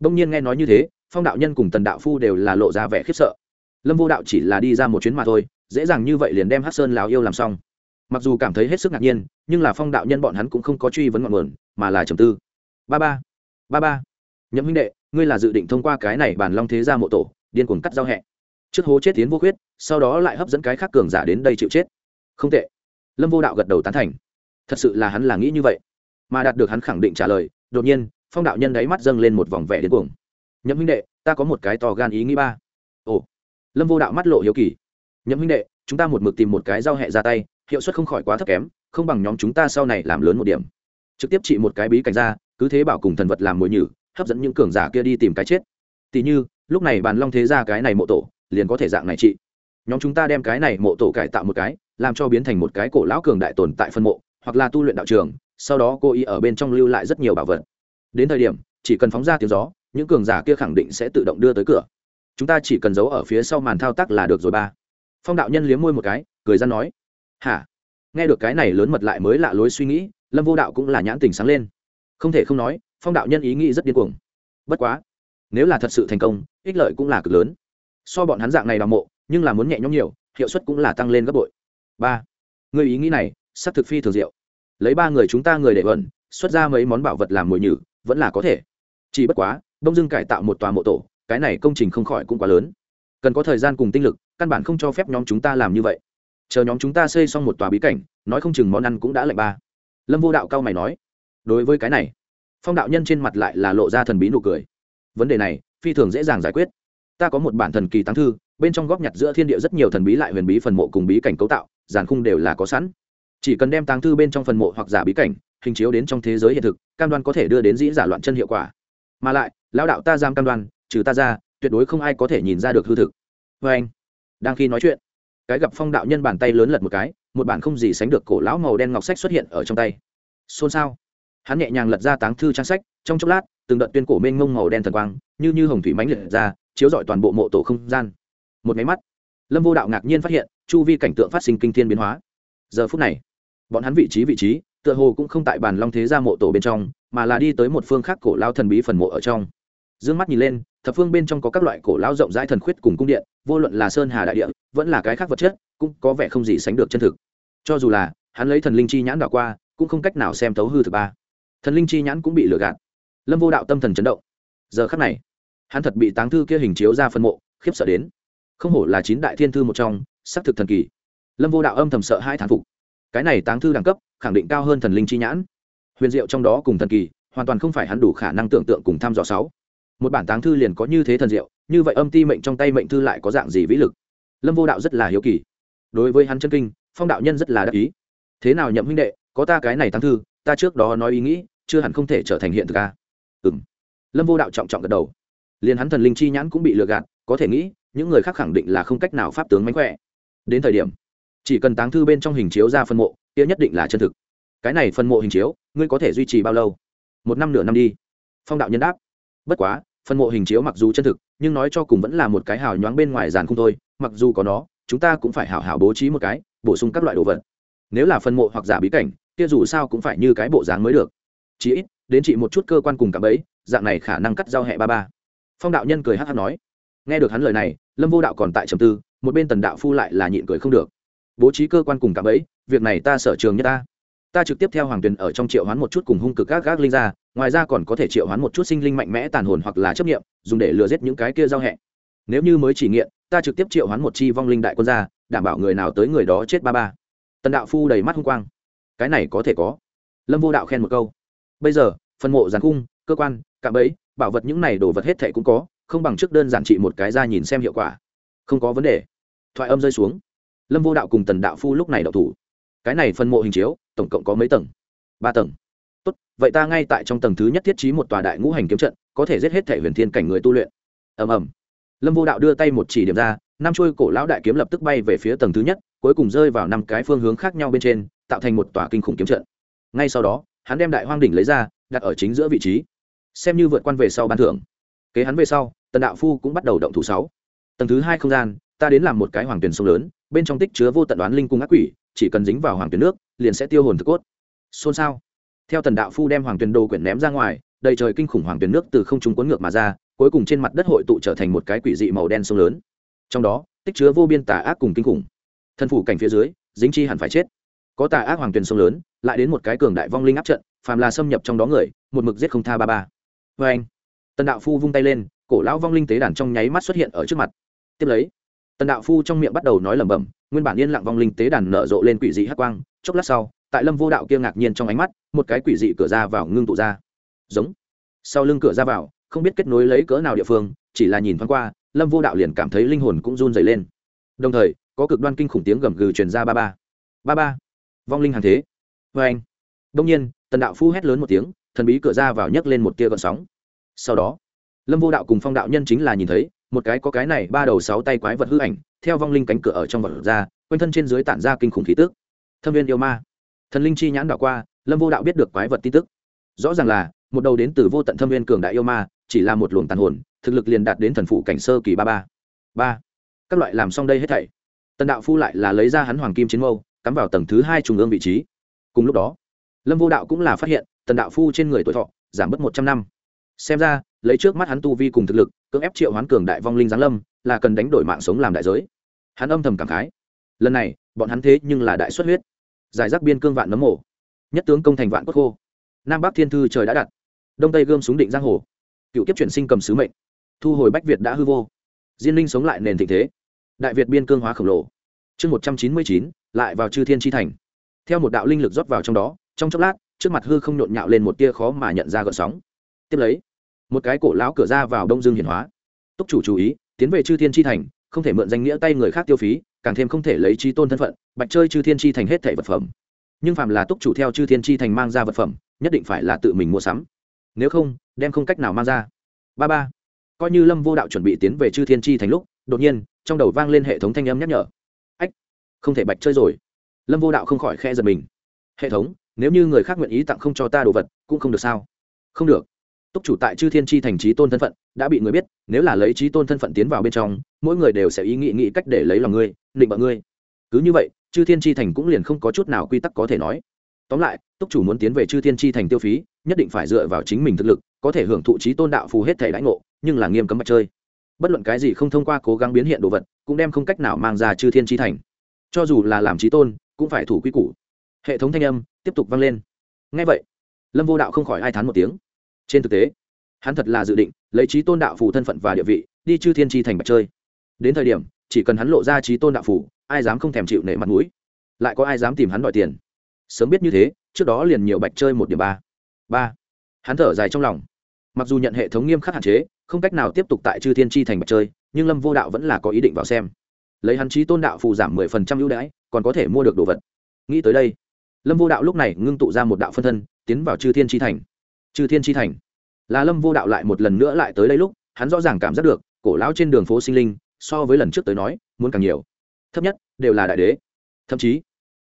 đông nhiên nghe nói như thế, phong đạo nhân cùng tần đạo phu đều là lộ ra vẻ khiếp sợ. Lâm vô đạo chỉ là đi ra một chuyến mà thôi, dễ dàng như vậy liền đem hát sơn lào yêu làm xong. Mặc dù cảm thấy hết sức ngạc nhiên, nhưng là phong đạo nhân bọn hắn cũng không có truy vấn ngọn nguồn, mà là trầm tư. Ba ba ba ba. Nhậm huynh đệ, ngươi là dự định thông qua cái này bàn long thế ra mộ tổ, điên cuồng cắt giao hẹ. Trước hố chết tiến vô khuyết, sau đó lại hấp dẫn cái khác cường giả đến đây chịu chết. Không tệ. Lâm vô đạo gật đầu tán thành. Thật sự là hắn là nghĩ như vậy. Mà đạt được hắn khẳng định trả lời, đột nhiên phong đạo nhân đáy mắt dâng lên một vòng vẻ đến cuồng. Nhậm huynh đệ, ta có một cái to gan ý nghĩ ba. Ồ. Lâm vô đạo mắt lộ hiếu kỳ. Nhậm huynh đệ, chúng ta một mực tìm một cái giao hẹ ra tay, hiệu suất không khỏi quá thấp kém, không bằng nhóm chúng ta sau này làm lớn một điểm. Trực tiếp trị một cái bí cảnh ra, cứ thế bảo cùng thần vật làm mồi nhử, hấp dẫn những cường giả kia đi tìm cái chết. Tỉ như, lúc này bàn long thế ra cái này mộ tổ, liền có thể dạng này trị. Nhóm chúng ta đem cái này mộ tổ cải tạo một cái, làm cho biến thành một cái cổ lão cường đại tồn tại phân mộ, hoặc là tu luyện đạo trường, sau đó cô ý ở bên trong lưu lại rất nhiều bảo vật đến thời điểm, chỉ cần phóng ra tiếng gió, những cường giả kia khẳng định sẽ tự động đưa tới cửa. Chúng ta chỉ cần giấu ở phía sau màn thao tác là được rồi ba. Phong đạo nhân liếm môi một cái, cười ra nói, hả? Nghe được cái này lớn mật lại mới lạ lối suy nghĩ, lâm vô đạo cũng là nhãn tình sáng lên. Không thể không nói, phong đạo nhân ý nghĩ rất điên cuồng. Bất quá, nếu là thật sự thành công, ích lợi cũng là cực lớn. So bọn hắn dạng này đào mộ, nhưng là muốn nhẹ nhõm nhiều, hiệu suất cũng là tăng lên gấp bội. Ba, người ý nghĩ này sắc thực phi thường diệu. Lấy ba người chúng ta người để vẩn xuất ra mấy món bảo vật làm mồi nhử vẫn là có thể. Chỉ bất quá, đông dưng cải tạo một tòa mộ tổ, cái này công trình không khỏi cũng quá lớn. Cần có thời gian cùng tinh lực, căn bản không cho phép nhóm chúng ta làm như vậy. Chờ nhóm chúng ta xây xong một tòa bí cảnh, nói không chừng món ăn cũng đã lạnh ba. Lâm vô đạo cao mày nói, đối với cái này, phong đạo nhân trên mặt lại là lộ ra thần bí nụ cười. Vấn đề này, phi thường dễ dàng giải quyết. Ta có một bản thần kỳ tăng thư, bên trong góp nhặt giữa thiên địa rất nhiều thần bí lại huyền bí phần mộ cùng bí cảnh cấu tạo, giàn khung đều là có sẵn. Chỉ cần đem tăng thư bên trong phần mộ hoặc giả bí cảnh hình chiếu đến trong thế giới hiện thực, cam đoan có thể đưa đến dĩ giả loạn chân hiệu quả. Mà lại, lão đạo ta giam cam đoan, trừ ta ra, tuyệt đối không ai có thể nhìn ra được hư thực. Vê anh, đang khi nói chuyện, cái gặp phong đạo nhân bàn tay lớn lật một cái, một bản không gì sánh được cổ lão màu đen ngọc sách xuất hiện ở trong tay. Xôn xao. Hắn nhẹ nhàng lật ra táng thư trang sách, trong chốc lát, từng đợt tuyên cổ mênh ngông màu đen thần quang, như như hồng thủy mánh liệt ra, chiếu rọi toàn bộ mộ tổ không gian. Một máy mắt, lâm vô đạo ngạc nhiên phát hiện, chu vi cảnh tượng phát sinh kinh thiên biến hóa. Giờ phút này, bọn hắn vị trí vị trí tựa hồ cũng không tại bàn long thế gia mộ tổ bên trong, mà là đi tới một phương khác cổ lao thần bí phần mộ ở trong. D ư ơ n g mắt nhìn lên, thập phương bên trong có các loại cổ lao rộng rãi thần khuyết cùng cung điện, vô luận là sơn hà đại địa, vẫn là cái khác vật chất, cũng có vẻ không gì sánh được chân thực. Cho dù là, hắn lấy thần linh chi nhãn đảo qua, cũng không cách nào xem thấu hư thực ba. Thần linh chi nhãn cũng bị lừa gạt. Lâm vô đạo tâm thần chấn động. Giờ khắc này, hắn thật bị táng thư kia hình chiếu ra phân mộ, khiếp sợ đến. Không hổ là chín đại thiên thư một trong, xác thực thần kỳ. Lâm vô đạo âm thầm sợ hai thán phục cái này táng thư đẳng cấp, khẳng định cao hơn thần linh chi nhãn. Huyền diệu trong đó cùng thần kỳ, hoàn toàn không phải hắn đủ khả năng tưởng tượng cùng thăm dò sáu. Một bản táng thư liền có như thế thần diệu, như vậy âm ti mệnh trong tay mệnh thư lại có dạng gì vĩ lực? Lâm vô đạo rất là hiếu kỳ. Đối với hắn chân kinh, phong đạo nhân rất là đắc ý. Thế nào nhậm huynh đệ, có ta cái này táng thư, ta trước đó nói ý nghĩ, chưa hẳn không thể trở thành hiện thực a. Ừ m lâm vô đạo trọng trọng gật đầu. Liền hắn thần linh chi nhãn cũng bị lừa gạt, có thể nghĩ, những người khác khẳng định là không cách nào pháp tướng mánh khỏe. Đến thời điểm chỉ cần táng thư bên trong hình chiếu ra phân mộ, kia nhất định là chân thực. Cái này phân mộ hình chiếu, ngươi có thể duy trì bao lâu? Một năm nửa năm đi. Phong đạo nhân đáp. Bất quá, phân mộ hình chiếu mặc dù chân thực, nhưng nói cho cùng vẫn là một cái hào nhoáng bên ngoài giàn không thôi. Mặc dù có nó, chúng ta cũng phải hào hào bố trí một cái, bổ sung các loại đồ vật. Nếu là phân mộ hoặc giả bí cảnh, kia dù sao cũng phải như cái bộ dáng mới được. Chí ít, đến chị một chút cơ quan cùng cả ấy dạng này khả năng cắt giao hẹ ba ba. Phong đạo nhân cười hát hát nói. Nghe được hắn lời này, lâm vô đạo còn tại trầm tư, một bên tần đạo phu lại là nhịn cười không được bố trí cơ quan cùng cảm ấy, việc này ta sở trường nhất ta. Ta trực tiếp theo hoàng tuyền ở trong triệu hoán một chút cùng hung cực gác gác linh ra, ngoài ra còn có thể triệu hoán một chút sinh linh mạnh mẽ tàn hồn hoặc là chấp nghiệm dùng để lừa giết những cái kia giao hẹ. Nếu như mới chỉ nghiện, ta trực tiếp triệu hoán một chi vong linh đại quân ra, đảm bảo người nào tới người đó chết ba ba. Tần đạo phu đầy mắt hung quang. Cái này có thể có. Lâm vô đạo khen một câu. Bây giờ, phân mộ giàn cung, cơ quan cạm bẫy bảo vật những này đồ vật hết thệ cũng có, không bằng trước đơn giản trị một cái ra nhìn xem hiệu quả. Không có vấn đề. Thoại âm rơi xuống lâm vô đạo cùng tần đạo phu lúc này đậu thủ. cái này phân mộ hình chiếu, tổng cộng có mấy tầng? ba tầng. tốt, vậy ta ngay tại trong tầng thứ nhất thiết trí một tòa đại ngũ hành kiếm trận, có thể giết hết thể huyền thiên cảnh người tu luyện. ầm ầm. lâm vô đạo đưa tay một chỉ điểm ra, năm chuôi cổ lão đại kiếm lập tức bay về phía tầng thứ nhất, cuối cùng rơi vào năm cái phương hướng khác nhau bên trên, tạo thành một tòa kinh khủng kiếm trận. ngay sau đó, hắn đem đại hoang đỉnh lấy ra, đặt ở chính giữa vị trí. xem như vượt quan về sau ban thưởng. kế hắn về sau, tần đạo phu cũng bắt đầu động thủ sáu. tầng thứ hai không gian, ta đến làm một cái hoàng tuyển sông lớn bên trong tích chứa vô tận đoán linh cung ác quỷ, chỉ cần dính vào hoàng tuyến nước, liền sẽ tiêu hồn thực cốt. Xôn xao. Theo tần đạo phu đem hoàng tuyến đồ quyển ném ra ngoài, đầy trời kinh khủng hoàng tuyến nước từ không trung cuốn ngược mà ra, cuối cùng trên mặt đất hội tụ trở thành một cái quỷ dị màu đen sông lớn. Trong đó, tích chứa vô biên tà ác cùng kinh khủng. Thân phủ cảnh phía dưới, dính chi hẳn phải chết. Có tà ác hoàng tuyến sông lớn, lại đến một cái cường đại vong linh áp trận, phàm là xâm nhập trong đó người, một mực giết không tha ba ba. Vê anh tần đạo phu vung tay lên, cổ lão vong linh tế đàn trong nháy mắt xuất hiện ở trước mặt. Tiếp lấy tần đạo phu trong miệng bắt đầu nói lẩm bẩm, nguyên bản yên lặng vong linh tế đàn nở rộ lên quỷ dị hắc quang, chốc lát sau, tại lâm vô đạo kia ngạc nhiên trong ánh mắt, một cái quỷ dị cửa ra vào ngưng tụ ra. Giống. Sau lưng cửa ra vào, không biết kết nối lấy cỡ nào địa phương, chỉ là nhìn thoáng qua, lâm vô đạo liền cảm thấy linh hồn cũng run dày lên. Đồng thời, có cực đoan kinh khủng tiếng gầm gừ truyền ra ba ba. Ba ba. Vong linh hàng thế. Vê anh. Đông nhiên, tần đạo phu hét lớn một tiếng, thần bí cửa ra vào nhấc lên một tia gọn sóng. Sau đó, lâm vô đạo cùng phong đạo nhân chính là nhìn thấy một cái có cái này ba đầu sáu tay quái vật hư ảnh, theo vong linh cánh cửa ở trong vật ra, quanh thân trên dưới tản ra kinh khủng khí tức. Thâm viên yêu ma. Thần linh chi nhãn đảo qua, lâm vô đạo biết được quái vật tin tức. Rõ ràng là, một đầu đến từ vô tận thâm viên cường đại yêu ma, chỉ là một luồng tàn hồn, thực lực liền đạt đến thần phụ cảnh sơ kỳ ba ba. Ba. Các loại làm xong đây hết thảy. Tần đạo phu lại là lấy ra hắn hoàng kim chiến mâu, cắm vào tầng thứ hai trung ương vị trí. Cùng lúc đó, lâm vô đạo cũng là phát hiện, tần đạo phu trên người tuổi thọ, giảm bớt một trăm năm. Xem ra, lấy trước mắt hắn tu vi cùng thực lực cưỡng ép triệu hoán cường đại vong linh giáng lâm, là cần đánh đổi mạng sống làm đại giới. Hắn âm thầm cảm khái. Lần này, bọn hắn thế nhưng là đại xuất huyết. Giải rác biên cương vạn nấm mổ nhất tướng công thành vạn quốc khô. Nam bắc thiên thư trời đã đặt. Đông tây gươm súng định giang hồ. Cựu kiếp chuyển sinh cầm sứ mệnh. Thu hồi bách việt đã hư vô. Diên linh sống lại nền thịnh thế. Đại việt biên cương hóa khổng lồ. Chương một trăm chín mươi chín, lại vào chư thiên tri thành. Theo một đạo linh lực rót vào trong đó, trong chốc lát, trước mặt hư không nhộn nhạo lên một tia khó mà nhận ra gợn sóng. Tiếp lấy một cái cổ lão cửa ra vào đông dương hiển hóa. Túc chủ chú ý, tiến về chư thiên tri thành, không thể mượn danh nghĩa tay người khác tiêu phí, càng thêm không thể lấy trí tôn thân phận, bạch chơi chư thiên tri thành hết thẻ vật phẩm. Nhưng phạm là túc chủ theo chư thiên tri thành mang ra vật phẩm, nhất định phải là tự mình mua sắm. Nếu không, đem không cách nào mang ra. Ba ba. Coi như lâm vô đạo chuẩn bị tiến về chư thiên tri thành lúc, đột nhiên, trong đầu vang lên hệ thống thanh âm nhắc nhở. Ách, không thể bạch chơi rồi. Lâm vô đạo không khỏi khe giật mình. Hệ thống, nếu như người khác nguyện ý tặng không cho ta đồ vật, cũng không được sao? Không được túc chủ tại chư thiên tri thành trí tôn thân phận, đã bị người biết, nếu là lấy trí tôn thân phận tiến vào bên trong, mỗi người đều sẽ ý nghĩ nghĩ cách để lấy lòng ngươi, định bợ ngươi. Cứ như vậy, chư thiên tri thành cũng liền không có chút nào quy tắc có thể nói. Tóm lại, túc chủ muốn tiến về chư thiên tri thành tiêu phí, nhất định phải dựa vào chính mình thực lực, có thể hưởng thụ trí tôn đạo phù hết thể lãnh ngộ, nhưng là nghiêm cấm mặt chơi. Bất luận cái gì không thông qua cố gắng biến hiện đồ vật, cũng đem không cách nào mang ra chư thiên tri thành. Cho dù là làm trí tôn, cũng phải thủ quy củ. Hệ thống thanh âm tiếp tục vang lên. Ngay vậy, lâm vô đạo không khỏi ai thán một tiếng trên thực tế, hắn thật là dự định lấy trí tôn đạo phù thân phận và địa vị đi chư thiên tri thành bạch chơi. Đến thời điểm, chỉ cần hắn lộ ra trí tôn đạo phù, ai dám không thèm chịu nể mặt mũi? Lại có ai dám tìm hắn đòi tiền? Sớm biết như thế, trước đó liền nhiều bạch chơi một điểm ba. Ba. Hắn thở dài trong lòng. Mặc dù nhận hệ thống nghiêm khắc hạn chế, không cách nào tiếp tục tại chư thiên tri thành bạch chơi, nhưng lâm vô đạo vẫn là có ý định vào xem. Lấy hắn trí tôn đạo phù giảm mười phần trăm ưu đãi, còn có thể mua được đồ vật. Nghĩ tới đây, lâm vô đạo lúc này ngưng tụ ra một đạo phân thân, tiến vào chư thiên tri thành chư thiên tri thành. Là lâm vô đạo lại một lần nữa lại tới đây lúc, hắn rõ ràng cảm giác được, cổ lão trên đường phố sinh linh, so với lần trước tới nói, muốn càng nhiều. Thấp nhất, đều là đại đế. Thậm chí,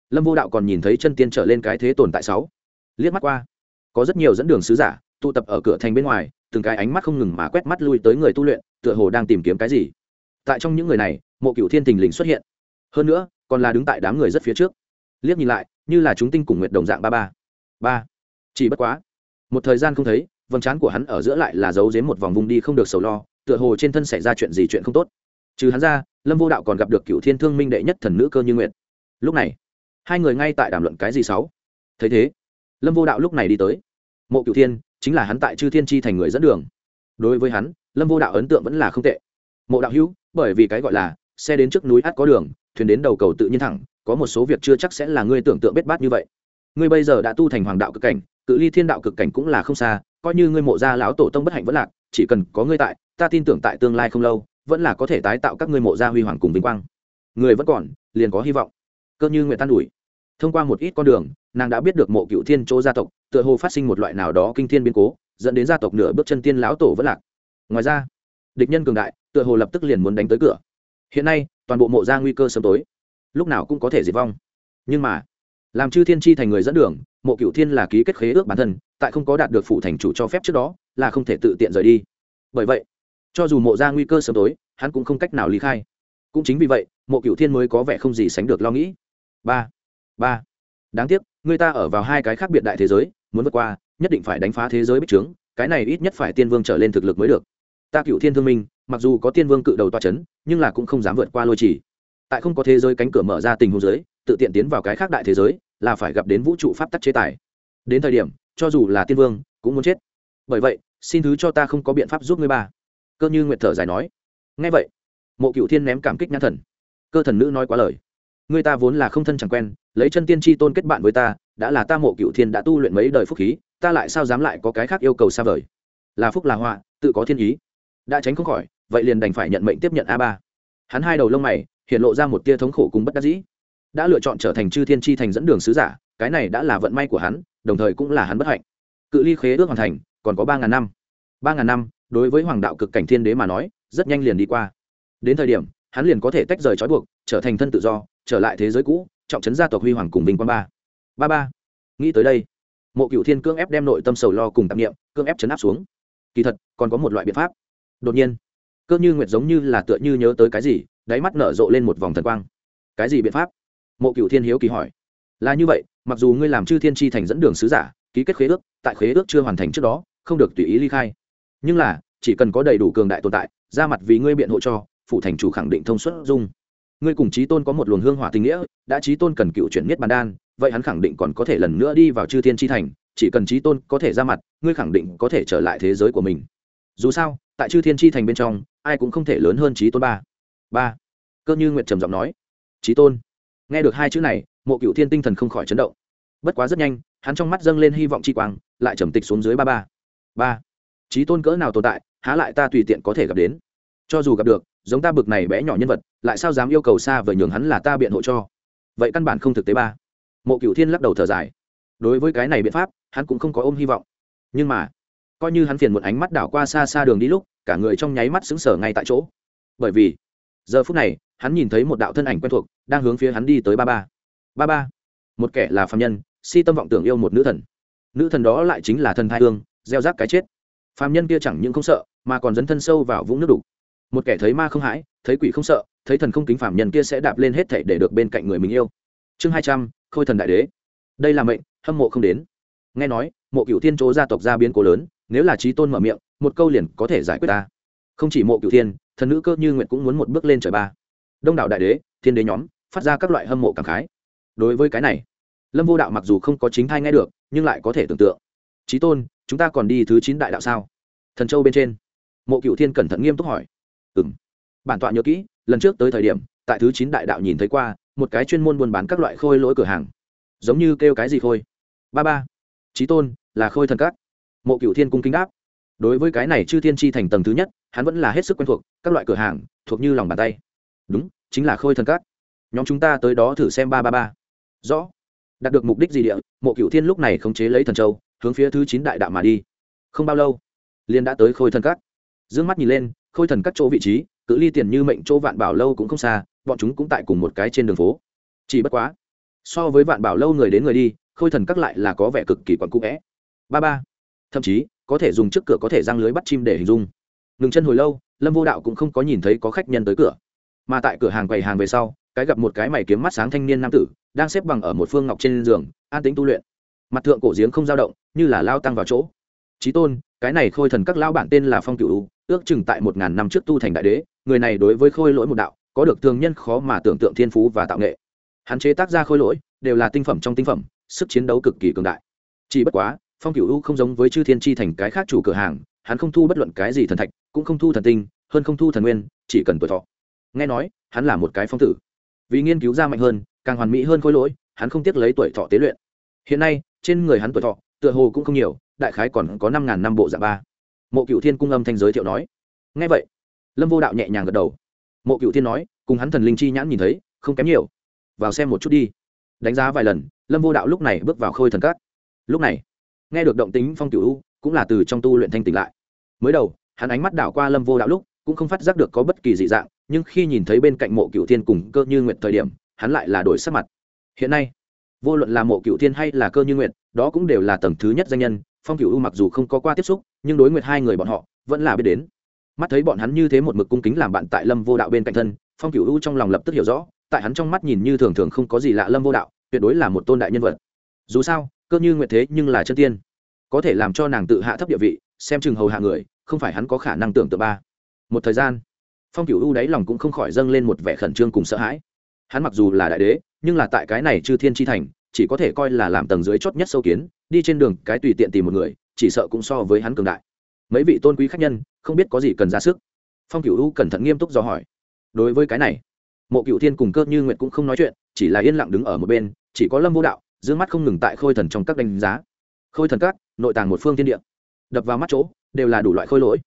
lâm vô đạo còn nhìn thấy chân tiên trở lên cái thế tồn tại sáu. Liếc mắt qua, có rất nhiều dẫn đường sứ giả, tụ tập ở cửa thành bên ngoài, từng cái ánh mắt không ngừng mà quét mắt lui tới người tu luyện, tựa hồ đang tìm kiếm cái gì. Tại trong những người này, mộ cựu thiên thình lình xuất hiện. Hơn nữa, còn là đứng tại đám người rất phía trước. Liếc nhìn lại, như là chúng tinh cùng nguyệt đồng dạng ba ba. Ba. Chỉ bất quá một thời gian không thấy, vầng trán của hắn ở giữa lại là giấu dếm một vòng vùng đi không được sầu lo, tựa hồ trên thân xảy ra chuyện gì chuyện không tốt. Trừ hắn ra, lâm vô đạo còn gặp được cựu thiên thương minh đệ nhất thần nữ cơ như nguyệt. Lúc này, hai người ngay tại đàm luận cái gì sáu? Thấy thế, lâm vô đạo lúc này đi tới. Mộ cựu thiên, chính là hắn tại chư thiên tri thành người dẫn đường. Đối với hắn, lâm vô đạo ấn tượng vẫn là không tệ. Mộ đạo hữu, bởi vì cái gọi là xe đến trước núi ắt có đường, thuyền đến đầu cầu tự nhiên thẳng, có một số việc chưa chắc sẽ là ngươi tưởng tượng bết bát như vậy. Ngươi bây giờ đã tu thành hoàng đạo cực cảnh cự ly thiên đạo cực cảnh cũng là không xa, coi như ngươi mộ gia lão tổ tông bất hạnh vẫn lạc, chỉ cần có ngươi tại, ta tin tưởng tại tương lai không lâu, vẫn là có thể tái tạo các ngươi mộ gia huy hoàng cùng vinh quang. Người vẫn còn, liền có hy vọng. Cơ như nguyện tan ủi thông qua một ít con đường, nàng đã biết được mộ cựu thiên chỗ gia tộc, tựa hồ phát sinh một loại nào đó kinh thiên biến cố, dẫn đến gia tộc nửa bước chân tiên lão tổ vẫn lạc. Ngoài ra, địch nhân cường đại, tựa hồ lập tức liền muốn đánh tới cửa. Hiện nay, toàn bộ mộ gia nguy cơ sớm tối, lúc nào cũng có thể diệt vong. Nhưng mà, làm chư thiên tri thành người dẫn đường mộ cựu thiên là ký kết khế ước bản thân, tại không có đạt được phụ thành chủ cho phép trước đó, là không thể tự tiện rời đi. Bởi vậy, cho dù mộ ra nguy cơ sớm tối, hắn cũng không cách nào ly khai. Cũng chính vì vậy, mộ cựu thiên mới có vẻ không gì sánh được lo nghĩ. Ba ba. Đáng tiếc, người ta ở vào hai cái khác biệt đại thế giới, muốn vượt qua, nhất định phải đánh phá thế giới bích trướng, cái này ít nhất phải tiên vương trở lên thực lực mới được. Ta cựu thiên thương minh, mặc dù có tiên vương cự đầu toa c h ấ n nhưng là cũng không dám vượt qua lôi chỉ. Tại không có thế giới cánh cửa mở ra tình huống giới, tự tiện tiến vào cái khác đại thế giới là phải gặp đến vũ trụ pháp tắc chế tài. Đến thời điểm, cho dù là tiên vương, cũng muốn chết. Bởi vậy, xin thứ cho ta không có biện pháp giúp ngươi ba. Cơ như nguyệt thở dài nói. Ngay vậy, mộ cựu thiên ném cảm kích nhãn thần. Cơ thần nữ nói quá lời. Người ta vốn là không thân chẳng quen, lấy chân tiên tri tôn kết bạn với ta, đã là ta mộ cựu thiên đã tu luyện mấy đời phúc khí, ta lại sao dám lại có cái khác yêu cầu xa vời? Là phúc là họa, tự có thiên ý. Đã tránh không khỏi, vậy liền đành phải nhận mệnh tiếp nhận a ba. Hắn hai đầu lông mày, hiện lộ ra một tia thống khổ cùng bất đắc dĩ đã lựa chọn trở thành chư thiên tri thành dẫn đường sứ giả, cái này đã là vận may của hắn, đồng thời cũng là hắn bất hạnh. Cự ly khế ước hoàn thành, còn có ba ngàn năm. Ba ngàn năm, đối với hoàng đạo cực cảnh thiên đế mà nói, rất nhanh liền đi qua. Đến thời điểm, hắn liền có thể tách rời trói buộc, trở thành thân tự do, trở lại thế giới cũ, trọng trấn gia tộc huy hoàng cùng vinh quang ba. Ba ba. Nghĩ tới đây, mộ cựu thiên cưỡng ép đem nội tâm sầu lo cùng tạp nghiệm cưỡng ép chấn áp xuống. Kỳ thật, còn có một loại biện pháp. Đột nhiên, cơ như nguyệt giống như là tựa như nhớ tới cái gì, đáy mắt nở rộ lên một vòng thần quang. Cái gì biện pháp? Mộ cựu thiên hiếu kỳ hỏi. Là như vậy, mặc dù ngươi làm chư thiên tri thành dẫn đường sứ giả, ký kết khế ước, tại khế ước chưa hoàn thành trước đó, không được tùy ý ly khai. Nhưng là, chỉ cần có đầy đủ cường đại tồn tại, ra mặt vì ngươi biện hộ cho phụ thành chủ khẳng định thông suất dung. Ngươi cùng trí tôn có một luồng hương hỏa tình nghĩa, đã trí tôn cần cựu chuyển miết bàn đan, vậy hắn khẳng định còn có thể lần nữa đi vào chư thiên tri thành, chỉ cần trí tôn có thể ra mặt, ngươi khẳng định có thể trở lại thế giới của mình. Dù sao, tại chư thiên tri thành bên trong, ai cũng không thể lớn hơn trí tôn ba. Ba. Cơ như nguyệt trầm giọng nói. Trí tôn nghe được hai chữ này, mộ cựu thiên tinh thần không khỏi chấn động. Bất quá rất nhanh, hắn trong mắt dâng lên hy vọng chi quang, lại trầm tịch xuống dưới ba ba. Ba. Trí tôn cỡ nào tồn tại, há lại ta tùy tiện có thể gặp đến. Cho dù gặp được, giống ta bực này bé nhỏ nhân vật, lại sao dám yêu cầu xa vời nhường hắn là ta biện hộ cho? Vậy căn bản không thực tế ba. Mộ cựu thiên lắc đầu thở dài. Đối với cái này biện pháp, hắn cũng không có ôm hy vọng. Nhưng mà, coi như hắn phiền một ánh mắt đảo qua xa xa đường đi lúc, cả người trong nháy mắt xứng sở ngay tại chỗ. Bởi vì, giờ phút này hắn nhìn thấy một đạo thân ảnh quen thuộc, đang hướng phía hắn đi tới ba ba ba ba một kẻ là phạm nhân, si tâm vọng tưởng yêu một nữ thần. Nữ thần đó lại chính là thần thai hương gieo rác cái chết. Phạm nhân kia chẳng những không sợ, mà còn dấn thân sâu vào vũng nước đục. Một kẻ thấy ma không hãi, thấy quỷ không sợ, thấy thần không kính phạm nhân kia sẽ đạp lên hết thảy để được bên cạnh người mình yêu. Chương hai trăm, khôi thần đại đế. Đây là mệnh, hâm mộ không đến. Nghe nói, mộ cựu thiên chỗ gia tộc gia biến cố lớn, nếu là trí tôn mở miệng, một câu liền có thể giải quyết ta. Không chỉ mộ cựu thiên, thần nữ cơ như nguyện cũng muốn một bước lên trời ba đông đảo đại đế, thiên đế nhóm, phát ra các loại hâm mộ cảm khái. Đối với cái này, lâm vô đạo mặc dù không có chính thai nghe được, nhưng lại có thể tưởng tượng. Trí tôn, chúng ta còn đi thứ chín đại đạo sao? Thần châu bên trên. Mộ cựu thiên cẩn thận nghiêm túc hỏi. Ừ m bản tọa nhớ kỹ, lần trước tới thời điểm, tại thứ chín đại đạo nhìn thấy qua, một cái chuyên môn buôn bán các loại khôi lỗi cửa hàng. Giống như kêu cái gì khôi? Ba ba. Trí tôn, là khôi thần các. Mộ cựu thiên cung kính đáp. Đối với cái này chư thiên tri thành tầng thứ nhất, hắn vẫn là hết sức quen thuộc, các loại cửa hàng, thuộc như lòng bàn tay đúng, chính là khôi thần cát. Nhóm chúng ta tới đó thử xem ba ba ba. Rõ. Đạt được mục đích gì địa, mộ cựu thiên lúc này khống chế lấy thần châu, hướng phía thứ chín đại đạo mà đi. Không bao lâu liên đã tới khôi thần cát. D ư ơ n g mắt nhìn lên, khôi thần cát chỗ vị trí, cự ly tiền như mệnh chỗ vạn bảo lâu cũng không xa, bọn chúng cũng tại cùng một cái trên đường phố. Chỉ bất quá, so với vạn bảo lâu người đến người đi, khôi thần cát lại là có vẻ cực kỳ quặn cũ vẽ. Ba ba. Thậm chí, có thể dùng trước cửa có thể răng lưới bắt chim để hình dung. Ngừng chân hồi lâu, lâm vô đạo cũng không có nhìn thấy có khách nhân tới cửa mà tại cửa hàng quầy hàng về sau, cái gặp một cái mày kiếm mắt sáng thanh niên nam tử, đang xếp bằng ở một phương ngọc trên giường, an tính tu luyện. Mặt thượng cổ giếng không dao động, như là lao tăng vào chỗ. Trí tôn, cái này khôi thần các lao bản tên là phong cựu ước chừng tại một ngàn năm trước tu thành đại đế, người này đối với khôi lỗi một đạo, có được thường nhân khó mà tưởng tượng thiên phú và tạo nghệ. Hắn chế tác ra khôi lỗi, đều là tinh phẩm trong tinh phẩm, sức chiến đấu cực kỳ cường đại. Chỉ bất quá, phong cựu u không giống với chư thiên chi thành cái khác chủ cửa hàng, hắn không thu bất luận cái gì thần thạch, cũng không thu thần tinh, hơn không thu thần nguyên, chỉ cần tuổi thọ nghe nói, hắn là một cái phong tử. Vì nghiên cứu ra mạnh hơn, càng hoàn mỹ hơn khối lỗi, hắn không tiếc lấy tuổi thọ tế luyện. Hiện nay, trên người hắn tuổi thọ, tựa hồ cũng không nhiều, đại khái còn có năm ngàn năm bộ dạng ba. Mộ cựu thiên cung âm thanh giới thiệu nói. Nghe vậy, lâm vô đạo nhẹ nhàng gật đầu. Mộ cựu thiên nói, cùng hắn thần linh chi nhãn nhìn thấy, không kém nhiều. Vào xem một chút đi. Đánh giá vài lần, lâm vô đạo lúc này bước vào khôi thần cát. Lúc này, nghe được động tính phong cửu u, cũng là từ trong tu luyện thanh tỉnh lại. Mới đầu, hắn ánh mắt đảo qua lâm vô đạo lúc cũng không phát giác được có bất kỳ dị dạng, nhưng khi nhìn thấy bên cạnh mộ cựu thiên cùng cơ như nguyện thời điểm, hắn lại là đổi sắc mặt. Hiện nay, vô luận là mộ cựu thiên hay là cơ như nguyện đó cũng đều là tầng thứ nhất danh nhân, phong cựu u mặc dù không có qua tiếp xúc, nhưng đối nguyện hai người bọn họ, vẫn là biết đến. Mắt thấy bọn hắn như thế một mực cung kính làm bạn tại lâm vô đạo bên cạnh thân, phong cựu u trong lòng lập tức hiểu rõ, tại hắn trong mắt nhìn như thường thường không có gì lạ lâm vô đạo, tuyệt đối là một tôn đại nhân vật. Dù sao, cơ như nguyệt thế nhưng là chân tiên, có thể làm cho nàng tự hạ thấp địa vị, xem chừng hầu hạ người, không phải hắn có khả năng tưởng tượng ba một thời gian, phong cửu u đáy lòng cũng không khỏi dâng lên một vẻ khẩn trương cùng sợ hãi. Hắn mặc dù là đại đế, nhưng là tại cái này chư thiên chi thành, chỉ có thể coi là làm tầng dưới chót nhất sâu kiến, đi trên đường cái tùy tiện tìm một người, chỉ sợ cũng so với hắn cường đại. Mấy vị tôn quý khách nhân, không biết có gì cần ra sức. Phong cửu u cẩn thận nghiêm túc dò hỏi. Đối với cái này, mộ cửu thiên cùng cơ như nguyệt cũng không nói chuyện, chỉ là yên lặng đứng ở một bên, chỉ có lâm vô đạo d mắt không ngừng tại khôi thần trong các đánh giá. Khôi thần các, nội tàng một phương thiên địa. Đập vào mắt chỗ, đều là đủ loại khôi lỗi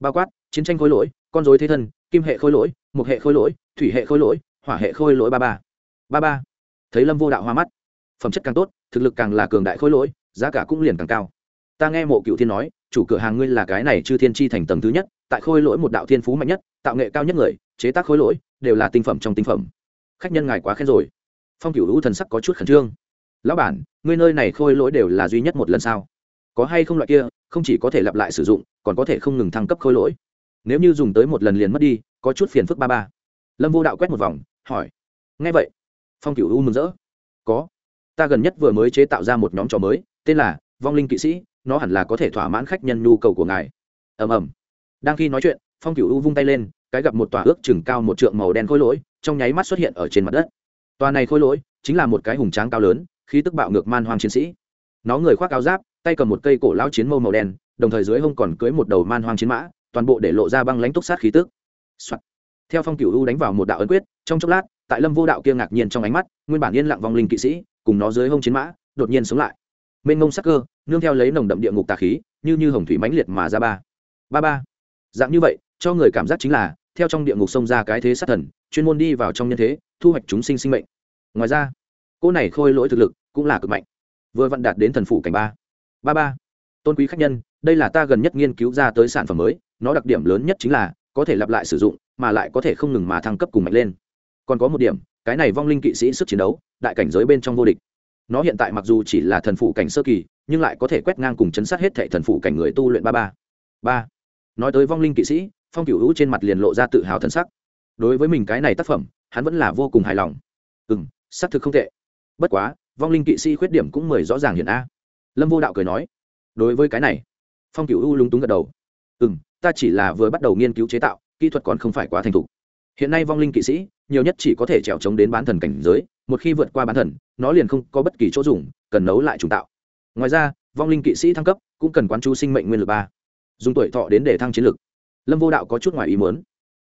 bao quát, chiến tranh khôi lỗi, con dối thế thân, kim hệ khôi lỗi, mục hệ khôi lỗi, thủy hệ khôi lỗi, hỏa hệ khôi lỗi ba ba. Ba ba. Thấy lâm vô đạo hoa mắt. Phẩm chất càng tốt, thực lực càng là cường đại khôi lỗi, giá cả cũng liền càng cao. Ta nghe mộ cựu thiên nói, chủ cửa hàng ngươi là cái này chư thiên chi thành tầng thứ nhất, tại khôi lỗi một đạo thiên phú mạnh nhất, tạo nghệ cao nhất người, chế tác khôi lỗi, đều là tinh phẩm trong tinh phẩm. Khách nhân ngài quá khen rồi. Phong cựu hữu thần sắc có chút khẩn trương. Lão bản, ngươi nơi này khôi lỗi đều là duy nhất một lần sao? Có hay không loại kia không chỉ có thể lặp lại sử dụng, còn có thể không ngừng thăng cấp khôi lỗi. Nếu như dùng tới một lần liền mất đi, có chút phiền phức ba ba. Lâm vô đạo quét một vòng, hỏi. Ngay vậy, phong cựu u mừng rỡ. Có. Ta gần nhất vừa mới chế tạo ra một nhóm trò mới, tên là vong linh kỵ sĩ, nó hẳn là có thể thỏa mãn khách nhân nhu cầu của ngài. Ầm ầm. Đang khi nói chuyện, phong cựu u vung tay lên, cái gặp một tòa ước chừng cao một trượng màu đen khôi lỗi, trong nháy mắt xuất hiện ở trên mặt đất. Tòa này khôi lỗi chính là một cái hùng tráng cao lớn, khí tức bạo ngược man hoang chiến sĩ. Nó người khoác áo giáp tay cầm một cây cổ lao chiến mâu màu đen, đồng thời dưới hông còn cưới một đầu man hoang chiến mã, toàn bộ để lộ ra băng lãnh túc sát khí tức、Soạn. theo phong cửu u đánh vào một đạo ấn quyết, trong chốc lát, tại lâm vô đạo kia ngạc nhiên trong ánh mắt, nguyên bản yên lặng vong linh kỵ sĩ, cùng nó dưới hông chiến mã, đột nhiên sống lại. Mênh ngông sắc cơ, nương theo lấy nồng đậm địa ngục tà khí, như như hồng thủy mãnh liệt mà ra ba. Ba ba. Dạng như vậy, cho người cảm giác chính là, theo trong địa ngục xông ra cái thế sát thần, chuyên môn đi vào trong nhân thế, thu hoạch chúng sinh sinh mệnh. Ngoài ra, cô này khôi lỗi thực lực cũng là cực mạnh. Vừa vặn đạt đến thần phủ cảnh ba ba ba. Tôn quý khách nhân, đây là ta gần nhất nghiên cứu ra tới sản phẩm mới, nó đặc điểm lớn nhất chính là, có thể lặp lại sử dụng, mà lại có thể không ngừng mà thăng cấp cùng mạnh lên. Còn có một điểm, cái này vong linh kỵ sĩ sức chiến đấu, đại cảnh giới bên trong vô địch. Nó hiện tại mặc dù chỉ là thần phụ cảnh sơ kỳ, nhưng lại có thể quét ngang cùng chấn sát hết thệ thần phụ cảnh người tu luyện ba ba. Ba. Nói tới vong linh kỵ sĩ, phong cửu hữu trên mặt liền lộ ra tự hào thần sắc. Đối với mình cái này tác phẩm, hắn vẫn là vô cùng hài lòng. Ừ m xác thực không tệ. Bất quá, vong linh kỵ sĩ khuyết điểm cũng mười rõ ràng hiện a lâm vô đạo cười nói, đối với cái này. Phong cửu u lúng túng gật đầu ừ m ta chỉ là vừa bắt đầu nghiên cứu chế tạo, kỹ thuật còn không phải quá thành thục. Hiện nay vong linh kỵ sĩ, nhiều nhất chỉ có thể trèo trống đến bán thần cảnh giới, một khi vượt qua bán thần, nó liền không có bất kỳ chỗ dùng, cần nấu lại trùng tạo. Ngoài ra, vong linh kỵ sĩ thăng cấp cũng cần quán chú sinh mệnh nguyên lực ba, dùng tuổi thọ đến để thăng chiến lực. Lâm vô đạo có chút ngoài ý muốn.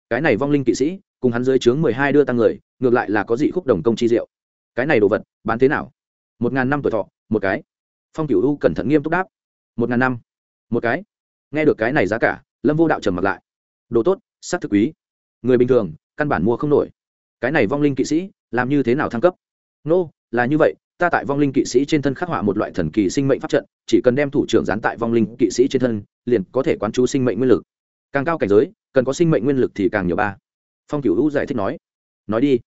Cái này vong linh kỵ sĩ, cùng hắn dưới chướng mười hai đưa tăng người, ngược lại là có dị khúc đồng công chi diệu. Cái này đồ vật, bán thế nào? Một ngàn năm tuổi thọ, một cái phong cửu u cẩn thận nghiêm túc đáp. Một ngàn năm. Một cái. Nghe được cái này giá cả lâm vô đạo trầm mặt lại. Đồ tốt s á c thực quý. Người bình thường căn bản mua không nổi. Cái này vong linh kỵ sĩ làm như thế nào thăng cấp? Nô、no, là như vậy ta tại vong linh kỵ sĩ trên thân khắc họa một loại thần kỳ sinh mệnh pháp trận chỉ cần đem thủ trưởng dán tại vong linh kỵ sĩ trên thân liền có thể quán chú sinh mệnh nguyên lực. Càng cao cảnh giới cần có sinh mệnh nguyên lực thì càng nhiều ba. Phong cửu hữu giải thích nói. Nói đi.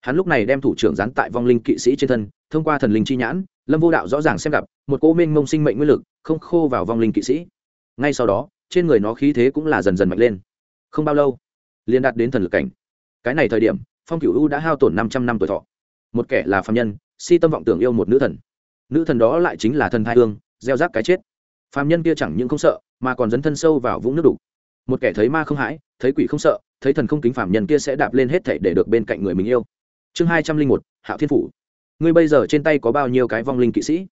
Hắn lúc này đem thủ trưởng dán tại vong linh kỵ sĩ trên thân thông qua thần linh chi nhãn, lâm vô đạo rõ ràng xem gặp, một cô minh mông sinh mệnh nguyên lực không khô vào vong linh kỵ sĩ. Ngay sau đó, trên người nó khí thế cũng là dần dần mạnh lên. Không bao lâu, liền đạt đến thần lực cảnh. Cái này thời điểm, phong cửu u đã hao tổn năm trăm năm tuổi thọ. Một kẻ là phạm nhân, si tâm vọng tưởng yêu một nữ thần. Nữ thần đó lại chính là thần thai hương, gieo rác cái chết. Phạm nhân kia chẳng những không sợ, mà còn dấn thân sâu vào vũng nước đục. Một kẻ thấy ma không hãi, thấy quỷ không sợ, thấy thần không kính phạm nhân kia sẽ đạp lên hết thảy để được bên cạnh người mình yêu. Chương hai trăm linh một, hạo thiên phủ ngươi bây giờ trên tay có bao nhiêu cái vong linh kỵ sĩ?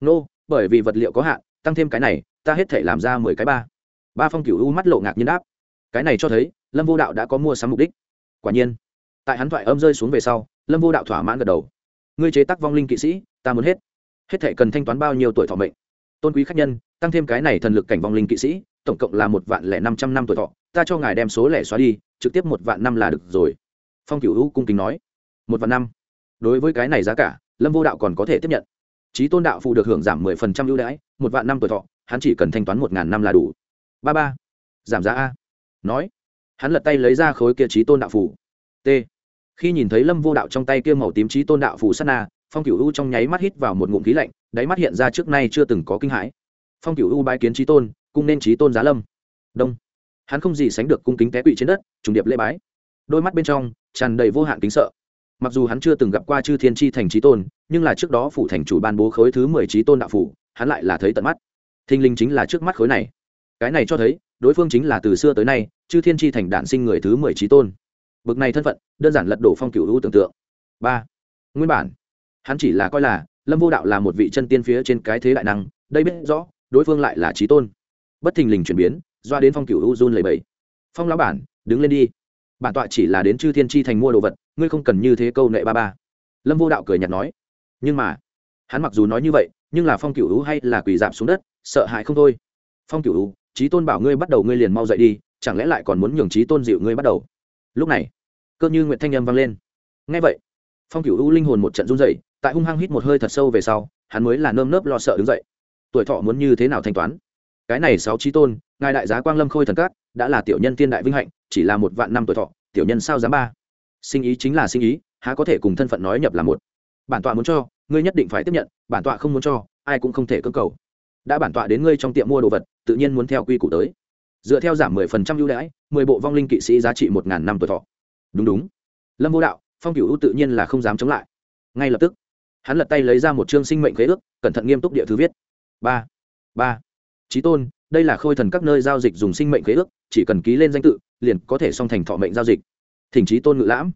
Nô、no, bởi vì vật liệu có hạn tăng thêm cái này ta hết thể làm ra mười cái ba. Ba phong cửu u mắt lộ ngạc nhiên đáp. Cái này cho thấy lâm vô đạo đã có mua sắm mục đích. Quả nhiên tại hắn thoại âm rơi xuống về sau lâm vô đạo thỏa mãn gật đầu. Ngươi chế tác vong linh kỵ sĩ ta muốn hết. Hết thể cần thanh toán bao nhiêu tuổi thọ mệnh? Tôn quý khách nhân tăng thêm cái này thần lực cảnh vong linh kỵ sĩ tổng cộng là một vạn lẻ năm trăm năm tuổi thọ. Ta cho ngài đem số lẻ xóa đi trực tiếp một vạn năm là được rồi. Phong cửu u cung kính nói. Một vạn năm đối với cái này giá cả, lâm vô đạo còn có thể tiếp nhận. Trí tôn đạo phụ được hưởng giảm mười phần trăm ưu đãi, một vạn năm tuổi thọ, hắn chỉ cần thanh toán một ngàn năm là đủ. Ba ba. Giảm giá a. Nói. Hắn lật tay lấy ra khối kia trí tôn đạo phủ t. Khi nhìn thấy lâm vô đạo trong tay kia màu tím trí tôn đạo phủ sát na, phong cửu u trong nháy mắt hít vào một ngụm khí lạnh, đáy mắt hiện ra trước nay chưa từng có kinh hãi. Phong cửu u bái kiến trí tôn, cung nên trí tôn giá lâm. Đông. Hắn không gì sánh được cung kính té quỵ trên đất, trùng điệp lễ bái. Đôi mắt bên trong tràn đầy vô hạn kính sợ mặc dù hắn chưa từng gặp qua chư thiên tri thành trí tôn, nhưng là trước đó phủ thành chủ ban bố khối thứ mười trí tôn đạo phủ, hắn lại là thấy tận mắt. Thinh linh chính là trước mắt khối này. Cái này cho thấy, đối phương chính là từ xưa tới nay, chư thiên tri thành đản sinh người thứ mười trí tôn. Bực này thân phận, đơn giản lật đổ phong cựu hữu tưởng tượng. Ba. Nguyên bản, hắn chỉ là coi là, lâm vô đạo là một vị chân tiên phía trên cái thế đại năng, đây biết rõ, đối phương lại là trí tôn. Bất thình lình chuyển biến, doa đến phong cựu u run lầy bầy phong lão bản, đứng lên đi bản tọa chỉ là đến chư thiên tri thành mua đồ vật, ngươi không cần như thế câu nệ ba ba. Lâm vô đạo cười nhạt nói. Nhưng mà, hắn mặc dù nói như vậy, nhưng là phong cửu u hay là quỳ dạp xuống đất, sợ hãi không thôi. Phong cửu u trí tôn bảo ngươi bắt đầu ngươi liền mau dậy đi, chẳng lẽ lại còn muốn nhường trí tôn dịu ngươi bắt đầu? Lúc này, cơ như nguyện thanh âm vang lên. Ngay vậy, phong cửu u linh hồn một trận run dậy tại hung hăng hít một hơi thật sâu về sau, hắn mới là nơm nớp lo sợ đứng dậy. Tuổi thọ muốn như thế nào thanh toán? Cái này sáu trí tôn, ngài đại giá quang lâm khôi thần cát đã là tiểu nhân tiên đại vinh hạnh, chỉ là một vạn năm tuổi thọ, tiểu nhân sao dám ba? Sinh ý chính là sinh ý, há có thể cùng thân phận nói nhập là một? Bản tọa muốn cho, ngươi nhất định phải tiếp nhận, bản tọa không muốn cho, ai cũng không thể cưỡng cầu. Đã bản tọa đến ngươi trong tiệm mua đồ vật, tự nhiên muốn theo quy củ tới. Dựa theo giảm mười phần trăm ưu đãi, mười bộ vong linh kỵ sĩ giá trị một ngàn năm tuổi thọ. Đúng đúng. Lâm vô đạo, phong cửu tự nhiên là không dám chống lại. Ngay lập tức, hắn lật tay lấy ra một chương sinh mệnh khế ước, cẩn thận nghiêm túc địa thứ viết. Ba ba. Trí tôn đây là khôi thần các nơi giao dịch dùng sinh mệnh khế ước, chỉ cần ký lên danh tự, liền có thể song thành thọ mệnh giao dịch. Thỉnh trí tôn ngự lãm.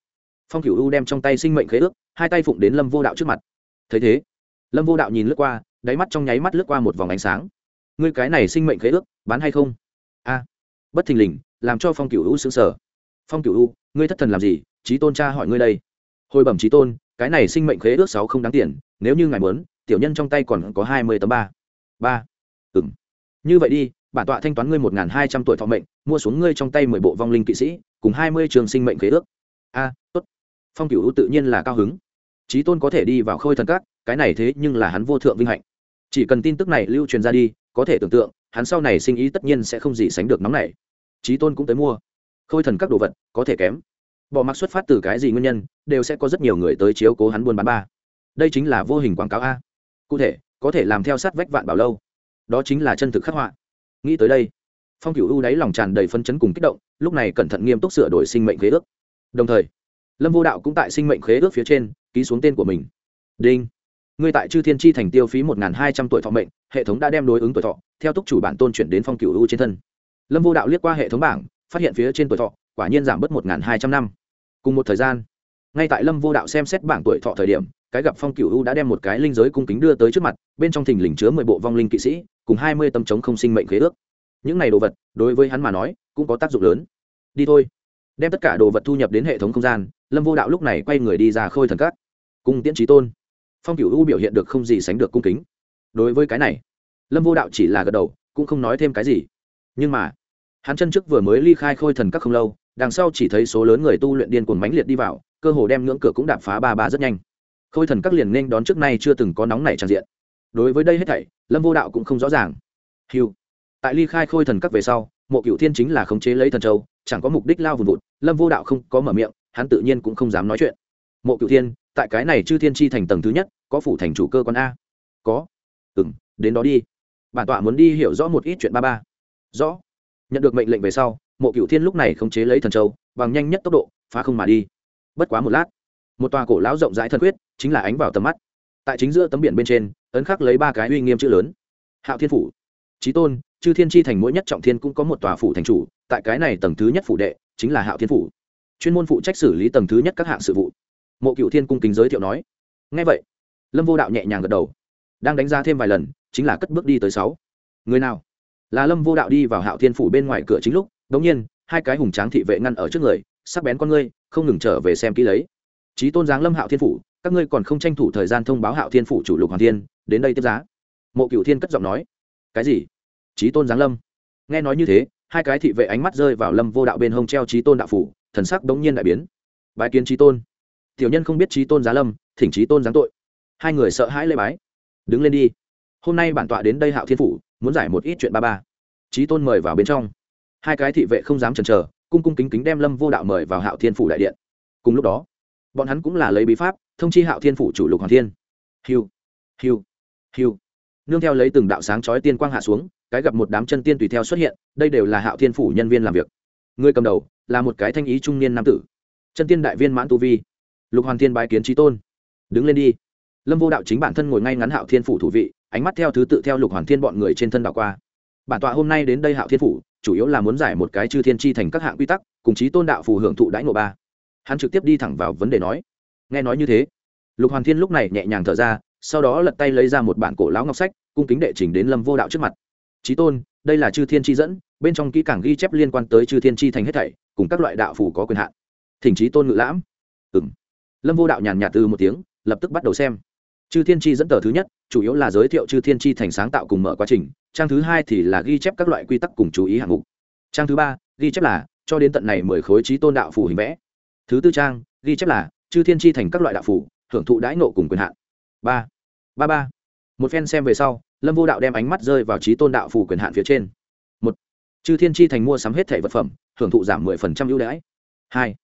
Phong cửu u đem trong tay sinh mệnh khế ước, hai tay phụng đến lâm vô đạo trước mặt. Thấy thế, lâm vô đạo nhìn lướt qua, đáy mắt trong nháy mắt lướt qua một vòng ánh sáng. Ngươi cái này sinh mệnh khế ước, bán hay không? A. À, bất thình lình, làm cho phong cửu u xứng sở phong cửu u, ngươi thất thần làm gì? Trí tôn cha hỏi ngươi đây. Hồi bẩm trí tôn, cái này sinh mệnh khế ước sáu không đáng tiền, nếu như ngài muốn, tiểu nhân trong tay còn có hai mươi tấm ba. Ba. Ừng như vậy đi, bản tọa thanh toán ngươi một n g h n hai trăm tuổi thọ mệnh, mua xuống ngươi trong tay mười bộ vong linh kỵ sĩ, cùng hai mươi trường sinh mệnh khế ước. A, tốt. Phong cửu tự nhiên là cao hứng. Trí tôn có thể đi vào khôi thần các, cái này thế nhưng là hắn vô thượng vinh hạnh. Chỉ cần tin tức này lưu truyền ra đi, có thể tưởng tượng, hắn sau này sinh ý tất nhiên sẽ không gì sánh được nóng này trí tôn cũng tới mua. Khôi thần các đồ vật, có thể kém. Bỏ mặc xuất phát từ cái gì nguyên nhân, đều sẽ có rất nhiều người tới chiếu cố hắn buôn bán ba. Đây chính là vô hình quảng cáo a. Cụ thể, có thể làm theo sát vách vạn bảo lâu đó chính là chân thực khắc họa. Nghĩ tới đây, phong cửu u đáy lòng tràn đầy phân chấn cùng kích động, lúc này cẩn thận nghiêm túc sửa đổi sinh mệnh khế ước. Đồng thời, lâm vô đạo cũng tại sinh mệnh khế ước phía trên, ký xuống tên của mình. Đinh. Ngươi tại chư thiên chi thành tiêu phí một hai trăm tuổi thọ mệnh, hệ thống đã đem đối ứng tuổi thọ, theo túc chủ bản tôn chuyển đến phong cửu u trên thân. Lâm vô đạo liếc qua hệ thống bảng, phát hiện phía trên tuổi thọ, quả nhiên giảm bớt một hai trăm năm. Cùng một thời gian, ngay tại lâm vô đạo xem xét bảng tuổi thọ thời điểm cái gặp phong cửu u đã đem một cái linh giới cung kính đưa tới trước mặt, bên trong thình lình chứa mười bộ vong linh kỵ sĩ, cùng hai mươi tấm chống không sinh mệnh khế ước. Những này đồ vật, đối với hắn mà nói, cũng có tác dụng lớn. Đi thôi. Đem tất cả đồ vật thu nhập đến hệ thống không gian, lâm vô đạo lúc này quay người đi ra khôi thần cát cung tiễn trí tôn. Phong cửu u biểu hiện được không gì sánh được cung kính. Đối với cái này, lâm vô đạo chỉ là gật đầu, cũng không nói thêm cái gì. Nhưng mà, hắn chân trước vừa mới ly khai khôi thần các không lâu, đằng sau chỉ thấy số lớn người tu luyện điên cuồng mãnh liệt đi vào, cơ hồ đem ngưỡng cửa cũng đạp phá ba ba rất nhanh khôi thần các liền nên đón trước nay chưa từng có nóng này tràn diện. Đối với đây hết thảy, lâm vô đạo cũng không rõ ràng. Hiu tại ly khai khôi thần các về sau, mộ cựu thiên chính là khống chế lấy thần châu, chẳng có mục đích lao vùn vụt, lâm vô đạo không có mở miệng, hắn tự nhiên cũng không dám nói chuyện. Mộ cựu thiên, tại cái này chư thiên chi thành tầng thứ nhất, có phủ thành chủ cơ quan a? Có. Ừ m đến đó đi. Bản tọa muốn đi hiểu rõ một ít chuyện ba ba. Rõ. Nhận được mệnh lệnh về sau, mộ cựu thiên lúc này khống chế lấy thần châu, bằng nhanh nhất tốc độ, phá không mà đi. Bất quá một lát, một tòa cổ lão rộng rãi thần quyết chính là ánh vào tầm mắt. Tại chính giữa tấm biển bên trên, ấn khắc lấy ba cái uy nghiêm chữ lớn. Hạo thiên phủ trí tôn, chư thiên chi thành mỗi nhất trọng thiên cũng có một tòa phủ thành chủ, tại cái này tầng thứ nhất phủ đệ, chính là hạo thiên phủ. Chuyên môn phụ trách xử lý tầng thứ nhất các hạng sự vụ. Mộ cựu thiên cung kính giới thiệu nói. Ngay vậy, lâm vô đạo nhẹ nhàng gật đầu. Đang đánh giá thêm vài lần, chính là cất bước đi tới sáu. Người nào? Là lâm vô đạo đi vào hạo thiên phủ bên ngoài cửa chính lúc đ ỗ n g nhiên, hai cái hùng tráng thị vệ ngăn ở trước người, sắc bén con ngươi, không ngừng trở về xem kỹ lấy. Trí tôn giáng lâm hạo thiên phủ các ngươi còn không tranh thủ thời gian thông báo hạo thiên phủ chủ lục hoàng thiên, đến đây tiếp giá. Mộ cựu thiên cất giọng nói. Cái gì? Trí tôn giáng lâm. Nghe nói như thế, hai cái thị vệ ánh mắt rơi vào lâm vô đạo bên hông treo trí tôn đạo phủ, thần sắc đống nhiên đại biến. Bái kiến trí tôn. Tiểu nhân không biết trí tôn giá lâm, thỉnh trí tôn giáng tội. Hai người sợ hãi lê bái. Đứng lên đi. Hôm nay bản tọa đến đây hạo thiên phủ, muốn giải một ít chuyện ba ba. Trí tôn mời vào bên trong. Hai cái thị vệ không dám chần chờ, cung cung kính kính đem lâm vô đạo mời vào hạo thiên phủ đại điện. Cùng lúc đó, bọn hắn cũng là lấy bí pháp thông chi hạo thiên phủ chủ lục hoàng thiên. Hiu hiu hiu. Nương theo lấy từng đạo sáng chói tiên quang hạ xuống, cái gặp một đám chân tiên tùy theo xuất hiện, đây đều là hạo thiên phủ nhân viên làm việc. Người cầm đầu là một cái thanh ý trung niên nam tử. Chân tiên đại viên mãn tu vi. Lục hoàn thiên bái kiến trí tôn. Đứng lên đi. Lâm vô đạo chính bản thân ngồi ngay ngắn hạo thiên phủ thủ vị, ánh mắt theo thứ tự theo lục hoàn thiên bọn người trên thân đảo qua. Bản tọa hôm nay đến đây hạo thiên phủ, chủ yếu là muốn giải một cái chư thiên chi thành các hạng quy tắc, cùng chí tôn đạo phù hưởng thụ đãi ngộ ba. Hắn trực tiếp đi thẳng vào vấn đề nói nghe nói như thế, lục hoàn thiên lúc này nhẹ nhàng thở ra, sau đó lật tay lấy ra một bản cổ lão ngọc sách, cung kính đệ trình đến lâm vô đạo trước mặt. Trí tôn, đây là chư thiên chi dẫn, bên trong kỹ càng ghi chép liên quan tới chư thiên chi thành hết thảy, cùng các loại đạo phủ có quyền hạn. Thỉnh trí tôn ngự lãm. Ừng lâm vô đạo nhàn nhạt từ một tiếng, lập tức bắt đầu xem. Chư thiên chi dẫn tờ thứ nhất, chủ yếu là giới thiệu chư thiên chi thành sáng tạo cùng mở quá trình, trang thứ hai thì là ghi chép các loại quy tắc cùng chú ý hạng mục. Trang thứ ba, ghi chép là, cho đến tận này mười khối trí tôn đạo phủ hình vẽ. Thứ tư trang, ghi chép là chư thiên chi thành các loại đạo phủ, hưởng thụ đãi nộ cùng quyền hạn. Ba. Ba ba. Một phen xem về sau, lâm vô đạo đem ánh mắt rơi vào trí tôn đạo phủ quyền hạn phía trên. Một. Chư thiên chi thành mua sắm hết thẻ vật phẩm, hưởng thụ giảm mười phần trăm ưu đãi. Hai.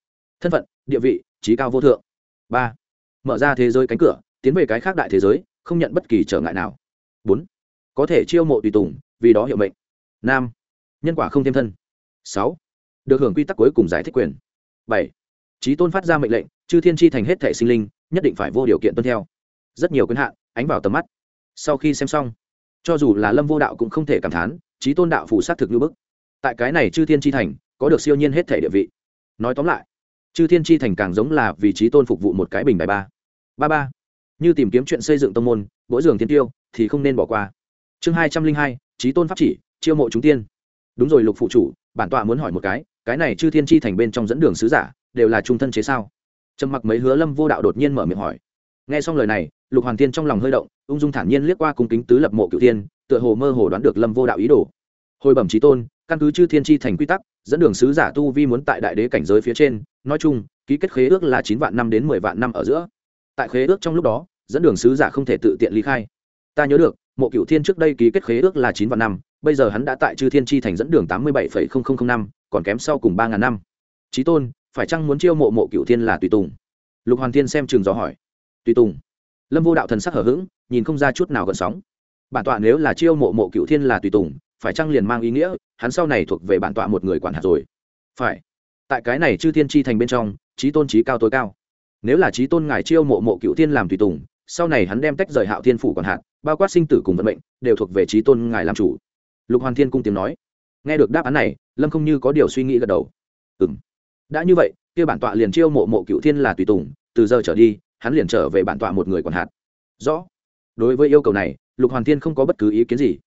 Thân phận, địa vị, trí cao vô thượng. Ba. Mở ra thế giới cánh cửa, tiến về cái khác đại thế giới, không nhận bất kỳ trở ngại nào. Bốn. Có thể chiêu mộ tùy tùng, vì đó hiệu mệnh. Năm nhân quả không thêm thân. Sáu. Được hưởng quy tắc cuối cùng giải thích quyền. Bảy. Trí tôn phát ra mệnh lệnh chư thiên tri thành hết thể sinh linh, nhất định phải vô điều kiện tuân theo. Rất nhiều quyền hạn, ánh vào tầm mắt. Sau khi xem xong, cho dù là lâm vô đạo cũng không thể cảm thán trí tôn đạo phủ xác thực như bức. Tại cái này chư thiên tri thành, có được siêu nhiên hết thể địa vị. Nói tóm lại, chư thiên tri thành càng giống là vì trí tôn phục vụ một cái bình bài ba. Ba ba, như tìm kiếm chuyện xây dựng tông môn mỗi giường tiên tiêu, thì không nên bỏ qua. Chương hai trăm linh hai trí tôn pháp chỉ, chiêu mộ chúng tiên. Đúng rồi, lục phụ chủ, bản tọa muốn hỏi một cái cái này chư thiên tri thành bên trong dẫn đường sứ giả, đều là trung thân chế sao? Trầm mặc mấy hứa lâm vô đạo đột nhiên mở miệng hỏi. Nghe xong lời này, lục hoàng tiên trong lòng hơi động, ung dung thản nhiên liếc qua cung kính tứ lập mộ cựu tiên tựa hồ mơ hồ đoán được lâm vô đạo ý đồ. Hồi bẩm trí tôn, căn cứ chư thiên tri thành quy tắc, dẫn đường sứ giả tu vi muốn tại đại đế cảnh giới phía trên, nói chung, ký kết khế ước là chín vạn năm đến mười vạn năm ở giữa. Tại khế ước trong lúc đó, dẫn đường sứ giả không thể tự tiện ly khai. Ta nhớ được, mộ cựu thiên trước đây ký kết khế ước là chín vạn năm, bây giờ hắn đã tại chư thiên tri thành dẫn đường tám mươi bảy năm, còn kém sau cùng ba ngàn năm. Trí tôn phải chăng muốn chiêu mộ mộ cựu thiên là tùy tùng? Lục hoàn thiên xem trường dò hỏi. Tùy tùng. Lâm vô đạo thần sắc hở h ữ g nhìn không ra chút nào gợn sóng. Bản tọa nếu là chiêu mộ mộ cựu thiên là tùy tùng, phải chăng liền mang ý nghĩa, hắn sau này thuộc về bản tọa một người quản hạt rồi? Phải. Tại cái này chư thiên tri thành bên trong trí tôn trí cao tối cao. Nếu là trí tôn ngài chiêu mộ mộ cựu thiên làm tùy tùng, sau này hắn đem tách rời hạo thiên phủ còn hạt, bao quát sinh tử cùng vận mệnh, đều thuộc về trí tôn ngài làm chủ. Lục hoàn thiên cung tiếng nói. Nghe được đáp án này, lâm không như có điều suy nghĩ gật đầu. Ừ m đã như vậy, kia bản tọa liền chiêu mộ mộ cựu thiên là tùy tùng, từ giờ trở đi, hắn liền trở về bản tọa một người còn hạt. Rõ. Đối với yêu cầu này, lục hoàn thiên không có bất cứ ý kiến gì.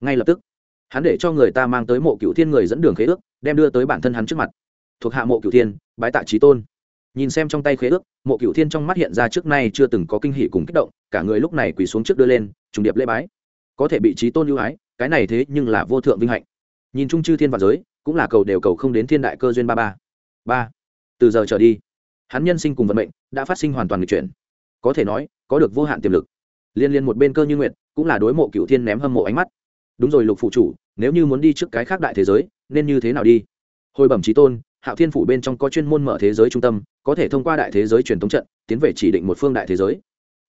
Ngay lập tức, hắn để cho người ta mang tới mộ cựu thiên người dẫn đường khế ước, đem đưa tới bản thân hắn trước mặt. Thuộc hạ mộ cựu thiên, bái tạ trí tôn. Nhìn xem trong tay khế ước, mộ cựu thiên trong mắt hiện ra trước nay chưa từng có kinh hỷ cùng kích động, cả người lúc này quỳ xuống trước đưa lên, trùng điệp lễ bái. Có thể bị trí tôn ưu ái, cái này thế nhưng là vô thượng vinh hạnh. Nhìn chung chư thiên và giới, cũng là cầu đều cầu không đến thiên đại cơ duyên ba ba ba. Từ giờ trở đi, hắn nhân sinh cùng vận mệnh đã phát sinh hoàn toàn lịch chuyển. Có thể nói, có được vô hạn tiềm lực. Liên liên một bên cơ như nguyện cũng là đối mộ cựu thiên ném hâm mộ ánh mắt. Đúng rồi, lục phụ chủ, nếu như muốn đi trước cái khác đại thế giới, nên như thế nào đi? Hồi bẩm trí tôn, hạo thiên phủ bên trong có chuyên môn mở thế giới trung tâm, có thể thông qua đại thế giới truyền thống trận, tiến về chỉ định một phương đại thế giới.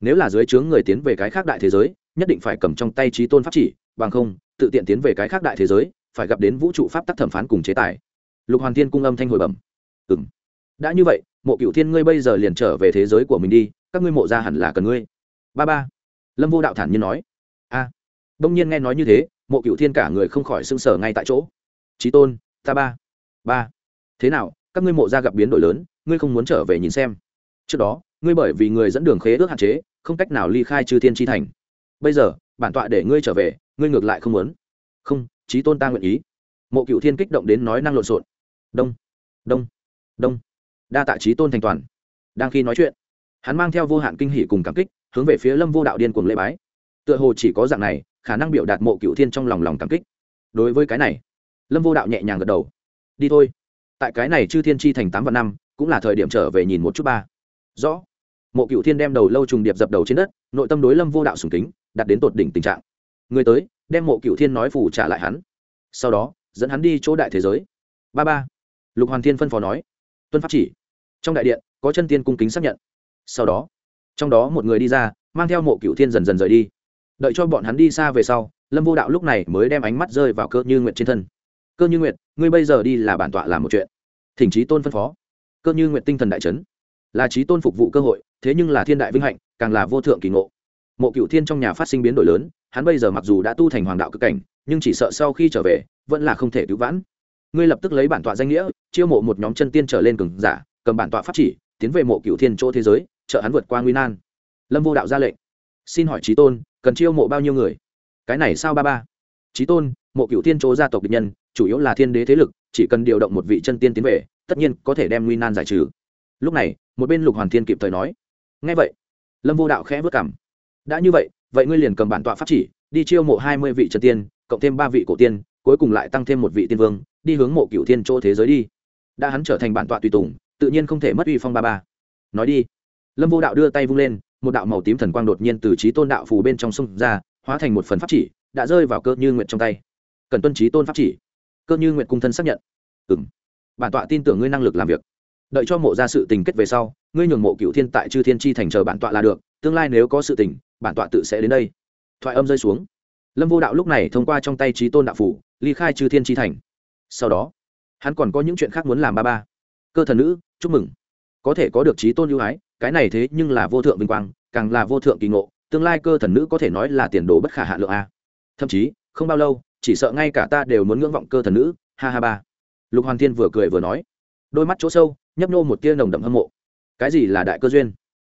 Nếu là dưới trướng người tiến về cái khác đại thế giới, nhất định phải cầm trong tay trí tôn pháp chỉ, bằng không, tự tiện tiến về cái khác đại thế giới, phải gặp đến vũ trụ pháp tắc thẩm phán cùng chế tài. Lục hoàn thiên cung âm thanh hồi bẩm ừ m đã như vậy mộ cựu thiên ngươi bây giờ liền trở về thế giới của mình đi các ngươi mộ ra hẳn là cần ngươi. Ba ba. Lâm vô đạo thản nhiên nói. A. À, đông nhiên nghe nói như thế mộ cựu thiên cả người không khỏi sưng sở ngay tại chỗ. Trí tôn ta ba. Ba. Thế nào các ngươi mộ ra gặp biến đổi lớn ngươi không muốn trở về nhìn xem? Trước đó ngươi bởi vì người dẫn đường khế ước hạn chế không cách nào ly khai chư thiên tri thành. Bây giờ bản tọa để ngươi trở về ngươi ngược lại không muốn. Không trí tôn ta nguyện ý. Mộ cựu thiên kích động đến nói năng lộn xộn. Đông. Đông đông. Đa tạ trí tôn thành toàn. Đang khi nói chuyện, hắn mang theo vô hạn kinh hỷ cùng cảm kích, hướng về phía lâm vô đạo điên cuồng lễ bái. Tựa hồ chỉ có dạng này, khả năng biểu đạt mộ cựu thiên trong lòng lòng cảm kích. Đối với cái này, lâm vô đạo nhẹ nhàng gật đầu. Đi thôi. Tại cái này chư thiên chi thành tám và năm, cũng là thời điểm trở về nhìn một chút ba. Rõ. Mộ cựu thiên đem đầu lâu trùng điệp dập đầu trên đất, nội tâm đối lâm vô đạo sùng kính, đặt đến tột đỉnh tình trạng. Người tới, đem mộ cựu thiên nói phủ trả lại hắn. Sau đó, dẫn hắn đi chỗ đại thế giới. Ba ba. Lục hoàn thiên phân phó nói tuân pháp chỉ. Trong đại điện, có chân tiên cung kính xác nhận. Sau đó, trong đó một người đi ra, mang theo mộ cựu thiên dần dần rời đi. Đợi cho bọn hắn đi xa về sau, lâm vô đạo lúc này mới đem ánh mắt rơi vào cơ như nguyện trên thân. Cơ như nguyện ngươi bây giờ đi là bản tọa làm một chuyện. Thỉnh trí tôn phân phó. Cơ như nguyện tinh thần đại trấn là trí tôn phục vụ cơ hội, thế nhưng là thiên đại vinh hạnh, càng là vô thượng kỳ ngộ. Mộ cựu thiên trong nhà phát sinh biến đổi lớn, hắn bây giờ mặc dù đã tu thành hoàng đạo cực cảnh, nhưng chỉ sợ sau khi trở về, vẫn là không thể cứu vãn. Ngươi lập tức lấy bản tọa danh nghĩa chiêu mộ một nhóm chân tiên trở lên cường giả, cầm bản tọa pháp chỉ, tiến về mộ cựu thiên chỗ thế giới, trợ hắn vượt qua nguy nan. Lâm vô đạo ra lệnh. Xin hỏi trí tôn, cần chiêu mộ bao nhiêu người? Cái này sao ba ba? Trí tôn, mộ cựu thiên chỗ gia tộc địch nhân, chủ yếu là thiên đế thế lực, chỉ cần điều động một vị chân tiên tiến về, tất nhiên có thể đem nguy nan giải trừ. Lúc này, một bên lục hoàn thiên kịp thời nói. Ngay vậy, lâm vô đạo khẽ vất cảm đã như vậy vậy ngươi liền cầm bản tọa pháp chỉ, đi chiêu mộ hai mươi vị chân tiên, cộng thêm ba vị cổ tiên, cuối cùng lại tăng thêm một vị tiên vương, đi hướng mộ cựu thiên chỗ thế giới đi đã hắn trở thành bản tọa tùy tùng, tự nhiên không thể mất uy phong ba ba. Nói đi. Lâm vô đạo đưa tay vung lên, một đạo màu tím thần quang đột nhiên từ trí tôn đạo phù bên trong sông ra, hóa thành một phần pháp chỉ, đã rơi vào cơ như nguyện trong tay. Cần tuân trí tôn pháp chỉ. Cơ như nguyện cung thân xác nhận. Ừ m bản tọa tin tưởng ngươi năng lực làm việc. Đợi cho mộ ra sự tình kết về sau, ngươi nhường mộ cựu thiên tại chư thiên tri thành chờ bản tọa là được, tương lai nếu có sự tình, bản tọa tự sẽ đến đây. Thoại âm rơi xuống. Lâm vô đạo lúc này thông qua trong tay trí tôn đạo phủ ly khai chư thiên tri thành. Sau đó hắn còn có những chuyện khác muốn làm ba ba. Cơ thần nữ, chúc mừng. Có thể có được trí tôn ưu ái, cái này thế nhưng là vô thượng vinh quang, càng là vô thượng kỳ ngộ, tương lai cơ thần nữ có thể nói là tiền đồ bất khả hạ lượng a. Thậm chí, không bao lâu, chỉ sợ ngay cả ta đều muốn ngưỡng vọng cơ thần nữ, ha ha ba. Lục hoàn thiên vừa cười vừa nói. Đôi mắt chỗ sâu, nhấp nô một tia nồng đậm hâm mộ. Cái gì là đại cơ duyên?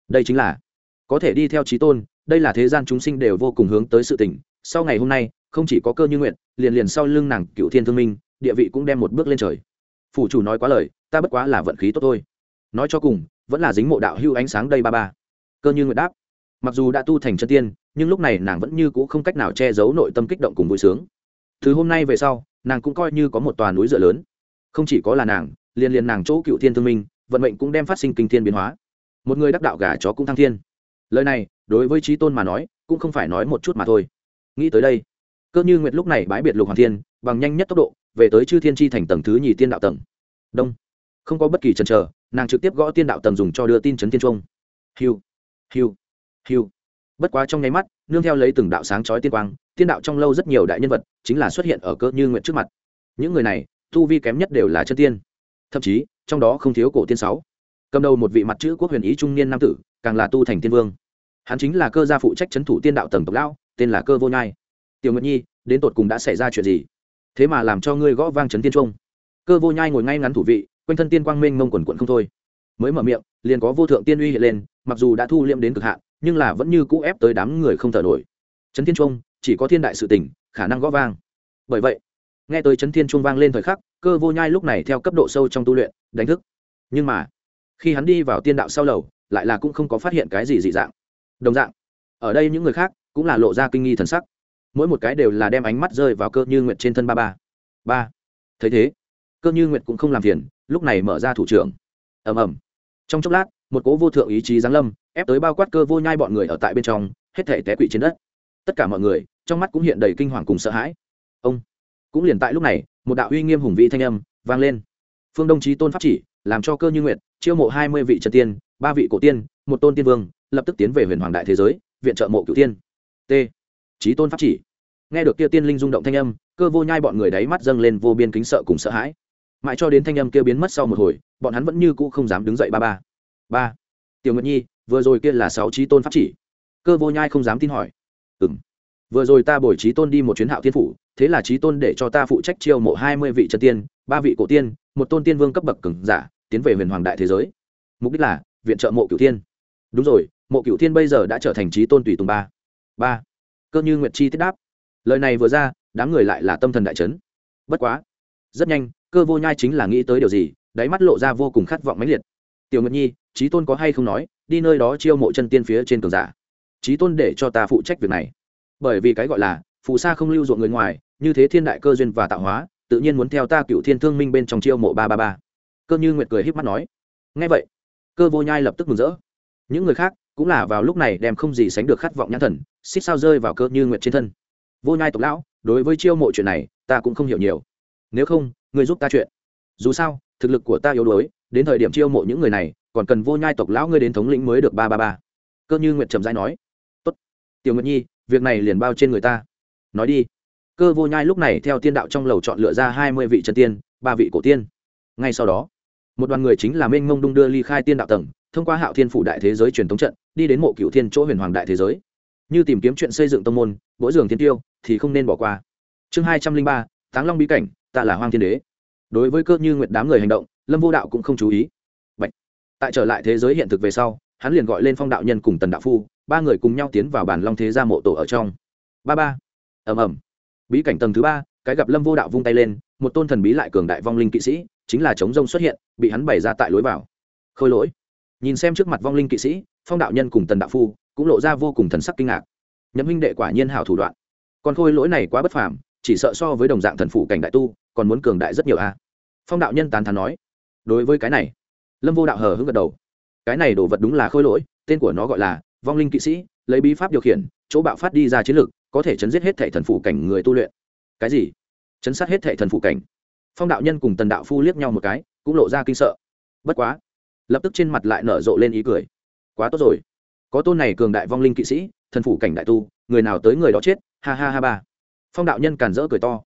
Đây chính là, có thể đi theo trí tôn, đây là thế gian chúng sinh đều vô cùng hướng tới sự tình. Sau ngày hôm nay, không chỉ có cơ như nguyện, liền liền sau lưng nàng cựu thiên thương minh địa vị cũng đem một bước lên trời. Phủ chủ nói quá lời, ta bất quá là vận khí tốt thôi. Nói cho cùng, vẫn là dính mộ đạo hưu ánh sáng đây ba ba. Cơ như nguyện đáp, mặc dù đã tu thành chân tiên, nhưng lúc này nàng vẫn như c ũ không cách nào che giấu nội tâm kích động cùng vui sướng. Thứ hôm nay về sau, nàng cũng coi như có một tòa núi dựa lớn. Không chỉ có là nàng, liền liền nàng chỗ cựu thiên thương minh, vận mệnh cũng đem phát sinh kinh thiên biến hóa. Một người đắc đạo gà chó cũng thăng thiên. Lời này, đối với trí tôn mà nói, cũng không phải nói một chút mà thôi. Nghĩ tới đây, cơ như nguyệt lúc này bãi biệt lục hoàng thiên, bằng nhanh nhất tốc độ về tới chư thiên tri thành tầng thứ nhì tiên đạo tầng. Đông. Không có bất kỳ chần chờ, nàng trực tiếp gõ tiên đạo tầng dùng cho đưa tin chấn tiên trung hiu. Hiu. Hiu. Bất quá trong nháy mắt, nương theo lấy từng đạo sáng chói tiên quang, tiên đạo trong lâu rất nhiều đại nhân vật chính là xuất hiện ở cơ như nguyện trước mặt. Những người này thu vi kém nhất đều là chân tiên. Thậm chí, trong đó không thiếu cổ tiên sáu. Cầm đầu một vị mặt chữ quốc huyền ý trung niên nam tử, càng là tu thành tiên vương. Hắn chính là cơ gia phụ trách c h ấ n thủ tiên đạo tầng tộc lão, tên là cơ vô nhai. Tiểu nguyệt nhi, đến tột cùng đã xảy ra chuyện gì? Thế mà làm cho ngươi gõ vang trấn tiên trung. Cơ vô nhai ngồi ngay ngắn thủ vị, quanh thân tiên quang minh mông quần quận không thôi. Mới mở miệng, liền có vô thượng tiên uy hiện lên, mặc dù đã thu liệm đến cực hạn, nhưng là vẫn như cũ ép tới đám người không thở nổi. Trấn tiên trung, chỉ có thiên đại sự tỉnh khả năng gõ vang. Bởi vậy, nghe tới trấn thiên trung vang lên thời khắc, cơ vô nhai lúc này theo cấp độ sâu trong tu luyện, đánh thức. Nhưng mà, khi hắn đi vào tiên đạo sau lầu, lại là cũng không có phát hiện cái gì dị dạng. Đồng dạng, ở đây những người khác cũng là lộ ra kinh nghi thần sắc mỗi một cái đều là đem ánh mắt rơi vào cơ như nguyệt trên thân ba ba. Ba. Thấy thế, cơ như nguyệt cũng không làm phiền, lúc này mở ra thủ trưởng. Ầm ầm. Trong chốc lát, một cố vô thượng ý chí giáng lâm, ép tới bao quát cơ vô nhai bọn người ở tại bên trong, hết thể té quỵ trên đất. Tất cả mọi người, trong mắt cũng hiện đầy kinh hoàng cùng sợ hãi. Ông. Cũng liền tại lúc này, một đạo uy nghiêm hùng vĩ thanh âm vang lên. Phương đông chí tôn pháp chỉ, làm cho cơ như nguyệt, chiêu mộ hai mươi vị trần tiên, ba vị cổ tiên, một tôn tiên vương, lập tức tiến về huyền hoàng đại thế giới, viện trợ mộ cửu tiên. T. Chí tôn pháp chỉ nghe được kia tiên linh rung động thanh âm, cơ vô nhai bọn người đáy mắt dâng lên vô biên kính sợ cùng sợ hãi. Mãi cho đến thanh âm kia biến mất sau một hồi, bọn hắn vẫn như cũ không dám đứng dậy ba ba. Ba. Tiểu nguyệt nhi, vừa rồi kia là sáu trí tôn pháp chỉ. Cơ vô nhai không dám tin hỏi. Ừ m vừa rồi ta bồi trí tôn đi một chuyến hạo thiên phủ, thế là trí tôn để cho ta phụ trách chiêu mộ hai mươi vị trần tiên, ba vị cổ tiên, một tôn tiên vương cấp bậc cứng giả, tiến về huyền hoàng đại thế giới. Mục đích là, viện trợ mộ cửu tiên đúng rồi, mộ cửu thiên bây giờ đã trở thành trí tôn tùy tùng ba. Ba. Cơ như nguyệt chi tiết đáp lời này vừa ra, đám người lại là tâm thần đại chấn. Bất quá, rất nhanh, cơ vô nhai chính là nghĩ tới điều gì, đáy mắt lộ ra vô cùng khát vọng mãnh liệt. Tiểu nguyệt nhi trí tôn có hay không nói, đi nơi đó chiêu mộ chân tiên phía trên cường giả. Trí tôn để cho ta phụ trách việc này. Bởi vì cái gọi là, phù sa không lưu ruộng người ngoài, như thế thiên đại cơ duyên và tạo hóa, tự nhiên muốn theo ta cựu thiên thương minh bên trong chiêu mộ ba ba ba. Cơ như nguyệt cười h í p mắt nói. Ngay vậy, cơ vô nhai lập tức mừng rỡ. Những người khác cũng là vào lúc này đem không gì sánh được khát vọng nhãn thần, xích sao rơi vào cơ như nguyệt trên thân vô nhai tộc lão, đối với chiêu mộ chuyện này, ta cũng không hiểu nhiều. Nếu không người giúp ta chuyện. Dù sao, thực lực của ta yếu đuối, đến thời điểm chiêu mộ những người này, còn cần vô nhai tộc lão ngươi đến thống lĩnh mới được ba ba ba. Cơ như nguyệt trầm dai nói. Tốt. Tiểu nguyệt nhi, việc này liền bao trên người ta. Nói đi. Cơ vô nhai lúc này theo tiên đạo trong lầu chọn lựa ra hai mươi vị trần tiên, ba vị cổ tiên. Ngay sau đó, một đoàn người chính là minh mông đung đưa ly khai tiên đạo tầng, thông qua hạo thiên phủ đại thế giới truyền thống trận, đi đến mộ cựu thiên chỗ huyền hoàng đại thế giới như tìm kiếm chuyện xây dựng tông môn, mỗi giường thiên tiêu thì không nên bỏ qua. Chương hai trăm linh ba, táng long bí cảnh ta là hoang thiên đế. Đối với cơ như nguyện đám người hành động, lâm vô đạo cũng không chú ý. Bạch. tại trở lại thế giới hiện thực về sau, hắn liền gọi lên phong đạo nhân cùng tần đạo phu, ba người cùng nhau tiến vào bản long thế gia mộ tổ ở trong. Ba ba. Ầm ầm. Bí cảnh tầng thứ ba, cái gặp lâm vô đạo vung tay lên, một tôn thần bí lại cường đại vong linh kỵ sĩ, chính là chống rông xuất hiện, bị hắn bày ra tại lối vào. Khôi lỗi. Nhìn xem trước mặt vong linh kỵ sĩ, phong đạo nhân cùng tần đạo phu cũng lộ ra vô cùng thần sắc kinh ngạc. Nhậm huynh đệ quả nhiên hảo thủ đoạn. Còn khôi lỗi này quá bất phàm, chỉ sợ so với đồng dạng thần phụ cảnh đại tu, còn muốn cường đại rất nhiều a. Phong đạo nhân tán thán nói. Đối với cái này, lâm vô đạo hờ hững gật đầu. Cái này đồ vật đúng là khôi lỗi, tên của nó gọi là vong linh kỵ sĩ, lấy bí pháp điều khiển, chỗ bạo phát đi ra chiến lược có thể chấn giết hết thệ thần phụ cảnh người tu luyện. Cái gì? Chấn sát hết thệ thần phụ cảnh. Phong đạo nhân cùng tần đạo phu liếc nhau một cái, cũng lộ ra kinh sợ. Bất quá, lập tức trên mặt lại nở rộ lên ý cười. Quá tốt rồi có tôn này cường đại vong linh kỵ sĩ, thần phủ cảnh đại tu, người nào tới người đó chết, ha ha ha ba. Phong đạo nhân càn rỡ cười to.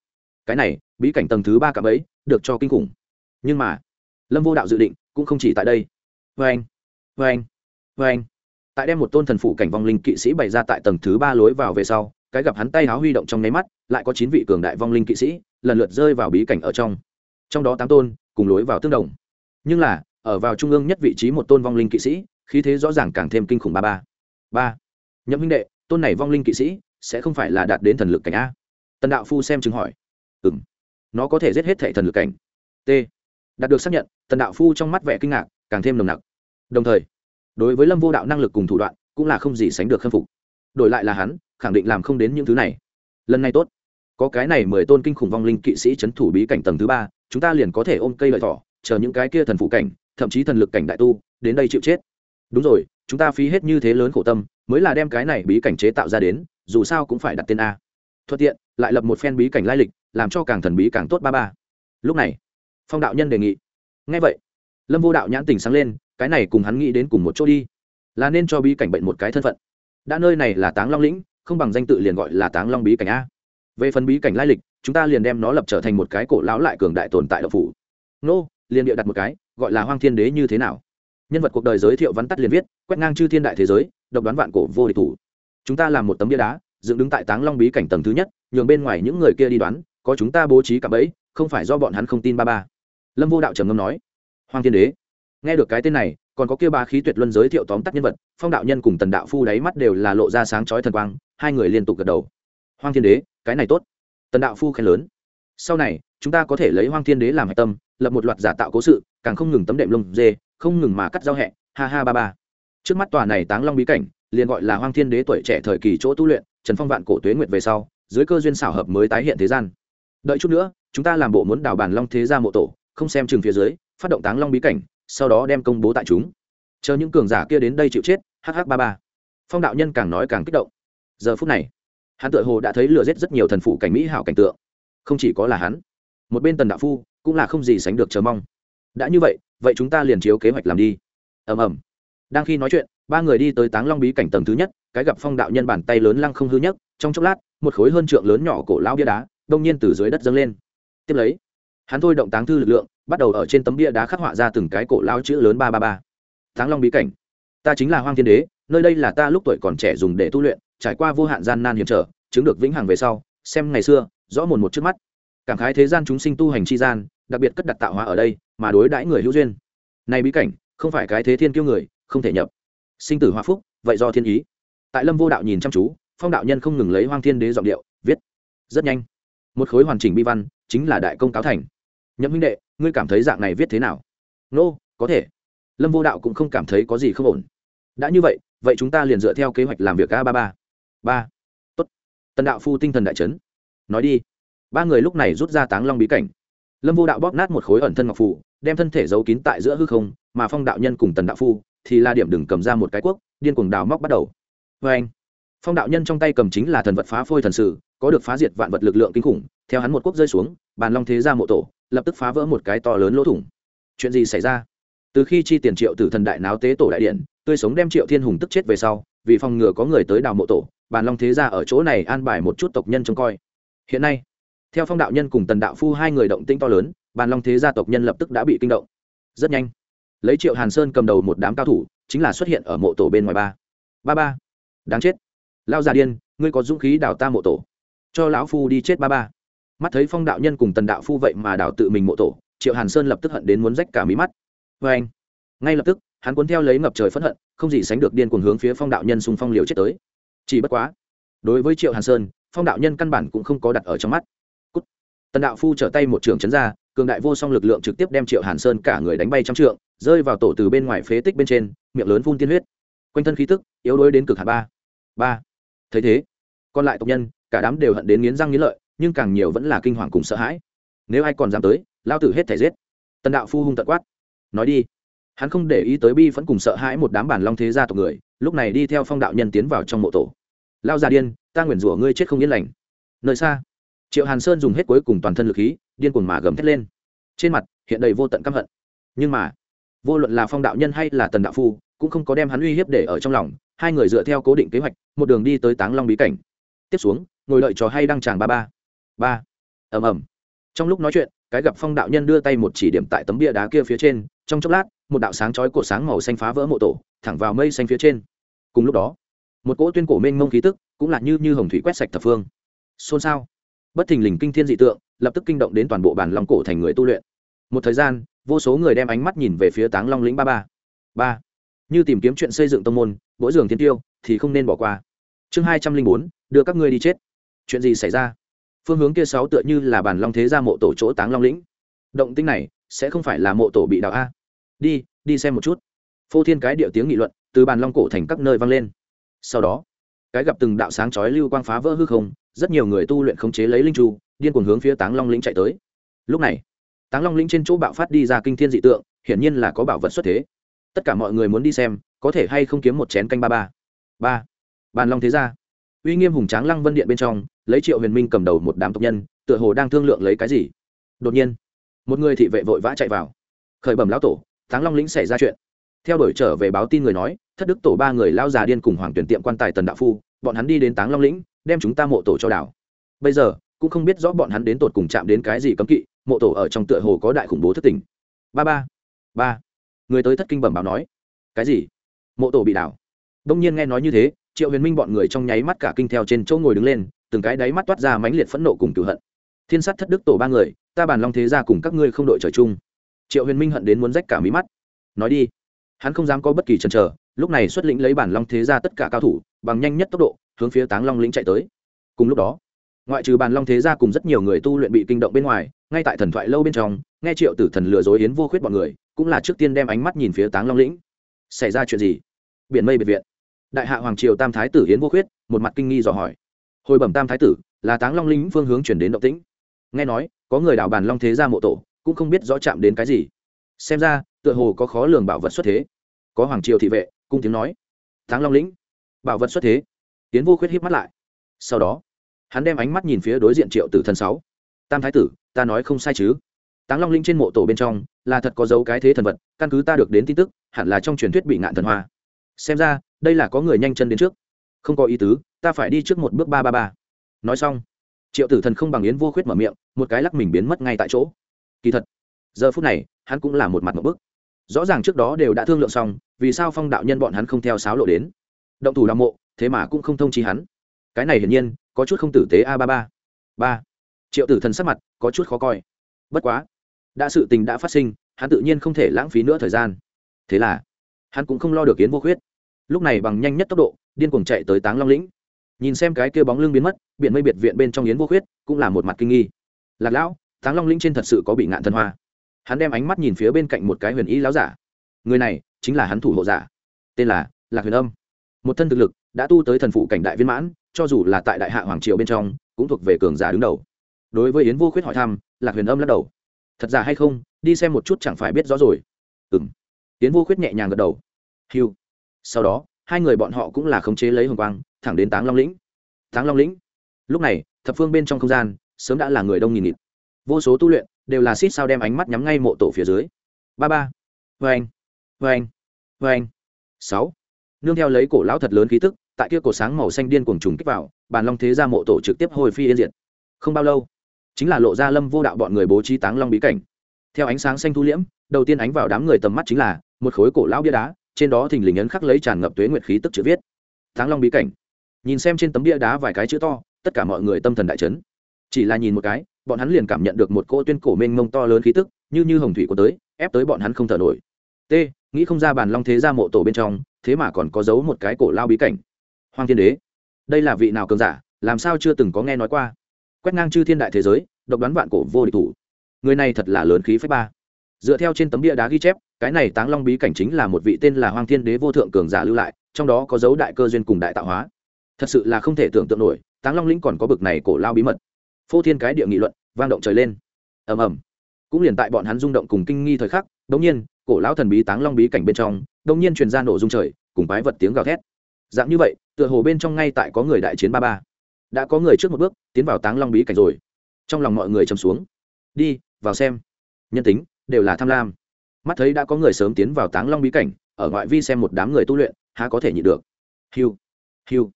Cái này, bí cảnh tầng thứ ba cạm ấy được cho kinh khủng. Nhưng mà, lâm vô đạo dự định, cũng không chỉ tại đây. Vê anh vê anh vê anh. Tại đem một tôn thần phủ cảnh vong linh kỵ sĩ bày ra tại tầng thứ ba lối vào về sau, cái gặp hắn tay háo huy động trong nháy mắt, lại có chín vị cường đại vong linh kỵ sĩ, lần lượt rơi vào bí cảnh ở trong. Trong đó tám tôn, cùng lối vào tương đồng. Nhưng là, ở vào trung ương nhất vị trí một tôn vong linh kỵ sĩ khí thế rõ ràng càng thêm kinh khủng ba ba. Ba. Nhậm huynh đệ, tôn này vong linh kỵ sĩ, sẽ không phải là đạt đến thần lực cảnh a? Tần đạo phu xem chứng hỏi. Ừ m nó có thể giết hết thệ thần lực cảnh. T. Đạt được xác nhận, tần đạo phu trong mắt vẻ kinh ngạc, càng thêm nồng nặc. Đồng thời, đối với lâm vô đạo năng lực cùng thủ đoạn, cũng là không gì sánh được khâm phục. Đổi lại là hắn, khẳng định làm không đến những thứ này. Lần này tốt. Có cái này mười tôn kinh khủng vong linh kỵ sĩ c h ấ n thủ bí cảnh tầng thứ ba, chúng ta liền có thể ôm cây lợi thỏ, chờ những cái kia thần phụ cảnh, thậm chí thần lực cảnh đại tu, đến đây chịu chết đúng rồi, chúng ta phí hết như thế lớn khổ tâm, mới là đem cái này bí cảnh chế tạo ra đến, dù sao cũng phải đặt tên a. Thuận tiện, lại lập một phen bí cảnh lai lịch, làm cho càng thần bí càng tốt ba ba. Lúc này, phong đạo nhân đề nghị. Ngay vậy, lâm vô đạo nhãn tình sáng lên, cái này cùng hắn nghĩ đến cùng một chỗ đi. Là nên cho bí cảnh bệnh một cái thân phận. Đã nơi này là táng long lĩnh, không bằng danh tự liền gọi là táng long bí cảnh a. Về phần bí cảnh lai lịch, chúng ta liền đem nó lập trở thành một cái cổ lão lại cường đại tồn tại độc phủ. Nô, liền địa đặt một cái, gọi là hoang thiên đế như thế nào? Nhân vật cuộc đời giới thiệu vắn tắt liền viết, quét ngang chư thiên đại thế giới, độc đoán vạn cổ vô địch thủ. Chúng ta làm một tấm bia đá, dựng đứng tại táng long bí cảnh tầng thứ nhất, nhường bên ngoài những người kia đi đoán, có chúng ta bố trí cả bẫy, không phải do bọn hắn không tin ba ba. Lâm vô đạo trầm ngâm nói. Hoàng thiên đế, nghe được cái tên này, còn có kia ba khí tuyệt luân giới thiệu tóm tắt nhân vật, phong đạo nhân cùng tần đạo phu đáy mắt đều là lộ ra sáng chói thần quang, hai người liên tục gật đầu. Hoàng thiên đế, cái này tốt. Tần đạo phu khen lớn. Sau này, chúng ta có thể lấy hoàng thiên đế làm hạch tâm, lập một loạt giả tạo cố sự, càng không ngừng tấm đệm lông dê không ngừng mà cắt giao hẹ, ha ha ba ba. Trước mắt tòa này táng long bí cảnh, liền gọi là hoang thiên đế tuổi trẻ thời kỳ chỗ tu luyện, trần phong vạn cổ tuế nguyệt về sau, dưới cơ duyên xảo hợp mới tái hiện thế gian. Đợi chút nữa, chúng ta làm bộ muốn đào bàn long thế gia mộ tổ, không xem chừng phía dưới, phát động táng long bí cảnh, sau đó đem công bố tại chúng. Chờ những cường giả kia đến đây chịu chết hh ba ba. Phong đạo nhân càng nói càng kích động. Giờ phút này, hắn tự hồ đã thấy lừa rết rất nhiều thần phụ cảnh mỹ hảo cảnh tượng. Không chỉ có là hắn, một bên tần đạo phu cũng là không gì sánh được chờ mong. Đã như vậy vậy chúng ta liền chiếu kế hoạch làm đi. Ầm ầm. Đang khi nói chuyện, ba người đi tới táng long bí cảnh tầng thứ nhất, cái gặp phong đạo nhân bàn tay lớn lăng không hư nhất, trong chốc lát, một khối hơn trượng lớn nhỏ cổ lao bia đá, đông nhiên từ dưới đất dâng lên. Tiếp lấy, hắn thôi động táng thư lực lượng, bắt đầu ở trên tấm bia đá khắc họa ra từng cái cổ lao chữ lớn ba ba ba. Táng long bí cảnh. Ta chính là hoang thiên đế, nơi đây là ta lúc tuổi còn trẻ dùng để tu luyện, trải qua vô hạn gian nan hiểm trở, chứng được vĩnh hằng về sau, xem ngày xưa, rõ mồn một trước mắt. Cảm khái thế gian chúng sinh tu hành chi gian đặc biệt cất đặt tạo hóa ở đây mà đối đãi người hữu duyên. Này bí cảnh không phải cái thế thiên kiêu người không thể nhập. Sinh tử hoa phúc vậy do thiên ý. Tại lâm vô đạo nhìn chăm chú phong đạo nhân không ngừng lấy hoang thiên đế giọng điệu viết. Rất nhanh. Một khối hoàn chỉnh bi văn chính là đại công cáo thành. Nhậm Minh đệ ngươi cảm thấy dạng này viết thế nào? Nô、no, có thể. Lâm vô đạo cũng không cảm thấy có gì không ổn. Đã như vậy vậy chúng ta liền dựa theo kế hoạch làm việc a ba ba. Ba. Tốt. Tần đạo phu tinh thần đại trấn nói đi. Ba người lúc này rút ra táng long bí cảnh lâm vô đạo bóp nát một khối ẩn thân ngọc phủ, đem thân thể giấu kín tại giữa hư không mà phong đạo nhân cùng tần đạo phu thì là điểm đừng cầm ra một cái cuốc điên cuồng đào móc bắt đầu. Vê anh phong đạo nhân trong tay cầm chính là thần vật phá phôi thần sử có được phá diệt vạn vật lực lượng kinh khủng theo hắn một quốc rơi xuống bàn long thế ra mộ tổ lập tức phá vỡ một cái to lớn lỗ thủng. Chuyện gì xảy ra? Từ khi chi tiền triệu tử thần đại náo tế tổ đại điện tươi sống đem triệu thiên hùng tức chết về sau vì phòng ngừa có người tới đào mộ tổ bàn long thế ra ở chỗ này an bài một chút tộc nhân trông coi. Hiện nay theo phong đạo nhân cùng tần đạo phu hai người động tĩnh to lớn, bàn long thế gia tộc nhân lập tức đã bị kinh động. Rất nhanh, lấy triệu hàn sơn cầm đầu một đám cao thủ, chính là xuất hiện ở mộ tổ bên ngoài ba. Ba ba. Đáng chết. Lao già điên, ngươi có dũng khí đào ta mộ tổ. Cho lão phu đi chết ba ba. Mắt thấy phong đạo nhân cùng tần đạo phu vậy mà đào tự mình mộ tổ, triệu hàn sơn lập tức hận đến muốn rách cả mí mắt. Vê anh, ngay lập tức, hắn cuốn theo lấy ngập trời phẫn hận, không gì sánh được điên cuồng hướng phía phong đạo nhân xung phong liều chết tới. Chỉ bất quá, đối với triệu hàn sơn, phong đạo nhân căn bản cũng không có đặt ở trong mắt tần đạo phu trở tay một trường chấn ra, cường đại vô song lực lượng trực tiếp đem triệu hàn sơn cả người đánh bay trong trượng, rơi vào tổ từ bên ngoài phế tích bên trên, miệng lớn phun tiên huyết. Quanh thân khí tức, yếu đuối đến cực hạn ba. Ba. Thấy thế, còn lại tộc nhân, cả đám đều hận đến nghiến răng nghiến lợi, nhưng càng nhiều vẫn là kinh hoàng cùng sợ hãi. Nếu ai còn dám tới, lao tử hết thể giết. Tần đạo phu hung tận quát. Nói đi. Hắn không để ý tới bi vẫn cùng sợ hãi một đám bản long thế gia tộc người, lúc này đi theo phong đạo nhân tiến vào trong mộ tổ. Lao già điên, ta nguyền rủa ngươi chết không yên lành. Nơi xa triệu hàn sơn dùng hết cuối cùng toàn thân lực khí, điên cuồng mà gầm thét lên. Trên mặt, hiện đầy vô tận căm hận. Nhưng mà, vô luận là phong đạo nhân hay là tần đạo phu, cũng không có đem hắn uy hiếp để ở trong lòng, hai người dựa theo cố định kế hoạch, một đường đi tới táng long bí cảnh. Tiếp xuống, ngồi đợi trò hay đăng tràng ba ba. Ba. Ầm ầm. Trong lúc nói chuyện, cái gặp phong đạo nhân đưa tay một chỉ điểm tại tấm bia đá kia phía trên, trong chốc lát, một đạo sáng chói cổ sáng màu xanh phá vỡ mộ tổ, thẳng vào mây xanh phía trên. Cùng lúc đó, một cỗ tuyên cổ mênh mông khí tức, cũng là như như hồng thủy quét sạch thập phương. Xôn xao bất thình lình kinh thiên dị tượng, lập tức kinh động đến toàn bộ bản long cổ thành người tu luyện. Một thời gian, vô số người đem ánh mắt nhìn về phía táng long lĩnh ba ba. Ba. Như tìm kiếm chuyện xây dựng tông môn, mỗi giường thiên tiêu, thì không nên bỏ qua. Chương hai trăm linh bốn, đưa các ngươi đi chết. Chuyện gì xảy ra? Phương hướng kia sáu tựa như là bản long thế ra mộ tổ chỗ táng long lĩnh. Động tinh này, sẽ không phải là mộ tổ bị đào a. Đi đi xem một chút. Phô thiên cái điệu tiếng nghị luận, từ bàn long cổ thành các nơi vang lên. Sau đó, cái gặp từng đạo sáng chói lưu quang phá vỡ hư không rất nhiều người tu luyện khống chế lấy linh chu, điên cuồng hướng phía táng long lĩnh chạy tới. Lúc này, táng long lĩnh trên chỗ bạo phát đi ra kinh thiên dị tượng, hiển nhiên là có bảo vật xuất thế. Tất cả mọi người muốn đi xem, có thể hay không kiếm một chén canh ba ba. Ba. Bàn long thế gia. Uy nghiêm hùng tráng lăng vân điện bên trong, lấy triệu huyền minh cầm đầu một đám tộc nhân, tựa hồ đang thương lượng lấy cái gì. Đột nhiên, một người thị vệ vội vã chạy vào. Khởi bẩm lão tổ, táng long lĩnh xảy ra chuyện. Theo đuổi trở về báo tin người nói, thất đức tổ ba người lao già điên cùng hoàng tuyển tiệm quan tài tần đạo phu, bọn hắn đi đến táng long lĩnh đem chúng ta mộ tổ cho đảo. Bây giờ, cũng không biết rõ bọn hắn đến tột cùng chạm đến cái gì cấm kỵ, mộ tổ ở trong tựa hồ có đại khủng bố thất tình. Ba ba ba. Người tới thất kinh bẩm báo nói. Cái gì? Mộ tổ bị đảo. Đông nhiên nghe nói như thế, triệu huyền minh bọn người trong nháy mắt cả kinh theo trên chỗ ngồi đứng lên, từng cái đáy mắt toát ra mãnh liệt phẫn nộ cùng cửu hận. Thiên sát thất đức tổ ba người, ta bàn long thế ra cùng các ngươi không đội trời chung. Triệu huyền minh hận đến muốn rách cả mí mắt. Nói đi. Hắn không dám có bất kỳ chần chờ, lúc này xuất lĩnh lấy bản long thế ra tất cả cao thủ, bằng nhanh nhất tốc độ hướng phía táng long lĩnh chạy tới. Cùng lúc đó, ngoại trừ bàn long thế gia cùng rất nhiều người tu luyện bị kinh động bên ngoài, ngay tại thần thoại lâu bên trong, nghe triệu tử thần lừa dối yến vô khuyết bọn người, cũng là trước tiên đem ánh mắt nhìn phía táng long lĩnh. Xảy ra chuyện gì? Biển mây biệt viện. Đại hạ hoàng triều tam thái tử yến vô khuyết, một mặt kinh nghi dò hỏi. Hồi bẩm tam thái tử, là táng long lĩnh phương hướng chuyển đến động tĩnh. Nghe nói, có người đảo bàn long thế ra mộ tổ, cũng không biết rõ chạm đến cái gì. Xem ra, tựa hồ có khó lường bảo vật xuất thế. Có hoàng triều thị vệ, cung tiếng nói. Táng long lĩnh, bảo vật xuất thế tiến vô khuyết híp mắt lại. Sau đó, hắn đem ánh mắt nhìn phía đối diện triệu tử thần sáu. Tam thái tử, ta nói không sai chứ? Táng long linh trên mộ tổ bên trong là thật có dấu cái thế thần vật, căn cứ ta được đến tin tức, hẳn là trong truyền thuyết bị ngạn thần hoa. Xem ra, đây là có người nhanh chân đến trước. Không có ý tứ, ta phải đi trước một bước ba ba ba. Nói xong, triệu tử thần không bằng yến vô khuyết mở miệng, một cái lắc mình biến mất ngay tại chỗ. Kỳ thật, giờ phút này, hắn cũng là một mặt một bức. Rõ ràng trước đó đều đã thương lượng xong, vì sao phong đạo nhân bọn hắn không theo sáo lộ đến. Động thủ đ mộ thế mà cũng không thông chi hắn. Cái này hiển nhiên, có chút không tử tế a ba ba. Ba. Triệu tử thần sắc mặt, có chút khó coi. Bất quá, đã sự tình đã phát sinh, hắn tự nhiên không thể lãng phí nữa thời gian. Thế là, hắn cũng không lo được kiến vô khuyết. Lúc này bằng nhanh nhất tốc độ, điên cuồng chạy tới táng long lĩnh. Nhìn xem cái kia bóng lưng biến mất, biển mây biệt viện bên trong yến vô khuyết cũng là một mặt kinh nghi. Lạc lão, táng long lĩnh trên thật sự có bị ngạn thân hoa? Hắn đem ánh mắt nhìn phía bên cạnh một cái huyền ý láo giả. Người này chính là hắn thủ hộ giả. Tên là lạc huyền âm. Một thân thực lực đã tu tới thần phụ cảnh đại viên mãn, cho dù là tại đại hạ hoàng triều bên trong, cũng thuộc về cường giả đứng đầu. Đối với yến vô khuyết hỏi thăm, lạc huyền âm lắc đầu. Thật giả hay không, đi xem một chút chẳng phải biết rõ rồi. Ừ m yến vô khuyết nhẹ nhàng gật đầu. Hiu. Sau đó, hai người bọn họ cũng là khống chế lấy hồng quang, thẳng đến táng long lĩnh. Táng long lĩnh. Lúc này, thập phương bên trong không gian, sớm đã là người đông nghìn nghịt. Vô số tu luyện, đều là xít sao đem ánh mắt nhắm ngay mộ tổ phía dưới. Ba ba. Vê anh vê anh vê anh sáu nương theo lấy cổ lão thật lớn khí tức, tại kia cổ sáng màu xanh điên cuồng trùng kích vào, bàn long thế ra mộ tổ trực tiếp hồi phi yên diệt. Không bao lâu, chính là lộ ra lâm vô đạo bọn người bố trí táng long bí cảnh. Theo ánh sáng xanh thu liễm, đầu tiên ánh vào đám người tầm mắt chính là một khối cổ lão bia đá, trên đó thình lình ấn khắc lấy tràn ngập tuế nguyệt khí tức chữ viết. Táng long bí cảnh. Nhìn xem trên tấm bia đá vài cái chữ to, tất cả mọi người tâm thần đại chấn. Chỉ là nhìn một cái, bọn hắn liền cảm nhận được một cỗ tuyên cổ mênh mông to lớn khí tức, như như hồng thủy của tới, ép tới bọn hắn không thở nổi. T nghĩ không ra bàn long thế ra mộ tổ bên trong, thế mà còn có giấu một cái cổ lao bí cảnh. Hoàng thiên đế, đây là vị nào cường giả, làm sao chưa từng có nghe nói qua? Quét ngang chư thiên đại thế giới, độc đoán vạn cổ vô địch thủ. Người này thật là lớn khí phách ba. Dựa theo trên tấm bia đá ghi chép, cái này táng long bí cảnh chính là một vị tên là hoàng thiên đế vô thượng cường giả lưu lại, trong đó có dấu đại cơ duyên cùng đại tạo hóa. Thật sự là không thể tưởng tượng nổi, táng long lĩnh còn có bực này cổ lao bí mật. Phô thiên cái địa nghị luận, vang động trời lên. Ầm ầm. Cũng liền tại bọn hắn rung động cùng kinh nghi thời khắc đống nhiên cổ lão thần bí táng long bí cảnh bên trong, đông nhiên truyền ra nổ dung trời, cùng quái vật tiếng gào thét. Dạng như vậy, tựa hồ bên trong ngay tại có người đại chiến ba ba. Đã có người trước một bước, tiến vào táng long bí cảnh rồi. Trong lòng mọi người chầm xuống. Đi, vào xem. Nhân tính, đều là tham lam. Mắt thấy đã có người sớm tiến vào táng long bí cảnh, ở ngoại vi xem một đám người tu luyện, há có thể nhịn được. Hiu hiu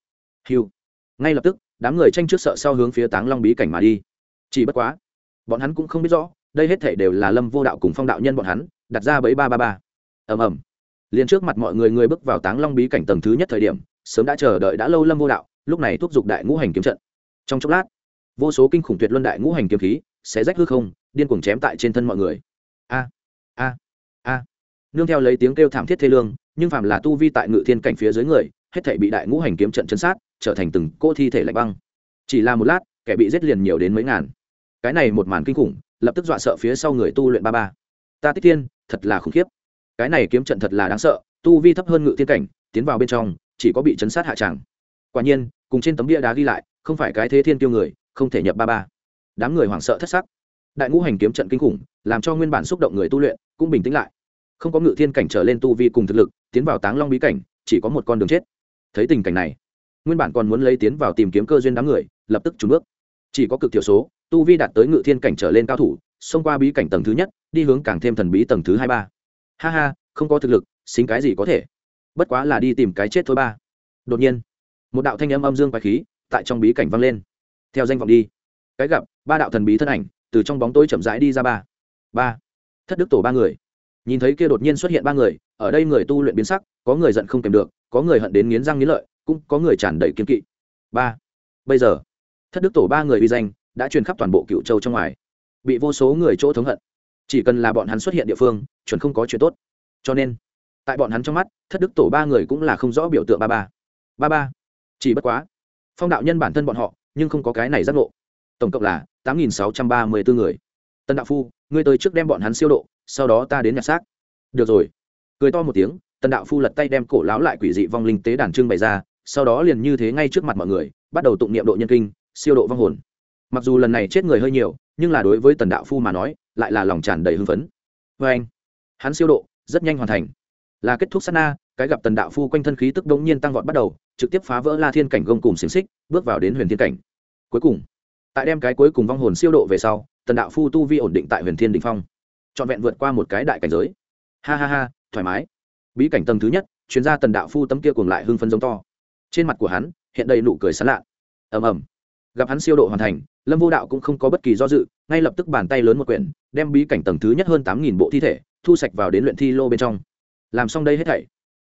hiu. Ngay lập tức, đám người tranh trước sợ sau hướng phía táng long bí cảnh mà đi. Chỉ bất quá, bọn hắn cũng không biết rõ đây hết thể đều là lâm vô đạo cùng phong đạo nhân bọn hắn, đặt ra bẫy ba ba ba. Ầm ầm. Liền trước mặt mọi người người bước vào táng long bí cảnh tầng thứ nhất thời điểm, sớm đã chờ đợi đã lâu lâm vô đạo, lúc này thúc giục đại ngũ hành kiếm trận. Trong chốc lát, vô số kinh khủng tuyệt luân đại ngũ hành kiếm khí sẽ rách hư không, điên cuồng chém tại trên thân mọi người. A a a. Nương theo lấy tiếng kêu thảm thiết thê lương, nhưng phàm là tu vi tại ngự thiên cảnh phía dưới người, hết thể bị đại ngũ hành kiếm trận chấn sát, trở thành từng cô thi thể lạnh băng. Chỉ là một lát, kẻ bị giết liền nhiều đến mấy ngàn. Cái này một màn kinh khủng lập tức dọa sợ phía sau người tu luyện ba ba. Ta tích tiên thật là khủng khiếp. Cái này kiếm trận thật là đáng sợ, tu vi thấp hơn ngự thiên cảnh, tiến vào bên trong, chỉ có bị chấn sát hạ tràng. Quả nhiên, cùng trên tấm bia đá ghi lại, không phải cái thế thiên tiêu người, không thể nhập ba ba. Đám người hoảng sợ thất sắc. Đại ngũ hành kiếm trận kinh khủng, làm cho nguyên bản xúc động người tu luyện cũng bình tĩnh lại. Không có ngự thiên cảnh trở lên tu vi cùng thực lực, tiến vào táng long bí cảnh, chỉ có một con đường chết. Thấy tình cảnh này, nguyên bản còn muốn lấy tiến vào tìm kiếm cơ duyên đám người, lập tức trúng bước chỉ có cực thiểu số, tu vi đạt tới ngự thiên cảnh trở lên cao thủ, xông qua bí cảnh tầng thứ nhất, đi hướng càng thêm thần bí tầng thứ hai ba. Ha ha, không có thực lực, xính cái gì có thể? Bất quá là đi tìm cái chết thôi ba. Đột nhiên, một đạo thanh âm âm dương quái khí tại trong bí cảnh vang lên. Theo danh vọng đi. Cái gặp, ba đạo thần bí thân ảnh từ trong bóng tối chậm rãi đi ra ba. Ba. Thất đức tổ ba người. Nhìn thấy kia đột nhiên xuất hiện ba người, ở đây người tu luyện biến sắc, có người giận không kèm được, có người hận đến nghiến răng nghiến lợi, cũng có người tràn đầy kiên kỵ. Ba. Bây giờ thất đức tổ ba người uy danh đã truyền khắp toàn bộ cựu châu trong ngoài bị vô số người chỗ thống hận chỉ cần là bọn hắn xuất hiện địa phương chuẩn không có chuyện tốt cho nên tại bọn hắn trong mắt thất đức tổ ba người cũng là không rõ biểu tượng ba ba ba ba chỉ bất quá phong đạo nhân bản thân bọn họ nhưng không có cái này giác ngộ tổng cộng là tám nghìn sáu trăm ba mươi bốn người tân đạo phu ngươi tới trước đem bọn hắn siêu độ sau đó ta đến nhặt xác được rồi cười to một tiếng tần đạo phu lật tay đem cổ lão lại quỷ dị vong linh tế đàn trưng bày ra sau đó liền như thế ngay trước mặt mọi người bắt đầu tụng niệm độ nhân kinh siêu độ vong hồn. Mặc dù lần này chết người hơi nhiều, nhưng là đối với tần đạo phu mà nói, lại là lòng tràn đầy hưng phấn. Vê anh, hắn siêu độ, rất nhanh hoàn thành. Là kết thúc sát na, cái gặp tần đạo phu quanh thân khí tức đống nhiên tăng vọt bắt đầu, trực tiếp phá vỡ la thiên cảnh gông cùng xiềng xích, bước vào đến huyền thiên cảnh. Cuối cùng, tại đem cái cuối cùng vong hồn siêu độ về sau, tần đạo phu tu vi ổn định tại huyền thiên đình phong. Trọn vẹn vượt qua một cái đại cảnh giới. Ha ha ha, thoải mái. Bí cảnh tầng thứ nhất, chuyên gia tần đạo phu tấm kia cùng lại hưng phấn giống to. Trên mặt của hắn, hiện đầy nụ cười sán lạ. Ầm ầm gặp hắn siêu độ hoàn thành, lâm vô đạo cũng không có bất kỳ do dự, ngay lập tức bàn tay lớn một quyển, đem bí cảnh tầng thứ nhất hơn tám nghìn bộ thi thể, thu sạch vào đến luyện thi lô bên trong. Làm xong đây hết thảy,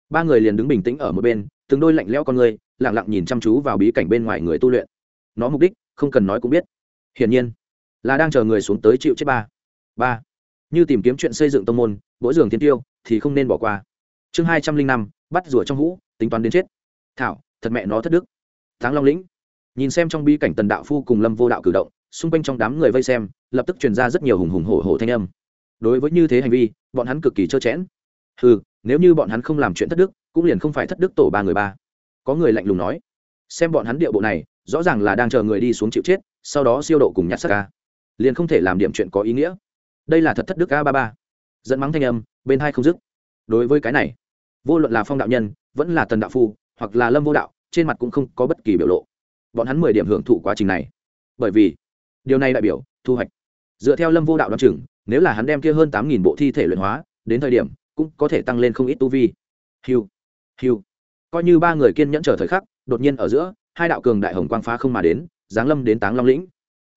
ba người liền đứng bình tĩnh ở một bên, từng đôi lạnh lẽo con người lẳng lặng nhìn chăm chú vào bí cảnh bên ngoài người tu luyện. Nó mục đích, không cần nói cũng biết. Hiển nhiên, là đang chờ người xuống tới chịu chết ba. Ba. Như tìm kiếm chuyện xây dựng tông môn mỗi giường thiên tiêu, thì không nên bỏ qua. Chương hai trăm linh năm, bắt rùa trong hũ, tính toán đến chết. Thảo, thật mẹ nó thất đức. Tháng long lĩnh nhìn xem trong bi cảnh tần đạo phu cùng lâm vô đạo cử động, xung quanh trong đám người vây xem, lập tức truyền ra rất nhiều hùng hùng hổ hổ thanh âm. Đối với như thế hành vi, bọn hắn cực kỳ trơ chẽn. Ừ nếu như bọn hắn không làm chuyện thất đức, cũng liền không phải thất đức tổ ba người ba. Có người lạnh lùng nói, xem bọn hắn địa bộ này, rõ ràng là đang chờ người đi xuống chịu chết, sau đó siêu độ cùng nhặt sắc ca liền không thể làm điểm chuyện có ý nghĩa. Đây là thật thất đức a ba ba. Dẫn mắng thanh âm, bên hai không dứt. Đối với cái này, vô luận là phong đạo nhân, vẫn là tần đạo phu, hoặc là lâm vô đạo, trên mặt cũng không có bất kỳ biểu lộ bọn hắn mười điểm hưởng thụ quá trình này. Bởi vì, điều này đại biểu, thu hoạch. Dựa theo lâm vô đạo đ o á n chừng, nếu là hắn đem kia hơn tám nghìn bộ thi thể luyện hóa, đến thời điểm, cũng có thể tăng lên không ít tu vi. Hiu hiu. Coi như ba người kiên nhẫn chờ thời khắc, đột nhiên ở giữa, hai đạo cường đại hồng quang phá không mà đến, giáng lâm đến táng long lĩnh.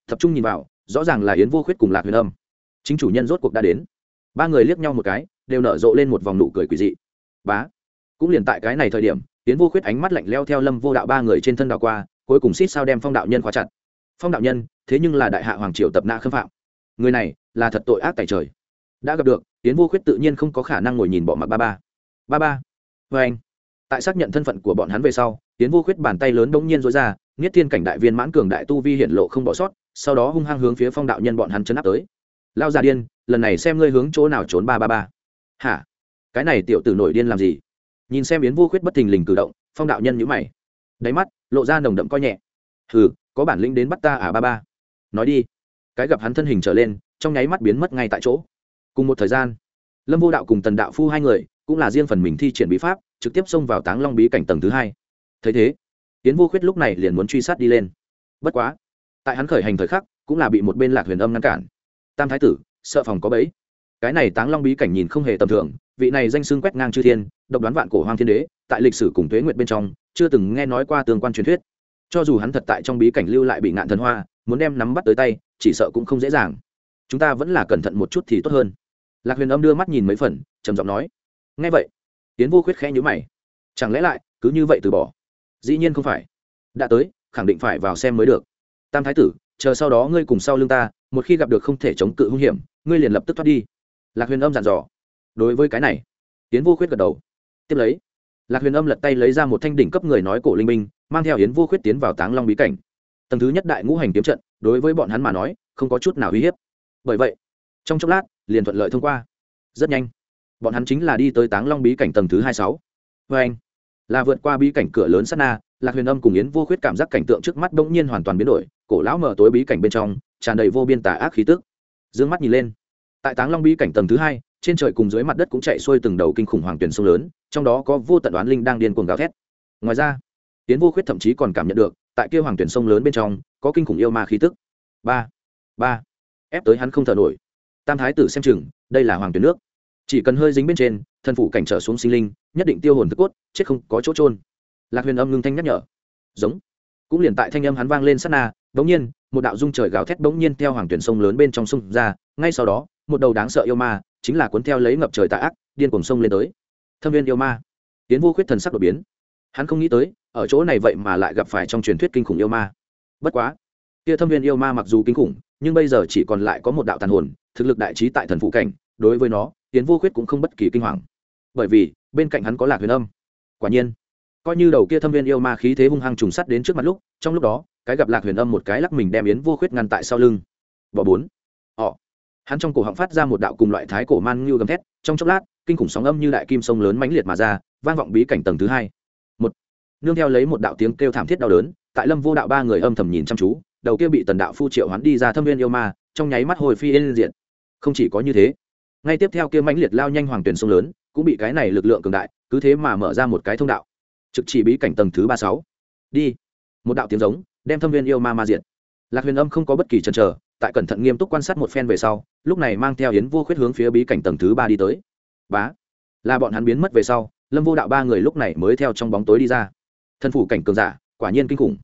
Tập trung nhìn vào, rõ ràng là yến vô khuyết cùng lạc huyền âm. Chính chủ nhân rốt cuộc đã đến. Ba người liếc nhau một cái, đều nở rộ lên một vòng nụ cười quỳ dị. Bá. Cũng liền tại cái này thời điểm, yến vô khuyết ánh mắt lạnh leo theo lâm vô đạo ba người trên thân đạo qua cuối cùng xít sao đem phong đạo nhân khóa chặt. Phong đạo nhân, thế nhưng là đại hạ hoàng triều tập nạ khâm phạm. Người này, là thật tội ác tại trời. Đã gặp được tiến vô khuyết tự nhiên không có khả năng ngồi nhìn bỏ mặc ba ba. Ba ba vê anh. Tại xác nhận thân phận của bọn hắn về sau tiến vô khuyết bàn tay lớn bỗng nhiên dối ra nghiết thiên cảnh đại viên mãn cường đại tu vi hiện lộ không bỏ sót, sau đó hung hăng hướng phía phong đạo nhân bọn hắn chấn áp tới. Lao già điên, lần này xem ngươi hướng chỗ nào trốn ba ba ba. Hả? Cái này tiểu tử nổi điên làm gì? Nhìn xem yến vô khuyết bất thình lình cử động, phong đạo nhân nhữ mày đáy mắt, lộ ra nồng đậm coi nhẹ. Hừ, có bản lĩnh đến bắt ta à ba ba. Nói đi. Cái gặp hắn thân hình trở lên, trong nháy mắt biến mất ngay tại chỗ. Cùng một thời gian, lâm vô đạo cùng tần đạo phu hai người, cũng là riêng phần mình thi triển bí pháp, trực tiếp xông vào táng long bí cảnh tầng thứ hai. Thấy thế tiến vô khuyết lúc này liền muốn truy sát đi lên. Bất quá, tại hắn khởi hành thời khắc, cũng là bị một bên lạc huyền âm ngăn cản. Tam thái tử, sợ phòng có bẫy. Cái này táng long bí cảnh nhìn không hề tầm thường, vị này danh xưng quét ngang chư thiên, độc đoán vạn cổ Hoàng thiên đế tại lịch sử cùng tuế nguyệt bên trong, chưa từng nghe nói qua tương quan truyền thuyết. Cho dù hắn thật tại trong bí cảnh lưu lại bị ngạn thần hoa, muốn đem nắm bắt tới tay, chỉ sợ cũng không dễ dàng. Chúng ta vẫn là cẩn thận một chút thì tốt hơn. Lạc huyền âm đưa mắt nhìn mấy phần, trầm giọng nói ngay vậy. Tiến vô khuyết khẽ nhữ mày. Chẳng lẽ lại, cứ như vậy từ bỏ? Dĩ nhiên không phải. Đã tới, khẳng định phải vào xem mới được. Tam thái tử, chờ sau đó ngươi cùng sau lưng ta, một khi gặp được không thể chống cự hung hiểm, ngươi liền lập tức thoát đi. Lạc huyền âm dặn dò. Đối với cái này tiến vô khuyết gật đầu. Tiếp lấy lạc huyền âm lật tay lấy ra một thanh đỉnh cấp người nói cổ linh minh mang theo yến vô khuyết tiến vào táng long bí cảnh. Tầng thứ nhất đại ngũ hành kiếm trận, đối với bọn hắn mà nói, không có chút nào uy hiếp. Bởi vậy, trong chốc lát, liền thuận lợi thông qua. Rất nhanh, bọn hắn chính là đi tới táng long bí cảnh tầng thứ hai sáu. Vê anh, là vượt qua bí cảnh cửa lớn sát na, lạc huyền âm cùng yến vô khuyết cảm giác cảnh tượng trước mắt bỗng nhiên hoàn toàn biến đổi, cổ lão mở tối bí cảnh bên trong, tràn đầy vô biên tà ác khí tức. D ư ơ n g mắt nhìn lên, tại táng long bí cảnh tầng thứ hai trên trời cùng dưới mặt đất cũng chạy xuôi từng đầu kinh khủng hoàng tuyển sông lớn, trong đó có vô tận đoán linh đang điên cuồng gào thét. Ngoài ra tiến vô khuyết thậm chí còn cảm nhận được, tại kia hoàng tuyển sông lớn bên trong, có kinh khủng yêu ma khí tức. Ba ba, ép tới hắn không thở nổi. Tam thái tử xem chừng, đây là hoàng tuyển nước. Chỉ cần hơi dính bên trên thân phủ cảnh trở xuống sinh linh, nhất định tiêu hồn thức cốt, chết không có chỗ trôn lạc huyền âm ngưng thanh nhắc nhở. Giống. Cũng liền tại thanh âm hắn vang lên sát na, bỗng nhiên, một đạo dung trời gào thét bỗng nhiên theo hoàng tuyển sông lớn bên trong sông ra, ngay sau đó, một đầu đáng sợ yêu ma chính là cuốn theo lấy ngập trời tà ác, điên cuồng sông lên tới. Thâm viên yêu ma. Tiến vô khuyết thần sắc đột biến. Hắn không nghĩ tới, ở chỗ này vậy mà lại gặp phải trong truyền thuyết kinh khủng yêu ma. Bất quá, kia thâm viên yêu ma mặc dù kinh khủng, nhưng bây giờ chỉ còn lại có một đạo tàn hồn, thực lực đại trí tại thần phụ cảnh, đối với nó, tiến vô khuyết cũng không bất kỳ kinh hoàng. Bởi vì, bên cạnh hắn có lạc huyền âm. Quả nhiên, coi như đầu kia thâm viên yêu ma khí thế hung hăng trùng sắt đến trước mặt lúc, trong lúc đó, cái gặp lạc huyền âm một cái lắc mình đem yến vô khuyết ngăn tại sau lưng. Bỏ bốn hắn trong cổ họng phát ra một đạo cùng loại thái cổ man như gầm thét, trong chốc lát, kinh khủng sóng âm như đại kim sông lớn mãnh liệt mà ra, vang vọng bí cảnh tầng thứ hai. Một, nương theo lấy một đạo tiếng kêu thảm thiết đau đớn, tại lâm vô đạo ba người âm thầm nhìn chăm chú, đầu kia bị tần đạo phu triệu hắn đi ra thâm viên yêu ma, trong nháy mắt hồi phi yên diện không chỉ có như thế, ngay tiếp theo kia mãnh liệt lao nhanh hoàng tuyển sông lớn, cũng bị cái này lực lượng cường đại, cứ thế mà mở ra một cái thông đạo. Trực chỉ bí cảnh tầng thứ ba sáu. Đi. Một đạo tiếng giống, đem thâm viên yêu ma ma diện lạc huyền âm không có bất kỳ chần chờ tại cẩn thận nghiêm túc quan sát một phen về sau, lúc này mang theo yến vô khuyết hướng phía bí cảnh tầng thứ ba đi tới. Bá, là bọn hắn biến mất về sau, lâm vô đạo ba người lúc này mới theo trong bóng tối đi ra. Thần phủ cảnh cường giả, quả nhiên kinh khủng.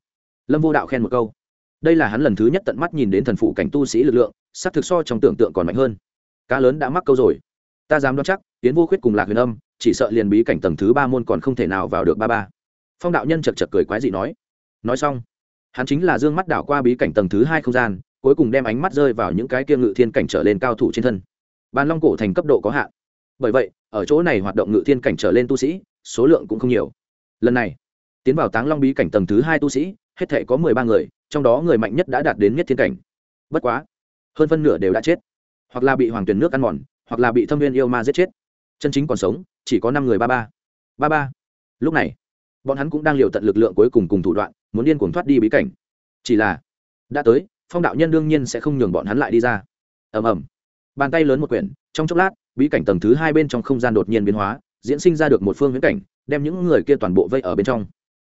Lâm vô đạo khen một câu. Đây là hắn lần thứ nhất tận mắt nhìn đến thần phủ cảnh tu sĩ lực lượng sắc thực so trong tưởng tượng còn mạnh hơn. Cá lớn đã mắc câu rồi. Ta dám đoán chắc tiến vô khuyết cùng lạc huyền âm, chỉ sợ liền bí cảnh tầng thứ ba môn còn không thể nào vào được ba ba. Phong đạo nhân chật chật cười quái dị nói. Nói xong, hắn chính là d ư ơ n g mắt đảo qua bí cảnh tầng thứ hai không gian cuối cùng đem ánh mắt rơi vào những cái kia ngự thiên cảnh trở lên cao thủ trên thân. Bàn long cổ thành cấp độ có hạn. Bởi vậy, ở chỗ này hoạt động ngự thiên cảnh trở lên tu sĩ, số lượng cũng không nhiều. Lần này, tiến vào táng long bí cảnh tầng thứ hai tu sĩ, hết thể có mười ba người, trong đó người mạnh nhất đã đạt đến nhất thiên cảnh. Bất quá, hơn phân nửa đều đã chết. Hoặc là bị hoàng tuyển nước ăn mòn, hoặc là bị thâm viên yêu ma giết chết. Chân chính còn sống, chỉ có năm người ba ba. Ba ba. Lúc này, bọn hắn cũng đang liều tận lực lượng cuối cùng cùng thủ đoạn, muốn điên cuồng thoát đi bí cảnh. Chỉ là, đã tới phong đạo nhân đương nhiên sẽ không nhường bọn hắn lại đi ra. Ầm ầm. Bàn tay lớn một quyển, trong chốc lát, bí cảnh tầng thứ hai bên trong không gian đột nhiên biến hóa, diễn sinh ra được một phương viễn cảnh, đem những người kia toàn bộ vây ở bên trong.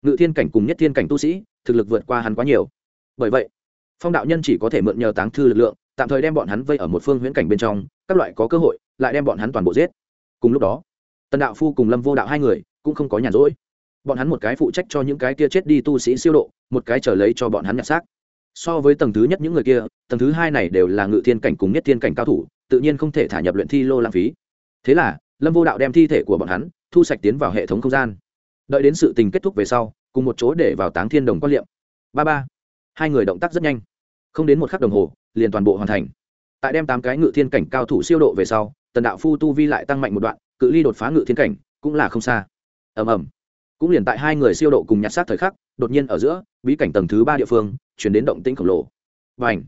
Ngự thiên cảnh cùng nhất thiên cảnh tu sĩ, thực lực vượt qua hắn quá nhiều. Bởi vậy, phong đạo nhân chỉ có thể mượn nhờ táng thư lực lượng, tạm thời đem bọn hắn vây ở một phương huyễn cảnh bên trong, các loại có cơ hội, lại đem bọn hắn toàn bộ giết. Cùng lúc đó, tần đạo phu cùng lâm vô đạo hai người cũng không có nhàn rỗi. Bọn hắn một cái phụ trách cho những cái kia chết đi tu sĩ siêu độ, một cái trở lấy cho bọn hắn nhặt xác so với tầng thứ nhất những người kia, tầng thứ hai này đều là ngự thiên cảnh cùng nhất thiên cảnh cao thủ, tự nhiên không thể thả nhập luyện thi lô lãng phí. Thế là, lâm vô đạo đem thi thể của bọn hắn thu sạch tiến vào hệ thống không gian. Đợi đến sự tình kết thúc về sau, cùng một chỗ để vào táng thiên đồng quan liệm. Ba ba. Hai người động tác rất nhanh. Không đến một khắc đồng hồ, liền toàn bộ hoàn thành. Tại đem tám cái ngự thiên cảnh cao thủ siêu độ về sau, tần đạo phu tu vi lại tăng mạnh một đoạn, cự ly đột phá ngự thiên cảnh cũng là không xa. Ầm ầm cũng liền tại hai người siêu độ cùng nhặt xác thời khắc đột nhiên ở giữa bí cảnh tầng thứ ba địa phương chuyển đến động tĩnh khổng lồ. Và ảnh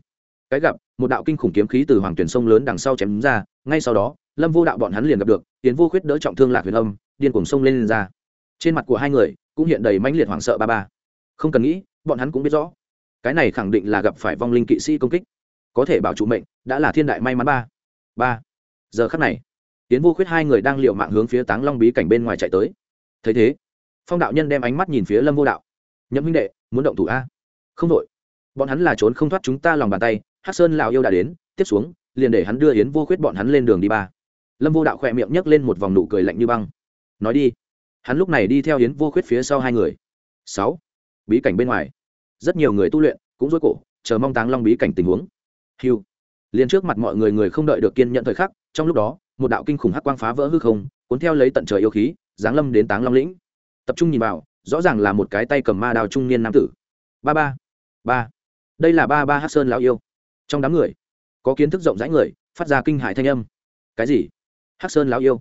cái gặp một đạo kinh khủng kiếm khí từ hoàng tuyển sông lớn đằng sau chém ra ngay sau đó lâm vô đạo bọn hắn liền gặp được tiến vô khuyết đỡ trọng thương lạc huyền âm điên cuồng sông lên, lên ra. Trên mặt của hai người cũng hiện đầy mãnh liệt hoảng sợ ba ba. Không cần nghĩ bọn hắn cũng biết rõ cái này khẳng định là gặp phải vong linh kỵ sĩ công kích. Có thể bảo trụ mệnh đã là thiên đại may mắn ba. Ba! Giờ khắc này tiến vô khuyết hai người đang liệu mạng hướng phía táng long bí cảnh bên ngoài chạy tới. Thấy thế phong đạo nhân đem ánh mắt nhìn phía lâm vô đạo. Nhậm huynh đệ, muốn động thủ a? Không đội. Bọn hắn là trốn không thoát chúng ta lòng bàn tay hát sơn lào yêu đã đến, tiếp xuống, liền để hắn đưa yến vô khuyết bọn hắn lên đường đi ba. Lâm vô đạo khỏe miệng nhấc lên một vòng nụ cười lạnh như băng. Nói đi. Hắn lúc này đi theo yến vô khuyết phía sau hai người. Sáu, bí cảnh bên ngoài. Rất nhiều người tu luyện, cũng dối cổ, chờ mong táng long bí cảnh tình huống. Hiu liền trước mặt mọi người người không đợi được kiên nhận thời khắc, trong lúc đó, một đạo kinh khủng hắc quang phá vỡ hư không, cuốn theo lấy tận trời yêu khí, giáng lâm đến táng long lĩnh tập trung nhìn vào, rõ ràng là một cái tay cầm ma đao trung niên nam tử. Ba ba ba. Đây là ba ba hát sơn lão yêu. Trong đám người, có kiến thức rộng rãi người, phát ra kinh hại thanh âm. Cái gì? Hát sơn lão yêu?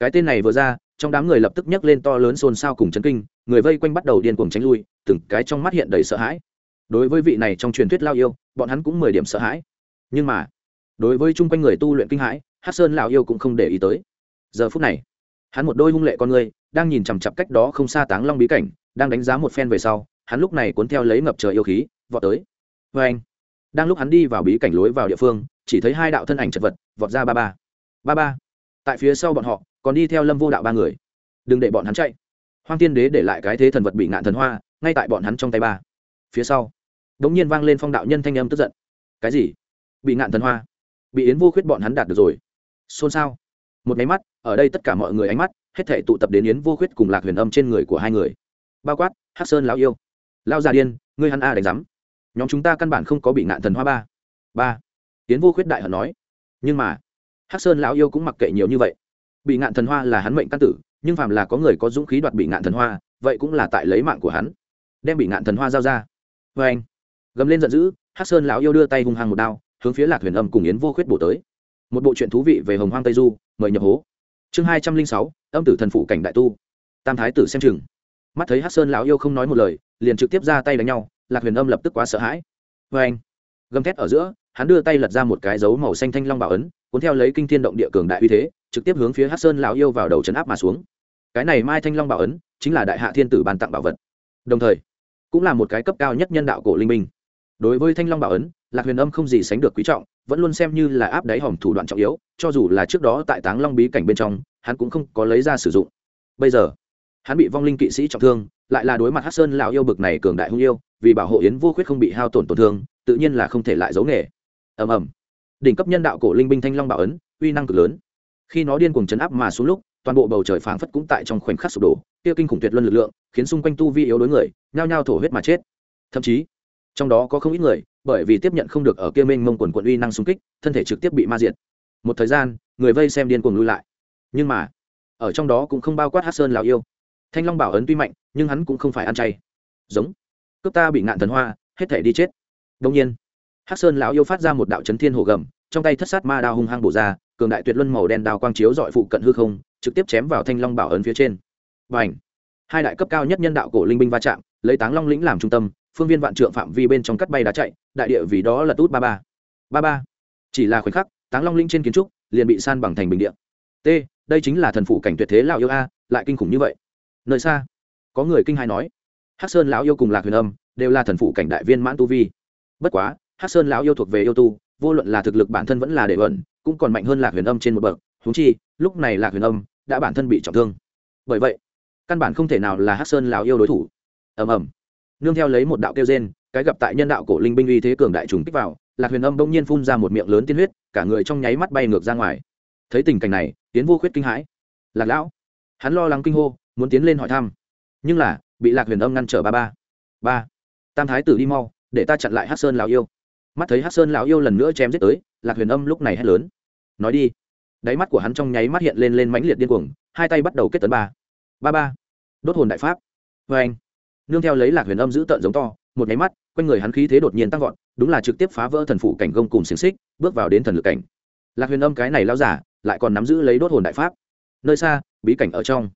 Cái tên này vừa ra, trong đám người lập tức nhấc lên to lớn xôn xao cùng chấn kinh, người vây quanh bắt đầu điên cuồng tránh lui, từng cái trong mắt hiện đầy sợ hãi. Đối với vị này trong truyền thuyết lao yêu, bọn hắn cũng mười điểm sợ hãi. Nhưng mà, đối với chung quanh người tu luyện kinh hãi hát sơn lão yêu cũng không để ý tới. Giờ phút này hắn một đôi hung lệ con người, đang nhìn chằm chặp cách đó không xa táng long bí cảnh, đang đánh giá một phen về sau, hắn lúc này cuốn theo lấy ngập trời yêu khí, vọt tới. Vê anh, đang lúc hắn đi vào bí cảnh lối vào địa phương, chỉ thấy hai đạo thân ảnh chật vật, vọt ra ba ba. Ba ba. Tại phía sau bọn họ, còn đi theo lâm vô đạo ba người. Đừng để bọn hắn chạy. Hoang tiên đế để lại cái thế thần vật bị ngạn thần hoa, ngay tại bọn hắn trong tay ba. Phía sau đ ỗ n g nhiên vang lên phong đạo nhân thanh âm tức giận. Cái gì? Bị ngạn thần hoa. Bị yến vô khuyết bọn hắn đạt được rồi. Xôn xao một máy mắt, ở đây tất cả mọi người ánh mắt, hết thể tụ tập đến yến vô khuyết cùng lạc huyền âm trên người của hai người. Bao quát hát sơn lão yêu. Lao già điên, ngươi hắn a đánh giám. Nhóm chúng ta căn bản không có bị nạn thần hoa ba. Ba. Yến vô khuyết đại hận nói. Nhưng mà hát sơn lão yêu cũng mặc kệ nhiều như vậy. Bị ngạn thần hoa là hắn mệnh căn tử, nhưng phàm là có người có dũng khí đoạt bị ngạn thần hoa, vậy cũng là tại lấy mạng của hắn. Đem bị ngạn thần hoa giao ra. Vê anh gầm lên giận dữ hát sơn lão yêu đưa tay hung hăng một đao, hướng phía lạc huyền âm cùng yến vô khuyết bổ tới một bộ chuyện thú vị về hồng hoang tây du, mời nhập hố. Chương hai trăm linh sáu, âm tử thần phụ cảnh đại tu. Tam thái tử xem chừng. Mắt thấy hát sơn lão yêu không nói một lời, liền trực tiếp ra tay đánh nhau, lạc huyền âm lập tức quá sợ hãi. Vê anh, gầm thét ở giữa, hắn đưa tay lật ra một cái dấu màu xanh thanh long bảo ấn, cuốn theo lấy kinh thiên động địa cường đại uy thế, trực tiếp hướng phía hát sơn lão yêu vào đầu trấn áp mà xuống. Cái này mai thanh long bảo ấn, chính là đại hạ thiên tử ban tặng bảo vật. Đồng thời, cũng là một cái cấp cao nhất nhân đạo cổ linh minh đối với thanh long bảo ấn lạc huyền âm không gì sánh được quý trọng, vẫn luôn xem như là áp đáy hòm thủ đoạn trọng yếu, cho dù là trước đó tại táng long bí cảnh bên trong, hắn cũng không có lấy ra sử dụng. Bây giờ, hắn bị vong linh kỵ sĩ trọng thương, lại là đối mặt hát sơn lão yêu bực này cường đại hung yêu, vì bảo hộ yến vô khuyết không bị hao tổn tổn thương, tự nhiên là không thể lại giấu nghề. Ầm ầm. Đỉnh cấp nhân đạo cổ linh binh thanh long bảo ấn, uy năng cực lớn. Khi nó điên cuồng chấn áp mà xuống lúc, toàn bộ bầu trời phảng phất cũng tại trong khoảnh khắc sụp đổ, kia kinh khủng tuyệt luân lực lượng, khiến xung quanh tu vi yếu đối người, nhao nhao thổ huyết mà chết. Thậm chí, trong đó có không ít người bởi vì tiếp nhận không được ở kia mênh mông quần quận uy năng xung kích, thân thể trực tiếp bị ma diệt. Một thời gian, người vây xem điên cuồng lui lại. Nhưng mà, ở trong đó cũng không bao quát hát sơn lào yêu. Thanh long bảo ấn tuy mạnh, nhưng hắn cũng không phải ăn chay. Giống, cướp ta bị ngạn thần hoa, hết thể đi chết. Đông nhiên hát sơn lão yêu phát ra một đạo chấn thiên hồ gầm, trong tay thất sát ma đao hung hăng bổ ra, cường đại tuyệt luân màu đen đao quang chiếu dọi phụ cận hư không, trực tiếp chém vào thanh long bảo ấn phía trên. Và ảnh hai đại cấp cao nhất nhân đạo cổ linh binh va chạm, lấy táng long lĩnh làm trung tâm phương viên vạn trượng phạm vi bên trong cắt bay đá chạy, đại địa vì đó là tút ba ba. Ba ba. Chỉ là khoảnh khắc, táng long linh trên kiến trúc liền bị san bằng thành bình điện t, đây chính là thần phủ cảnh tuyệt thế lão yêu a, lại kinh khủng như vậy. Nơi xa, có người kinh hai nói, hắc sơn lão yêu cùng lạc huyền âm đều là thần phủ cảnh đại viên mãn tu vi. Bất quá, hắc sơn lão yêu thuộc về yêu tu, vô luận là thực lực bản thân vẫn là để ẩn cũng còn mạnh hơn lạc huyền âm trên một bậc. Húng chi, lúc này lạc huyền âm đã bản thân bị trọng thương. Bởi vậy, căn bản không thể nào là hắc sơn lão yêu đối thủ. Ầm ầm nương theo lấy một đạo kêu gen cái gặp tại nhân đạo cổ linh binh uy thế cường đại trùng kích vào, lạc huyền âm bỗng nhiên phun ra một miệng lớn tiên huyết, cả người trong nháy mắt bay ngược ra ngoài. Thấy tình cảnh này, tiến vô khuyết kinh hãi. Lạc lão! Hắn lo lắng kinh hô, muốn tiến lên hỏi thăm. Nhưng là, bị lạc huyền âm ngăn trở ba ba. Ba, tam thái tử đi mau, để ta chặn lại hát sơn lào yêu. Mắt thấy hát sơn lão yêu lần nữa chém giết tới, lạc huyền âm lúc này hét lớn. Nói đi. Đáy mắt của hắn trong nháy mắt hiện lên lên mãnh liệt điên cuồng, hai tay bắt đầu kết tấn ba. Ba ba, đốt hồn đại pháp. Vê anh nương theo lấy lạc huyền âm giữ tợn giống to, một nháy mắt, quanh người hắn khí thế đột nhiên tăng vọt, đúng là trực tiếp phá vỡ thần phủ cảnh gông cùng xiềng xích, bước vào đến thần lực cảnh. Lạc huyền âm cái này lao giả, lại còn nắm giữ lấy đốt hồn đại pháp. Nơi xa, bí cảnh ở trong.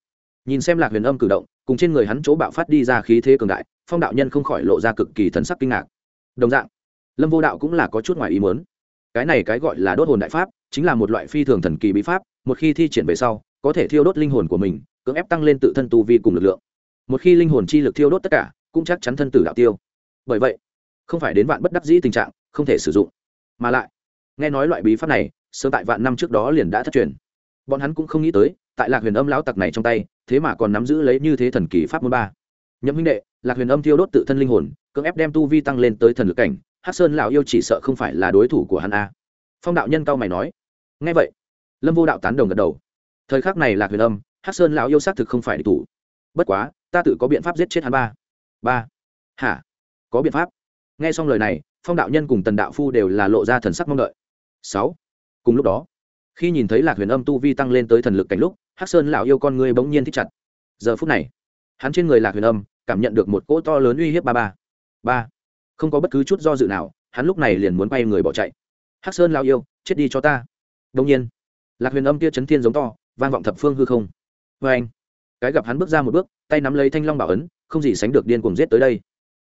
Nhìn xem lạc huyền âm cử động, cùng trên người hắn chỗ bạo phát đi ra khí thế cường đại, phong đạo nhân không khỏi lộ ra cực kỳ thần sắc kinh ngạc. Đồng dạng, lâm vô đạo cũng là có chút ngoài ý muốn. Cái này cái gọi là đốt hồn đại pháp, chính là một loại phi thường thần kỳ bí pháp, một khi thi triển về sau, có thể thiêu đốt linh hồn của mình, cưỡng ép tăng lên tự thân tu vi cùng lực lượng một khi linh hồn chi lực thiêu đốt tất cả, cũng chắc chắn thân tử đạo tiêu. Bởi vậy, không phải đến vạn bất đắc dĩ tình trạng, không thể sử dụng. Mà lại, nghe nói loại bí pháp này, sớm tại vạn năm trước đó liền đã thất truyền. Bọn hắn cũng không nghĩ tới, tại lạc huyền âm lão tặc này trong tay, thế mà còn nắm giữ lấy như thế thần kỳ pháp môn ba. Nhậm huynh đệ, lạc huyền âm thiêu đốt tự thân linh hồn, cưỡng ép đem tu vi tăng lên tới thần lực cảnh hát sơn lão yêu chỉ sợ không phải là đối thủ của hắn a. Phong đạo nhân cao mày nói. Ngay vậy, lâm vô đạo tán đồng gật đầu. Thời khắc này lạc huyền âm hát sơn lão yêu xác thực không phải địch thủ. Bất quá ta tự có biện pháp giết chết hắn ba. Ba. Hả? Có biện pháp. Nghe xong lời này, phong đạo nhân cùng tần đạo phu đều là lộ ra thần sắc mong đợi. Sáu. Cùng lúc đó, khi nhìn thấy lạc huyền âm tu vi tăng lên tới thần lực cảnh lúc, hắc sơn lão yêu con ngươi bỗng nhiên thích chặt. Giờ phút này, hắn trên người lạc huyền âm cảm nhận được một cỗ to lớn uy hiếp ba ba. Ba. Không có bất cứ chút do dự nào, hắn lúc này liền muốn bay người bỏ chạy. Hắc sơn lão yêu, chết đi cho ta. Đông nhiên, lạc huyền âm kia chấn thiên giống to, vang vọng thập phương hư không. Vê anh cái gặp hắn bước ra một bước, tay nắm lấy thanh long bảo ấn, không gì sánh được điên cuồng giết tới đây.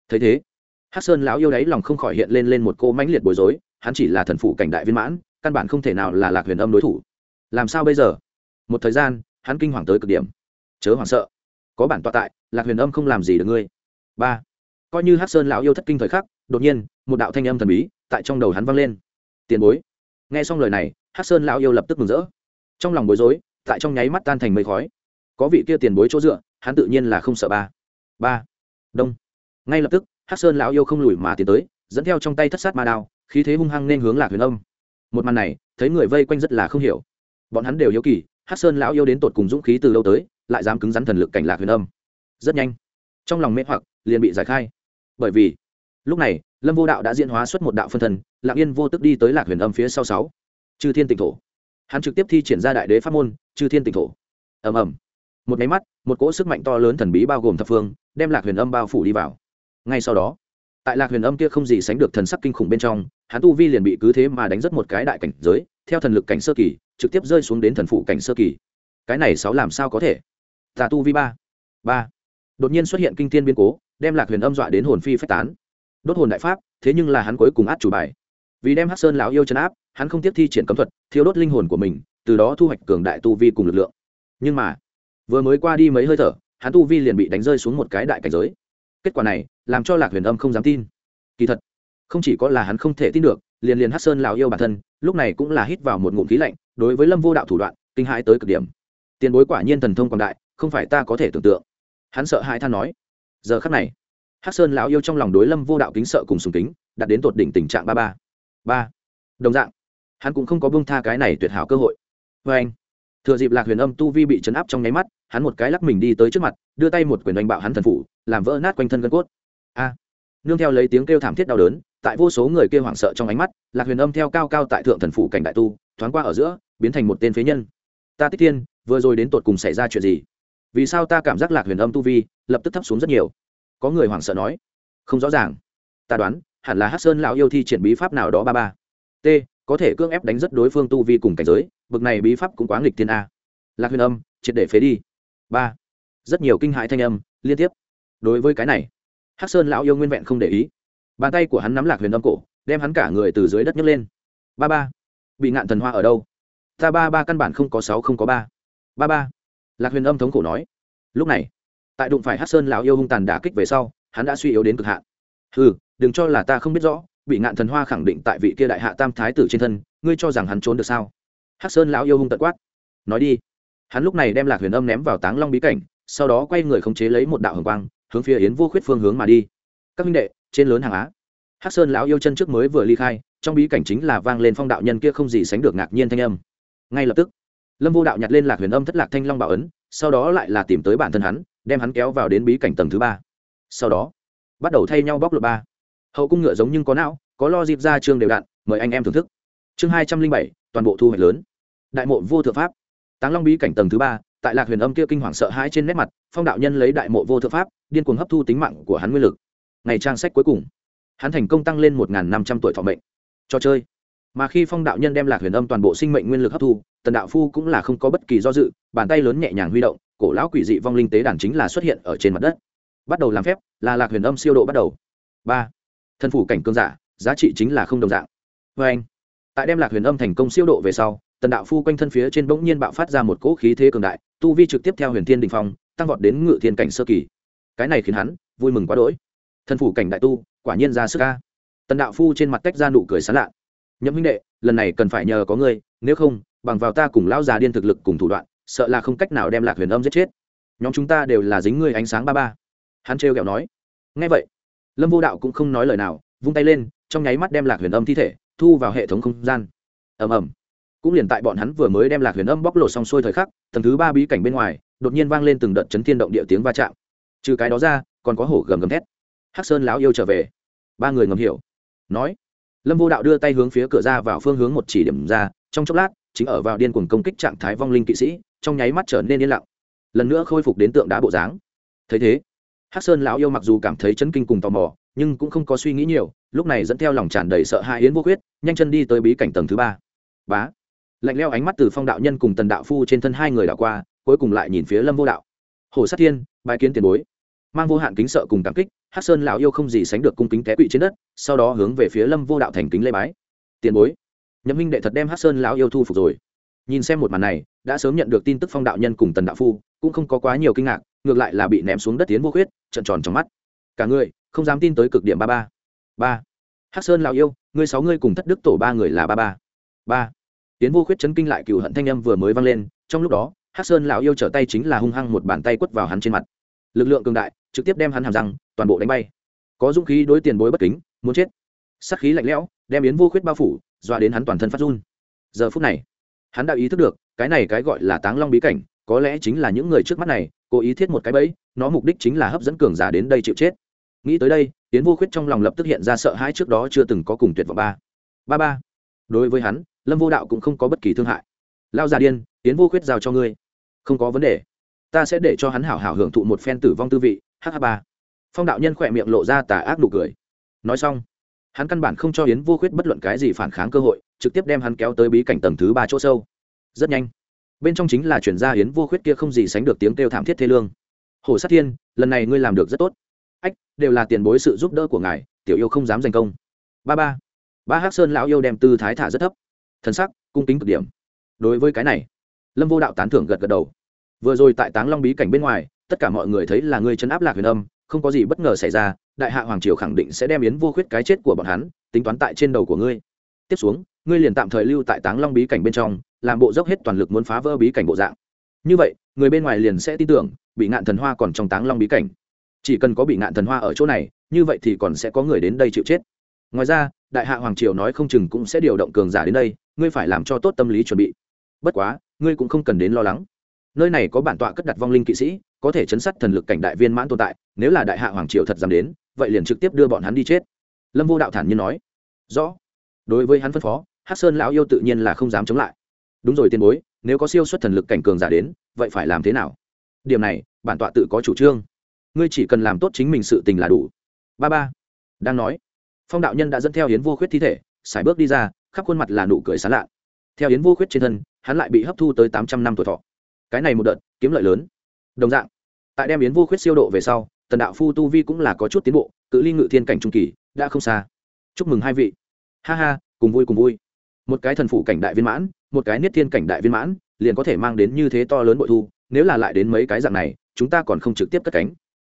Thấy thế, hắc sơn lão yêu đáy lòng không khỏi hiện lên lên một cô mãnh liệt bối rối, hắn chỉ là thần phụ cảnh đại viên mãn, căn bản không thể nào là lạc huyền âm đối thủ. Làm sao bây giờ? Một thời gian, hắn kinh hoàng tới cực điểm. Chớ hoảng sợ. Có bản tọa tại, lạc huyền âm không làm gì được ngươi. Ba. Coi như hát sơn lão yêu thất kinh thời khắc, đột nhiên, một đạo thanh âm thần bí tại trong đầu hắn vang lên. Tiền bối. Nghe xong lời này hát sơn lão yêu lập tức mừng rỡ. Trong lòng bối rối, tại trong nháy mắt tan thành mây khói có vị kia tiền bối chỗ dựa, hắn tự nhiên là không sợ ba. Ba. Đông. Ngay lập tức, hắc sơn lão yêu không lùi mà tiến tới, dẫn theo trong tay thất sát ma đao, khí thế hung hăng nên hướng lạc huyền âm. Một màn này, thấy người vây quanh rất là không hiểu. Bọn hắn đều hiếu kỳ, hắc sơn lão yêu đến tột cùng dũng khí từ lâu tới, lại dám cứng rắn thần lực cảnh lạc huyền âm. Rất nhanh, trong lòng mê hoặc, liền bị giải khai. Bởi vì, lúc này, lâm vô đạo đã diễn hóa xuất một đạo phân thần lạc yên vô tức đi tới lạc huyền âm phía sau sáu. Chư thiên tịnh thổ. Hắn trực tiếp thi triển ra đại đế pháp môn, chư thiên tịnh thổ. Ầm ầm một máy mắt, một cỗ sức mạnh to lớn thần bí bao gồm thập phương, đem lạc huyền âm bao phủ đi vào. Ngay sau đó, tại lạc huyền âm kia không gì sánh được thần sắc kinh khủng bên trong, hắn tu vi liền bị cứ thế mà đánh rất một cái đại cảnh giới, theo thần lực cảnh sơ kỳ, trực tiếp rơi xuống đến thần phụ cảnh sơ kỳ. Cái này sáu làm sao có thể? Tà tu vi ba ba. Đột nhiên xuất hiện kinh thiên biến cố, đem lạc huyền âm dọa đến hồn phi phách tán. Đốt hồn đại pháp, thế nhưng là hắn cuối cùng át chủ bài. Vì đem hắc sơn lão yêu chấn áp, hắn không tiếp thi triển cấm thuật thiếu đốt linh hồn của mình, từ đó thu hoạch cường đại tu vi cùng lực lượng. Nhưng mà vừa mới qua đi mấy hơi thở, hắn tu vi liền bị đánh rơi xuống một cái đại cảnh giới. Kết quả này, làm cho lạc huyền âm không dám tin. Kỳ thật, không chỉ có là hắn không thể tin được, liền liền hát sơn lào yêu bản thân, lúc này cũng là hít vào một ngụm khí lạnh, đối với lâm vô đạo thủ đoạn, kinh hãi tới cực điểm. Tiền bối quả nhiên thần thông quảng đại, không phải ta có thể tưởng tượng. Hắn sợ hãi than nói. Giờ khắc này hát sơn lão yêu trong lòng đối lâm vô đạo kính sợ cùng sùng kính, đạt đến tột đỉnh tình trạng ba ba. Ba. Đồng dạng, hắn cũng không có bông tha cái này tuyệt hảo cơ hội. Vê anh thừa dịp lạc huyền âm tu vi bị chấn áp trong nháy mắt, hắn một cái lắc mình đi tới trước mặt, đưa tay một quyền đánh bạo hắn thần phủ, làm vỡ nát quanh thân gân cốt. A! Nương theo lấy tiếng kêu thảm thiết đau đớn, tại vô số người kêu hoảng sợ trong ánh mắt, lạc huyền âm theo cao cao tại thượng thần phủ cảnh đại tu, thoáng qua ở giữa, biến thành một tên phế nhân. Ta tích thiên, vừa rồi đến tột cùng xảy ra chuyện gì? Vì sao ta cảm giác lạc huyền âm tu vi lập tức thấp xuống rất nhiều? Có người hoảng sợ nói. Không rõ ràng. Ta đoán, hẳn là hát sơn lão yêu thi triển bí pháp nào đó ba ba. T, có thể cưỡng ép đánh rất đối phương tu vi cùng cảnh giới bực này bí pháp cũng quá nghịch tiên a. Lạc huyền âm, triệt để phế đi. Ba. Rất nhiều kinh hãi thanh âm, liên tiếp. Đối với cái này, hắc sơn lão yêu nguyên vẹn không để ý. Bàn tay của hắn nắm lạc huyền âm cổ, đem hắn cả người từ dưới đất nhấc lên. Ba ba. Bị ngạn thần hoa ở đâu? Ta ba ba căn bản không có sáu, không có ba. Ba ba. Lạc huyền âm thống cổ nói. Lúc này, tại đụng phải hắc sơn lão yêu hung tàn đả kích về sau, hắn đã suy yếu đến cực hạn. Ừ đừng cho là ta không biết rõ, bị ngạn thần hoa khẳng định tại vị kia đại hạ tam thái tử trên thân, ngươi cho rằng hắn trốn được sao? Hắc sơn lão yêu hung tận quát. Nói đi. Hắn lúc này đem lạc huyền âm ném vào táng long bí cảnh, sau đó quay người khống chế lấy một đạo hồng quang, hướng phía yến vô khuyết phương hướng mà đi. Các minh đệ, trên lớn hàng á. Hắc sơn lão yêu chân trước mới vừa ly khai, trong bí cảnh chính là vang lên phong đạo nhân kia không gì sánh được ngạc nhiên thanh âm. Ngay lập tức, lâm vô đạo nhặt lên lạc huyền âm thất lạc thanh long bảo ấn, sau đó lại là tìm tới bản thân hắn, đem hắn kéo vào đến bí cảnh tầng thứ ba. Sau đó, bắt đầu thay nhau bóc lột ba. Hậu cung ngựa giống nhưng có não, có lo dịp ra chương đều đặn mời anh em thưởng thức. Chương hai trăm linh bảy, toàn bộ thu hoạch lớn đại mộ vô thượng pháp. Táng long bí cảnh tầng thứ ba, tại lạc huyền âm kia kinh hoàng sợ hãi trên nét mặt, phong đạo nhân lấy đại mộ vô thượng pháp, điên cuồng hấp thu tính mạng của hắn nguyên lực. Ngày trang sách cuối cùng, hắn thành công tăng lên một năm trăm tuổi thọ mệnh. Cho chơi. Mà khi phong đạo nhân đem lạc huyền âm toàn bộ sinh mệnh nguyên lực hấp thu, tần đạo phu cũng là không có bất kỳ do dự, bàn tay lớn nhẹ nhàng huy động, cổ lão quỷ dị vong linh tế đàn chính là xuất hiện ở trên mặt đất. Bắt đầu làm phép, là lạc huyền âm siêu độ bắt đầu. Ba. Thân phủ cảnh cương giả, giá trị chính là không đồng dạng. Vê anh tại đem lạc huyền âm thành công siêu độ về sau tần đạo phu quanh thân phía trên bỗng nhiên bạo phát ra một cỗ khí thế cường đại, tu vi trực tiếp theo huyền thiên đình phong, tăng vọt đến ngự thiên cảnh sơ kỳ. Cái này khiến hắn vui mừng quá đỗi. Thân phủ cảnh đại tu, quả nhiên ra sức ca tần đạo phu trên mặt tách ra nụ cười sán lạ. Nhậm huynh đệ, lần này cần phải nhờ có ngươi, nếu không, bằng vào ta cùng lão già điên thực lực cùng thủ đoạn, sợ là không cách nào đem lạc huyền âm giết chết. Nhóm chúng ta đều là dính ngươi ánh sáng ba ba. Hắn trêu ghẹo nói. Ngay vậy, lâm vô đạo cũng không nói lời nào, vung tay lên, trong nháy mắt đem lạc huyền âm thi thể thu vào hệ thống không gian. Ầm ầm cũng liền tại bọn hắn vừa mới đem lạc huyền âm bóc lột xong xuôi thời khắc, tầng thứ ba bí cảnh bên ngoài, đột nhiên vang lên từng đợt chấn thiên động địa tiếng va chạm. Trừ cái đó ra, còn có hổ gầm gầm thét. Hắc sơn lão yêu trở về. Ba người ngầm hiểu. Nói, lâm vô đạo đưa tay hướng phía cửa ra vào phương hướng một chỉ điểm ra, trong chốc lát, chính ở vào điên cuồng công kích trạng thái vong linh kỵ sĩ, trong nháy mắt trở nên yên lặng. Lần nữa khôi phục đến tượng đá bộ dáng. Thấy thế, hắc sơn lão yêu mặc dù cảm thấy chấn kinh cùng tò mò, nhưng cũng không có suy nghĩ nhiều, lúc này dẫn theo lòng tràn đầy sợ hãi yến vô quyết nhanh chân đi tới bí cảnh tầng thứ ba. Bá lạnh leo ánh mắt từ phong đạo nhân cùng tần đạo phu trên thân hai người đảo qua, cuối cùng lại nhìn phía lâm vô đạo. Hồ sát thiên bãi kiến tiền bối. Mang vô hạn kính sợ cùng cảm kích, hắc sơn lão yêu không gì sánh được cung kính té quỵ trên đất, sau đó hướng về phía lâm vô đạo thành kính lê bái. Tiền bối, nhậm minh đệ thật đem hắc sơn lão yêu thu phục rồi. Nhìn xem một màn này, đã sớm nhận được tin tức phong đạo nhân cùng tần đạo phu, cũng không có quá nhiều kinh ngạc, ngược lại là bị ném xuống đất tiến vô khuyết trận tròn trong mắt. Cả người, không dám tin tới cực điểm ba ba. Ba. Hắc sơn lão yêu, ngươi sáu ngươi cùng thất đức tổ ba người là ba ba. Ba tiến vô khuyết chấn kinh lại cựu hận thanh âm vừa mới vang lên, trong lúc đó, hắc sơn lão yêu trở tay chính là hung hăng một bàn tay quất vào hắn trên mặt. Lực lượng cường đại, trực tiếp đem hắn hàm răng, toàn bộ đánh bay. Có dũng khí đối tiền bối bất kính, muốn chết. Sắc khí lạnh lẽo, đem yến vô khuyết bao phủ, dọa đến hắn toàn thân phát run. Giờ phút này, hắn đã ý thức được, cái này cái gọi là táng long bí cảnh, có lẽ chính là những người trước mắt này, cố ý thiết một cái bẫy, nó mục đích chính là hấp dẫn cường giả đến đây chịu chết. Nghĩ tới đây tiến vô khuyết trong lòng lập tức hiện ra sợ hãi trước đó chưa từng có cùng tuyệt vọng ba. Ba ba. Đối với hắn lâm vô đạo cũng không có bất kỳ thương hại. Lao già điên tiến vô khuyết giao cho ngươi. Không có vấn đề. Ta sẽ để cho hắn hảo hảo hưởng thụ một phen tử vong tư vị. Hh ba. Phong đạo nhân khỏe miệng lộ ra tà ác nụ cười. Nói xong, hắn căn bản không cho yến vô khuyết bất luận cái gì phản kháng cơ hội, trực tiếp đem hắn kéo tới bí cảnh tầng thứ ba chỗ sâu. Rất nhanh, bên trong chính là chuyển gia yến vô khuyết kia không gì sánh được tiếng kêu thảm thiết thê lương. Hồ sát thiên, lần này ngươi làm được rất tốt. Ách, đều là tiền bối sự giúp đỡ của ngài, tiểu yêu không dám giành công. Ba ba. Ba hắc sơn lão yêu đem tư thái thả rất thấp thân sắc, cung kính cực điểm. Đối với cái này, lâm vô đạo tán thưởng gật gật đầu. Vừa rồi tại táng long bí cảnh bên ngoài, tất cả mọi người thấy là ngươi chấn áp lạc huyền âm, không có gì bất ngờ xảy ra, đại hạ hoàng triều khẳng định sẽ đem yến vô khuyết cái chết của bọn hắn, tính toán tại trên đầu của ngươi. Tiếp xuống, ngươi liền tạm thời lưu tại táng long bí cảnh bên trong, làm bộ dốc hết toàn lực muốn phá vỡ bí cảnh bộ dạng. Như vậy, người bên ngoài liền sẽ tin tưởng, bị ngạn thần hoa còn trong táng long bí cảnh. Chỉ cần có bị ngạn thần hoa ở chỗ này, như vậy thì còn sẽ có người đến đây chịu chết ngoài ra, đại hạ hoàng triều nói không chừng cũng sẽ điều động cường giả đến đây, ngươi phải làm cho tốt tâm lý chuẩn bị. Bất quá, ngươi cũng không cần đến lo lắng. Nơi này có bản tọa cất đặt vong linh kỵ sĩ, có thể chấn sát thần lực cảnh đại viên mãn tồn tại, nếu là đại hạ hoàng triều thật dám đến, vậy liền trực tiếp đưa bọn hắn đi chết. Lâm vô đạo thản nhiên nói. Rõ. Đối với hắn phân phó hát sơn lão yêu tự nhiên là không dám chống lại. Đúng rồi tiền bối, nếu có siêu xuất thần lực cảnh cường giả đến, vậy phải làm thế nào? Điểm này, bản tọa tự có chủ trương. Ngươi chỉ cần làm tốt chính mình sự tình là đủ. Ba ba. Đang nói phong đạo nhân đã dẫn theo hiến vô khuyết thi thể, sải bước đi ra, khắp khuôn mặt là nụ cười sán lạ. Theo hiến vô khuyết trên thân, hắn lại bị hấp thu tới tám trăm năm tuổi thọ. Cái này một đợt, kiếm lợi lớn. Đồng dạng, tại đem yến vô khuyết siêu độ về sau, tần đạo phu tu vi cũng là có chút tiến bộ, cự ly ngự thiên cảnh trung kỳ, đã không xa. Chúc mừng hai vị. Ha ha, cùng vui cùng vui. Một cái thần phủ cảnh đại viên mãn, một cái niết thiên cảnh đại viên mãn, liền có thể mang đến như thế to lớn bội thu, nếu là lại đến mấy cái dạng này, chúng ta còn không trực tiếp cất cánh.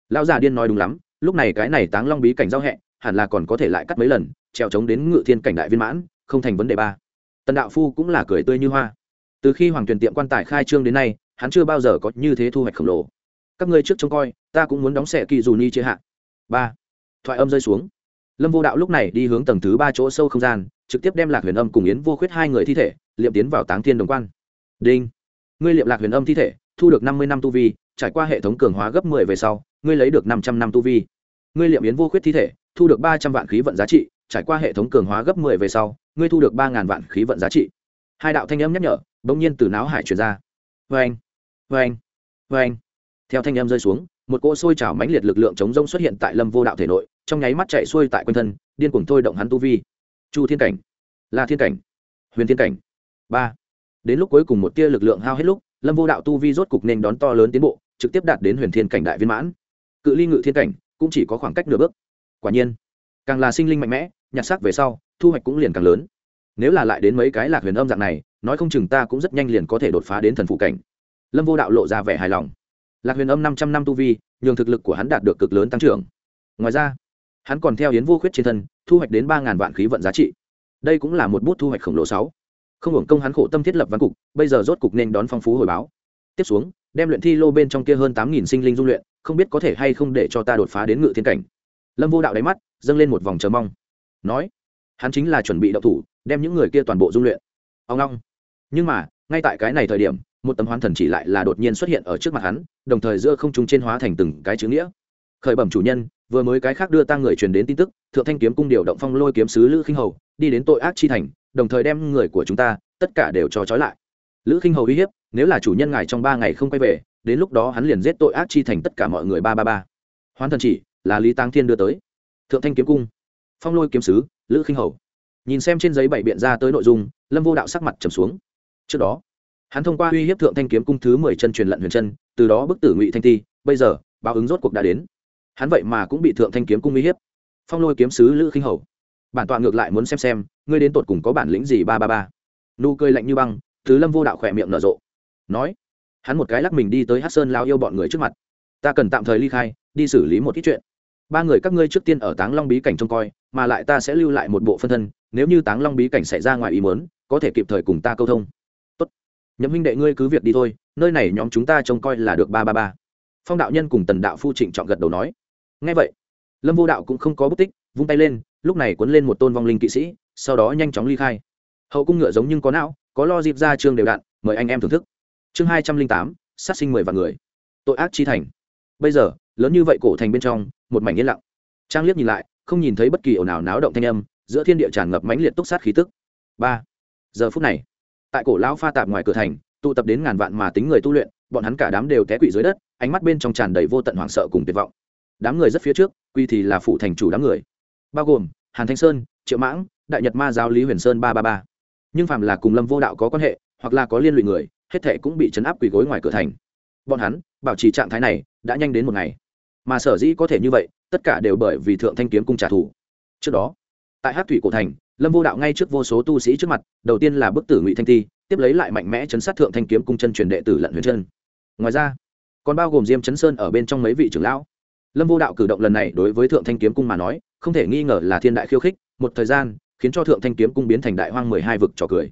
Lão già điên nói đúng lắm, lúc này cái này táng long bí cảnh giao hẹ hẳn là còn có thể lại cắt mấy lần, trèo trống đến ngự thiên cảnh đại viên mãn, không thành vấn đề ba. Tần đạo phu cũng là cười tươi như hoa. Từ khi hoàng tuyển tiệm quan tài khai trương đến nay, hắn chưa bao giờ có như thế thu hoạch khổng lồ. Các ngươi trước trông coi, ta cũng muốn đóng xẻ kỳ dù ni chia hạ. Ba. Thoại âm rơi xuống. Lâm vô đạo lúc này đi hướng tầng thứ ba chỗ sâu không gian, trực tiếp đem lạc huyền âm cùng yến vô khuyết hai người thi thể, liệm tiến vào táng thiên đồng quan. Đinh. Ngươi liệm lạc huyền âm thi thể, thu được năm mươi năm tu vi, trải qua hệ thống cường hóa gấp mười về sau, ngươi lấy được năm trăm năm tu vi. Ngươi liệm yến vô khuyết thi thể thu được ba trăm vạn khí vận giá trị, trải qua hệ thống cường hóa gấp mười về sau, ngươi thu được ba ngàn vạn khí vận giá trị. Hai đạo thanh âm nhắc nhở, bỗng nhiên từ não hải truyền ra. Vê anh vê anh vê anh. Theo thanh âm rơi xuống, một cỗ sôi trào mãnh liệt lực lượng chống rông xuất hiện tại lâm vô đạo thể nội, trong nháy mắt chạy xuôi tại quanh thân, điên cuồng thôi động hắn tu vi. Chu thiên cảnh, la thiên cảnh, huyền thiên cảnh. Ba. Đến lúc cuối cùng một tia lực lượng hao hết lúc, lâm vô đạo tu vi rốt cục nên đón to lớn tiến bộ, trực tiếp đạt đến huyền thiên cảnh đại viên mãn. Cự ly ngự thiên cảnh cũng chỉ có khoảng cách nửa bước quả nhiên, càng là sinh linh mạnh mẽ, nhặt sắc về sau, thu hoạch cũng liền càng lớn. Nếu là lại đến mấy cái lạc huyền âm dạng này, nói không chừng ta cũng rất nhanh liền có thể đột phá đến thần phụ cảnh. Lâm vô đạo lộ ra vẻ hài lòng. Lạc huyền âm năm trăm năm tu vi, nhường thực lực của hắn đạt được cực lớn tăng trưởng. Ngoài ra, hắn còn theo hiến vô khuyết trên thân, thu hoạch đến ba ngàn vạn khí vận giá trị. Đây cũng là một bút thu hoạch khổng lồ sáu. Không hưởng công hắn khổ tâm thiết lập văn cục, bây giờ rốt cục nên đón phong phú hồi báo. Tiếp xuống, đem luyện thi lô bên trong kia hơn tám nghìn sinh linh dung luyện, không biết có thể hay không để cho ta đột phá đến ngự thiên cảnh lâm vô đạo đáy mắt dâng lên một vòng chờ mong. Nói, hắn chính là chuẩn bị đậu thủ, đem những người kia toàn bộ dung luyện. Ông long nhưng mà, ngay tại cái này thời điểm, một tấm hoán thần chỉ lại là đột nhiên xuất hiện ở trước mặt hắn, đồng thời giữa không trung trên hóa thành từng cái chữ nghĩa. Khởi bẩm chủ nhân, vừa mới cái khác đưa ta người truyền đến tin tức, thượng thanh kiếm cung điều động phong lôi kiếm sứ lữ khinh hầu, đi đến tội ác chi thành, đồng thời đem người của chúng ta, tất cả đều cho trói lại. Lữ khinh hầu uy hiếp, nếu là chủ nhân ngài trong ba ngày không quay về, đến lúc đó hắn liền giết tội ác chi thành tất cả mọi người ba ba ba. Hoán thần chỉ là lý táng thiên đưa tới. Thượng thanh kiếm cung, phong lôi kiếm sứ, lữ khinh hầu. Nhìn xem trên giấy bảy biện ra tới nội dung, lâm vô đạo sắc mặt trầm xuống. Trước đó, hắn thông qua uy hiếp thượng thanh kiếm cung thứ mười chân truyền lận huyền chân, từ đó bức tử ngụy thanh ti, bây giờ, báo ứng rốt cuộc đã đến. Hắn vậy mà cũng bị thượng thanh kiếm cung uy hiếp. Phong lôi kiếm sứ lữ khinh hầu. Bản tọa ngược lại muốn xem xem, ngươi đến tột cùng có bản lĩnh gì ba ba ba. Nụ cười lạnh như băng, thứ lâm vô đạo khỏe miệng nở rộ. Nói, hắn một cái lắc mình đi tới hát sơn lao yêu bọn người trước mặt. Ta cần tạm thời ly khai, đi xử lý một ít chuyện ba người các ngươi trước tiên ở táng long bí cảnh trông coi mà lại ta sẽ lưu lại một bộ phân thân nếu như táng long bí cảnh xảy ra ngoài ý muốn có thể kịp thời cùng ta câu thông. Tốt. Nhậm huynh đệ ngươi cứ việc đi thôi nơi này nhóm chúng ta trông coi là được ba ba ba. Phong đạo nhân cùng tần đạo phu trịnh chọn gật đầu nói. Ngay vậy lâm vô đạo cũng không có bút tích vung tay lên lúc này cuốn lên một tôn vong linh kỵ sĩ sau đó nhanh chóng ly khai. Hậu cung ngựa giống nhưng có não có lo dịp ra chương đều đạn, mời anh em thưởng thức. Chương hai trăm linh tám sát sinh mười vạn người. Tội ác chi thành. Bây giờ lớn như vậy cổ thành bên trong một mảnh yên lặng. Trang liếc nhìn lại, không nhìn thấy bất kỳ ồn ào náo động thanh âm, giữa thiên địa tràn ngập mãnh liệt túc sát khí tức. Ba, giờ phút này, tại cổ lão pha tạp ngoài cửa thành, tụ tập đến ngàn vạn mà tính người tu luyện, bọn hắn cả đám đều té quỵ dưới đất, ánh mắt bên trong tràn đầy vô tận hoảng sợ cùng tuyệt vọng. Đám người rất phía trước, quy thì là phụ thành chủ đám người. Bao gồm, hàn thanh sơn, triệu mãng, đại nhật ma giáo lý huyền sơn ba ba ba. Nhưng phạm là cùng lâm vô đạo có quan hệ, hoặc là có liên lụy người, hết thệ cũng bị chấn áp quỳ gối ngoài cửa thành. Bọn hắn, bảo trì trạng thái này, đã nhanh đến một ngày mà sở dĩ có thể như vậy, tất cả đều bởi vì thượng thanh kiếm cung trả thù. Trước đó, tại hát thủy cổ thành, lâm vô đạo ngay trước vô số tu sĩ trước mặt, đầu tiên là bức tử ngụy thanh ti, tiếp lấy lại mạnh mẽ chấn sát thượng thanh kiếm cung chân truyền đệ tử lận huyền chân ngoài ra, còn bao gồm diêm chấn sơn ở bên trong mấy vị trưởng lão. Lâm vô đạo cử động lần này đối với thượng thanh kiếm cung mà nói, không thể nghi ngờ là thiên đại khiêu khích, một thời gian, khiến cho thượng thanh kiếm cung biến thành đại hoang mười hai vực trò cười.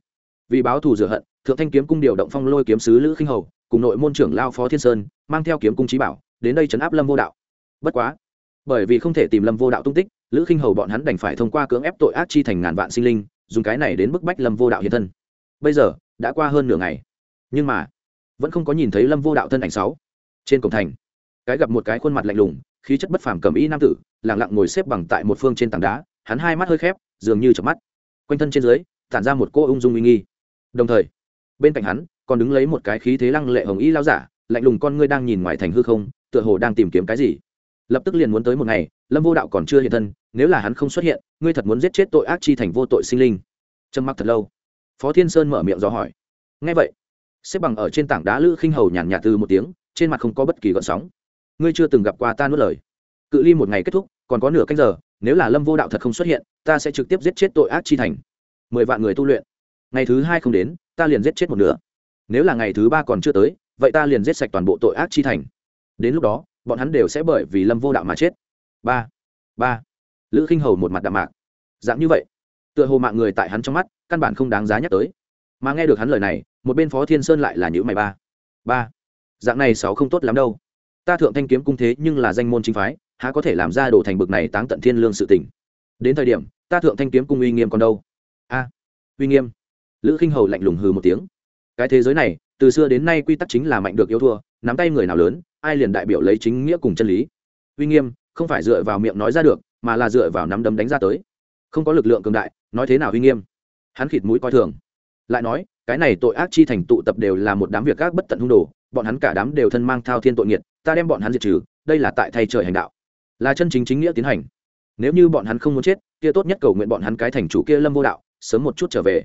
Vì báo thù rửa hận, thượng thanh kiếm cung điều động phong lôi kiếm sứ lữ khinh hầu, cùng nội môn trưởng lao phó thiên sơn, mang theo kiếm cung trí bảo, đến đây chấn áp lâm vô đạo bất quá, bởi vì không thể tìm lâm vô đạo tung tích, lữ khinh hầu bọn hắn đành phải thông qua cưỡng ép tội ác chi thành ngàn vạn sinh linh, dùng cái này đến bức bách lâm vô đạo hiện thân. Bây giờ, đã qua hơn nửa ngày. Nhưng mà, vẫn không có nhìn thấy lâm vô đạo thân ảnh sáu. Trên cổng thành, cái gặp một cái khuôn mặt lạnh lùng, khí chất bất phàm cầm y nam tử lẳng lặng ngồi xếp bằng tại một phương trên tảng đá, hắn hai mắt hơi khép, dường như chợp mắt. Quanh thân trên dưới, tản ra một cô ung dung uy nghi. Đồng thời, bên cạnh hắn, còn đứng lấy một cái khí thế lăng lệ hồng y lao giả, lạnh lùng con ngươi đang nhìn ngoài thành hư không, tựa hồ đang tìm kiếm cái gì lập tức liền muốn tới một ngày, lâm vô đạo còn chưa hiện thân, nếu là hắn không xuất hiện, ngươi thật muốn giết chết tội ác chi thành vô tội sinh linh. Trầm mặc thật lâu. Phó thiên sơn mở miệng dò hỏi. Ngay vậy, xếp bằng ở trên tảng đá lữ khinh hầu nhàn nhạt từ một tiếng, trên mặt không có bất kỳ gợn sóng. Ngươi chưa từng gặp qua ta nuốt lời. Cự ly một ngày kết thúc, còn có nửa canh giờ, nếu là lâm vô đạo thật không xuất hiện, ta sẽ trực tiếp giết chết tội ác chi thành. Mười vạn người tu luyện. Ngày thứ hai không đến, ta liền giết chết một nửa. Nếu là ngày thứ ba còn chưa tới, vậy ta liền giết sạch toàn bộ tội ác chi thành. Đến lúc đó bọn hắn đều sẽ bởi vì lâm vô đạo mà chết. Ba ba. Lữ khinh hầu một mặt đạm mạc. Dạng như vậy, tựa hồ mạng người tại hắn trong mắt, căn bản không đáng giá nhắc tới. Mà nghe được hắn lời này, một bên phó thiên sơn lại là nhữ mày ba. Ba. Dạng này sáu không tốt lắm đâu. Ta thượng thanh kiếm cung thế nhưng là danh môn chính phái, há có thể làm ra đồ thành bực này táng tận thiên lương sự tình? Đến thời điểm, ta thượng thanh kiếm cung uy nghiêm còn đâu? A. Uy nghiêm. Lữ khinh hầu lạnh lùng hừ một tiếng. Cái thế giới này, từ xưa đến nay quy tắc chính là mạnh được yêu thua, nắm tay người nào lớn ai liền đại biểu lấy chính nghĩa cùng chân lý? Uy nghiêm, không phải dựa vào miệng nói ra được, mà là dựa vào nắm đấm đánh ra tới. Không có lực lượng cường đại, nói thế nào uy nghiêm? Hắn khịt mũi coi thường. Lại nói, cái này tội ác chi thành tụ tập đều là một đám việc gác bất tận hung đồ, bọn hắn cả đám đều thân mang thao thiên tội nghiệt, ta đem bọn hắn diệt trừ, đây là tại thay trời hành đạo. Là chân chính chính nghĩa tiến hành. Nếu như bọn hắn không muốn chết, kia tốt nhất cầu nguyện bọn hắn cái thành chủ kia lâm vô đạo, sớm một chút trở về.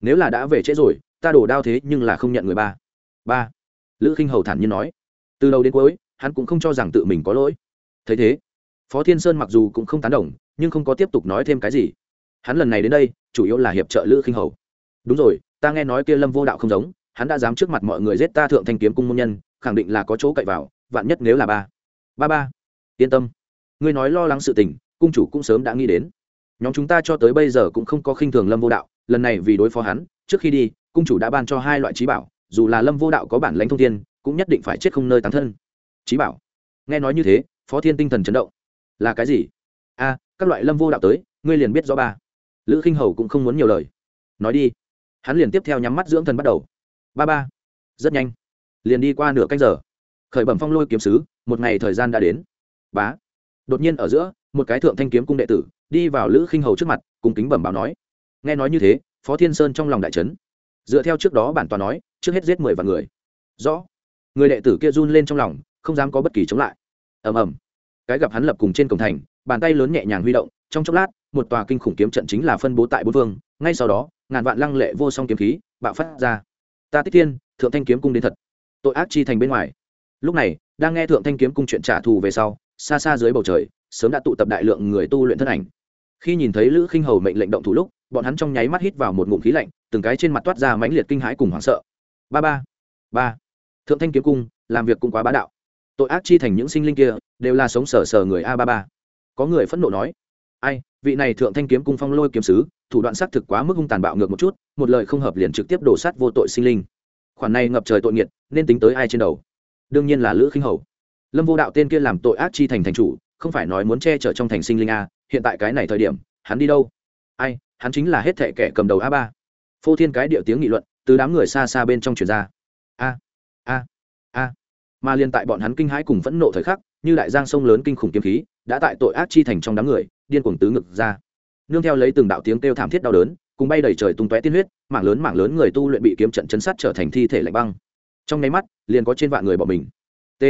Nếu là đã về trễ rồi, ta đổ đao thế nhưng là không nhận người ba. Ba. Lữ khinh hầu thản nhiên nói từ đầu đến cuối, hắn cũng không cho rằng tự mình có lỗi. Thấy thế, phó thiên sơn mặc dù cũng không tán đồng, nhưng không có tiếp tục nói thêm cái gì. Hắn lần này đến đây, chủ yếu là hiệp trợ lữ khinh hầu. Đúng rồi, ta nghe nói kia lâm vô đạo không giống, hắn đã dám trước mặt mọi người giết ta thượng thanh kiếm cung môn nhân, khẳng định là có chỗ cậy vào, vạn nhất nếu là ba. Ba ba, yên tâm. Ngươi nói lo lắng sự tình, cung chủ cũng sớm đã nghĩ đến. Nhóm chúng ta cho tới bây giờ cũng không có khinh thường lâm vô đạo, lần này vì đối phó hắn, trước khi đi, cung chủ đã ban cho hai loại trí bảo, dù là lâm vô đạo có bản lãnh thông thiên cũng nhất định phải chết không nơi tán thân. Trí bảo. Nghe nói như thế, phó thiên tinh thần chấn động. Là cái gì? A, các loại lâm vô đạo tới, ngươi liền biết rõ ba. Lữ khinh hầu cũng không muốn nhiều lời. Nói đi. Hắn liền tiếp theo nhắm mắt dưỡng thần bắt đầu. Ba ba. Rất nhanh. Liền đi qua nửa canh giờ. Khởi bẩm phong lôi kiếm sứ, một ngày thời gian đã đến. Bá. Đột nhiên ở giữa, một cái thượng thanh kiếm cung đệ tử, đi vào lữ khinh hầu trước mặt, cùng kính bẩm báo nói. Nghe nói như thế, phó thiên sơn trong lòng đại trấn dựa theo trước đó bản tòa nói, trước hết giết mười vạn người. Rõ người đệ tử kia run lên trong lòng, không dám có bất kỳ chống lại. Ầm ầm. Cái gặp hắn lập cùng trên cổng thành, bàn tay lớn nhẹ nhàng huy động, trong chốc lát, một tòa kinh khủng kiếm trận chính là phân bố tại bốn phương, ngay sau đó, ngàn vạn lăng lệ vô song kiếm khí bạo phát ra. Ta tích thiên, thượng thanh kiếm cung đến thật. Tội ác chi thành bên ngoài. Lúc này, đang nghe thượng thanh kiếm cung chuyện trả thù về sau, xa xa dưới bầu trời, sớm đã tụ tập đại lượng người tu luyện thân ảnh. Khi nhìn thấy lữ khinh hầu mệnh lệnh động thủ lúc, bọn hắn trong nháy mắt hít vào một ngụm khí lạnh, từng cái trên mặt toát ra mãnh liệt kinh hãi cùng hoảng sợ. Ba ba. Ba thượng thanh kiếm cung, làm việc cũng quá bá đạo. Tội ác chi thành những sinh linh kia, đều là sống sờ sờ người a ba ba. Có người phẫn nộ nói, ai, vị này thượng thanh kiếm cung phong lôi kiếm sứ, thủ đoạn xác thực quá mức hung tàn bạo ngược một chút, một lời không hợp liền trực tiếp đổ sát vô tội sinh linh. Khoản này ngập trời tội nghiệt, nên tính tới ai trên đầu? Đương nhiên là lữ khinh hầu. Lâm vô đạo tên kia làm tội ác chi thành thành chủ, không phải nói muốn che chở trong thành sinh linh a, hiện tại cái này thời điểm, hắn đi đâu? Ai, hắn chính là hết thệ kẻ cầm đầu a ba. Phô thiên cái điệu tiếng nghị luận, từ đám người xa xa bên trong truyền ra. A a a. Mà liên tại bọn hắn kinh hãi cùng phẫn nộ thời khắc, như đại giang sông lớn kinh khủng kiếm khí, đã tại tội ác chi thành trong đám người, điên cuồng tứ ngực ra. Nương theo lấy từng đạo tiếng kêu thảm thiết đau đớn, cùng bay đầy trời tung tóe tiên huyết, mảng lớn mảng lớn người tu luyện bị kiếm trận chấn sát trở thành thi thể lạnh băng. Trong nháy mắt, liền có trên vạn người bỏ mình. T.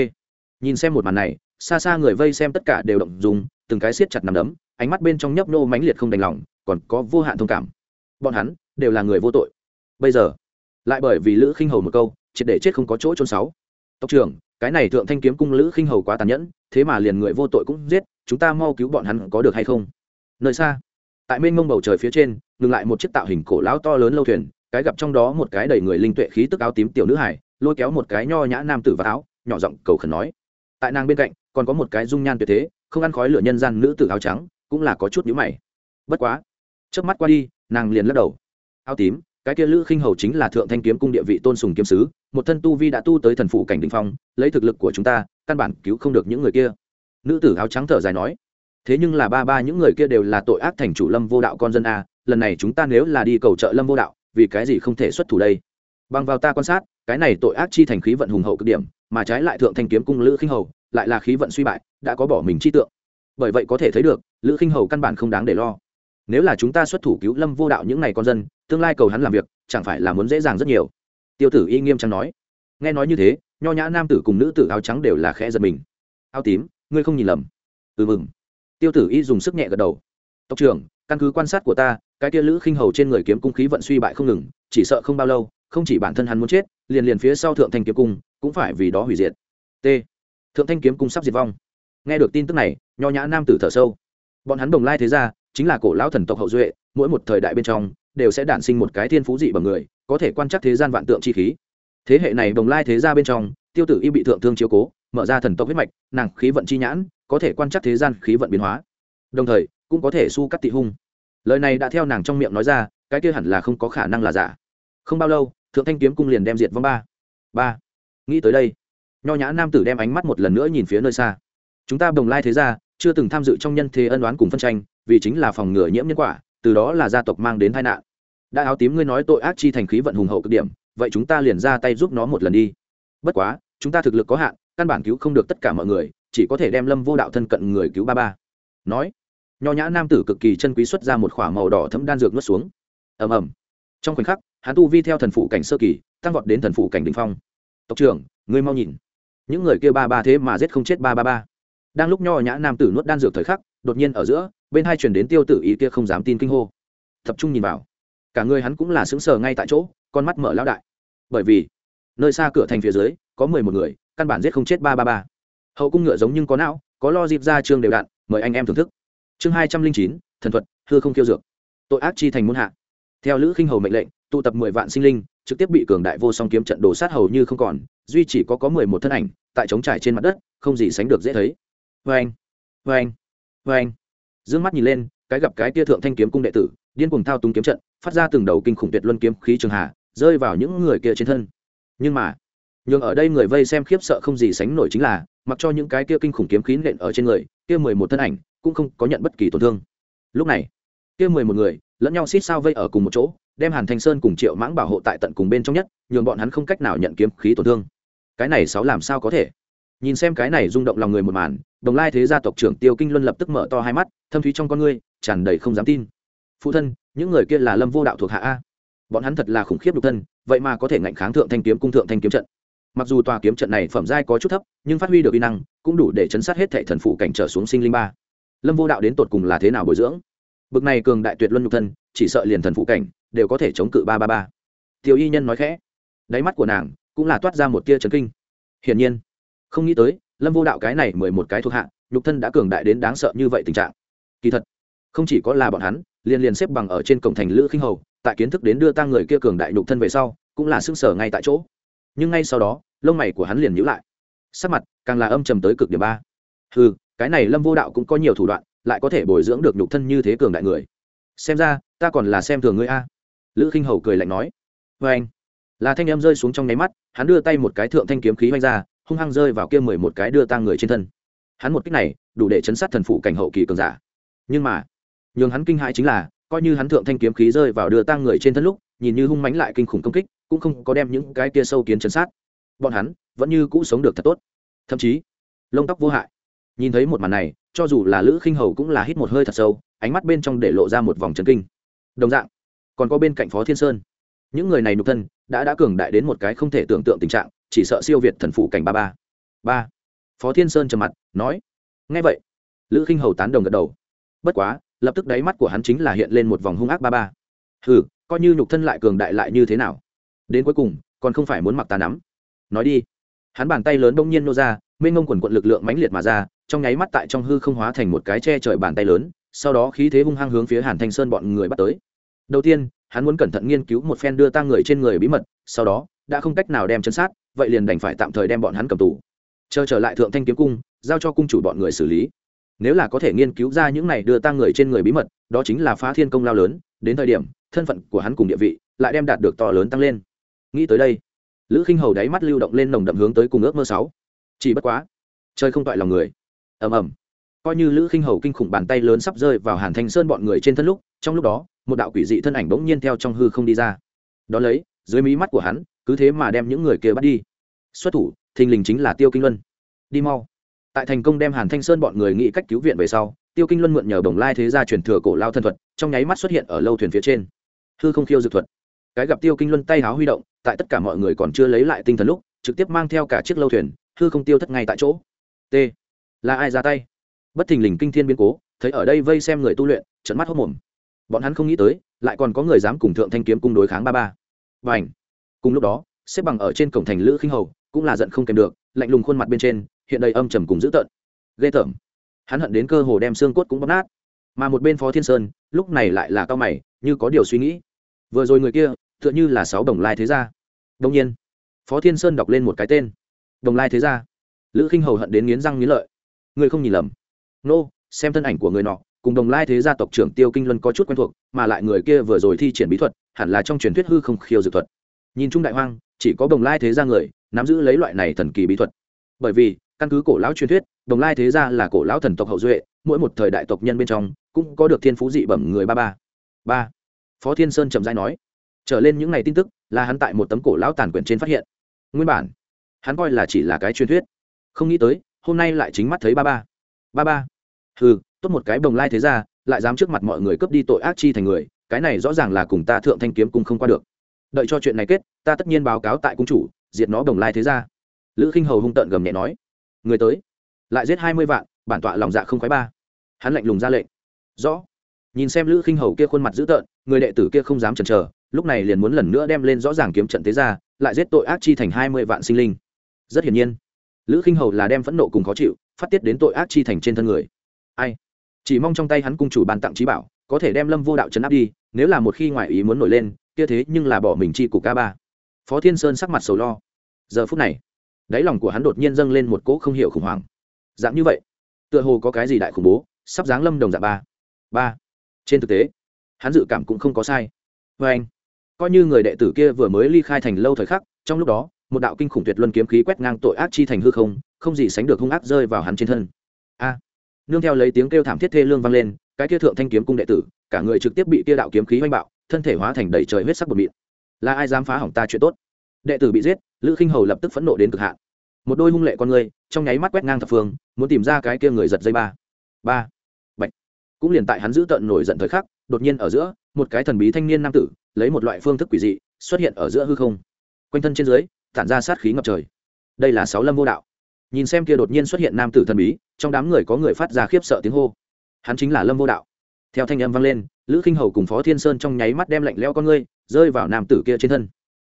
Nhìn xem một màn này, xa xa người vây xem tất cả đều động dùng từng cái siết chặt nằm đấm, ánh mắt bên trong nhấp nô mãnh liệt không đành lòng, còn có vô hạn thông cảm. Bọn hắn đều là người vô tội. Bây giờ, lại bởi vì lữ khinh hầu một câu triệt để chết không có chỗ trôn sáu. Tộc trưởng, cái này thượng thanh kiếm cung lữ khinh hầu quá tàn nhẫn, thế mà liền người vô tội cũng giết, chúng ta mau cứu bọn hắn có được hay không? Nơi xa, tại mênh mông bầu trời phía trên, ngừng lại một chiếc tạo hình cổ lão to lớn lâu thuyền, cái gặp trong đó một cái đầy người linh tuệ khí tức áo tím tiểu nữ hải, lôi kéo một cái nho nhã nam tử vào áo, nhỏ giọng cầu khẩn nói. Tại nàng bên cạnh, còn có một cái dung nhan tuyệt thế, không ăn khói lửa nhân gian nữ tử áo trắng, cũng là có chút nhíu mày. Bất quá trước mắt qua đi, nàng liền lắc đầu. Áo tím, cái kia lữ khinh hầu chính là thượng thanh kiếm cung địa vị tôn sùng kiếm sứ một thân tu vi đã tu tới thần phụ cảnh đình phong, lấy thực lực của chúng ta, căn bản cứu không được những người kia. Nữ tử áo trắng thở dài nói, thế nhưng là ba ba những người kia đều là tội ác thành chủ lâm vô đạo con dân a, lần này chúng ta nếu là đi cầu trợ lâm vô đạo, vì cái gì không thể xuất thủ đây? Bằng vào ta quan sát, cái này tội ác chi thành khí vận hùng hậu cực điểm, mà trái lại thượng thanh kiếm cung lữ khinh hầu, lại là khí vận suy bại, đã có bỏ mình chi tượng. Bởi vậy có thể thấy được, lữ khinh hầu căn bản không đáng để lo. Nếu là chúng ta xuất thủ cứu lâm vô đạo những ngày con dân, tương lai cầu hắn làm việc, chẳng phải là muốn dễ dàng rất nhiều tiêu tử y nghiêm trang nói. Nghe nói như thế, nho nhã nam tử cùng nữ tử áo trắng đều là khẽ giật mình. Áo tím, ngươi không nhìn lầm. Ừ mừng. Tiêu tử y dùng sức nhẹ gật đầu. Tộc trưởng, căn cứ quan sát của ta, cái kia lữ khinh hầu trên người kiếm cung khí vận suy bại không ngừng, chỉ sợ không bao lâu, không chỉ bản thân hắn muốn chết, liền liền phía sau thượng thanh kiếm cung cũng phải vì đó hủy diệt. T. Thượng thanh kiếm cung sắp diệt vong. Nghe được tin tức này, nho nhã nam tử thở sâu. Bọn hắn đồng lai thế ra chính là cổ lão thần tộc hậu duệ, mỗi một thời đại bên trong, đều sẽ đản sinh một cái thiên phú dị bằng người có thể quan trắc thế gian vạn tượng chi khí. Thế hệ này đồng lai thế gia bên trong, tiêu tử y bị thượng thương chiếu cố, mở ra thần tộc huyết mạch, nàng khí vận chi nhãn, có thể quan trắc thế gian khí vận biến hóa. Đồng thời, cũng có thể su cắt tị hung. Lời này đã theo nàng trong miệng nói ra, cái kia hẳn là không có khả năng là giả. Không bao lâu, thượng thanh kiếm cung liền đem diệt vong ba. Ba. Nghĩ tới đây, nho nhã nam tử đem ánh mắt một lần nữa nhìn phía nơi xa. Chúng ta đồng lai thế gia, chưa từng tham dự trong nhân thế ân đoán cùng phân tranh, vì chính là phòng ngừa nhiễm nhân quả, từ đó là gia tộc mang đến tai nạn đã áo tím ngươi nói tội ác chi thành khí vận hùng hậu cực điểm, vậy chúng ta liền ra tay giúp nó một lần đi. Bất quá, chúng ta thực lực có hạn, căn bản cứu không được tất cả mọi người, chỉ có thể đem lâm vô đạo thân cận người cứu ba ba. Nói, nho nhã nam tử cực kỳ chân quý xuất ra một k h ỏ a màu đỏ thấm đan dược nuốt xuống. Ầm ầm. Trong khoảnh khắc, hắn tu vi theo thần phụ cảnh sơ kỳ, tăng vọt đến thần phụ cảnh đ ỉ n h phong. Tộc trưởng, ngươi mau nhìn. Những người kia ba ba thế mà giết không chết ba ba ba. Đang lúc nho nhã nam tử nuốt đan dược thời khắc, đột nhiên ở giữa, bên hai truyền đến tiêu tử ý kia không dám tin kinh hô. Tập trung nhìn vào cả người hắn cũng là sững sờ ngay tại chỗ, con mắt mở lão đại. Bởi vì, nơi xa cửa thành phía dưới, có mười một người, căn bản giết không chết ba ba ba. Hậu cung ngựa giống nhưng có não, có lo dịp ra trường đều đạn, mời anh em thưởng thức. Chương hai trăm linh chín, thần thuật, hư không kiêu dược. Tội ác chi thành muôn hạ. Theo lữ khinh hầu mệnh lệnh, tụ tập mười vạn sinh linh, trực tiếp bị cường đại vô song kiếm trận đổ sát hầu như không còn, duy chỉ có có mười một thân ảnh, tại trống trải trên mặt đất, không gì sánh được dễ thấy. Vê anh vê anh vê anh d ư ơ n g mắt nhìn lên, cái gặp cái tia thượng thanh kiếm cung đệ tử điên cuồng thao túng kiếm trận, phát ra từng đầu kinh khủng tuyệt luân kiếm khí trường hà, rơi vào những người kia trên thân. Nhưng mà, nhường ở đây người vây xem khiếp sợ không gì sánh nổi chính là, mặc cho những cái kia kinh khủng kiếm khí nện ở trên người, kia mười một thân ảnh cũng không có nhận bất kỳ tổn thương. Lúc này, kia mười một người lẫn nhau xít sao vây ở cùng một chỗ, đem hàn thanh sơn cùng triệu mãng bảo hộ tại tận cùng bên trong nhất, nhường bọn hắn không cách nào nhận kiếm khí tổn thương. Cái này sáu làm sao có thể? Nhìn xem cái này rung động lòng người một màn, đồng lai thế gia tộc trưởng tiêu kinh luân lập tức mở to hai mắt, thâm thúy trong con ngươi, tràn đầy không dám tin phụ thân, những người kia là lâm vô đạo thuộc hạ a. Bọn hắn thật là khủng khiếp độc thân, vậy mà có thể ngạnh kháng thượng thanh kiếm cung thượng thanh kiếm trận. Mặc dù tòa kiếm trận này phẩm giai có chút thấp, nhưng phát huy được uy năng, cũng đủ để chấn sát hết thệ thần phụ cảnh trở xuống sinh linh ba. Lâm vô đạo đến tột cùng là thế nào bồi dưỡng? Bực này cường đại tuyệt luân nhục thân, chỉ sợ liền thần phụ cảnh đều có thể chống cự ba ba ba. Tiểu y nhân nói khẽ. Đáy mắt của nàng cũng là toát ra một tia trấn kinh. Hiển nhiên, không nghĩ tới, lâm vô đạo cái này mười một cái thuộc hạ, nhục thân đã cường đại đến đáng sợ như vậy tình trạng. Kỳ thật, không chỉ có là bọn hắn liền liền xếp bằng ở trên cổng thành lữ khinh hầu, tại kiến thức đến đưa tang người kia cường đại nhục thân về sau, cũng là xương sở ngay tại chỗ. Nhưng ngay sau đó, lông mày của hắn liền nhữ lại. Sắc mặt càng là âm trầm tới cực điểm ba. Ừ cái này lâm vô đạo cũng có nhiều thủ đoạn, lại có thể bồi dưỡng được nhục thân như thế cường đại người. Xem ra, ta còn là xem thường ngươi a. Lữ khinh hầu cười lạnh nói. Vê anh, là thanh em rơi xuống trong nháy mắt, hắn đưa tay một cái thượng thanh kiếm khí vanh ra, hung hăng rơi vào kia mười một cái đưa tang người trên thân. Hắn một cách này, đủ để chấn sát thần phụ cảnh hậu kỳ cường giả. Nhưng mà nhường hắn kinh hãi chính là, coi như hắn thượng thanh kiếm khí rơi vào đưa tang người trên thân lúc, nhìn như hung mánh lại kinh khủng công kích, cũng không có đem những cái kia sâu kiến chấn sát. Bọn hắn, vẫn như cũ sống được thật tốt. Thậm chí, lông tóc vô hại. Nhìn thấy một màn này, cho dù là lữ khinh hầu cũng là hít một hơi thật sâu, ánh mắt bên trong để lộ ra một vòng trần kinh. Đồng dạng, còn có bên cạnh phó thiên sơn. Những người này nục thân, đã đã cường đại đến một cái không thể tưởng tượng tình trạng, chỉ sợ siêu việt thần phụ cảnh ba ba. Ba. Phó thiên sơn trầm mặt, nói ngay vậy. Lữ khinh hầu tán đồng gật đầu. Bất quá lập tức đáy mắt của hắn chính là hiện lên một vòng hung ác ba ba. Hừ, coi như nhục thân lại cường đại lại như thế nào? Đến cuối cùng, còn không phải muốn mặc ta nắm. Nói đi. Hắn bàn tay lớn bỗng nhiên nô ra, mênh ngông quần quận lực lượng mãnh liệt mà ra, trong nháy mắt tại trong hư không hóa thành một cái che trời bàn tay lớn, sau đó khí thế hung hăng hướng phía hàn thanh sơn bọn người bắt tới. Đầu tiên, hắn muốn cẩn thận nghiên cứu một phen đưa tang người trên người bí mật, sau đó, đã không cách nào đem chân sát, vậy liền đành phải tạm thời đem bọn hắn cầm tù. Chờ trở lại thượng thanh kiếm cung, giao cho cung chủ bọn người xử lý nếu là có thể nghiên cứu ra những này đưa tang người trên người bí mật, đó chính là phá thiên công lao lớn, đến thời điểm, thân phận của hắn cùng địa vị lại đem đạt được to lớn tăng lên. Nghĩ tới đây, lữ khinh hầu đáy mắt lưu động lên nồng đậm hướng tới cùng ước mơ sáu. Chỉ bất quá chơi không toại lòng người. Ầm ầm. Coi như lữ khinh hầu kinh khủng bàn tay lớn sắp rơi vào hàn thanh sơn bọn người trên thân lúc, trong lúc đó, một đạo quỷ dị thân ảnh bỗng nhiên theo trong hư không đi ra. Đón lấy, dưới mí mắt của hắn, cứ thế mà đem những người kia bắt đi. Xuất thủ, thình lình chính là tiêu kinh luân. Đi mau tại thành công đem hàn thanh sơn bọn người nghĩ cách cứu viện về sau, tiêu kinh luân mượn nhờ đồng lai thế gia truyền thừa cổ lao thân thuật, trong nháy mắt xuất hiện ở lâu thuyền phía trên. Hư không khiêu dược thuật. Cái gặp tiêu kinh luân tay háo huy động, tại tất cả mọi người còn chưa lấy lại tinh thần lúc, trực tiếp mang theo cả chiếc lâu thuyền, hư không tiêu thất ngay tại chỗ. T. Là ai ra tay? Bất thình lình kinh thiên biến cố, thấy ở đây vây xem người tu luyện trận mắt hốc mồm. Bọn hắn không nghĩ tới, lại còn có người dám cùng thượng thanh kiếm cung đối kháng ba ba. Và ảnh cùng lúc đó, xếp bằng ở trên cổng thành lữ khinh hầu, cũng là giận không kèm được, lạnh lùng khuôn mặt bên trên hiện đầy âm trầm cùng dữ tợn, ghê tởm. Hắn hận đến cơ hồ đem xương cốt cũng bóp nát. Mà một bên phó thiên sơn, lúc này lại là cao mày, như có điều suy nghĩ. Vừa rồi người kia, tựa như là sáu đồng lai thế gia. Đông nhiên, phó thiên sơn đọc lên một cái tên. Đồng lai thế gia. Lữ khinh hầu hận đến nghiến răng nghiến lợi. Người không nhìn lầm. Nô, xem thân ảnh của người nọ, cùng đồng lai thế gia tộc trưởng tiêu kinh luân có chút quen thuộc, mà lại người kia vừa rồi thi triển bí thuật, hẳn là trong truyền thuyết hư không khiêu dược thuật. Nhìn chung đại hoang, chỉ có đồng lai thế gia người, nắm giữ lấy loại này thần kỳ bí thuật. Bởi vì căn cứ cổ lão truyền thuyết, đồng lai thế gia là cổ lão thần tộc hậu duệ, mỗi một thời đại tộc nhân bên trong cũng có được thiên phú dị bẩm người ba ba. Ba. Phó thiên sơn trầm dai nói, trở lên những ngày tin tức là hắn tại một tấm cổ lão tàn quyển trên phát hiện. Nguyên bản, hắn coi là chỉ là cái truyền thuyết. Không nghĩ tới, hôm nay lại chính mắt thấy ba ba. Ba ba. Ừ tốt một cái bồng lai thế ra lại dám trước mặt mọi người cướp đi tội ác chi thành người, cái này rõ ràng là cùng ta thượng thanh kiếm cùng không qua được. Đợi cho chuyện này kết, ta tất nhiên báo cáo tại cung chủ, diệt nó bồng lai thế ra lữ khinh hầu hung tợn gầm nhẹ nói người tới. Lại giết hai mươi vạn, bản tọa lòng dạ không khoái ba. Hắn lạnh lùng ra lệnh. Rõ. Nhìn xem lữ khinh hầu kia khuôn mặt dữ tợn, người đệ tử kia không dám chần chờ, lúc này liền muốn lần nữa đem lên rõ ràng kiếm trận thế ra, lại giết tội ác chi thành hai mươi vạn sinh linh. Rất hiển nhiên, lữ khinh hầu là đem phẫn nộ cùng khó chịu, phát tiết đến tội ác chi thành trên thân người. Ai? Chỉ mong trong tay hắn cung chủ ban tặng trí bảo, có thể đem lâm vô đạo chấn áp đi, nếu là một khi ngoại ý muốn nổi lên, kia thế nhưng là bỏ mình chi của ca ba. Phó thiên sơn sắc mặt sầu lo. Giờ phút này đáy lòng của hắn đột nhiên dâng lên một cỗ không hiểu khủng hoảng. Dạng như vậy, tựa hồ có cái gì đại khủng bố, sắp giáng lâm đồng dạng ba. Ba. Trên thực tế, hắn dự cảm cũng không có sai. Vê anh, coi như người đệ tử kia vừa mới ly khai thành lâu thời khắc, trong lúc đó, một đạo kinh khủng tuyệt luân kiếm khí quét ngang tội ác chi thành hư không không gì sánh được hung ác rơi vào hắn trên thân. A. Nương theo lấy tiếng kêu thảm thiết thê lương vang lên, cái kia thượng thanh kiếm cung đệ tử, cả người trực tiếp bị kia đạo kiếm khí oanh bạo, thân thể hóa thành đầy trời huyết sắc bột mịn. Là ai dám phá hỏng ta chuyện tốt? Đệ tử bị giết, lữ khinh hầu lập tức phẫn nộ đến cực hạn. Một đôi hung lệ con người, trong nháy mắt quét ngang thập phương, muốn tìm ra cái kia người giật dây ba. Ba. Bệnh cũng liền tại hắn giữ tận nổi giận thời khắc, đột nhiên ở giữa, một cái thần bí thanh niên nam tử, lấy một loại phương thức quỷ dị, xuất hiện ở giữa hư không. Quanh thân trên dưới, tản ra sát khí ngập trời. Đây là sáu lâm vô đạo. Nhìn xem kia đột nhiên xuất hiện nam tử thần bí, trong đám người có người phát ra khiếp sợ tiếng hô. Hắn chính là lâm vô đạo. Theo thanh âm vang lên, lữ khinh hầu cùng phó thiên sơn trong nháy mắt đem lạnh leo con ngươi rơi vào nam tử kia trên thân.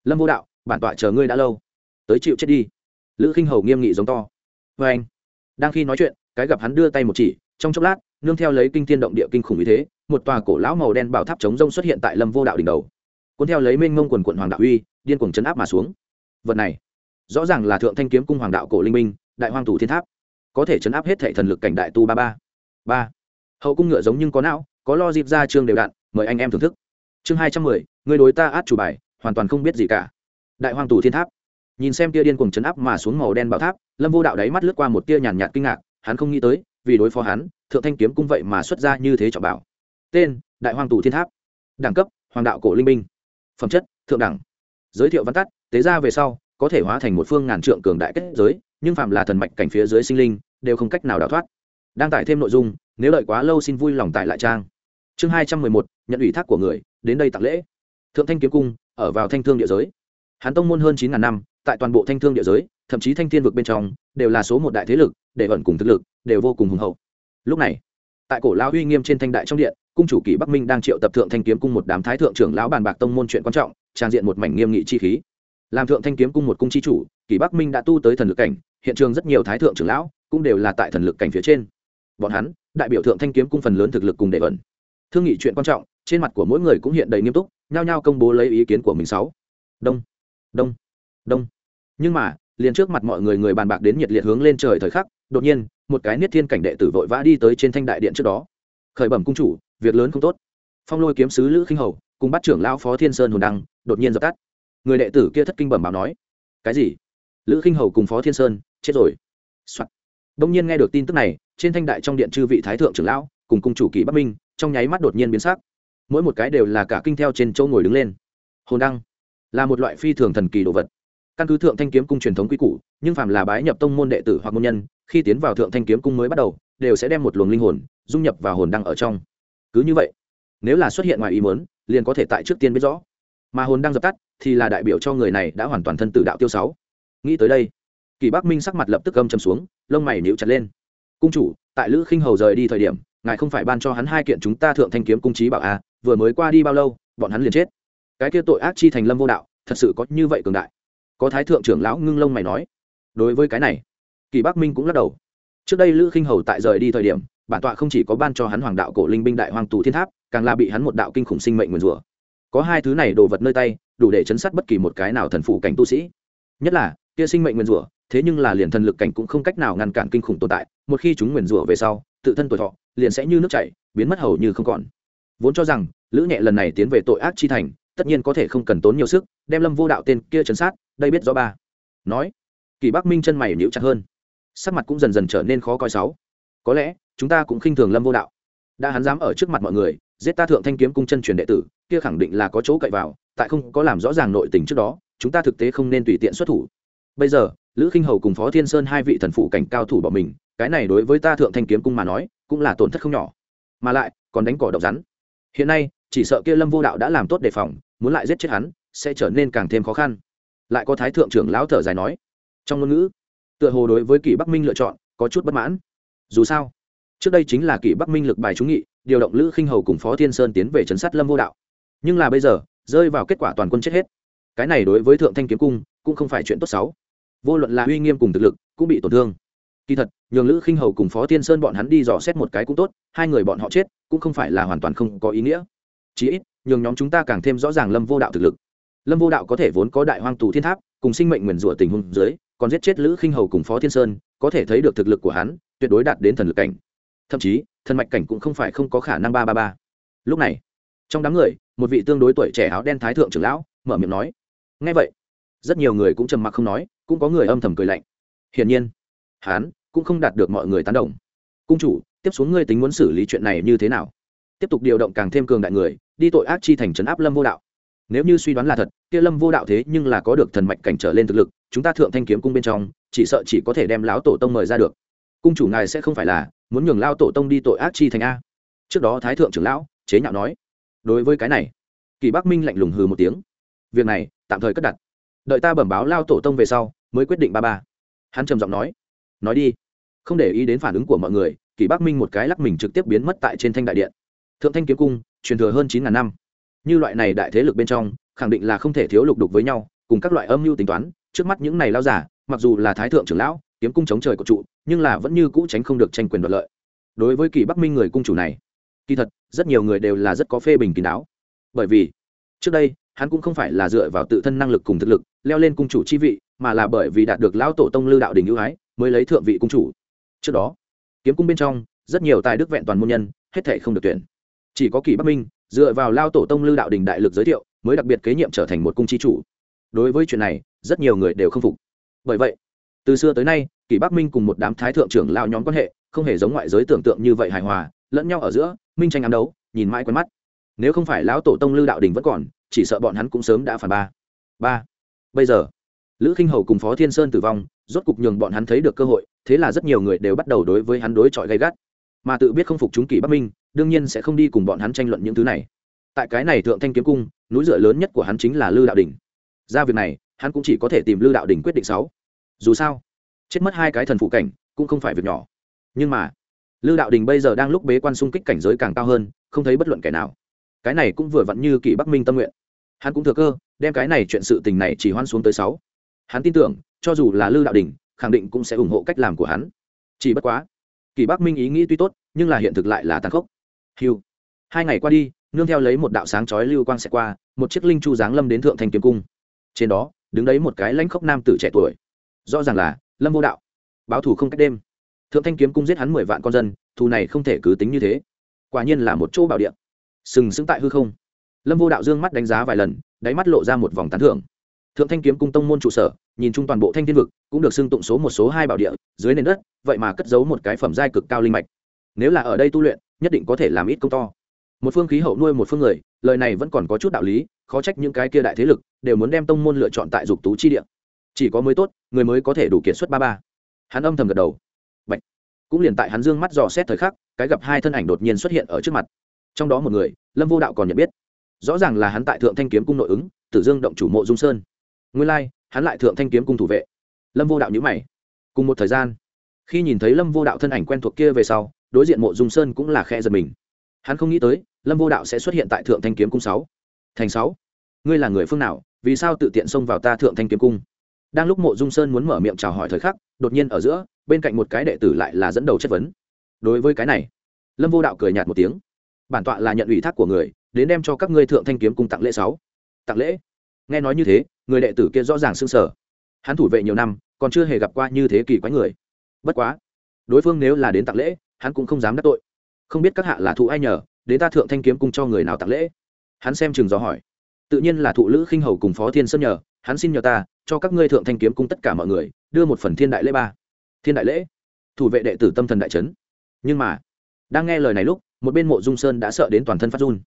Lâm vô đạo bản tọa chờ ngươi đã lâu. Tới chịu chết đi. Lữ khinh hầu nghiêm nghị giống to. Vê anh đang khi nói chuyện cái gặp hắn đưa tay một chỉ trong chốc lát nương theo lấy kinh thiên động địa kinh khủng như thế một tòa cổ lão màu đen bảo tháp chống rông xuất hiện tại lâm vô đạo đỉnh đầu. Cuốn theo lấy mênh mông quần quận hoàng đạo uy điên cuồng chấn áp mà xuống. Vật này rõ ràng là thượng thanh kiếm cung hoàng đạo cổ linh minh đại hoàng thủ thiên tháp. Có thể chấn áp hết thệ thần lực cảnh đại tu ba ba. Ba. Hậu cung ngựa giống nhưng có não có lo dịp ra chương đều đạn, mời anh em thưởng thức. Chương hai trăm mười người đối ta át chủ bài hoàn toàn không biết gì cả đại hoàng tù thiên tháp. Nhìn xem tia điên cuồng chấn áp mà xuống màu đen bảo tháp, lâm vô đạo đáy mắt lướt qua một tia nhàn nhạt kinh ngạc, hắn không nghĩ tới, vì đối phó hắn, thượng thanh kiếm cung vậy mà xuất ra như thế trọng bảo. Tên, đại hoàng tù thiên tháp. Đẳng cấp, hoàng đạo cổ linh binh. Phẩm chất, thượng đẳng. Giới thiệu văn tắt, tế ra về sau, có thể hóa thành một phương ngàn trượng cường đại kết giới, nhưng phạm là thần mạch cảnh phía dưới sinh linh, đều không cách nào đào thoát. Đang tải thêm nội dung, nếu đợi quá lâu xin vui lòng tải lại trang. Chương hai trăm mười một, nhận ủy thác của người, đến đây tặng lễ. Thượng thanh kiếm cung, ở vào thanh thương địa giới hán tông môn hơn chín ngàn năm, tại toàn bộ thanh thương địa giới, thậm chí thanh thiên vực bên trong, đều là số một đại thế lực, để ẩn cùng thực lực, đều vô cùng hùng hậu. Lúc này, tại cổ lão uy nghiêm trên thanh đại trong điện, cung chủ kỷ bắc minh đang triệu tập thượng thanh kiếm cung một đám thái thượng trưởng lão bàn bạc tông môn chuyện quan trọng, trang diện một mảnh nghiêm nghị chi khí. Làm thượng thanh kiếm cung một cung chi chủ, kỷ bắc minh đã tu tới thần lực cảnh, hiện trường rất nhiều thái thượng trưởng lão cũng đều là tại thần lực cảnh phía trên. Bọn hắn, đại biểu thượng thanh kiếm cung phần lớn thực lực cùng đệ ẩn. Thương nghị chuyện quan trọng, trên mặt của mỗi người cũng hiện đầy nghiêm túc, nhao nhao công bố lấy ý kiến của mình sáu. Đông đông. Đông. Nhưng mà, liền trước mặt mọi người người bàn bạc đến nhiệt liệt hướng lên trời thời khắc, đột nhiên, một cái niết thiên cảnh đệ tử vội vã đi tới trên thanh đại điện trước đó. Khởi bẩm cung chủ, việc lớn không tốt. Phong lôi kiếm sứ lữ khinh hầu, cùng bắt trưởng lao phó thiên sơn hồn đăng, đột nhiên dập tắt. Người đệ tử kia thất kinh bẩm báo nói, cái gì? Lữ khinh hầu cùng phó thiên sơn, chết rồi、Soạn. đông nhiên nghe được tin tức này, trên thanh đại trong điện chư vị thái thượng trưởng lão, cùng cung chủ kỳ bắc minh, trong nháy mắt đột nhiên biến sắc. Mỗi một cái đều là cả kinh theo trên châu ngồi đứng lên. Hồn đăng là một loại phi thường thần kỳ đồ vật. Căn cứ thượng thanh kiếm cung truyền thống quy củ nhưng phàm là bái nhập tông môn đệ tử hoặc môn nhân khi tiến vào thượng thanh kiếm cung mới bắt đầu đều sẽ đem một luồng linh hồn dung nhập vào hồn đăng ở trong. Cứ như vậy nếu là xuất hiện ngoài ý muốn liền có thể tại trước tiên biết rõ. Mà hồn đăng dập tắt thì là đại biểu cho người này đã hoàn toàn thân tử đạo tiêu sáu. Nghĩ tới đây kỳ bắc minh sắc mặt lập tức âm chầm xuống lông mày níu chặt lên. Cung chủ tại lữ khinh hầu rời đi thời điểm ngài không phải ban cho hắn hai kiện chúng ta thượng thanh kiếm cung trí bảo a à, vừa mới qua đi bao lâu bọn hắn liền chết cái kia tội ác chi thành lâm vô đạo, thật sự có như vậy cường đại. Có thái thượng trưởng lão ngưng lông mày nói. Đối với cái này, kỳ bắc minh cũng lắc đầu. Trước đây lữ khinh hầu tại rời đi thời điểm, bản tọa không chỉ có ban cho hắn hoàng đạo cổ linh binh đại hoàng tù thiên tháp, càng là bị hắn một đạo kinh khủng sinh mệnh nguyền rủa. Có hai thứ này đồ vật nơi tay, đủ để chấn sát bất kỳ một cái nào thần phụ cảnh tu sĩ. Nhất là, kia sinh mệnh nguyền rủa, thế nhưng là liền thần lực cảnh cũng không cách nào ngăn cản kinh khủng tồn tại, một khi chúng nguyền rủa về sau, tự thân tuổi thọ liền sẽ như nước chảy, biến mất hầu như không còn. Vốn cho rằng, lữ nhẹ lần này tiến về tội ác chi thành tất nhiên có thể không cần tốn nhiều sức, đem lâm vô đạo tên kia chấn sát, đây biết rõ ba. Nói kỳ bắc minh chân mày nhíu chặt hơn. Sắc mặt cũng dần dần trở nên khó coi sáu. Có lẽ, chúng ta cũng khinh thường lâm vô đạo. Đã hắn dám ở trước mặt mọi người, giết ta thượng thanh kiếm cung chân truyền đệ tử, kia khẳng định là có chỗ cậy vào, tại không có làm rõ ràng nội tình trước đó, chúng ta thực tế không nên tùy tiện xuất thủ. Bây giờ, lữ khinh hầu cùng phó thiên sơn hai vị thần phụ cảnh cao thủ bỏ mình, cái này đối với ta thượng thanh kiếm cung mà nói, cũng là tổn thất không nhỏ. Mà lại, còn đánh cỏ độc rắn. Hiện nay chỉ sợ kia lâm vô đạo đã làm tốt đề phòng, muốn lại giết chết hắn, sẽ trở nên càng thêm khó khăn. Lại có thái thượng trưởng lão thở dài nói, trong ngôn ngữ, tựa hồ đối với kỷ bắc minh lựa chọn có chút bất mãn. Dù sao, trước đây chính là kỷ bắc minh lực bài trúng nghị, điều động lữ khinh hầu cùng phó thiên sơn tiến về chấn sát lâm vô đạo. Nhưng là bây giờ, rơi vào kết quả toàn quân chết hết. Cái này đối với thượng thanh kiếm cung cũng không phải chuyện tốt xấu. Vô luận là uy nghiêm cùng thực lực, cũng bị tổn thương. Kỳ thật, nhường lữ khinh hầu cùng phó thiên sơn bọn hắn đi dò xét một cái cũng tốt, hai người bọn họ chết, cũng không phải là hoàn toàn không có ý nghĩa chí ít, nhường nhóm chúng ta càng thêm rõ ràng lâm vô đạo thực lực. Lâm vô đạo có thể vốn có đại hoang tù thiên tháp, cùng sinh mệnh nguyền rủa tình huống dưới, còn giết chết lữ khinh hầu cùng phó thiên sơn, có thể thấy được thực lực của hắn, tuyệt đối đạt đến thần lực cảnh. Thậm chí, thần mạch cảnh cũng không phải không có khả năng ba ba ba. Lúc này, trong đám người, một vị tương đối tuổi trẻ áo đen thái thượng trưởng lão, mở miệng nói ngay vậy. Rất nhiều người cũng trầm mặc không nói, cũng có người âm thầm cười lạnh. Hiển nhiên, hắn cũng không đạt được mọi người tán đồng. Cung chủ, tiếp xuống ngươi tính muốn xử lý chuyện này như thế nào? Tiếp tục điều động càng thêm cường đại người đi tội ác chi thành trấn áp lâm vô đạo. Nếu như suy đoán là thật, kia lâm vô đạo thế nhưng là có được thần mạch cảnh trở lên thực lực, chúng ta thượng thanh kiếm cung bên trong, chỉ sợ chỉ có thể đem lão tổ tông mời ra được. Cung chủ ngài sẽ không phải là muốn nhường lao tổ tông đi tội ác chi thành a? Trước đó thái thượng trưởng lão, chế nhạo nói, đối với cái này, kỳ bắc minh lạnh lùng hừ một tiếng. Việc này, tạm thời cất đặt. Đợi ta bẩm báo lao tổ tông về sau, mới quyết định ba ba. Hắn trầm giọng nói nói đi. Không để ý đến phản ứng của mọi người, kỳ bắc minh một cái lắc mình trực tiếp biến mất tại trên thanh đại điện. Thượng thanh kiếm cung truyền thừa hơn chín ngàn năm. Như loại này đại thế lực bên trong, khẳng định là không thể thiếu lục đục với nhau, cùng các loại âm mưu tính toán, trước mắt những này lao giả, mặc dù là thái thượng trưởng lão, kiếm cung chống trời của trụ, nhưng là vẫn như cũ tránh không được tranh quyền đoạt lợi. Đối với kỳ bắc minh người cung chủ này, kỳ thật, rất nhiều người đều là rất có phê bình kín đáo. Bởi vì, trước đây, hắn cũng không phải là dựa vào tự thân năng lực cùng thực lực, leo lên cung chủ chi vị, mà là bởi vì đạt được lão tổ tông lưu đạo đình ưu ái, mới lấy thượng vị cung chủ. Trước đó, kiếm cung bên trong, rất nhiều tài đức vẹn toàn môn nhân, hết thể không được tuyển chỉ có kỳ bắc minh, dựa vào lao tổ tông lưu đạo đình đại lực giới thiệu, mới đặc biệt kế nhiệm trở thành một cung chi chủ. Đối với chuyện này, rất nhiều người đều không phục. Bởi vậy, từ xưa tới nay kỳ bắc minh cùng một đám thái thượng trưởng lao nhóm quan hệ không hề giống ngoại giới tưởng tượng như vậy hài hòa, lẫn nhau ở giữa, minh tranh ám đấu, nhìn mãi quen mắt. Nếu không phải lão tổ tông lưu đạo đình vẫn còn, chỉ sợ bọn hắn cũng sớm đã phản ba. Ba. Bây giờ, lữ khinh hầu cùng phó thiên sơn tử vong, rốt cục nhường bọn hắn thấy được cơ hội, thế là rất nhiều người đều bắt đầu đối với hắn đối chọi gay gắt. Mà tự biết không phục chúng kỳ bắc minh đương nhiên sẽ không đi cùng bọn hắn tranh luận những thứ này. Tại cái này thượng thanh kiếm cung, núi dựa lớn nhất của hắn chính là lư đạo đình ra việc này, hắn cũng chỉ có thể tìm lư đạo đình quyết định sáu. Dù sao, chết mất hai cái thần phụ cảnh cũng không phải việc nhỏ. Nhưng mà, lư đạo đình bây giờ đang lúc bế quan xung kích cảnh giới càng cao hơn, không thấy bất luận kẻ nào. Cái này cũng vừa vặn như kỷ bắc minh tâm nguyện. Hắn cũng thừa cơ, đem cái này chuyện sự tình này chỉ hoan xuống tới sáu. Hắn tin tưởng, cho dù là lư đạo đình khẳng định cũng sẽ ủng hộ cách làm của hắn. Chỉ bất quá kỳ bắc minh ý nghĩ tuy tốt, nhưng là hiện thực lại là tàn khốc hiu. Hai ngày qua đi, nương theo lấy một đạo sáng chói lưu quang sẽ qua, một chiếc linh chu giáng lâm đến thượng thanh kiếm cung. Trên đó, đứng đấy một cái lãnh khốc nam tử trẻ tuổi. Rõ ràng là, lâm vô đạo. Báo thù không cách đêm. Thượng thanh kiếm cung giết hắn mười vạn con dân, thù này không thể cứ tính như thế. Quả nhiên là một chỗ bảo địa. Sừng sững tại hư không. Lâm vô đạo dương mắt đánh giá vài lần, đáy mắt lộ ra một vòng tán thưởng. Thượng thanh kiếm cung tông môn trụ sở, nhìn chung toàn bộ thanh thiên vực, cũng được xưng tụng số một số hai bảo địa, dưới nền đất, vậy mà cất giấu một cái phẩm giai cực cao linh mạch. Nếu là ở đây tu luyện nhất định có thể làm ít công to. Một phương khí hậu nuôi một phương người, lời này vẫn còn có chút đạo lý, khó trách những cái kia đại thế lực đều muốn đem tông môn lựa chọn tại dục tú chi địa. Chỉ có mới tốt, người mới có thể đủ kiệt xuất ba ba. Hắn âm thầm gật đầu. Bạch. cũng liền tại hắn dương mắt dò xét thời khắc, cái gặp hai thân ảnh đột nhiên xuất hiện ở trước mặt. Trong đó một người, lâm vô đạo còn nhận biết. Rõ ràng là hắn tại thượng thanh kiếm cung nội ứng, tử dương động chủ mộ dung sơn. Nguyên lai, hắn lại thượng thanh kiếm cung thủ vệ. Lâm vô đạo nhữ mày. Cùng một thời gian, khi nhìn thấy lâm vô đạo thân ảnh quen thuộc kia về sau đối diện mộ dung sơn cũng là khe giật mình. Hắn không nghĩ tới, lâm vô đạo sẽ xuất hiện tại thượng thanh kiếm cung sáu. Thành sáu. Ngươi là người phương nào, vì sao tự tiện xông vào ta thượng thanh kiếm cung? Đang lúc mộ dung sơn muốn mở miệng chào hỏi thời khắc, đột nhiên ở giữa, bên cạnh một cái đệ tử lại là dẫn đầu chất vấn. Đối với cái này, lâm vô đạo cười nhạt một tiếng. Bản tọa là nhận ủy thác của người, đến đem cho các ngươi thượng thanh kiếm cung tặng lễ sáu. Tặng lễ? Nghe nói như thế, người đệ tử kia rõ ràng s ư n g sở hắn thủ vệ nhiều năm, còn chưa hề gặp qua như thế kỳ quái người. Bất quá, đối phương nếu là đến tặng lễ hắn cũng không dám đắc tội. Không biết các hạ là thụ ai nhờ, đến ta thượng thanh kiếm cung cho người nào tặng lễ. Hắn xem chừng gió hỏi. Tự nhiên là thụ lữ khinh hầu cùng phó thiên sơn nhờ, hắn xin nhờ ta, cho các ngươi thượng thanh kiếm cung tất cả mọi người, đưa một phần thiên đại lễ ba. Thiên đại lễ? Thủ vệ đệ tử tâm thần đại trấn nhưng mà, đang nghe lời này lúc, một bên mộ dung sơn đã sợ đến toàn thân phát run.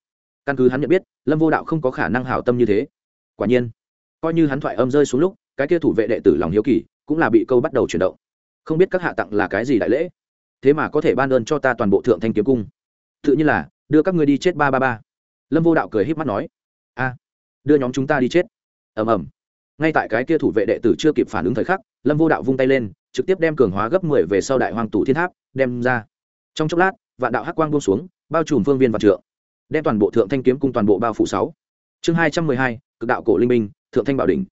Căn cứ hắn nhận biết, lâm vô đạo không có khả năng hảo tâm như thế. Quả nhiên, coi như hắn thoại âm rơi xuống lúc, cái kia thủ vệ đệ tử lòng hiếu kỳ, cũng là bị câu bắt đầu chuyển động. Không biết các hạ tặng là cái gì đại lễ? Thế mà có thể ban ơn cho ta toàn bộ thượng thanh kiếm cung. Tự nhiên là, đưa các ngươi đi chết ba ba ba. Lâm vô đạo cười h í p mắt nói, a, đưa nhóm chúng ta đi chết. Ầm ầm. Ngay tại cái kia thủ vệ đệ tử chưa kịp phản ứng thời khắc, lâm vô đạo vung tay lên, trực tiếp đem cường hóa gấp mười về sau đại hoàng tù thiên tháp, đem ra. Trong chốc lát, vạn đạo hắc quang buông xuống, bao trùm phương viên và trượng, đem toàn bộ thượng thanh kiếm cung toàn bộ bao phủ sáu. Chương hai trăm mười hai, cực đạo cổ linh minh, thượng thanh bảo đỉnh.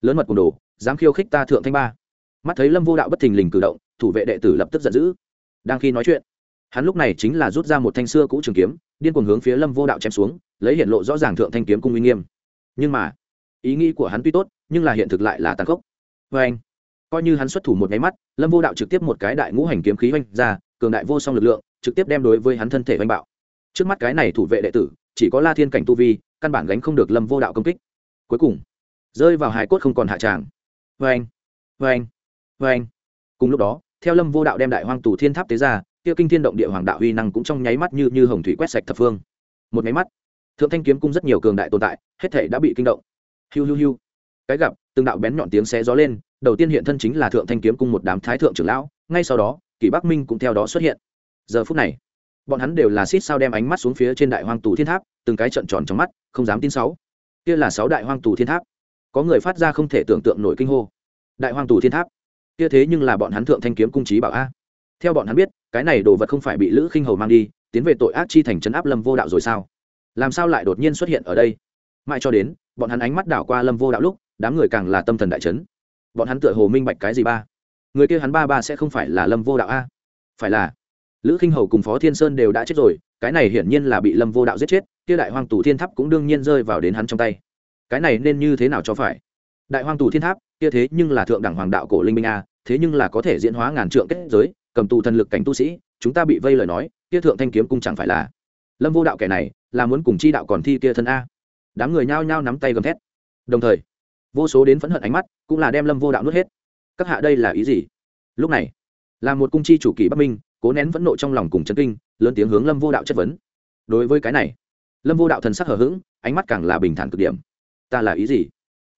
Lớn mật cùng đồ, dám khiêu khích ta thượng thanh ba. Mắt thấy lâm vô đạo bất thình lình cử động, thủ vệ đệ tử lập tức giận dữ đang khi nói chuyện, hắn lúc này chính là rút ra một thanh xưa cũ trường kiếm, điên cuồng hướng phía lâm vô đạo chém xuống, lấy hiện lộ rõ ràng thượng thanh kiếm cung uy nghiêm. Nhưng mà, ý nghĩ của hắn tuy tốt, nhưng là hiện thực lại là tàn khốc. Vê anh, coi như hắn xuất thủ một nháy mắt, lâm vô đạo trực tiếp một cái đại ngũ hành kiếm khí oanh ra, cường đại vô song lực lượng, trực tiếp đem đối với hắn thân thể oanh bạo. Trước mắt cái này thủ vệ đệ tử, chỉ có la thiên cảnh tu vi, căn bản gánh không được lâm vô đạo công kích. Cuối cùng, rơi vào hài cốt không còn hạ tràng. Vê anh vê anh vê anh. Cùng lúc đó theo lâm vô đạo đem đại hoang tù thiên tháp tế ra, kia kinh thiên động địa hoàng đạo uy năng cũng trong nháy mắt như như hồng thủy quét sạch thập phương. Một nháy mắt, thượng thanh kiếm cung rất nhiều cường đại tồn tại, hết thể đã bị kinh động. Hiu hiu hiu. Cái gặp, từng đạo bén nhọn tiếng xé gió lên, đầu tiên hiện thân chính là thượng thanh kiếm cung một đám thái thượng trưởng lão, ngay sau đó, kỷ bắc minh cũng theo đó xuất hiện. Giờ phút này, bọn hắn đều là xít sao đem ánh mắt xuống phía trên đại hoang tù thiên tháp, từng cái trận tròn trong mắt, không dám tin sáu. Kia là sáu đại hoang tù thiên tháp. Có người phát ra không thể tưởng tượng nổi kinh hô. Đại hoang tù thiên tháp kia thế nhưng là bọn hắn thượng thanh kiếm cung trí bảo a. Theo bọn hắn biết, cái này đồ vật không phải bị lữ khinh hầu mang đi, tiến về tội ác chi thành trấn áp lâm vô đạo rồi sao? Làm sao lại đột nhiên xuất hiện ở đây? Mãi cho đến, bọn hắn ánh mắt đảo qua lâm vô đạo lúc, đám người càng là tâm thần đại trấn bọn hắn tựa hồ minh bạch cái gì ba? Người kia hắn ba ba sẽ không phải là lâm vô đạo a? Phải là, lữ khinh hầu cùng phó thiên sơn đều đã chết rồi, cái này hiển nhiên là bị lâm vô đạo giết chết, kia đại hoàng tù thiên tháp cũng đương nhiên rơi vào đến hắn trong tay. Cái này nên như thế nào cho phải? Đại hoàng tù thiên tháp, kia thế nhưng là thượng đẳng hoàng đạo cổ linh minh a thế nhưng là có thể diễn hóa ngàn trượng kết giới, cầm tù thần lực cảnh tu sĩ, chúng ta bị vây lời nói, kia thượng thanh kiếm cung chẳng phải là. Lâm vô đạo kẻ này, là muốn cùng chi đạo còn thi kia thân a. Đám người nhao nhao nắm tay gầm thét. Đồng thời, vô số đến phẫn hận ánh mắt cũng là đem lâm vô đạo nuốt hết. Các hạ đây là ý gì? Lúc này, là một cung chi chủ kỳ bắc minh, cố nén phẫn nộ trong lòng cùng chân kinh, lớn tiếng hướng lâm vô đạo chất vấn. Đối với cái này, lâm vô đạo thần sắc hờ hững, ánh mắt càng là bình thản cực điểm. Ta là ý gì?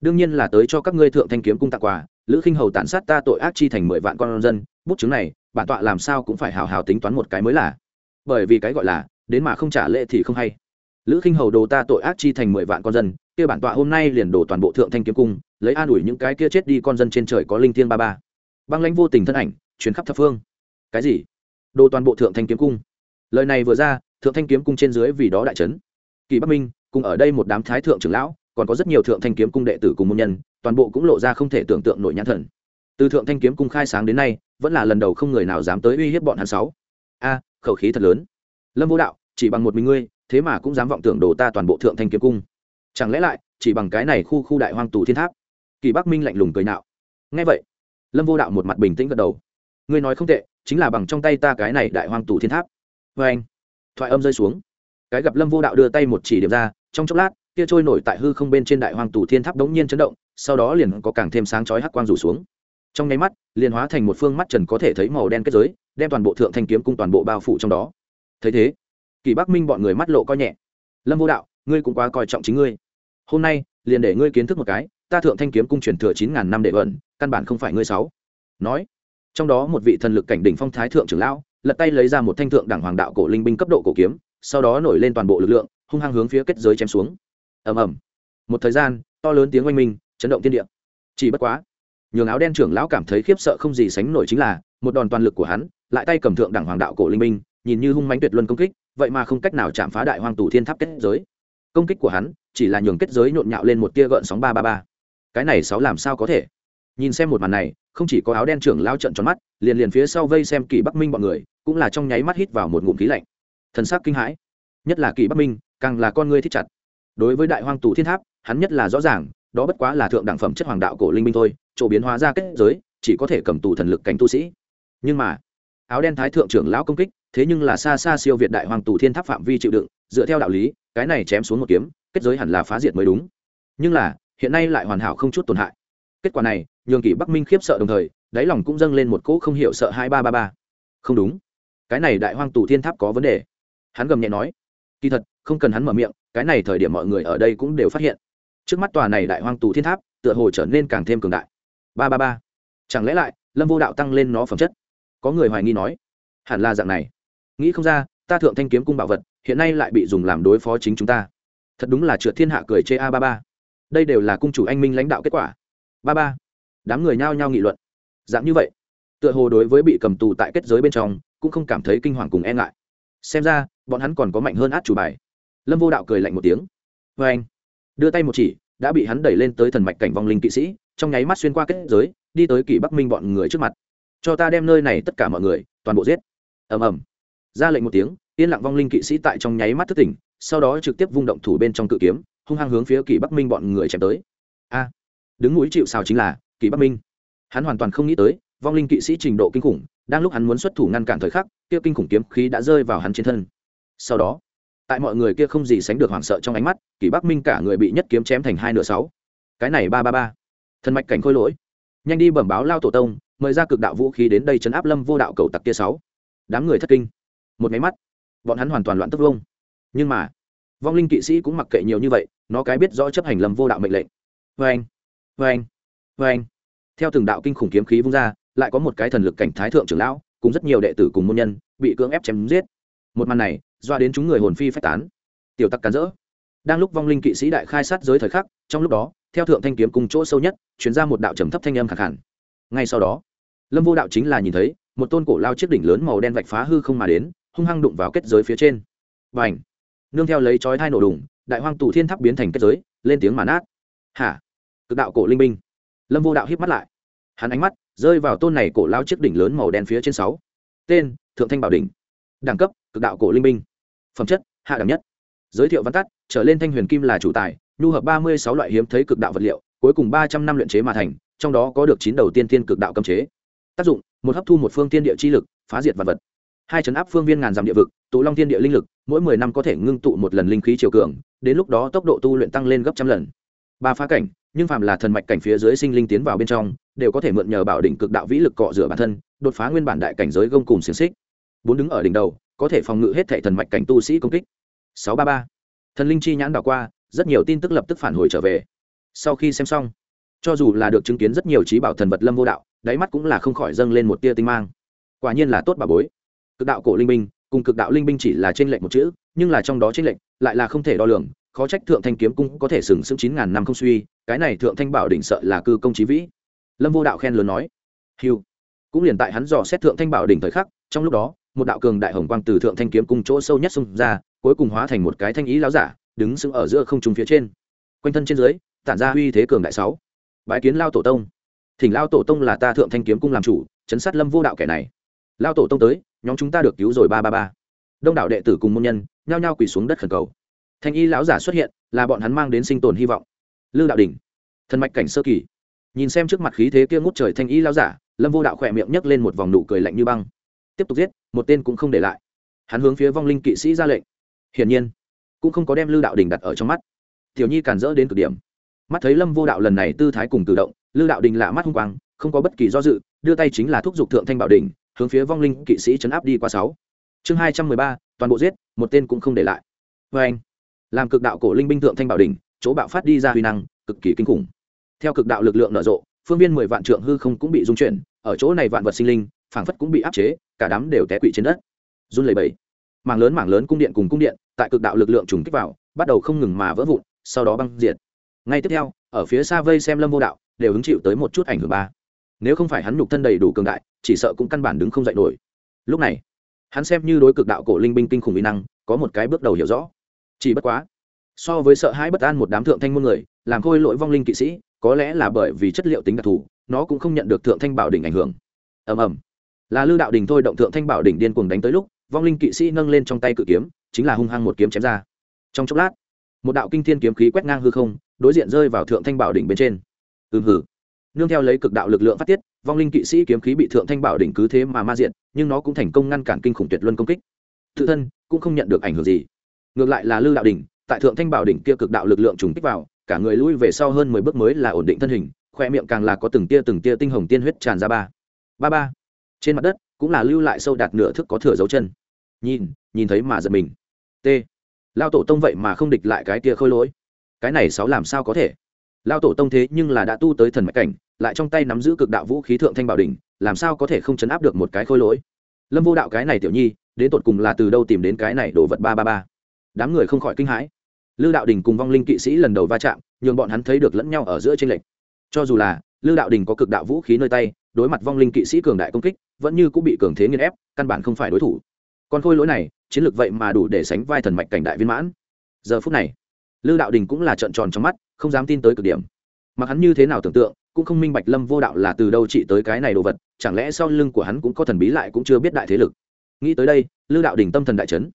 Đương nhiên là tới cho các ngươi thượng thanh kiếm cung tặng quà lữ khinh hầu tàn sát ta tội ác chi thành mười vạn con dân, bút chứng này, bản tọa làm sao cũng phải hào hào tính toán một cái mới là. Bởi vì cái gọi là, đến mà không trả lệ thì không hay. Lữ khinh hầu đồ ta tội ác chi thành mười vạn con dân, kia bản tọa hôm nay liền đổ toàn bộ thượng thanh kiếm cung, lấy an ủi những cái kia chết đi con dân trên trời có linh thiên ba ba. Băng lãnh vô tình thân ảnh chuyến khắp thập phương. Cái gì? Đồ toàn bộ thượng thanh kiếm cung. Lời này vừa ra, thượng thanh kiếm cung trên dưới vì đó đại trấn. Kỳ bắc minh, cùng ở đây một đám thái thượng trưởng lão còn có rất nhiều thượng thanh kiếm cung đệ tử cùng môn nhân, toàn bộ cũng lộ ra không thể tưởng tượng nổi nhãn thần. Từ thượng thanh kiếm cung khai sáng đến nay, vẫn là lần đầu không người nào dám tới uy hiếp bọn hắn sáu. A à, khẩu khí thật lớn. Lâm vô đạo, chỉ bằng một mình ngươi, thế mà cũng dám vọng tưởng đồ ta toàn bộ thượng thanh kiếm cung. Chẳng lẽ lại, chỉ bằng cái này khu khu đại hoang tù thiên tháp? Kỳ bắc minh lạnh lùng cười nạo. Ngay vậy, lâm vô đạo một mặt bình tĩnh gật đầu. Ngươi nói không tệ, chính là bằng trong tay ta cái này đại hoang tù thiên tháp. Vê anh. Thoại âm rơi xuống. Cái gặp lâm vô đạo đưa tay một chỉ điểm ra, trong chốc lát kia trôi nổi tại hư không bên trên đại hoang tù thiên tháp đống nhiên chấn động, sau đó liền có càng thêm sáng chói hắc quang rủ xuống. Trong nháy mắt, liền hóa thành một phương mắt trần có thể thấy màu đen kết giới, đem toàn bộ thượng thanh kiếm cung toàn bộ bao phủ trong đó. Thấy thế, kỳ bắc minh bọn người mắt lộ coi nhẹ. Lâm vô đạo, ngươi cũng quá coi trọng chính ngươi. Hôm nay, liền để ngươi kiến thức một cái, ta thượng thanh kiếm cung truyền thừa chín ngàn năm đệ vẩn căn bản không phải ngươi sáu. Nói, trong đó một vị thần lực cảnh đỉnh phong thái thượng trưởng lão, lật tay lấy ra một thanh thượng đẳng hoàng đạo cổ linh binh cấp độ cổ kiếm, sau đó nổi lên toàn bộ lực lượng, hung hăng hướng phía kết giới chém xuống ầm ầm. Một thời gian, to lớn tiếng oanh minh, chấn động thiên địa. Chỉ bất quá, nhường áo đen trưởng lão cảm thấy khiếp sợ không gì sánh nổi chính là, một đòn toàn lực của hắn, lại tay cầm thượng đẳng hoàng đạo cổ linh binh nhìn như hung mãnh tuyệt luân công kích, vậy mà không cách nào chạm phá đại hoàng tù thiên tháp kết giới. Công kích của hắn, chỉ là nhường kết giới nhộn nhạo lên một tia gợn sóng ba ba ba. Cái này sáu làm sao có thể? Nhìn xem một màn này, không chỉ có áo đen trưởng lao trận tròn mắt, liền liền phía sau vây xem kỳ bắc minh bọn người, cũng là trong nháy mắt hít vào một ngụm khí lạnh. Thần sắc kinh hãi. Nhất là kỳ bắc minh, càng là con ngươi thích chặt đối với đại hoang tù thiên tháp, hắn nhất là rõ ràng, đó bất quá là thượng đẳng phẩm chất hoàng đạo cổ linh minh thôi, chỗ biến hóa ra kết giới, chỉ có thể cầm tù thần lực cảnh tu sĩ. Nhưng mà, áo đen thái thượng trưởng lão công kích, thế nhưng là xa xa siêu việt đại hoàng tù thiên tháp phạm vi chịu đựng, dựa theo đạo lý, cái này chém xuống một kiếm, kết giới hẳn là phá diệt mới đúng. Nhưng là, hiện nay lại hoàn hảo không chút tổn hại. Kết quả này, nhường kỷ bắc minh khiếp sợ đồng thời, đáy lòng cũng dâng lên một cỗ không hiểu sợ hai ba ba ba. Không đúng. Cái này đại hoang tù thiên tháp có vấn đề. Hắn gầm nhẹ nói. Kỳ thật, không cần hắn mở miệng cái này thời điểm mọi người ở đây cũng đều phát hiện. Trước mắt tòa này đại hoang tù thiên tháp, tựa hồ trở nên càng thêm cường đại. Ba ba ba. Chẳng lẽ lại, lâm vô đạo tăng lên nó phẩm chất? Có người hoài nghi nói. Hẳn là dạng này. Nghĩ không ra, ta thượng thanh kiếm cung bảo vật, hiện nay lại bị dùng làm đối phó chính chúng ta. Thật đúng là trượt thiên hạ cười chê a ba ba. Đây đều là cung chủ anh minh lãnh đạo kết quả. Ba ba. Đám người nhao nhao nghị luận. Dạng như vậy, tựa hồ đối với bị cầm tù tại kết giới bên trong, cũng không cảm thấy kinh hoàng cùng e ngại. Xem ra, bọn hắn còn có mạnh hơn át chủ bài lâm vô đạo cười lạnh một tiếng. Vê anh. Đưa tay một chỉ, đã bị hắn đẩy lên tới thần mạch cảnh vong linh kỵ sĩ, trong nháy mắt xuyên qua kết giới, đi tới kỷ bắc minh bọn người trước mặt. Cho ta đem nơi này tất cả mọi người, toàn bộ giết. Ầm ầm. Ra lệnh một tiếng, yên lặng vong linh kỵ sĩ tại trong nháy mắt thức tỉnh, sau đó trực tiếp vung động thủ bên trong cự kiếm, hung hăng hướng phía kỷ bắc minh bọn người chém tới. A! Đứng núi chịu sao chính là kỷ bắc minh. Hắn hoàn toàn không nghĩ tới, vong linh kỵ sĩ trình độ kinh khủng, đang lúc hắn muốn xuất thủ ngăn cản thời khắc, kia kinh khủng kiếm khí đã rơi vào hắn trên thân. Sau đó tại mọi người kia không gì sánh được hoảng sợ trong ánh mắt, kỷ bắc minh cả người bị nhất kiếm chém thành hai nửa sáu. Cái này ba ba ba. Thân mạch cảnh khôi lỗi. Nhanh đi bẩm báo lao tổ tông, mời ra cực đạo vũ khí đến đây chấn áp lâm vô đạo cầu tặc kia sáu. Đám người thất kinh. Một máy mắt. Bọn hắn hoàn toàn loạn tức vông. Nhưng mà, vong linh kỵ sĩ cũng mặc kệ nhiều như vậy, nó cái biết rõ chấp hành lâm vô đạo mệnh lệnh. Vê anh vê anh vê anh theo từng đạo kinh khủng kiếm khí vung ra, lại có một cái thần lực cảnh thái thượng trưởng lão, cùng rất nhiều đệ tử cùng môn nhân, bị cưỡng ép chém giết. Một màn này doa đến chúng người hồn phi phách tán. Tiểu tặc cắn rỡ. Đang lúc vong linh kỵ sĩ đại khai sát giới thời khắc, trong lúc đó, theo thượng thanh kiếm cùng chỗ sâu nhất chuyển ra một đạo trầm thấp thanh âm khẳng hẳn ngay sau đó, lâm vô đạo chính là nhìn thấy, một tôn cổ lao chiếc đỉnh lớn màu đen vạch phá hư không mà đến, hung hăng đụng vào kết giới phía trên. Và ảnh nương theo lấy chói thai nổ đùng, đại hoang tù thiên tháp biến thành kết giới, lên tiếng mà nát. Hả? Cực đạo cổ linh binh. Lâm vô đạo hiếp mắt lại. Hắn ánh mắt rơi vào tôn này cổ lao chiếc đỉnh lớn màu đen phía trên sáu. Tên, thượng thanh bảo đỉnh. Đẳng cấp, cực đạo cổ linh binh phẩm chất, hạ đẳng nhất. Giới thiệu văn tắt, trở lên thanh huyền kim là chủ tài, nhu hợp ba mươi sáu loại hiếm thấy cực đạo vật liệu, cuối cùng ba trăm năm luyện chế mà thành, trong đó có được chín đầu tiên thiên cực đạo cấm chế. Tác dụng, một hấp thu một phương tiên địa chi lực, phá diệt vật vật. Hai chấn áp phương viên ngàn dặm địa vực, tụ long thiên địa linh lực, mỗi mười năm có thể ngưng tụ một lần linh khí chiều cường, đến lúc đó tốc độ tu luyện tăng lên gấp trăm lần. Ba phá cảnh, nhưng phàm là thần mạch cảnh phía dưới sinh linh tiến vào bên trong, đều có thể mượn nhờ bảo đỉnh cực đạo vĩ lực cọ rửa bản thân, đột phá nguyên bản đại cảnh giới gông cùng xiềng xích. Bốn đứng ở đỉnh đầu có thể phòng ngự hết thệ thần mạch cảnh tu sĩ công kích. Sáu ba ba. Thần linh chi nhãn đảo qua, rất nhiều tin tức lập tức phản hồi trở về. Sau khi xem xong, cho dù là được chứng kiến rất nhiều trí bảo thần vật lâm vô đạo, đáy mắt cũng là không khỏi dâng lên một tia tinh mang. Quả nhiên là tốt bà bối. Cực đạo cổ linh binh, cùng cực đạo linh binh chỉ là trên lệnh một chữ, nhưng là trong đó trên lệnh lại là không thể đo lường, khó trách thượng thanh kiếm cung có thể sừng sững chín ngàn năm không suy, cái này thượng thanh bảo đỉnh sợ là cư công trí vĩ. Lâm vô đạo khen lớn nói hiu cũng liền tại hắn dò xét thượng thanh bảo đỉnh thời khắc, trong lúc đó một đạo cường đại hồng quang từ thượng thanh kiếm cung chỗ sâu nhất xông ra, cuối cùng hóa thành một cái thanh ý láo giả, đứng sững ở giữa không trung phía trên. Quanh thân trên dưới, tản ra uy thế cường đại sáu. Bái kiến lao tổ tông. Thỉnh lao tổ tông là ta thượng thanh kiếm cung làm chủ, chấn sát lâm vô đạo kẻ này. Lao tổ tông tới, nhóm chúng ta được cứu rồi ba ba ba. Đông đảo đệ tử cùng môn nhân, nhao nhao quỳ xuống đất khẩn cầu. Thanh y lão giả xuất hiện, là bọn hắn mang đến sinh tồn hy vọng. Lư đạo đình thần mạch cảnh sơ kỳ. Nhìn xem trước mặt khí thế kia ngút trời thanh y lão giả, lâm vô đạo khỏe miệng nhấc lên một vòng nụ cười lạnh như băng. Tiếp tục giết một tên cũng không để lại. Hắn hướng phía vong linh kỵ sĩ ra lệnh. Hiển nhiên, cũng không có đem lư đạo đình đặt ở trong mắt. Tiểu nhi cản rỡ đến cực điểm. Mắt thấy lâm vô đạo lần này tư thái cùng tự động lư đạo đình lạ mắt hung quang, không có bất kỳ do dự, đưa tay chính là thúc giục thượng thanh bảo đình, hướng phía vong linh kỵ sĩ chấn áp đi qua sáu. Chương hai trăm mười ba, toàn bộ giết, một tên cũng không để lại. Vê anh, làm cực đạo cổ linh binh thượng thanh bảo đình, chỗ bạo phát đi ra huy năng, cực kỳ kinh khủng. Theo cực đạo lực lượng nở rộ, phương viên mười vạn trượng hư không cũng bị dung chuyển, ở chỗ này vạn vật sinh linh phảng phất cũng bị áp chế, cả đám đều té quỵ trên đất. Run lẩy bẩy. Mảng lớn mảng lớn cung điện cùng cung điện, tại cực đạo lực lượng trùng kích vào, bắt đầu không ngừng mà vỡ vụn, sau đó băng diệt. Ngay tiếp theo, ở phía xa vây xem lâm vô đạo, đều hứng chịu tới một chút ảnh hưởng ba. Nếu không phải hắn nhục thân đầy đủ cường đại, chỉ sợ cũng căn bản đứng không dậy nổi. Lúc này, hắn xem như đối cực đạo cổ linh binh kinh khủng uy năng, có một cái bước đầu hiểu rõ. Chỉ bất quá, so với sợ hãi bất an một đám thượng thanh môn người, làm khôi lỗi vong linh kỵ sĩ, có lẽ là bởi vì chất liệu tính đặc thù, nó cũng không nhận được thượng thanh bảo đỉnh ảnh hưởng. Ầm ầm là lư đạo đình thôi động thượng thanh bảo đỉnh điên cuồng đánh tới lúc, vong linh kỵ sĩ nâng lên trong tay cự kiếm, chính là hung hăng một kiếm chém ra. Trong chốc lát, một đạo kinh thiên kiếm khí quét ngang hư không, đối diện rơi vào thượng thanh bảo đỉnh bên trên. Ừm hử nương theo lấy cực đạo lực lượng phát tiết, vong linh kỵ sĩ kiếm khí bị thượng thanh bảo đỉnh cứ thế mà ma diện nhưng nó cũng thành công ngăn cản kinh khủng tuyệt luân công kích. Tự thân cũng không nhận được ảnh hưởng gì. Ngược lại là lư đạo đỉnh tại thượng thanh bảo đỉnh kia cực đạo lực lượng trùng kích vào, cả người lui về sau hơn mười bước mới là ổn định thân hình, khoe miệng càng là có từng tia từng tia tinh hồng tiên huyết tràn ra ba. Ba ba trên mặt đất cũng là lưu lại sâu đạt nửa thước có thừa dấu chân. Nhìn nhìn thấy mà giật mình. T. Lao tổ tông vậy mà không địch lại cái tia khôi lỗi. Cái này sáu làm sao có thể? Lao tổ tông thế nhưng là đã tu tới thần mạch cảnh, lại trong tay nắm giữ cực đạo vũ khí thượng thanh bảo đình làm sao có thể không chấn áp được một cái khôi lỗi? Lâm vô đạo cái này tiểu nhi, đến tột cùng là từ đâu tìm đến cái này đồ vật ba ba ba? Đám người không khỏi kinh hãi. Lư đạo đình cùng vong linh kỵ sĩ lần đầu va chạm, nhường bọn hắn thấy được lẫn nhau ở giữa tranh lệch. Cho dù là lưu đạo đình có cực đạo vũ khí nơi tay, đối mặt vong linh kỵ sĩ cường đại công kích vẫn như cũng bị cường thế nghiên ép, căn bản không phải đối thủ. Còn khôi lỗi này, chiến lược vậy mà đủ để sánh vai thần mạch cảnh đại viên mãn. Giờ phút này lưu đạo đình cũng là trợn tròn trong mắt, không dám tin tới cực điểm. Mặc hắn như thế nào tưởng tượng, cũng không minh bạch lâm vô đạo là từ đâu trị tới cái này đồ vật, chẳng lẽ sau lưng của hắn cũng có thần bí lại cũng chưa biết đại thế lực. Nghĩ tới đây lưu đạo đình tâm thần đại trấn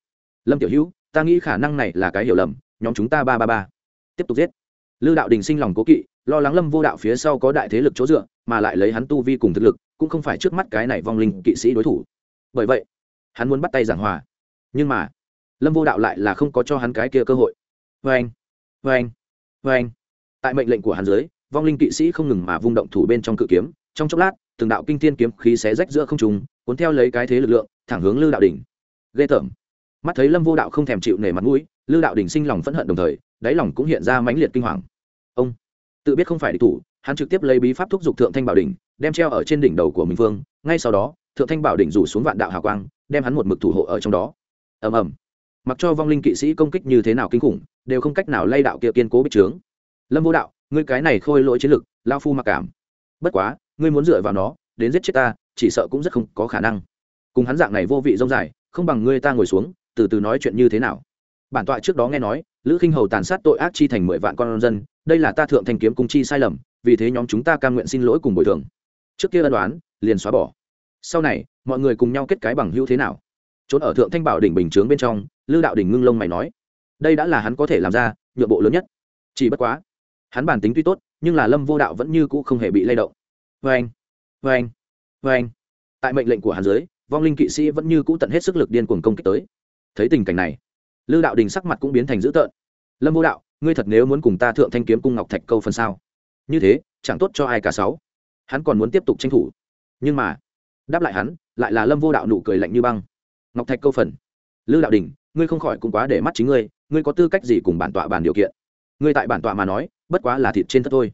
lâm tiểu hữu, ta nghĩ khả năng này là cái hiểu lầm, nhóm chúng ta ba ba ba. Tiếp tục giết. Lưu đạo đình sinh lòng cố kỵ, lo lắng lâm vô đạo phía sau có đại thế lực chỗ dựa, mà lại lấy hắn tu vi cùng thực lực cũng không phải trước mắt cái này vong linh kỵ sĩ đối thủ. Bởi vậy, hắn muốn bắt tay giảng hòa. Nhưng mà, lâm vô đạo lại là không có cho hắn cái kia cơ hội. Vê anh vê anh vê anh tại mệnh lệnh của hắn dưới, vong linh kỵ sĩ không ngừng mà vung động thủ bên trong cự kiếm. Trong chốc lát, từng đạo kinh thiên kiếm khí xé rách giữa không trùng cuốn theo lấy cái thế lực lượng, thẳng hướng lưu đạo đỉnh. Ghê tởm. Mắt thấy lâm vô đạo không thèm chịu nể mặt mũi lưu đạo đỉnh sinh lòng phẫn hận đồng thời, đáy lòng cũng hiện ra mãnh liệt kinh hoàng. Ông, tự biết không phải địch thủ, hắn trực tiếp lấy bí pháp thúc giục thượng thanh bảo đỉnh đem treo ở trên đỉnh đầu của mình vương, ngay sau đó, thượng thanh bảo đỉnh rủ xuống vạn đạo hào quang, đem hắn một mực thủ hộ ở trong đó. Ầm ầm. Mặc cho vong linh kỵ sĩ công kích như thế nào kinh khủng, đều không cách nào lay đạo kia kiên cố bích trướng. Lâm vô đạo, ngươi cái này khôi lỗi chiến lực, lao phu mặc cảm. Bất quá, ngươi muốn dựa vào nó, đến giết chết ta, chỉ sợ cũng rất không có khả năng. Cùng hắn dạng này vô vị rông dài, không bằng ngươi ta ngồi xuống, từ từ nói chuyện như thế nào. Bản tọa trước đó nghe nói, lữ khinh hầu tàn sát tội ác chi thành mười vạn con dân, đây là ta thượng thanh kiếm cung chi sai lầm, vì thế nhóm chúng ta cam nguyện xin lỗi cùng bồi thường trước kia ân đoán liền xóa bỏ. Sau này, mọi người cùng nhau kết cái bằng hữu thế nào? Trốn ở thượng thanh bảo đỉnh bình chướng bên trong, lư đạo đỉnh ngưng lông mày nói. Đây đã là hắn có thể làm ra, nhượng bộ lớn nhất. Chỉ bất quá, hắn bản tính tuy tốt, nhưng là lâm vô đạo vẫn như cũ không hề bị lay động. Vê anh vê anh vê anh tại mệnh lệnh của hắn dưới, vong linh kỵ sĩ vẫn như cũ tận hết sức lực điên cuồng công kích tới. Thấy tình cảnh này, lư đạo đình sắc mặt cũng biến thành dữ tợn. Lâm vô đạo, ngươi thật nếu muốn cùng ta thượng thanh kiếm cung ngọc thạch câu phần sao? Như thế, chẳng tốt cho ai cả sáu hắn còn muốn tiếp tục tranh thủ. Nhưng mà, đáp lại hắn, lại là lâm vô đạo nụ cười lạnh như băng. Ngọc thạch câu phần. Lư đạo đình, ngươi không khỏi cũng quá để mắt chính ngươi ngươi có tư cách gì cùng bản tọa bàn điều kiện? Ngươi tại bản tọa mà nói, bất quá là thịt trên thất thôi.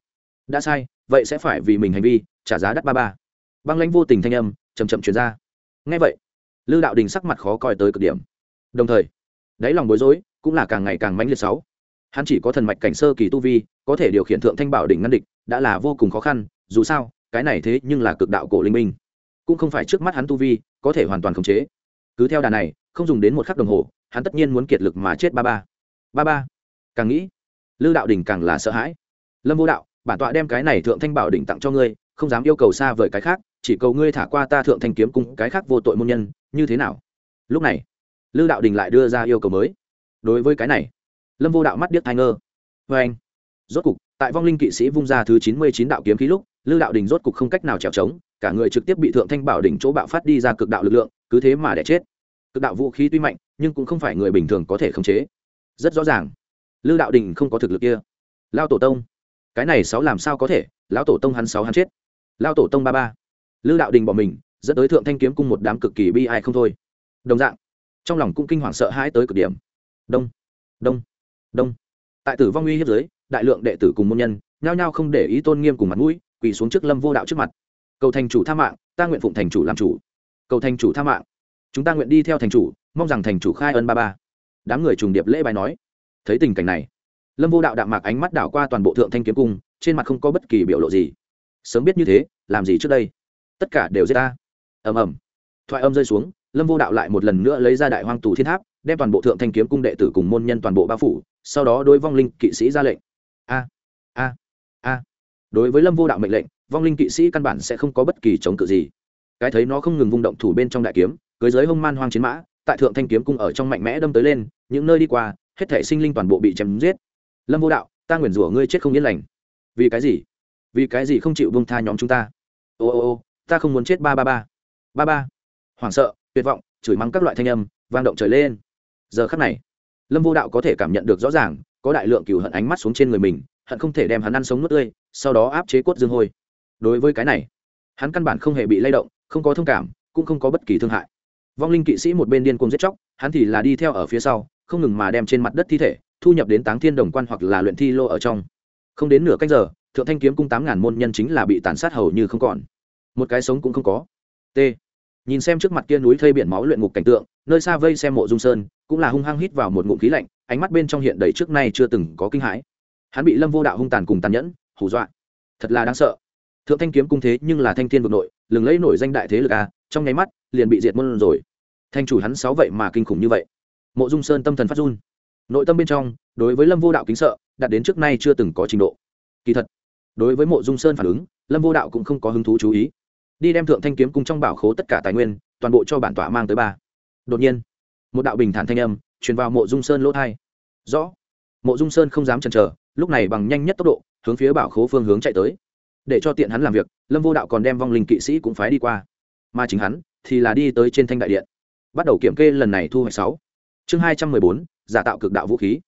Đã sai, vậy sẽ phải vì mình hành vi trả giá đắt ba ba. Băng lãnh vô tình thanh âm chầm chậm chuyển ra. Ngay vậy, lư đạo đình sắc mặt khó coi tới cực điểm. Đồng thời, đáy lòng bối rối cũng là càng ngày càng mãnh liệt sáu. Hắn chỉ có thần mạch cảnh sơ kỳ tu vi, có thể điều khiển thượng thanh bảo đỉnh ngăn địch, đã là vô cùng khó khăn, dù sao cái này thế nhưng là cực đạo cổ linh minh. Cũng không phải trước mắt hắn tu vi, có thể hoàn toàn khống chế. Cứ theo đà này, không dùng đến một khắc đồng hồ, hắn tất nhiên muốn kiệt lực mà chết ba ba. Ba ba. Càng nghĩ, lư đạo đình càng là sợ hãi. Lâm vô đạo, bản tọa đem cái này thượng thanh bảo đỉnh tặng cho ngươi, không dám yêu cầu xa vời cái khác, chỉ cầu ngươi thả qua ta thượng thanh kiếm cùng cái khác vô tội môn nhân, như thế nào? Lúc này, lư đạo đình lại đưa ra yêu cầu mới. Đối với cái này, lâm vô đạo mắt điếc thai ngơ. Vê anh rốt cục, tại vong linh kỵ sĩ vung ra thứ chín mươi chín đạo kiếm khí lúc lư đạo đình rốt cục không cách nào trèo trống, cả người trực tiếp bị thượng thanh bảo đỉnh chỗ bạo phát đi ra cực đạo lực lượng, cứ thế mà đẻ chết. Cực đạo vũ khí tuy mạnh, nhưng cũng không phải người bình thường có thể khống chế. Rất rõ ràng, lư đạo đình không có thực lực kia. Lao tổ tông, cái này sáu làm sao có thể? Lão tổ tông hắn sáu hắn chết. Lao tổ tông ba ba. Lư đạo đình bỏ mình, dẫn tới thượng thanh kiếm cung một đám cực kỳ bi ai không thôi. Đồng dạng, trong lòng cũng kinh hoàng sợ hãi tới cực điểm. Đông đông đông. Tại tử vong uy hiếp giới đại lượng đệ tử cùng môn nhân, nhao nhao không để ý tôn nghiêm cùng mặt mũi quỳ xuống trước lâm vô đạo trước mặt. Cầu thành chủ tha mạng, ta nguyện phụng thành chủ làm chủ. Cầu thành chủ tha mạng, chúng ta nguyện đi theo thành chủ, mong rằng thành chủ khai ân ba ba. Đám người trùng điệp lễ bài nói. Thấy tình cảnh này, lâm vô đạo đạm mạc ánh mắt đảo qua toàn bộ thượng thanh kiếm cung, trên mặt không có bất kỳ biểu lộ gì. Sớm biết như thế, làm gì trước đây? Tất cả đều giết ta. Ầm ầm. Thoại âm rơi xuống, lâm vô đạo lại một lần nữa lấy ra đại hoang tù thiên tháp, đem toàn bộ thượng thanh kiếm cung đệ tử cùng môn nhân toàn bộ bao phủ, sau đó đối vong linh kỵ sĩ ra lệnh. A a a đối với lâm vô đạo mệnh lệnh, vong linh kỵ sĩ căn bản sẽ không có bất kỳ chống cự gì. Cái thấy nó không ngừng vung động thủ bên trong đại kiếm, cưới giới hông man hoang chiến mã, tại thượng thanh kiếm cung ở trong mạnh mẽ đâm tới lên, những nơi đi qua, hết thể sinh linh toàn bộ bị chém giết. Lâm vô đạo, ta nguyền rủa ngươi chết không yên lành. Vì cái gì? Vì cái gì không chịu bông tha nhóm chúng ta? Ô ô ô, ta không muốn chết, ba ba ba. Ba ba. Hoảng sợ, tuyệt vọng, chửi mắng các loại thanh âm, vang động trời lên. Giờ khắc này, lâm vô đạo có thể cảm nhận được rõ ràng, có đại lượng cừu hận ánh mắt xuống trên người mình hận không thể đem hắn ăn sống nuốt tươi, sau đó áp chế cốt dương hôi. Đối với cái này, hắn căn bản không hề bị lay động, không có thông cảm, cũng không có bất kỳ thương hại. Vong linh kỵ sĩ một bên điên cuồng giết chóc, hắn thì là đi theo ở phía sau, không ngừng mà đem trên mặt đất thi thể, thu nhập đến táng thiên đồng quan hoặc là luyện thi lô ở trong. Không đến nửa cách giờ, thượng thanh kiếm cung tám ngàn môn nhân chính là bị tàn sát hầu như không còn. Một cái sống cũng không có. T. Nhìn xem trước mặt kia núi thây biển máu luyện ngục cảnh tượng, nơi xa vây xem mộ dung sơn, cũng là hung hăng hít vào một ngụm khí lạnh, ánh mắt bên trong hiện đầy trước nay chưa từng có kinh hãi hắn bị lâm vô đạo hung tàn cùng tàn nhẫn, hù dọa. Thật là đáng sợ. Thượng thanh kiếm cung thế nhưng là thanh thiên vực nội, lừng lẫy nổi danh đại thế lực a trong nháy mắt, liền bị diệt môn rồi. Thanh chủ hắn sáu vậy mà kinh khủng như vậy. Mộ dung sơn tâm thần phát run. Nội tâm bên trong, đối với lâm vô đạo kính sợ, đạt đến trước nay chưa từng có trình độ. Kỳ thật, đối với mộ dung sơn phản ứng, lâm vô đạo cũng không có hứng thú chú ý. Đi đem thượng thanh kiếm cung trong bảo khố tất cả tài nguyên, toàn bộ cho bản tọa mang tới ba. Đột nhiên, một đạo bình thản thanh âm truyền vào mộ dung sơn lỗ thai rõ, mộ dung sơn không dám chần chờ lúc này bằng nhanh nhất tốc độ, hướng phía bảo khố phương hướng chạy tới. Để cho tiện hắn làm việc, lâm vô đạo còn đem vong linh kỵ sĩ cũng phái đi qua. Mà chính hắn, thì là đi tới trên thanh đại điện. Bắt đầu kiểm kê lần này thu hoạch sáu. Chương hai trăm mười bốn, giả tạo cực đạo vũ khí.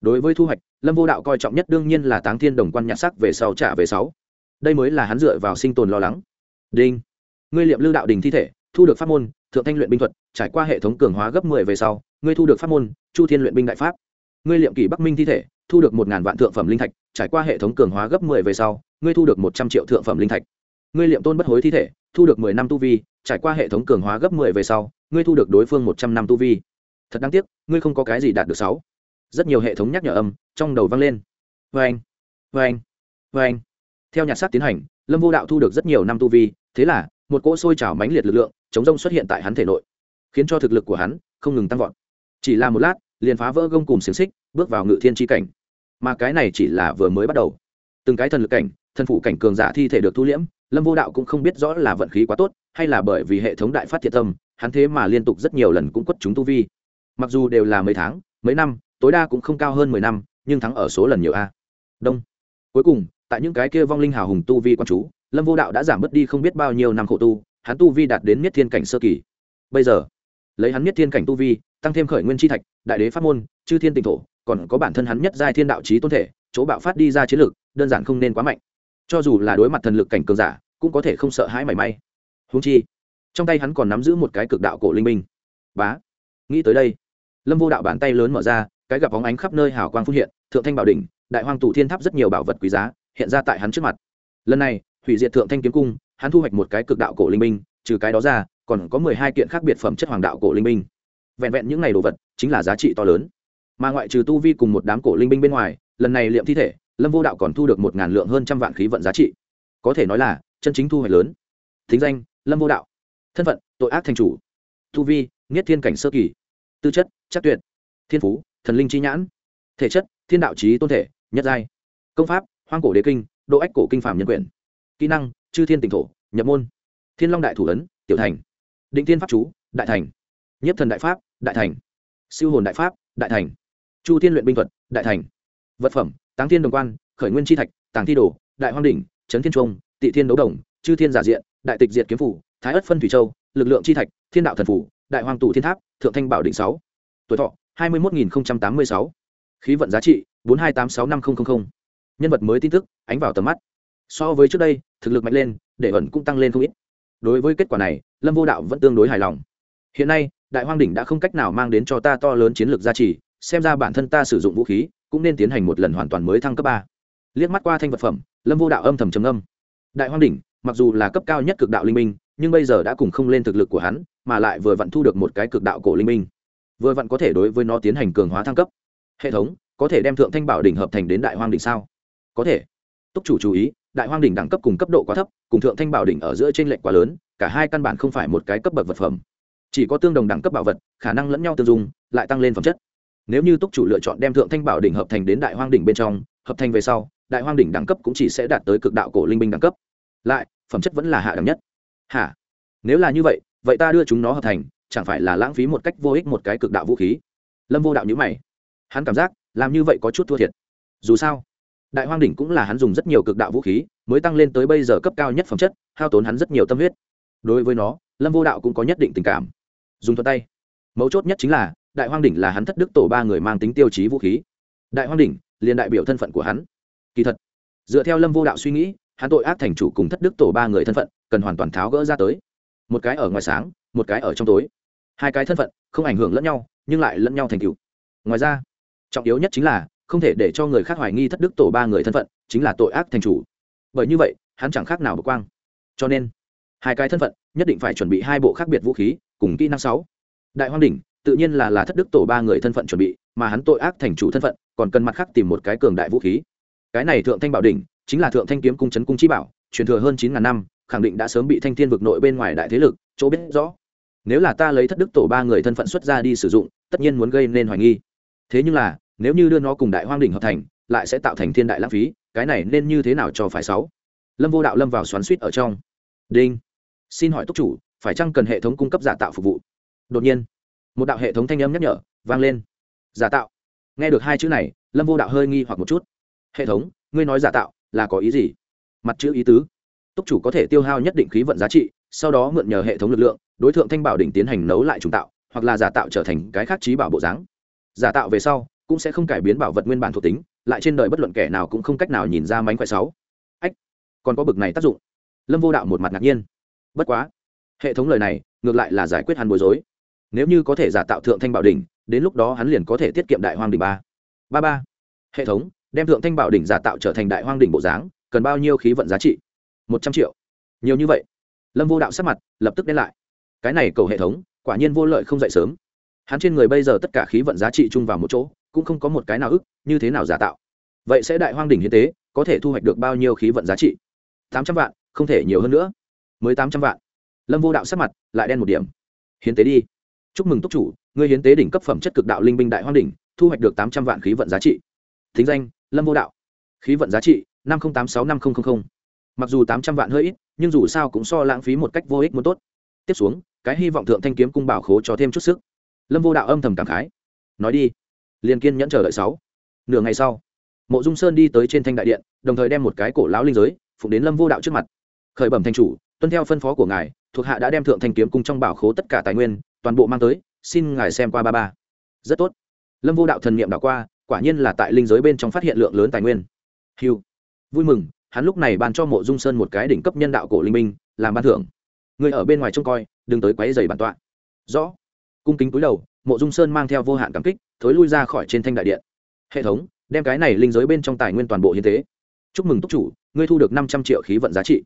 Đối với thu hoạch, lâm vô đạo coi trọng nhất đương nhiên là táng thiên đồng quan nhạc sắc về sau trả về sáu. Đây mới là hắn dựa vào sinh tồn lo lắng. Đinh. Ngươi liệm lưu đạo đình thi thể, thu được pháp môn, thượng thanh luyện binh thuật, trải qua hệ thống cường hóa gấp mười về sau, ngươi thu được pháp môn, chu thiên luyện binh đại pháp. Ngươi liệm kỷ bắc minh thi thể thu được một ngàn vạn thượng phẩm linh thạch, trải qua hệ thống cường hóa gấp mười về sau, ngươi thu được một trăm triệu thượng phẩm linh thạch. Ngươi liệm tôn bất hối thi thể, thu được mười năm tu vi, trải qua hệ thống cường hóa gấp mười về sau, ngươi thu được đối phương một trăm năm tu vi. Thật đáng tiếc, ngươi không có cái gì đạt được sáu. Rất nhiều hệ thống nhắc nhở âm, trong đầu vang lên. Vê anh vê anh vê anh theo nhạc sát tiến hành, lâm vô đạo thu được rất nhiều năm tu vi, thế là, một cỗ sôi trào mãnh liệt lực lượng, chống rông xuất hiện tại hắn thể nội, khiến cho thực lực của hắn không ngừng tăng vọt. Chỉ là một lát, liền phá vỡ gông cùng xiềng xích, bước vào ngự thiên tri cảnh mà cái này chỉ là vừa mới bắt đầu. Từng cái thần lực cảnh, thần phụ cảnh cường giả thi thể được thu liễm, lâm vô đạo cũng không biết rõ là vận khí quá tốt, hay là bởi vì hệ thống đại phát thiệt tâm, hắn thế mà liên tục rất nhiều lần cũng quất chúng tu vi. Mặc dù đều là mấy tháng, mấy năm, tối đa cũng không cao hơn mười năm, nhưng thắng ở số lần nhiều a. Đông. Cuối cùng, tại những cái kia vong linh hào hùng tu vi quan chú, lâm vô đạo đã giảm bớt đi không biết bao nhiêu năm khổ tu, hắn tu vi đạt đến miết thiên cảnh sơ kỳ. Bây giờ, lấy hắn miết thiên cảnh tu vi tăng thêm khởi nguyên chi thạch, đại đế pháp môn, chư thiên tịnh thổ, còn có bản thân hắn nhất giai thiên đạo trí tôn thể, chỗ bạo phát đi ra chiến lược đơn giản không nên quá mạnh. Cho dù là đối mặt thần lực cảnh cường giả, cũng có thể không sợ hãi mảy may. Húng chi, trong tay hắn còn nắm giữ một cái cực đạo cổ linh minh bá, nghĩ tới đây, lâm vô đạo bàn tay lớn mở ra, cái gặp bóng ánh khắp nơi hào quang phun hiện, thượng thanh bảo đỉnh, đại hoàng tụ thiên tháp rất nhiều bảo vật quý giá, hiện ra tại hắn trước mặt. Lần này, hủy diệt thượng thanh kiếm cung, hắn thu hoạch một cái cực đạo cổ linh minh trừ cái đó ra, còn có mười hai kiện khác biệt phẩm chất hoàng đạo cổ linh minh vẹn vẹn những ngày đồ vật chính là giá trị to lớn. Mà ngoại trừ tu vi cùng một đám cổ linh binh bên ngoài, lần này liệm thi thể, lâm vô đạo còn thu được một ngàn lượng hơn trăm vạn khí vận giá trị. Có thể nói là, chân chính thu hoạch lớn. Thính danh, lâm vô đạo. Thân phận, tội ác thành chủ. Tu vi, nghiết thiên cảnh sơ kỳ. Tư chất, chắc tuyệt. Thiên phú, thần linh chi nhãn. Thể chất, thiên đạo trí tôn thể, nhất giai. Công pháp, hoang cổ đế kinh, độ ách cổ kinh phạm nhân quyền. Kỹ năng, chư thiên tỉnh thổ, nhập môn. Thiên long đại thủ ấn, tiểu thành. Định thiên pháp chú, đại thành. Nhất thần đại pháp đại thành. Siêu hồn đại pháp, đại thành. Chu thiên luyện binh thuật, đại thành. Vật phẩm, táng thiên đồng quan, khởi nguyên tri thạch, tàng thi đồ, đại hoang đỉnh trấn thiên trung, tị thiên đấu đồng, chư thiên giả diện, đại tịch diệt kiếm phủ, thái ất phân thủy châu, lực lượng tri thạch, thiên đạo thần phủ, đại hoàng tụ thiên tháp, thượng thanh bảo đỉnh sáu. Tuổi thọ, hai mươi một nghìn tám mươi sáu. Khí vận giá trị, bốn hai tám sáu năm nghìn nhân vật mới tin tức, ánh vào tầm mắt. So với trước đây, thực lực mạnh lên, để ẩn cũng tăng lên không ít. Đối với kết quả này, lâm vô đạo vẫn tương đối hài lòng hiện nay, đại hoang đỉnh đã không cách nào mang đến cho ta to lớn chiến lược gia trì. xem ra bản thân ta sử dụng vũ khí, cũng nên tiến hành một lần hoàn toàn mới thăng cấp ba. Liếc mắt qua thanh vật phẩm, lâm vô đạo âm thầm trầm âm đại hoang đỉnh, mặc dù là cấp cao nhất cực đạo linh minh, nhưng bây giờ đã cùng không lên thực lực của hắn, mà lại vừa vặn thu được một cái cực đạo cổ linh minh. Vừa vặn có thể đối với nó tiến hành cường hóa thăng cấp. Hệ thống, có thể đem thượng thanh bảo đỉnh hợp thành đến đại hoang đỉnh sao? Có thể. Túc chủ chú ý, đại hoang đỉnh đẳng cấp cùng cấp độ quá thấp, cùng thượng thanh bảo đỉnh ở giữa t r ê n lệch quá lớn, cả hai căn bản không phải một cái cấp bậc vật phẩm chỉ có tương đồng đẳng cấp bảo vật, khả năng lẫn nhau tương dung, lại tăng lên phẩm chất. Nếu như túc chủ lựa chọn đem thượng thanh bảo đỉnh hợp thành đến đại hoang đỉnh bên trong, hợp thành về sau, đại hoang đỉnh đẳng cấp cũng chỉ sẽ đạt tới cực đạo cổ linh binh đẳng cấp. Lại, phẩm chất vẫn là hạ đẳng nhất. Hả? Nếu là như vậy vậy ta đưa chúng nó hợp thành, chẳng phải là lãng phí một cách vô ích một cái cực đạo vũ khí? Lâm vô đạo nhữ mày. Hắn cảm giác, làm như vậy có chút thua thiệt. Dù sao, đại hoang đỉnh cũng là hắn dùng rất nhiều cực đạo vũ khí, mới tăng lên tới bây giờ cấp cao nhất phẩm chất, hao tốn hắn rất nhiều tâm huyết. Đối với nó, lâm vô đạo cũng có nhất định tình cảm dùng thuận tay. Mấu chốt nhất chính là, đại hoang đỉnh là hắn thất đức tổ ba người mang tính tiêu chí vũ khí. Đại hoang đỉnh, liền đại biểu thân phận của hắn. Kỳ thật, dựa theo lâm vô đạo suy nghĩ, hắn tội ác thành chủ cùng thất đức tổ ba người thân phận, cần hoàn toàn tháo gỡ ra tới. Một cái ở ngoài sáng, một cái ở trong tối. Hai cái thân phận không ảnh hưởng lẫn nhau, nhưng lại lẫn nhau thành cựu ngoài ra, trọng yếu nhất chính là, không thể để cho người khác hoài nghi thất đức tổ ba người thân phận chính là tội ác thành chủ. Bởi như vậy, hắn chẳng khác nào bực quang. Cho nên, hai cái thân phận nhất định phải chuẩn bị hai bộ khác biệt vũ khí cùng kỹ năng sáu. Đại hoang đỉnh, tự nhiên là là thất đức tổ ba người thân phận chuẩn bị, mà hắn tội ác thành chủ thân phận, còn cần mặt khác tìm một cái cường đại vũ khí. Cái này thượng thanh bảo đỉnh, chính là thượng thanh kiếm cung trấn cung chi bảo, truyền thừa hơn chín ngàn năm, khẳng định đã sớm bị thanh thiên vực nội bên ngoài đại thế lực chỗ biết rõ. Nếu là ta lấy thất đức tổ ba người thân phận xuất ra đi sử dụng, tất nhiên muốn gây nên hoài nghi. Thế nhưng là, nếu như đưa nó cùng đại hoang đỉnh hợp thành, lại sẽ tạo thành thiên đại lãng phí, cái này nên như thế nào cho phải sáu? Lâm vô đạo lâm vào xoắn suýt ở trong. Đinh. Xin hỏi túc chủ phải chăng cần hệ thống cung cấp giả tạo phục vụ? Đột nhiên, một đạo hệ thống thanh âm nhắc nhở vang lên. Giả tạo. Nghe được hai chữ này, lâm vô đạo hơi nghi hoặc một chút. Hệ thống, ngươi nói giả tạo là có ý gì? Mặt chữ ý tứ. Túc chủ có thể tiêu hao nhất định khí vận giá trị, sau đó mượn nhờ hệ thống lực lượng, đối tượng thanh bảo đỉnh tiến hành nấu lại trùng tạo, hoặc là giả tạo trở thành cái khác trí bảo bộ dáng. Giả tạo về sau, cũng sẽ không cải biến bảo vật nguyên bản thuộc tính, lại trên đời bất luận kẻ nào cũng không cách nào nhìn ra mánh khỏe sáu ách, còn có bực này tác dụng. Lâm vô đạo một mặt ngạc nhiên. Bất quá hệ thống lời này, ngược lại là giải quyết hắn bối rối. Nếu như có thể giả tạo thượng thanh bảo đỉnh, đến lúc đó hắn liền có thể tiết kiệm đại hoang đỉnh ba. Ba ba. Hệ thống, đem thượng thanh bảo đỉnh giả tạo trở thành đại hoang đỉnh bộ dáng, cần bao nhiêu khí vận giá trị? Một trăm triệu. Nhiều như vậy. Lâm vô đạo sắc mặt lập tức đen lại. Cái này cầu hệ thống, quả nhiên vô lợi không dậy sớm. Hắn trên người bây giờ tất cả khí vận giá trị chung vào một chỗ, cũng không có một cái nào ức, như thế nào giả tạo? Vậy sẽ đại hoang đỉnh hiến tế, có thể thu hoạch được bao nhiêu khí vận giá trị? Tám trăm vạn, không thể nhiều hơn nữa. Mới tám trăm vạn lâm vô đạo sắc mặt lại đen một điểm. Hiến tế đi. Chúc mừng túc chủ người hiến tế đỉnh cấp phẩm chất cực đạo linh binh đại hoang đỉnh, thu hoạch được tám trăm vạn khí vận giá trị. Thính danh, lâm vô đạo. Khí vận giá trị, năm nghìn tám sáu năm nghìn mặc dù tám trăm vạn hơi ít, nhưng dù sao cũng so lãng phí một cách vô ích muốn tốt. Tiếp xuống, cái hy vọng thượng thanh kiếm cung bảo khố cho thêm chút sức. Lâm vô đạo âm thầm cảm khái. Nói đi. Liền kiên nhẫn chờ đợi sáu. Nửa ngày sau, mộ dung sơn đi tới trên thanh đại điện, đồng thời đem một cái cổ lão linh giới phụng đến lâm vô đạo trước mặt. Khởi bẩm thanh chủ, tuân theo phân phó của ngài thuộc hạ đã đem thượng thanh kiếm cung trong bảo khố tất cả tài nguyên, toàn bộ mang tới, xin ngài xem qua ba ba. Rất tốt. Lâm vô đạo thần niệm đảo qua, quả nhiên là tại linh giới bên trong phát hiện lượng lớn tài nguyên. Hiu vui mừng, hắn lúc này ban cho mộ dung sơn một cái đỉnh cấp nhân đạo cổ linh minh làm ban thưởng. Người ở bên ngoài trông coi, đừng tới quấy dày bản tọa. Rõ. Cung kính cúi đầu, mộ dung sơn mang theo vô hạn cảm kích, thối lui ra khỏi trên thanh đại điện. Hệ thống, đem cái này linh giới bên trong tài nguyên toàn bộ hiến tế. Chúc mừng túc chủ, ngươi thu được năm trăm triệu khí vận giá trị.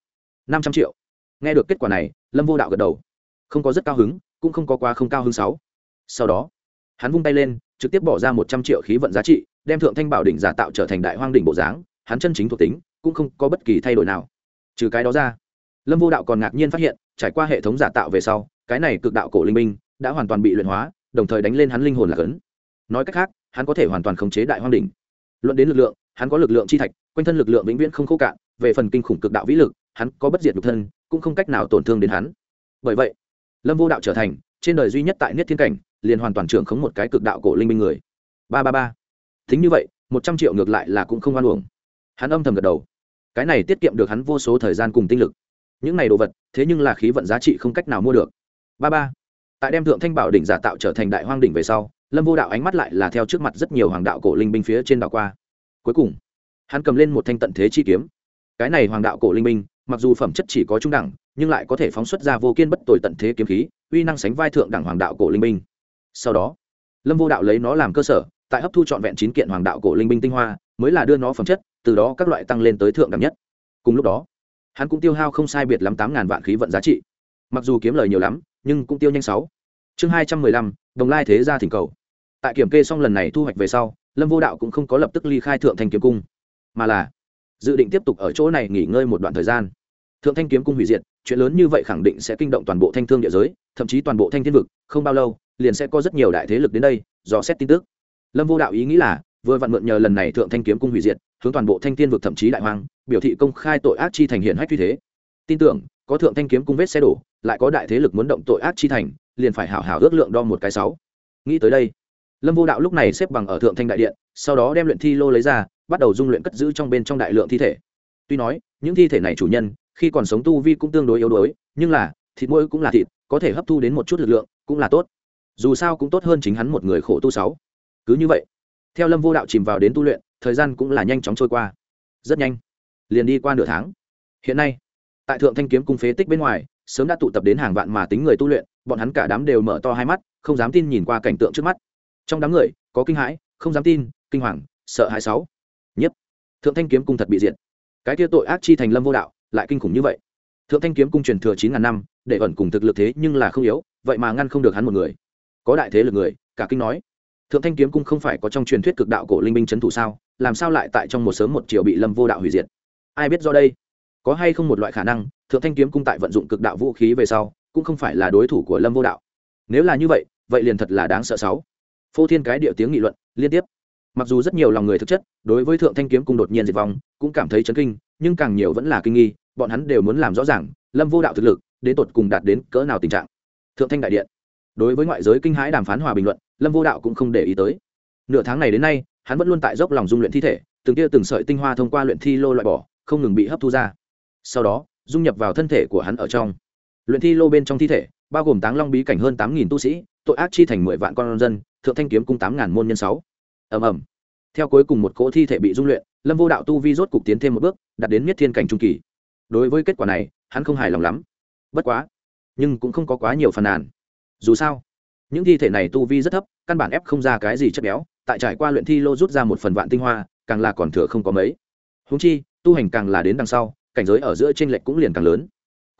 Năm trăm triệu nghe được kết quả này, lâm vô đạo gật đầu. Không có rất cao hứng, cũng không có quá không cao hứng sáu. Sau đó, hắn vung tay lên, trực tiếp bỏ ra một trăm triệu khí vận giá trị, đem thượng thanh bảo đỉnh giả tạo trở thành đại hoang đỉnh bộ dáng, hắn chân chính thuộc tính, cũng không có bất kỳ thay đổi nào. Trừ cái đó ra, lâm vô đạo còn ngạc nhiên phát hiện, trải qua hệ thống giả tạo về sau, cái này cực đạo cổ linh minh đã hoàn toàn bị luyện hóa, đồng thời đánh lên hắn linh hồn là cấn. Nói cách khác, hắn có thể hoàn toàn khống chế đại hoang đỉnh. Luận đến lực lượng, hắn có lực lượng chi thạch, quanh thân lực lượng vĩnh viễn không khô cạn, về phần kinh khủng cực đạo vĩ lực, hắn có bất diệt nhục thân cũng không cách nào tổn thương đến hắn. Bởi vậy, lâm vô đạo trở thành, trên đời duy nhất tại niết thiên cảnh, liền hoàn toàn trưởng khống một cái cực đạo cổ linh minh người. Ba ba ba. Thính như vậy, một trăm triệu ngược lại là cũng không oan uổng. Hắn âm thầm gật đầu. Cái này tiết kiệm được hắn vô số thời gian cùng tinh lực. Những này đồ vật, thế nhưng là khí vận giá trị không cách nào mua được. Ba ba. Tại đem thượng thanh bảo đỉnh giả tạo trở thành đại hoang đỉnh về sau, lâm vô đạo ánh mắt lại là theo trước mặt rất nhiều hoàng đạo cổ linh binh phía trên đảo qua. Cuối cùng, hắn cầm lên một thanh tận thế chi kiếm. Cái này hoàng đạo cổ linh binh mặc dù phẩm chất chỉ có trung đẳng, nhưng lại có thể phóng xuất ra vô kiên bất tồi tận thế kiếm khí, uy năng sánh vai thượng đẳng hoàng đạo cổ linh binh. Sau đó, lâm vô đạo lấy nó làm cơ sở, tại hấp thu trọn vẹn chín kiện hoàng đạo cổ linh binh tinh hoa, mới là đưa nó phẩm chất, từ đó các loại tăng lên tới thượng đẳng nhất. Cùng lúc đó, hắn cũng tiêu hao không sai biệt lắm tám ngàn vạn khí vận giá trị. Mặc dù kiếm lời nhiều lắm, nhưng cũng tiêu nhanh sáu. Chương hai trăm mười lăm, đồng lai thế gia thỉnh cầu. Tại kiểm kê xong lần này thu hoạch về sau, lâm vô đạo cũng không có lập tức ly khai thượng thành kiếm cung, mà là dự định tiếp tục ở chỗ này nghỉ ngơi một đoạn thời gian. Thượng thanh kiếm cung hủy diệt, chuyện lớn như vậy khẳng định sẽ kinh động toàn bộ thanh thương địa giới, thậm chí toàn bộ thanh thiên vực, không bao lâu, liền sẽ có rất nhiều đại thế lực đến đây, dò xét tin tức. Lâm vô đạo ý nghĩ là, vừa vặn mượn nhờ lần này thượng thanh kiếm cung hủy diệt, hướng toàn bộ thanh thiên vực thậm chí đại hoang, biểu thị công khai tội ác chi thành hiện hách như thế. Tin tưởng, có thượng thanh kiếm cung vết xe đổ, lại có đại thế lực muốn động tội ác chi thành, liền phải hảo hảo ước lượng đo một cái sáu. Nghĩ tới đây, lâm vô đạo lúc này xếp bằng ở thượng thanh đại điện, sau đó đem luyện thi lô lấy ra bắt đầu dung luyện cất giữ trong bên trong đại lượng thi thể. Tuy nói, những thi thể này chủ nhân, khi còn sống tu vi cũng tương đối yếu đuối, nhưng là, thịt mỗi cũng là thịt, có thể hấp thu đến một chút lực lượng, cũng là tốt. Dù sao cũng tốt hơn chính hắn một người khổ tu sáu. Cứ như vậy, theo lâm vô đạo chìm vào đến tu luyện, thời gian cũng là nhanh chóng trôi qua. Rất nhanh, liền đi qua nửa tháng. Hiện nay, tại thượng thanh kiếm cung phế tích bên ngoài, sớm đã tụ tập đến hàng vạn mà tính người tu luyện, bọn hắn cả đám đều mở to hai mắt, không dám tin nhìn qua cảnh tượng trước mắt. Trong đám người, có kinh hãi, không dám tin, kinh hoàng, sợ hãi sáu nhất thượng thanh kiếm cung thật bị diệt. Cái kia tội ác chi thành lâm vô đạo, lại kinh khủng như vậy. Thượng thanh kiếm cung truyền thừa chín ngàn năm, để ẩn cùng thực lực thế nhưng là không yếu, vậy mà ngăn không được hắn một người. Có đại thế lực người, cả kinh nói. Thượng thanh kiếm cung không phải có trong truyền thuyết cực đạo cổ linh binh c thủ sao, làm sao lại tại trong một sớm một chiều bị lâm vô đạo hủy diệt? Ai biết do đây? Có hay không một loại khả năng, thượng thanh kiếm cung tại vận dụng cực đạo vũ khí về sau, cũng không phải là đối thủ của lâm vô đạo. Nếu là như vậy vậy liền thật là đáng sợ sáu. Phô thiên cái địa tiếng nghị luận, liên tiếp mặc dù rất nhiều lòng người thực chất, đối với thượng thanh kiếm cung đột nhiên diệt vong, cũng cảm thấy chấn kinh, nhưng càng nhiều vẫn là kinh nghi, bọn hắn đều muốn làm rõ ràng, lâm vô đạo thực lực, đến tột cùng đạt đến cỡ nào tình trạng. Thượng thanh đại điện. Đối với ngoại giới kinh hãi đàm phán hòa bình luận, lâm vô đạo cũng không để ý tới. Nửa tháng này đến nay, hắn vẫn luôn tại dốc lòng dung luyện thi thể, từng tia từng sợi tinh hoa thông qua luyện thi lô loại bỏ, không ngừng bị hấp thu ra. Sau đó, dung nhập vào thân thể của hắn ở trong. Luyện thi lô bên trong thi thể, bao gồm táng long bí cảnh hơn tám nghìn tu sĩ, tội ác chi thành mười vạn con dân, thượng thanh kiếm cung tám ngàn môn nhân sáu ầm ầm. Theo cuối cùng một cỗ thi thể bị dung luyện, lâm vô đạo tu vi rốt cục tiến thêm một bước, đạt đến miết thiên cảnh trung kỳ. Đối với kết quả này, hắn không hài lòng lắm. Bất quá, nhưng cũng không có quá nhiều phàn nàn. Dù sao, những thi thể này tu vi rất thấp, căn bản ép không ra cái gì chất béo, tại trải qua luyện thi lô rút ra một phần vạn tinh hoa, càng là còn thừa không có mấy. Húng chi, tu hành càng là đến đằng sau, cảnh giới ở giữa t r ê n lệch cũng liền càng lớn.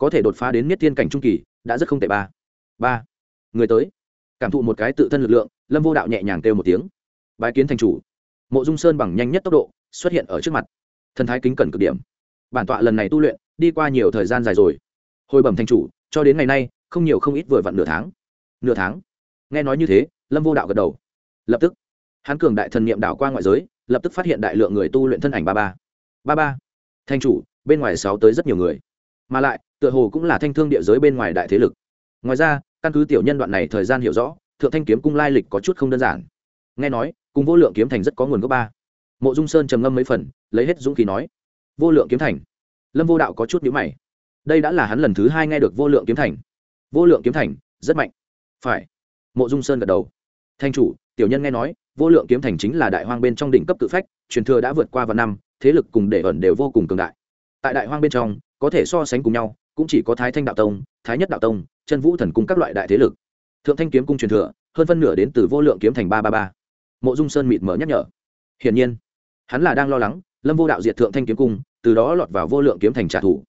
Có thể đột phá đến miết thiên cảnh trung kỳ, đã rất không tệ ba. Ba. Người tới. Cảm thụ một cái tự thân lực lượng, lâm vô đạo nhẹ nhàng kêu một tiếng bái kiến thành chủ. Mộ dung sơn bằng nhanh nhất tốc độ, xuất hiện ở trước mặt. Thần thái kính cẩn cực điểm. Bản tọa lần này tu luyện, đi qua nhiều thời gian dài rồi. Hồi bẩm thành chủ, cho đến ngày nay, không nhiều không ít vừa vặn nửa tháng. Nửa tháng? Nghe nói như thế, lâm vô đạo gật đầu. Lập tức, hắn cường đại thần niệm đảo qua ngoại giới, lập tức phát hiện đại lượng người tu luyện thân ảnh ba ba. Ba ba. Thanh chủ, bên ngoài sáu tới rất nhiều người. Mà lại, tựa hồ cũng là thanh thương địa giới bên ngoài đại thế lực. Ngoài ra, căn cứ tiểu nhân đoạn này thời gian hiểu rõ, thượng thanh kiếm cung lai lịch có chút không đơn giản. Nghe nói cùng vô lượng kiếm thành rất có nguồn gốc ba. Mộ dung sơn trầm ngâm mấy phần, lấy hết dũng khí nói, vô lượng kiếm thành? Lâm vô đạo có chút nhữ mày. Đây đã là hắn lần thứ hai nghe được vô lượng kiếm thành. Vô lượng kiếm thành, rất mạnh. Phải. Mộ dung sơn gật đầu. Thanh chủ, tiểu nhân nghe nói, vô lượng kiếm thành chính là đại hoang bên trong đỉnh cấp tự phách, truyền thừa đã vượt qua vài năm, thế lực cùng để ẩn đều vô cùng cường đại. Tại đại hoang bên trong, có thể so sánh cùng nhau, cũng chỉ có thái thanh đạo tông, thái nhất đạo tông, chân vũ thần cung các loại đại thế lực. Thượng thanh kiếm cung truyền thừa, hơn phân nửa đến từ vô lượng kiếm thành ba ba ba mộ dung sơn mịt mở nhắc nhở. Hiển nhiên, hắn là đang lo lắng lâm vô đạo diệt thượng thanh kiếm cung, từ đó lọt vào vô lượng kiếm thành trả thù.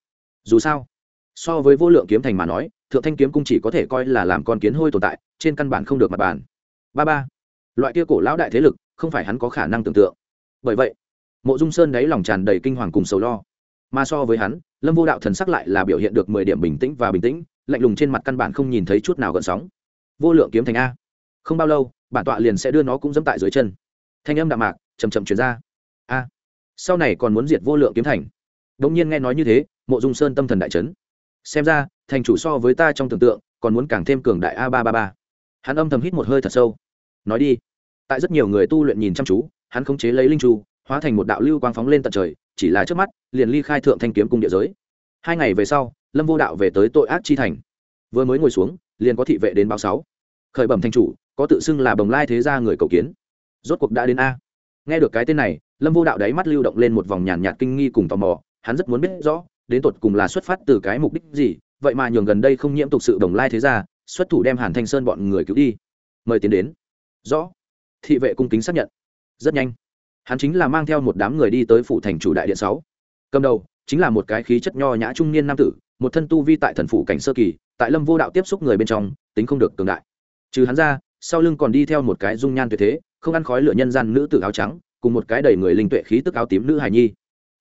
Dù sao, so với vô lượng kiếm thành mà nói, thượng thanh kiếm cung chỉ có thể coi là làm con kiến hôi tồn tại, trên căn bản không được mặt bàn. Ba ba, loại kia cổ lão đại thế lực, không phải hắn có khả năng tưởng tượng. Bởi vậy, mộ dung sơn đáy lòng tràn đầy kinh hoàng cùng sầu lo. Mà so với hắn, lâm vô đạo thần sắc lại là biểu hiện được mười điểm bình tĩnh và bình tĩnh, lạnh lùng trên mặt căn bản không nhìn thấy chút nào gợn sóng. Vô lượng kiếm thành a không bao lâu, bản tọa liền sẽ đưa nó cũng dẫm tại dưới chân. Thanh âm đạm mạc chầm chậm chuyển ra. A, sau này còn muốn diệt vô lượng kiếm thành. Đống nhiên nghe nói như thế, mộ dung sơn tâm thần đại trấn xem ra, thành chủ so với ta trong tưởng tượng, còn muốn càng thêm cường đại a ba ba ba. Hắn âm thầm hít một hơi thật sâu. Nói đi. Tại rất nhiều người tu luyện nhìn chăm chú, hắn khống chế lấy linh chu, hóa thành một đạo lưu quang phóng lên tận trời, chỉ là trước mắt, liền ly khai thượng thanh kiếm cung địa giới. Hai ngày về sau, lâm vô đạo về tới tội ác chi thành. Vừa mới ngồi xuống, liền có thị vệ đến báo sáu. Khởi bẩm thanh chủ có tự xưng là bồng lai thế gia người cầu kiến. Rốt cuộc đã đến a. Nghe được cái tên này, lâm vô đạo đáy mắt lưu động lên một vòng nhàn nhạt kinh nghi cùng tò mò, hắn rất muốn biết rõ, đến tột cùng là xuất phát từ cái mục đích gì, vậy mà nhường gần đây không nhiễm tục sự đồng lai thế gia, xuất thủ đem hàn thanh sơn bọn người cứu đi. Mời tiến đến. Rõ. Thị vệ cung kính xác nhận. Rất nhanh. Hắn chính là mang theo một đám người đi tới phủ thành chủ đại điện sáu. Cầm đầu, chính là một cái khí chất nho nhã trung niên nam tử, một thân tu vi tại thần phủ cảnh sơ kỳ, tại lâm vô đạo tiếp xúc người bên trong, tính không được cường đại. Trừ hắn ra sau lưng còn đi theo một cái dung nhan tuyệt thế, không ăn khói lửa nhân gian nữ tử áo trắng, cùng một cái đầy người linh tuệ khí tức áo tím nữ hài nhi.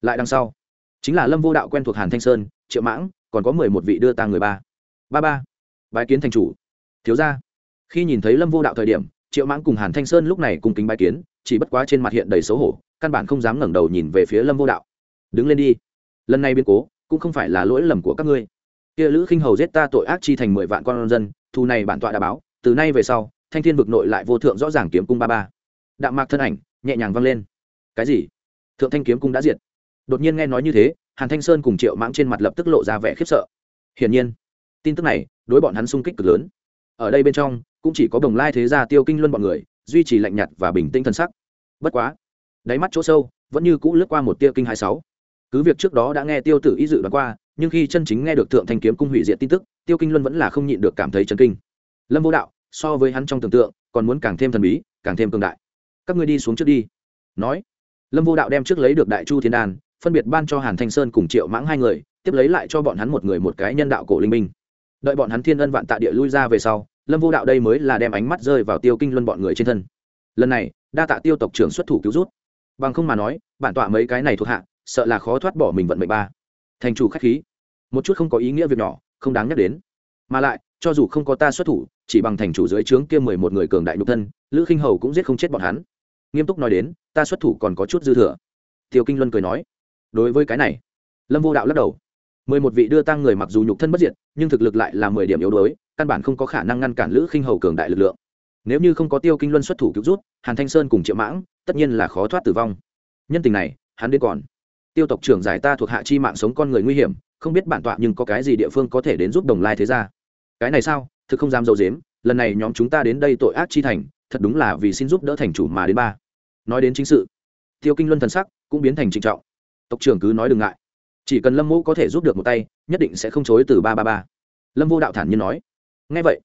Lại đằng sau, chính là lâm vô đạo quen thuộc hàn thanh sơn, triệu mãng, còn có mười một vị đưa tang người ba. Ba ba, bái kiến thành chủ. Thiếu ra khi nhìn thấy lâm vô đạo thời điểm, triệu mãng cùng hàn thanh sơn lúc này cùng kính bái kiến, chỉ bất quá trên mặt hiện đầy xấu hổ, căn bản không dám ngẩng đầu nhìn về phía lâm vô đạo. Đứng lên đi. Lần này biến cố, cũng không phải là lỗi lầm của các ngươi. Kia lữ khinh hầu giết ta tội ác chi thành mười vạn con dân thu này bản tọa đã báo, từ nay về sau thanh thiên vực nội lại vô thượng rõ ràng kiếm cung ba ba. Đạm mạc thân ảnh nhẹ nhàng vang lên. Cái gì? Thượng thanh kiếm cung đã diệt. Đột nhiên nghe nói như thế, hàn thanh sơn cùng triệu mãng trên mặt lập tức lộ ra vẻ khiếp sợ. Hiển nhiên, tin tức này đối bọn hắn sung kích cực lớn. Ở đây bên trong, cũng chỉ có đồng lai thế gia tiêu kinh luân bọn người, duy trì lạnh nhạt và bình tĩnh thân sắc. Bất quá, đáy mắt chỗ sâu vẫn như cũ lướt qua một tia kinh hai sáu. Cứ việc trước đó đã nghe tiêu tử ý dự đoán qua, nhưng khi chân chính nghe được thượng thanh kiếm cung hủy diệt tin tức, tiêu kinh luân vẫn là không nhịn được cảm thấy chấn kinh. Lâm vô đạo so với hắn trong tưởng tượng, còn muốn càng thêm thần bí, càng thêm cường đại. Các ngươi đi xuống trước đi. Nói, lâm vô đạo đem trước lấy được đại chu thiên đan, phân biệt ban cho hàn thanh sơn cùng triệu mãng hai người, tiếp lấy lại cho bọn hắn một người một cái nhân đạo cổ linh minh đợi bọn hắn thiên ân vạn tạ địa lui ra về sau, lâm vô đạo đây mới là đem ánh mắt rơi vào tiêu kinh luân bọn người trên thân. Lần này, đa tạ tiêu tộc trưởng xuất thủ cứu rút. Bằng không mà nói, bản tọa mấy cái này thuộc hạ, sợ là khó thoát bỏ mình vận mệnh ba. Thành chủ khách khí. Một chút không có ý nghĩa việc nhỏ, không đáng nhắc đến. Mà lại cho dù không có ta xuất thủ, chỉ bằng thành chủ dưới trướng kia mười một người cường đại nhục thân, lữ khinh hầu cũng giết không chết bọn hắn. Nghiêm túc nói đến, ta xuất thủ còn có chút dư thừa. Tiêu kinh luân cười nói, đối với cái này, lâm vô đạo lắc đầu. Mười một vị đưa tăng người mặc dù nhục thân bất diệt, nhưng thực lực lại là mười điểm yếu đuối, căn bản không có khả năng ngăn cản lữ khinh hầu cường đại lực lượng. Nếu như không có tiêu kinh luân xuất thủ cứu rút, hàn thanh sơn cùng triệu mãng, tất nhiên là khó thoát tử vong. Nhân tình này, hắn đến còn. Tiêu tộc trưởng giải ta thuộc hạ chi mạng sống con người nguy hiểm, không biết bản tọa nhưng có cái gì địa phương có thể đến giúp đồng lai thế gia cái này sao? Thực không dám dâu dếm, lần này nhóm chúng ta đến đây tội ác chi thành, thật đúng là vì xin giúp đỡ thành chủ mà đến ba. Nói đến chính sự, tiêu kinh luân thần sắc cũng biến thành trịnh trọng. Tộc trưởng cứ nói đừng ngại. Chỉ cần lâm mẫu có thể giúp được một tay, nhất định sẽ không chối từ ba ba ba. Lâm vô đạo thản nhiên nói. Ngay vậy,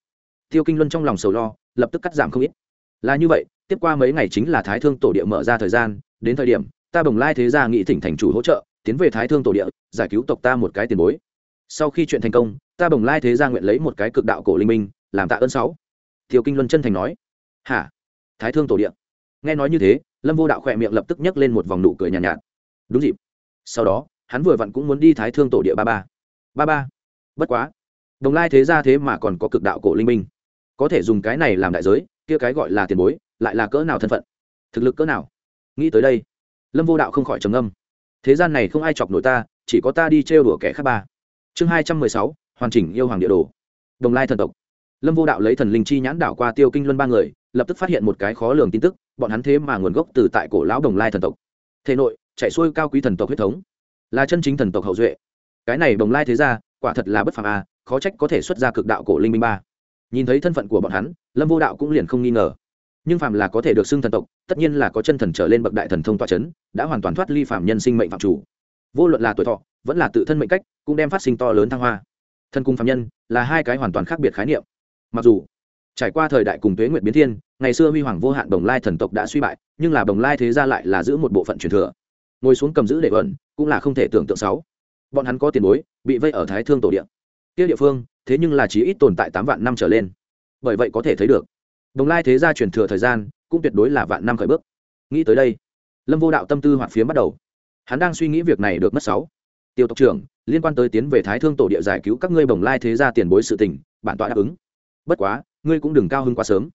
tiêu kinh luân trong lòng sầu lo, lập tức cắt giảm không ít. Là như vậy, tiếp qua mấy ngày chính là thái thương tổ địa mở ra thời gian, đến thời điểm, ta bồng lai thế gia nghị thỉnh thành chủ hỗ trợ, tiến về thái thương tổ địa, giải cứu tộc ta một cái tiền bối sau khi chuyện thành công ta bồng lai thế gia nguyện lấy một cái cực đạo cổ linh minh làm tạ ơn sáu. Tiêu kinh luân chân thành nói. Hả? Thái thương tổ địa. Nghe nói như thế lâm vô đạo khỏe miệng lập tức nhấc lên một vòng nụ cười nhàn nhạt, nhạt. Đúng dịp. Sau đó hắn vừa vặn cũng muốn đi thái thương tổ địa ba ba. Ba ba. Bất quá. Đồng lai thế ra thế mà còn có cực đạo cổ linh minh. Có thể dùng cái này làm đại giới kia cái gọi là tiền bối lại là cỡ nào thân phận? Thực lực cỡ nào? Nghĩ tới đây lâm vô đạo không khỏi trầm âm thế gian này không ai chọc nổi ta chỉ có ta đi trêu đùa kẻ khác ba chương hai trăm mười sáu hoàn chỉnh yêu hoàng địa đồ. Đồng lai thần tộc. Lâm vô đạo lấy thần linh chi nhãn đảo qua tiêu kinh luân ba người lập tức phát hiện một cái khó lường tin tức bọn hắn thế mà nguồn gốc từ tại cổ lão đồng lai thần tộc. Thể nội chạy xuôi cao quý thần tộc huyết thống. Là chân chính thần tộc hậu duệ. Cái này đồng lai thế ra quả thật là bất phàm a à, khó trách có thể xuất ra cực đạo cổ linh minh ba. Nhìn thấy thân phận của bọn hắn lâm vô đạo cũng liền không nghi ngờ. Nhưng phàm là có thể được xưng thần tộc tất nhiên là có chân thần trở lên bậc đại thần thông toa c h ấ n đã hoàn toàn thoát ly phạm nhân sinh mệnh phạm chủ vô luận là tuổi thọ, vẫn là tự thân mệnh cách, cũng đem phát sinh to lớn thăng hoa. Thân cung phạm nhân là hai cái hoàn toàn khác biệt khái niệm. Mặc dù, trải qua thời đại cùng tuế nguyệt biến thiên, ngày xưa huy hoàng vô hạn đồng lai thần tộc đã suy bại, nhưng là đồng lai thế gia lại là giữ một bộ phận truyền thừa. Ngồi xuống cầm giữ để ẩn cũng là không thể tưởng tượng sáu. Bọn hắn có tiền bối, bị vây ở thái thương tổ địa. Kia địa phương, thế nhưng là chỉ ít tồn tại tám vạn năm trở lên. Bởi vậy có thể thấy được, đồng lai thế gia truyền thừa thời gian, cũng tuyệt đối là vạn năm khởi bước. Nghĩ tới đây, lâm vô đạo tâm tư hoạt phiếm bắt đầu hắn đang suy nghĩ việc này được mất sáu. Tiêu tộc trưởng, liên quan tới tiến về thái thương tổ địa giải cứu các ngươi bồng lai thế gia tiền bối sự tình, bản tọa đáp ứng. Bất quá, ngươi cũng đừng cao hơn quá sớm.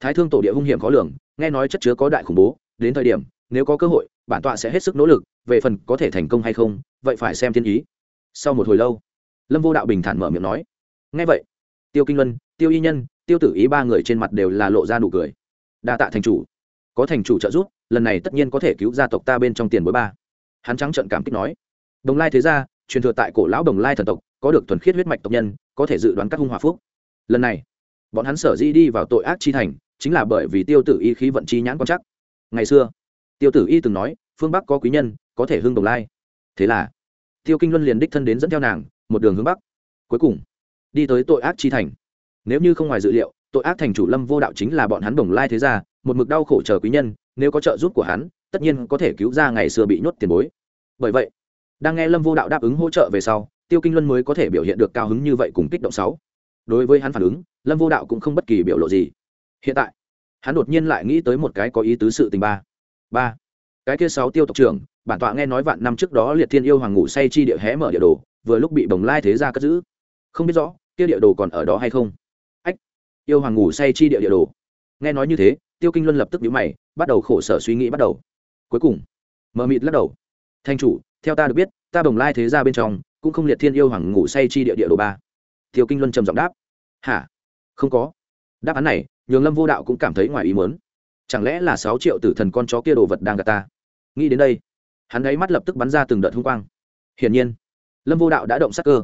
Thái thương tổ địa hung hiểm khó lường, nghe nói chất chứa có đại khủng bố, đến thời điểm, nếu có cơ hội, bản tọa sẽ hết sức nỗ lực, về phần có thể thành công hay không, vậy phải xem thiên ý. Sau một hồi lâu, lâm vô đạo bình thản mở miệng nói ngay vậy, tiêu kinh luân, tiêu y nhân, tiêu tử ý ba người trên mặt đều là lộ ra nụ cười. Đa tạ thành chủ. Có thành chủ trợ giúp, lần này tất nhiên có thể cứu gia tộc ta bên trong tiền bối ba hắn trắng trợn cảm kích nói đồng lai thế gia, truyền thừa tại cổ lão đồng lai thần tộc có được thuần khiết huyết mạch tộc nhân có thể dự đoán các hung hòa phúc. Lần này bọn hắn sở di đi vào tội ác chi thành chính là bởi vì tiêu tử y khí vận chi nhãn quan chắc ngày xưa tiêu tử y từng nói phương bắc có quý nhân có thể hưng đồng lai. Thế là tiêu kinh luân liền đích thân đến dẫn theo nàng một đường hướng bắc. Cuối cùng đi tới tội ác chi thành. Nếu như không ngoài dự liệu tội ác thành chủ lâm vô đạo chính là bọn hắn đồng lai thế gia, một mực đau khổ chờ quý nhân nếu có trợ giúp của hắn tất nhiên có thể cứu ra ngày xưa bị nhốt tiền bối. Bởi vậy, đang nghe lâm vô đạo đáp ứng hỗ trợ về sau, tiêu kinh luân mới có thể biểu hiện được cao hứng như vậy cùng kích động sáu. Đối với hắn phản ứng, lâm vô đạo cũng không bất kỳ biểu lộ gì. Hiện tại, hắn đột nhiên lại nghĩ tới một cái có ý tứ sự tình ba. Ba. Cái kia sáu tiêu tộc trưởng, bản tọa nghe nói vạn năm trước đó liệt thiên yêu hoàng ngủ say chi địa hé mở địa đồ, vừa lúc bị bồng lai thế ra cất giữ. Không biết rõ, kia địa đồ còn ở đó hay không? Ách, yêu hoàng ngủ say chi địa địa đồ. Nghe nói như thế, tiêu kinh luân lập tức nhíu mày, bắt đầu khổ sở suy nghĩ bắt đầu cuối cùng, mờ mịt lắc đầu. Thanh chủ, theo ta được biết, ta bồng lai thế ra bên trong cũng không liệt thiên yêu hoàng ngủ say chi địa địa đồ ba. Tiêu kinh luân trầm giọng đáp. Hả? Không có. Đáp án này, nhường lâm vô đạo cũng cảm thấy ngoài ý muốn. Chẳng lẽ là sáu triệu tử thần con chó kia đồ vật đang gạt ta? Nghĩ đến đây, hắn ấy mắt lập tức bắn ra từng đợt hung quang. Hiển nhiên, lâm vô đạo đã động sắc cơ.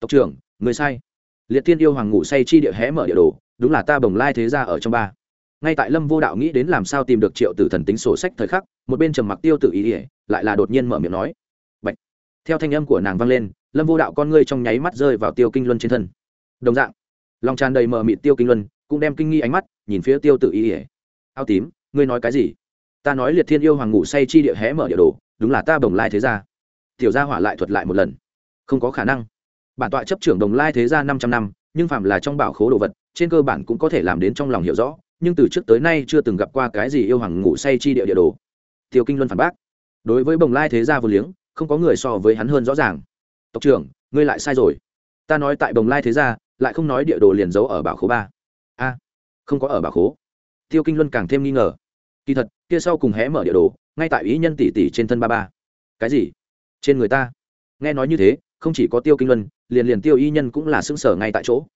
Tộc trưởng, người sai. Liệt thiên yêu hoàng ngủ say chi địa hé mở địa đồ, đúng là ta bồng lai thế ra ở trong ba ngay tại lâm vô đạo nghĩ đến làm sao tìm được triệu tử thần tính sổ sách thời khắc, một bên trầm mặc tiêu tự ý ỉa lại là đột nhiên mở miệng nói. Bạch. theo thanh âm của nàng vang lên, lâm vô đạo con ngươi trong nháy mắt rơi vào tiêu kinh luân trên thân. Đồng dạng, lòng tràn đầy mờ mịt tiêu kinh luân, cũng đem kinh nghi ánh mắt nhìn phía tiêu tự ý ỉa ao tím, ngươi nói cái gì? Ta nói liệt thiên yêu hoàng ngủ say chi địa hé mở địa đồ, đúng là ta bồng lai thế gia. Tiểu gia hỏa lại thuật lại một lần. Không có khả năng. Bản tọa chấp trưởng đồng lai thế gia năm trăm năm, nhưng phạm là trong bảo khố đồ vật, trên cơ bản cũng có thể làm đến trong lòng hiểu rõ nhưng từ trước tới nay chưa từng gặp qua cái gì yêu hoàng ngủ say chi địa địa đồ. Tiêu kinh luân phản bác, đối với bồng lai thế gia vô liếng, không có người so với hắn hơn rõ ràng. Tộc trưởng, ngươi lại sai rồi. Ta nói tại bồng lai thế gia, lại không nói địa đồ liền giấu ở bảo khố ba. A, không có ở bảo khố. Tiêu kinh luân càng thêm nghi ngờ. Kỳ thật, kia sau cùng hé mở địa đồ, ngay tại ý nhân tỷ tỷ trên thân ba ba. Cái gì? Trên người ta. Nghe nói như thế, không chỉ có tiêu kinh luân, liền liền tiêu y nhân cũng là xứng sở ngay tại chỗ.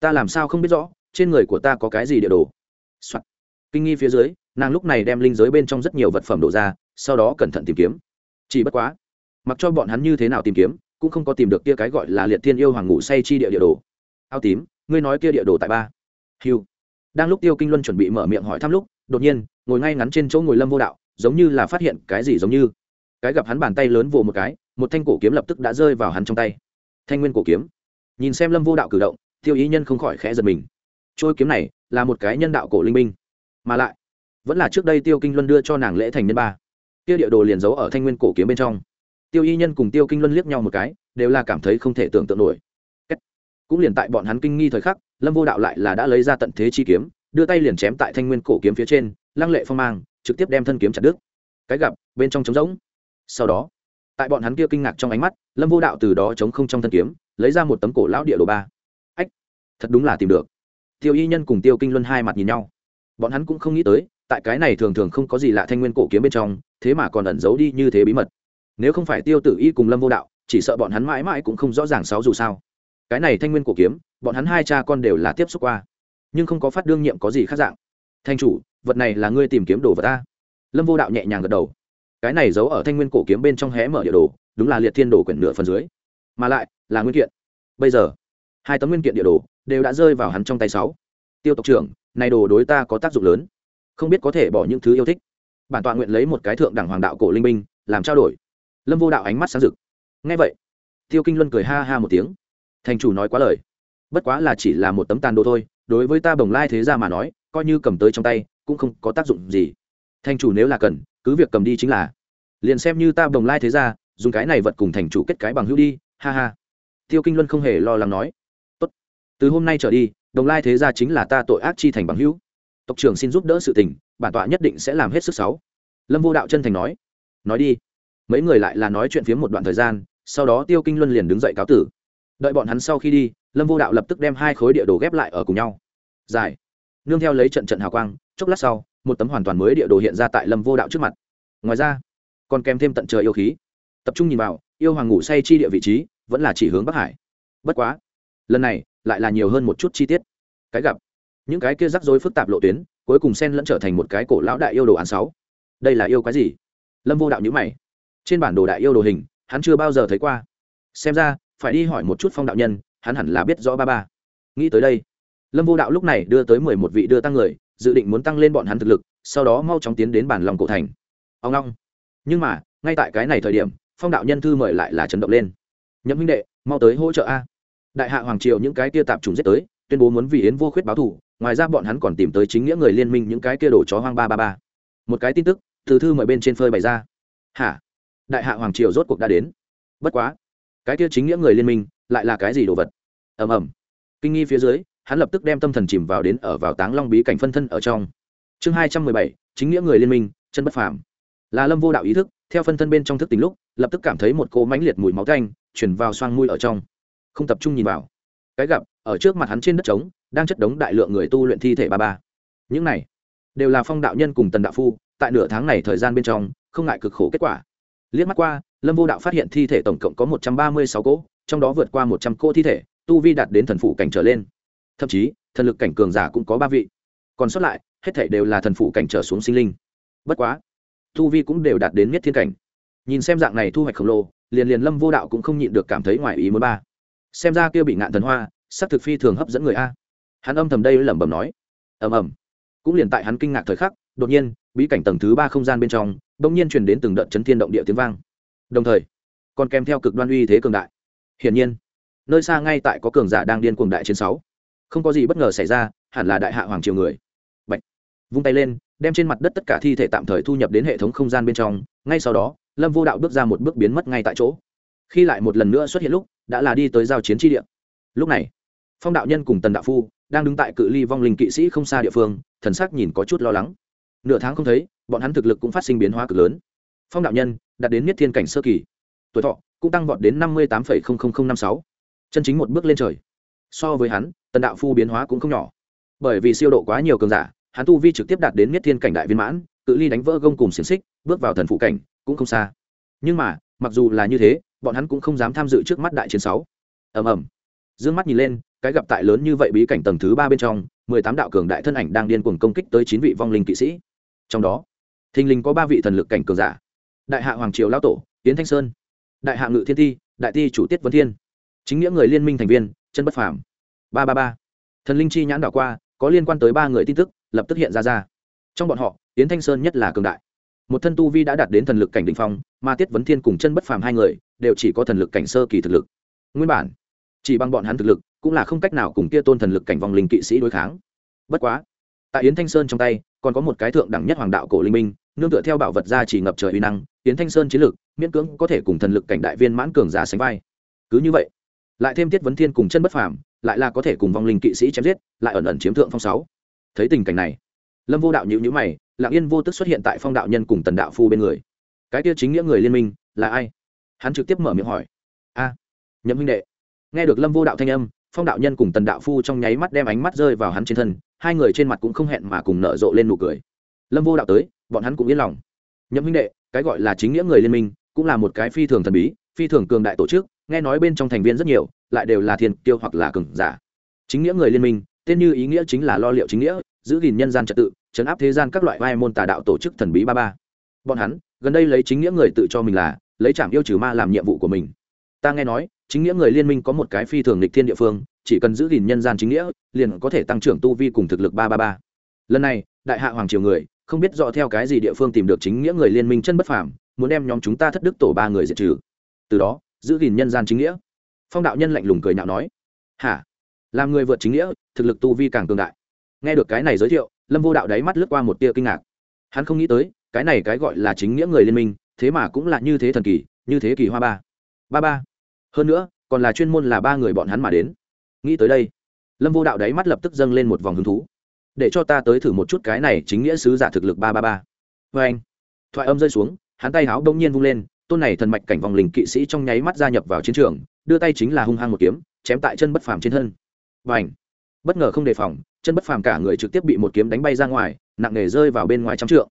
Ta làm sao không biết rõ, trên người của ta có cái gì địa đồ、Soạt. kinh nghi phía dưới, nàng lúc này đem linh giới bên trong rất nhiều vật phẩm đổ ra, sau đó cẩn thận tìm kiếm. Chỉ bất quá, mặc cho bọn hắn như thế nào tìm kiếm, cũng không có tìm được kia cái gọi là liệt thiên yêu hoàng ngủ say chi địa địa đồ. Ao tím, ngươi nói kia địa đồ tại ba. Hiu đang lúc tiêu kinh luân chuẩn bị mở miệng hỏi thăm lúc, đột nhiên, ngồi ngay ngắn trên chỗ ngồi lâm vô đạo, giống như là phát hiện cái gì giống như. Cái gặp hắn bàn tay lớn vồ một cái, một thanh cổ kiếm lập tức đã rơi vào hắn trong tay. Thanh nguyên cổ kiếm. Nhìn xem lâm vô đạo cử động, tiêu ý nhân không khỏi khẽ giật mình. Trôi kiếm này là một cái nhân đạo cổ linh minh mà lại, vẫn là trước đây tiêu kinh luân đưa cho nàng lễ thành nhân ba. Tiêu địa đồ liền giấu ở thanh nguyên cổ kiếm bên trong. Tiêu y nhân cùng tiêu kinh luân liếc nhau một cái, đều là cảm thấy không thể tưởng tượng nổi. Cũng liền tại bọn hắn kinh nghi thời khắc, lâm vô đạo lại là đã lấy ra tận thế chi kiếm, đưa tay liền chém tại thanh nguyên cổ kiếm phía trên, lăng lệ phong mang, trực tiếp đem thân kiếm chặt đứt. Cái gặp, bên trong trống rỗng. Sau đó, tại bọn hắn kia kinh ngạc trong ánh mắt, lâm vô đạo từ đó chống không trong thân kiếm, lấy ra một tấm cổ lão địa đồ ba. Ách, thật đúng là tìm được tiêu y nhân cùng tiêu kinh luân hai mặt nhìn nhau. Bọn hắn cũng không nghĩ tới, tại cái này thường thường không có gì lạ thanh nguyên cổ kiếm bên trong, thế mà còn ẩn giấu đi như thế bí mật. Nếu không phải tiêu tử y cùng lâm vô đạo, chỉ sợ bọn hắn mãi mãi cũng không rõ ràng sáu dù sao. Cái này thanh nguyên cổ kiếm, bọn hắn hai cha con đều là tiếp xúc qua, nhưng không có phát đương nhiệm có gì khác dạng. Thanh chủ, vật này là ngươi tìm kiếm đồ vật ta. Lâm vô đạo nhẹ nhàng gật đầu. Cái này giấu ở thanh nguyên cổ kiếm bên trong hé mở địa đồ, đúng là liệt thiên đồ quyển nửa phần dưới. Mà lại, là nguyên kiện. Bây giờ, hai tấm nguyên kiện địa đồ đều đã rơi vào hắn trong tay sáu. Tiêu tộc trưởng, này đồ đối ta có tác dụng lớn. Không biết có thể bỏ những thứ yêu thích. Bản tọa nguyện lấy một cái thượng đẳng hoàng đạo cổ linh minh làm trao đổi. Lâm vô đạo ánh mắt sáng rực. Ngay vậy, tiêu kinh luân cười ha ha một tiếng. Thành chủ nói quá lời. Bất quá là chỉ là một tấm tàn đồ thôi, đối với ta bồng lai thế ra mà nói, coi như cầm tới trong tay, cũng không có tác dụng gì. Thành chủ nếu là cần, cứ việc cầm đi chính là. Liền xem như ta bồng lai thế ra dùng cái này vật cùng thành chủ kết cái bằng hữu đi, ha ha. Tiêu kinh luân không hề lo lắng nói từ hôm nay trở đi, đồng lai thế gia chính là ta tội ác chi thành bằng hữu. Tộc trưởng xin giúp đỡ sự tình, bản tọa nhất định sẽ làm hết sức sáu lâm vô đạo chân thành nói. Nói đi. Mấy người lại là nói chuyện phiếm một đoạn thời gian, sau đó tiêu kinh luân liền đứng dậy cáo tử. Đợi bọn hắn sau khi đi, lâm vô đạo lập tức đem hai khối địa đồ ghép lại ở cùng nhau. Dài nương theo lấy trận trận hào quang, chốc lát sau, một tấm hoàn toàn mới địa đồ hiện ra tại lâm vô đạo trước mặt. Ngoài ra, còn kèm thêm tận trời yêu khí. Tập trung nhìn vào, yêu hoàng ngủ say chi địa vị trí, vẫn là chỉ hướng bắc hải. Bất quá, lần này lại là nhiều hơn một chút chi tiết. Cái gặp, những cái kia rắc rối phức tạp lộ tuyến, cuối cùng xen lẫn trở thành một cái cổ lão đại yêu đồ án sáu. Đây là yêu cái gì? Lâm vô đạo nhữ mày. Trên bản đồ đại yêu đồ hình, hắn chưa bao giờ thấy qua. Xem ra, phải đi hỏi một chút phong đạo nhân, hắn hẳn là biết rõ ba ba. Nghĩ tới đây, lâm vô đạo lúc này đưa tới mười một vị đưa tăng người, dự định muốn tăng lên bọn hắn thực lực, sau đó mau chóng tiến đến bản lòng cổ thành. Ông long nhưng mà, ngay tại cái này thời điểm, phong đạo nhân thư mời lại là chấn động lên. Nhậm huynh đệ, mau tới hỗ trợ a đại hạ hoàng triều những cái kia tạp trùng giết tới, tuyên bố muốn vì yến vô khuyết báo thù, ngoài ra bọn hắn còn tìm tới chính nghĩa người liên minh những cái kia đổ chó hoang ba ba ba. Một cái tin tức, từ thư mời bên trên phơi bày ra. Hả? Đại hạ hoàng triều rốt cuộc đã đến. Bất quá, cái kia chính nghĩa người liên minh lại là cái gì đồ vật? Ầm ầm. Kinh nghi phía dưới, hắn lập tức đem tâm thần chìm vào đến ở vào táng long bí cảnh phân thân ở trong. Chương hai trăm mười bảy, chính nghĩa người liên minh, chân bất phàm. Là lâm vô đạo ý thức, theo phân thân bên trong thức tính lúc, lập tức cảm thấy một cỗ mãnh liệt mùi máu canh chuyển vào xoang mũi ở trong không tập trung nhìn vào. Cái gặp, ở trước mặt hắn trên đất trống, đang chất đống đại lượng người tu luyện thi thể ba ba. Những này, đều là phong đạo nhân cùng tần đạo phu, tại nửa tháng này thời gian bên trong, không ngại cực khổ kết quả. Liếc mắt qua, lâm vô đạo phát hiện thi thể tổng cộng có một trăm ba mươi sáu cỗ, trong đó vượt qua một trăm cỗ thi thể, tu vi đạt đến thần phụ cảnh trở lên. Thậm chí, thần lực cảnh cường giả cũng có ba vị. Còn sót lại, hết thể đều là thần phụ cảnh trở xuống sinh linh. Bất quá, tu vi cũng đều đạt đến miết thiên cảnh. Nhìn xem dạng này thu hoạch khổng lồ, liền liền lâm vô đạo cũng không nhịn được cảm thấy ngoài ý muốn ba xem ra kia bị ngạn thần hoa sắc thực phi thường hấp dẫn người a. Hắn âm thầm đây lẩm bẩm nói. Ầm ầm. Cũng liền tại hắn kinh ngạc thời khắc, đột nhiên, bí cảnh tầng thứ ba không gian bên trong, bỗng nhiên truyền đến từng đợt chấn thiên động địa tiếng vang. Đồng thời, còn kèm theo cực đoan uy thế cường đại. Hiển nhiên, nơi xa ngay tại có cường giả đang điên cuồng đại chiến sáu. Không có gì bất ngờ xảy ra, hẳn là đại hạ hoàng triều người. Bạch. vung tay lên, đem trên mặt đất tất cả thi thể tạm thời thu nhập đến hệ thống không gian bên trong, ngay sau đó, lâm vô đạo bước ra một bước biến mất ngay tại chỗ khi lại một lần nữa xuất hiện lúc, đã là đi tới giao chiến tri địa. Lúc này, phong đạo nhân cùng tần đạo phu đang đứng tại cự ly vong linh kỵ sĩ không xa địa phương, thần sắc nhìn có chút lo lắng. Nửa tháng không thấy, bọn hắn thực lực cũng phát sinh biến hóa cực lớn. Phong đạo nhân đạt đến miết thiên cảnh sơ kỳ. Tuổi thọ cũng tăng vọt đến năm mươi tám năm sáu. Chân chính một bước lên trời. So với hắn, tần đạo phu biến hóa cũng không nhỏ. Bởi vì siêu độ quá nhiều cường giả, hắn tu vi trực tiếp đạt đến miết thiên cảnh đại viên mãn, cự ly đánh vỡ gông cùng xiềng xích, bước vào thần phụ cảnh, cũng không xa. Nhưng mà, mặc dù là như thế bọn hắn cũng không dám tham dự trước mắt đại chiến sáu. Ầm ầm. Dương mắt nhìn lên, cái gặp tại lớn như vậy bí cảnh tầng thứ ba bên trong, mười tám đạo cường đại thân ảnh đang điên cuồng công kích tới chín vị vong linh kỵ sĩ. Trong đó, thình linh có ba vị thần lực cảnh cường giả. Đại hạ hoàng triều lão tổ tiến thanh sơn. Đại hạ ngự thiên thi đại ti chủ tiết vân thiên. Chính nghĩa người liên minh thành viên, chân bất phàm. Ba ba ba. Thần linh chi nhãn đảo qua, có liên quan tới ba người tin tức, lập tức hiện ra ra. Trong bọn họ tiến thanh sơn nhất là cường đại một thân tu vi đã đạt đến thần lực cảnh đ ỉ n h phong, mà tiết vấn thiên cùng chân bất phàm hai người đều chỉ có thần lực cảnh sơ kỳ thực lực. Nguyên bản, chỉ bằng bọn hắn thực lực, cũng là không cách nào cùng kia tôn thần lực cảnh vòng linh kỵ sĩ đối kháng. Bất quá, tại yến thanh sơn trong tay, còn có một cái thượng đẳng nhất hoàng đạo cổ linh minh, nương tựa theo bảo vật ra chỉ ngập trời uy năng, yến thanh sơn chiến lực, miễn cưỡng có thể cùng thần lực cảnh đại viên mãn cường giả sánh vai. Cứ như vậy, lại thêm tiết vấn thiên cùng chân bất phàm, lại là có thể cùng vong linh kỵ sĩ chém giết, lại ẩn ẩn chiếm thượng phong sáu. Thấy tình cảnh này, lâm vô đạo nhữ nhữ mày lạng yên vô tức xuất hiện tại phong đạo nhân cùng tần đạo phu bên người. Cái kia chính nghĩa người liên minh là ai? Hắn trực tiếp mở miệng hỏi. A, nhậm huynh đệ. Nghe được lâm vô đạo thanh âm, phong đạo nhân cùng tần đạo phu trong nháy mắt đem ánh mắt rơi vào hắn trên thân, hai người trên mặt cũng không hẹn mà cùng nở rộ lên nụ cười. Lâm vô đạo tới, bọn hắn cũng yên lòng. Nhậm huynh đệ, cái gọi là chính nghĩa người liên minh cũng là một cái phi thường thần bí, phi thường cường đại tổ chức, nghe nói bên trong thành viên rất nhiều, lại đều là thiên tiêu hoặc là cường giả. Chính nghĩa người liên minh, tên như ý nghĩa chính là lo liệu chính nghĩa, giữ gìn nhân gian trật tự chấn áp thế gian các loại vai môn tà đạo tổ chức thần bí ba ba. Bọn hắn, gần đây lấy chính nghĩa người tự cho mình là, lấy trảm yêu trừ ma làm nhiệm vụ của mình. Ta nghe nói, chính nghĩa người liên minh có một cái phi thường lịch thiên địa phương, chỉ cần giữ gìn nhân gian chính nghĩa, liền có thể tăng trưởng tu vi cùng thực lực ba ba ba. Lần này, đại hạ hoàng triều người, không biết rõ theo cái gì địa phương tìm được chính nghĩa người liên minh chân bất phàm, muốn đem nhóm chúng ta thất đức tổ ba người diệt trừ. Từ đó, giữ gìn nhân gian chính nghĩa. Phong đạo nhân lạnh lùng cười nhạo nói, hả? Làm người vượt chính nghĩa, thực lực tu vi càng cường đại. Nghe được cái này giới thiệu lâm vô đạo đáy mắt lướt qua một tia kinh ngạc. Hắn không nghĩ tới, cái này cái gọi là chính nghĩa người liên minh, thế mà cũng là như thế thần kỳ, như thế kỳ hoa ba. Ba ba. Hơn nữa, còn là chuyên môn là ba người bọn hắn mà đến. Nghĩ tới đây, lâm vô đạo đáy mắt lập tức dâng lên một vòng hứng thú. Để cho ta tới thử một chút cái này chính nghĩa sứ giả thực lực ba ba ba. Vê anh, thoại âm rơi xuống, hắn tay háo đông nhiên vung lên, tôn này thần mạch cảnh vòng linh kỵ sĩ trong nháy mắt gia nhập vào chiến trường, đưa tay chính là hung hăng một kiếm, chém tại chân bất phàm trên thân. Và ảnh bất ngờ không đề phòng, chân bất phàm cả người trực tiếp bị một kiếm đánh bay ra ngoài, nặng nề rơi vào bên ngoài trăm trượng.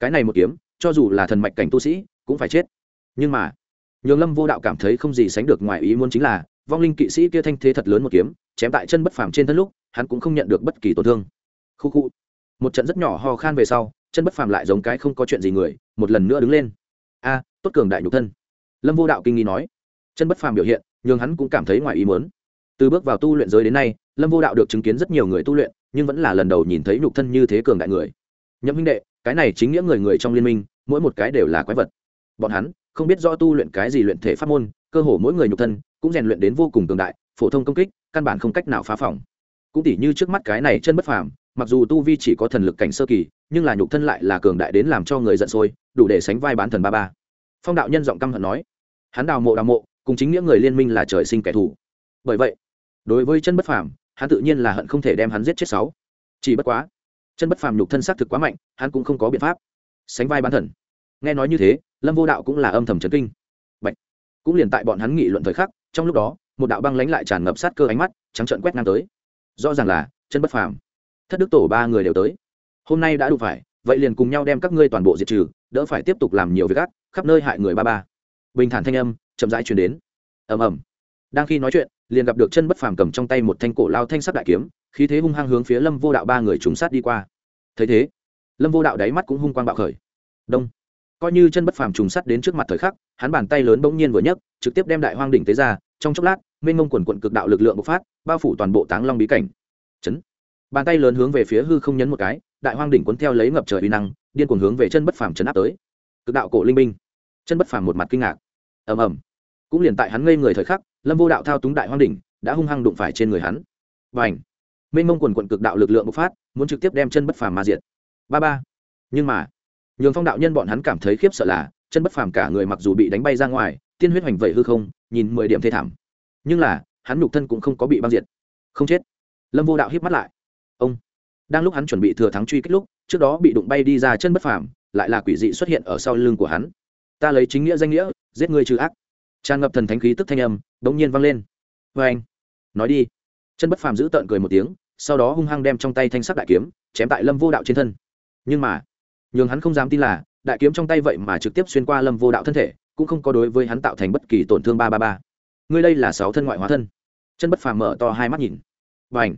Cái này một kiếm, cho dù là thần mạch cảnh tu sĩ, cũng phải chết. Nhưng mà nhường lâm vô đạo cảm thấy không gì sánh được ngoài ý muốn chính là, vong linh kỵ sĩ kia thanh thế thật lớn một kiếm, chém tại chân bất phàm trên thân lúc, hắn cũng không nhận được bất kỳ tổn thương. Khu khu. Một trận rất nhỏ ho khan về sau, chân bất phàm lại giống cái không có chuyện gì người, một lần nữa đứng lên. A, tốt cường đại nhục thân. Lâm vô đạo kinh nghi nói. Chân bất phàm biểu hiện, nhường hắn cũng cảm thấy ngoài ý muốn. Từ bước vào tu luyện giới đến nay lâm vô đạo được chứng kiến rất nhiều người tu luyện, nhưng vẫn là lần đầu nhìn thấy nhục thân như thế cường đại người. Nhậm huynh đệ, cái này chính nghĩa người người trong liên minh, mỗi một cái đều là quái vật. Bọn hắn không biết do tu luyện cái gì luyện thể pháp môn, cơ hồ mỗi người nhục thân cũng rèn luyện đến vô cùng cường đại, phổ thông công kích, căn bản không cách nào phá phòng. Cũng tỉ như trước mắt cái này chân bất phàm, mặc dù tu vi chỉ có thần lực cảnh sơ kỳ, nhưng là nhục thân lại là cường đại đến làm cho người giận sôi, đủ để sánh vai bán thần ba ba. Phong đạo nhân giọng căm hận nói, hắn đào mộ đào mộ, cùng chính nghĩa người liên minh là trời sinh kẻ thù. Bởi vậy, đối với chân bất phàm hắn tự nhiên là hận không thể đem hắn giết chết sáu. Chỉ bất quá, chân bất phàm nhục thân xác thực quá mạnh, hắn cũng không có biện pháp. Sánh vai bán thần. Nghe nói như thế, lâm vô đạo cũng là âm thầm chấn kinh. Bạch. cũng liền tại bọn hắn nghị luận thời khắc, trong lúc đó, một đạo băng lánh lại tràn ngập sát cơ ánh mắt, trắng trợn quét ngang tới. Rõ ràng là, chân bất phàm. Thất đức tổ ba người đều tới. Hôm nay đã đủ phải, vậy liền cùng nhau đem các ngươi toàn bộ diệt trừ, đỡ phải tiếp tục làm nhiều việc gắt, khắp nơi hại người ba ba. Bình thản thanh âm, chậm rãi truyền đến. Ầm ầm. Đang khi nói chuyện liền gặp được chân bất phàm cầm trong tay một thanh cổ lao thanh sắc đại kiếm, khí thế hung hăng hướng phía lâm vô đạo ba người trùng sát đi qua. Thấy thế, lâm vô đạo đáy mắt cũng hung quang bạo khởi. Đông. Coi như chân bất phàm trùng sát đến trước mặt thời khắc, hắn bàn tay lớn bỗng nhiên vừa nhấc, trực tiếp đem đại hoang đỉnh tế ra, trong chốc lát, mênh mông quần quận cực đạo lực lượng bộc phát, bao phủ toàn bộ táng long bí cảnh. Chấn. Bàn tay lớn hướng về phía hư không nhấn một cái, đại hoang đỉnh cuốn theo lấy ngập trời uy năng, điên cuồng hướng về chân bất phàm chấn áp tới. Cực đạo cổ linh binh. Chân bất phàm một mặt kinh ngạc. Ầm ầm cũng liền tại hắn ngây người thời khắc, lâm vô đạo thao túng đại hoang đỉnh, đã hung hăng đụng phải trên người hắn. Và ảnh mênh mông quần quận cực đạo lực lượng bộc phát, muốn trực tiếp đem chân bất phàm ma diệt. Ba ba! Nhưng mà, nhường phong đạo nhân bọn hắn cảm thấy khiếp sợ là, chân bất phàm cả người mặc dù bị đánh bay ra ngoài, tiên huyết hoành vẩy hư không, nhìn mười điểm thê thảm. Nhưng là, hắn nhục thân cũng không có bị băng diệt. Không chết. Lâm vô đạo hiếp mắt lại. Ông! Đang lúc hắn chuẩn bị thừa thắng truy kích lúc, trước đó bị đụng bay đi ra chân bất phàm, lại là quỷ dị xuất hiện ở sau lưng của hắn. Ta lấy chính nghĩa danh nghĩa, giết ngươi trừ ác tràn ngập thần thánh khí tức thanh âm bỗng nhiên vang lên. Vê anh. Nói đi. Chân bất phàm giữ tợn cười một tiếng, sau đó hung hăng đem trong tay thanh sắc đại kiếm chém tại lâm vô đạo trên thân. Nhưng mà, nhường hắn không dám tin là, đại kiếm trong tay vậy mà trực tiếp xuyên qua lâm vô đạo thân thể, cũng không có đối với hắn tạo thành bất kỳ tổn thương ba ba ba. Ngươi đây là sáu thân ngoại hóa thân. Chân bất phàm mở to hai mắt nhìn. Vâng Và ảnh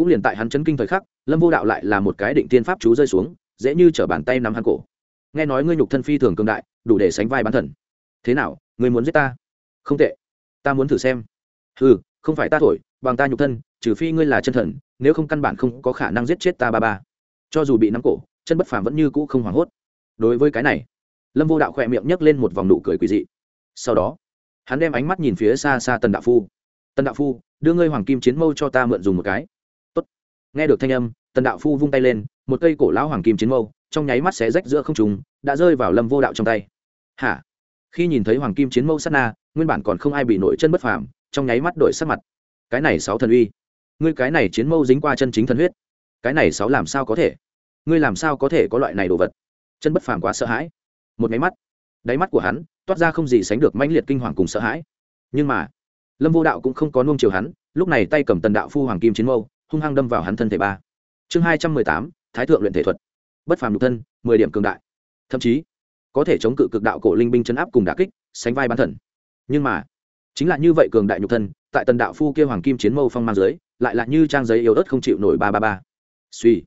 cũng liền tại hắn chấn kinh thời khắc, lâm vô đạo lại là một cái định tiên pháp chú rơi xuống, dễ như t bàn tay nắm hắn cổ. Nghe nói ngươi nhục thân phi thường cường đại, đủ để sánh vai bán thần. Thế nào, ngươi muốn giết ta? Không tệ. Ta muốn thử xem. Ừ không phải ta thổi, bằng ta nhục thân, trừ phi ngươi là chân thần, nếu không căn bản không có khả năng giết chết ta ba ba. Cho dù bị nắm cổ, chân bất phàm vẫn như cũ không hoảng hốt. Đối với cái này, lâm vô đạo khỏe miệng nhấc lên một vòng nụ cười quỳ dị. Sau đó, hắn đem ánh mắt nhìn phía xa xa tần đạo phu. Tần đạo phu, đưa ngươi hoàng kim chiến mâu cho ta mượn dùng một cái. Tốt. nghe được thanh âm, tần đạo phu vung tay lên, một cây cổ lão hoàng kim chiến mâu, trong nháy mắt xé rách giữa không trùng đã rơi vào lâm vô đạo trong tay. Hả? Khi nhìn thấy hoàng kim chiến mâu sát na, nguyên bản còn không ai bị nổi chân bất phàm, trong nháy mắt đổi sắc mặt. Cái này sáu thần uy. Ngươi cái này chiến mâu dính qua chân chính thần huyết. Cái này sáu làm sao có thể? Ngươi làm sao có thể có loại này đồ vật? Chân bất phàm quá sợ hãi. Một máy mắt. Đáy mắt của hắn toát ra không gì sánh được mãnh liệt kinh hoàng cùng sợ hãi. Nhưng mà, lâm vô đạo cũng không có nuông chiều hắn, lúc này tay cầm tần đạo phu hoàng kim chiến mâu, hung hăng đâm vào hắn thân thể ba. Chương hai trăm mười tám, thái thượng luyện thể thuật. Bất phàm nhục thân, mười điểm cường đại. Thậm chí có thể chống cự cực đạo cổ linh binh chấn áp cùng đả kích, sánh vai bán thần. Nhưng mà, chính là như vậy cường đại nhục thân, tại tần đạo phu kia hoàng kim chiến mâu phong mang dưới, lại là như trang giấy yếu ớt không chịu nổi ba ba ba. Suy,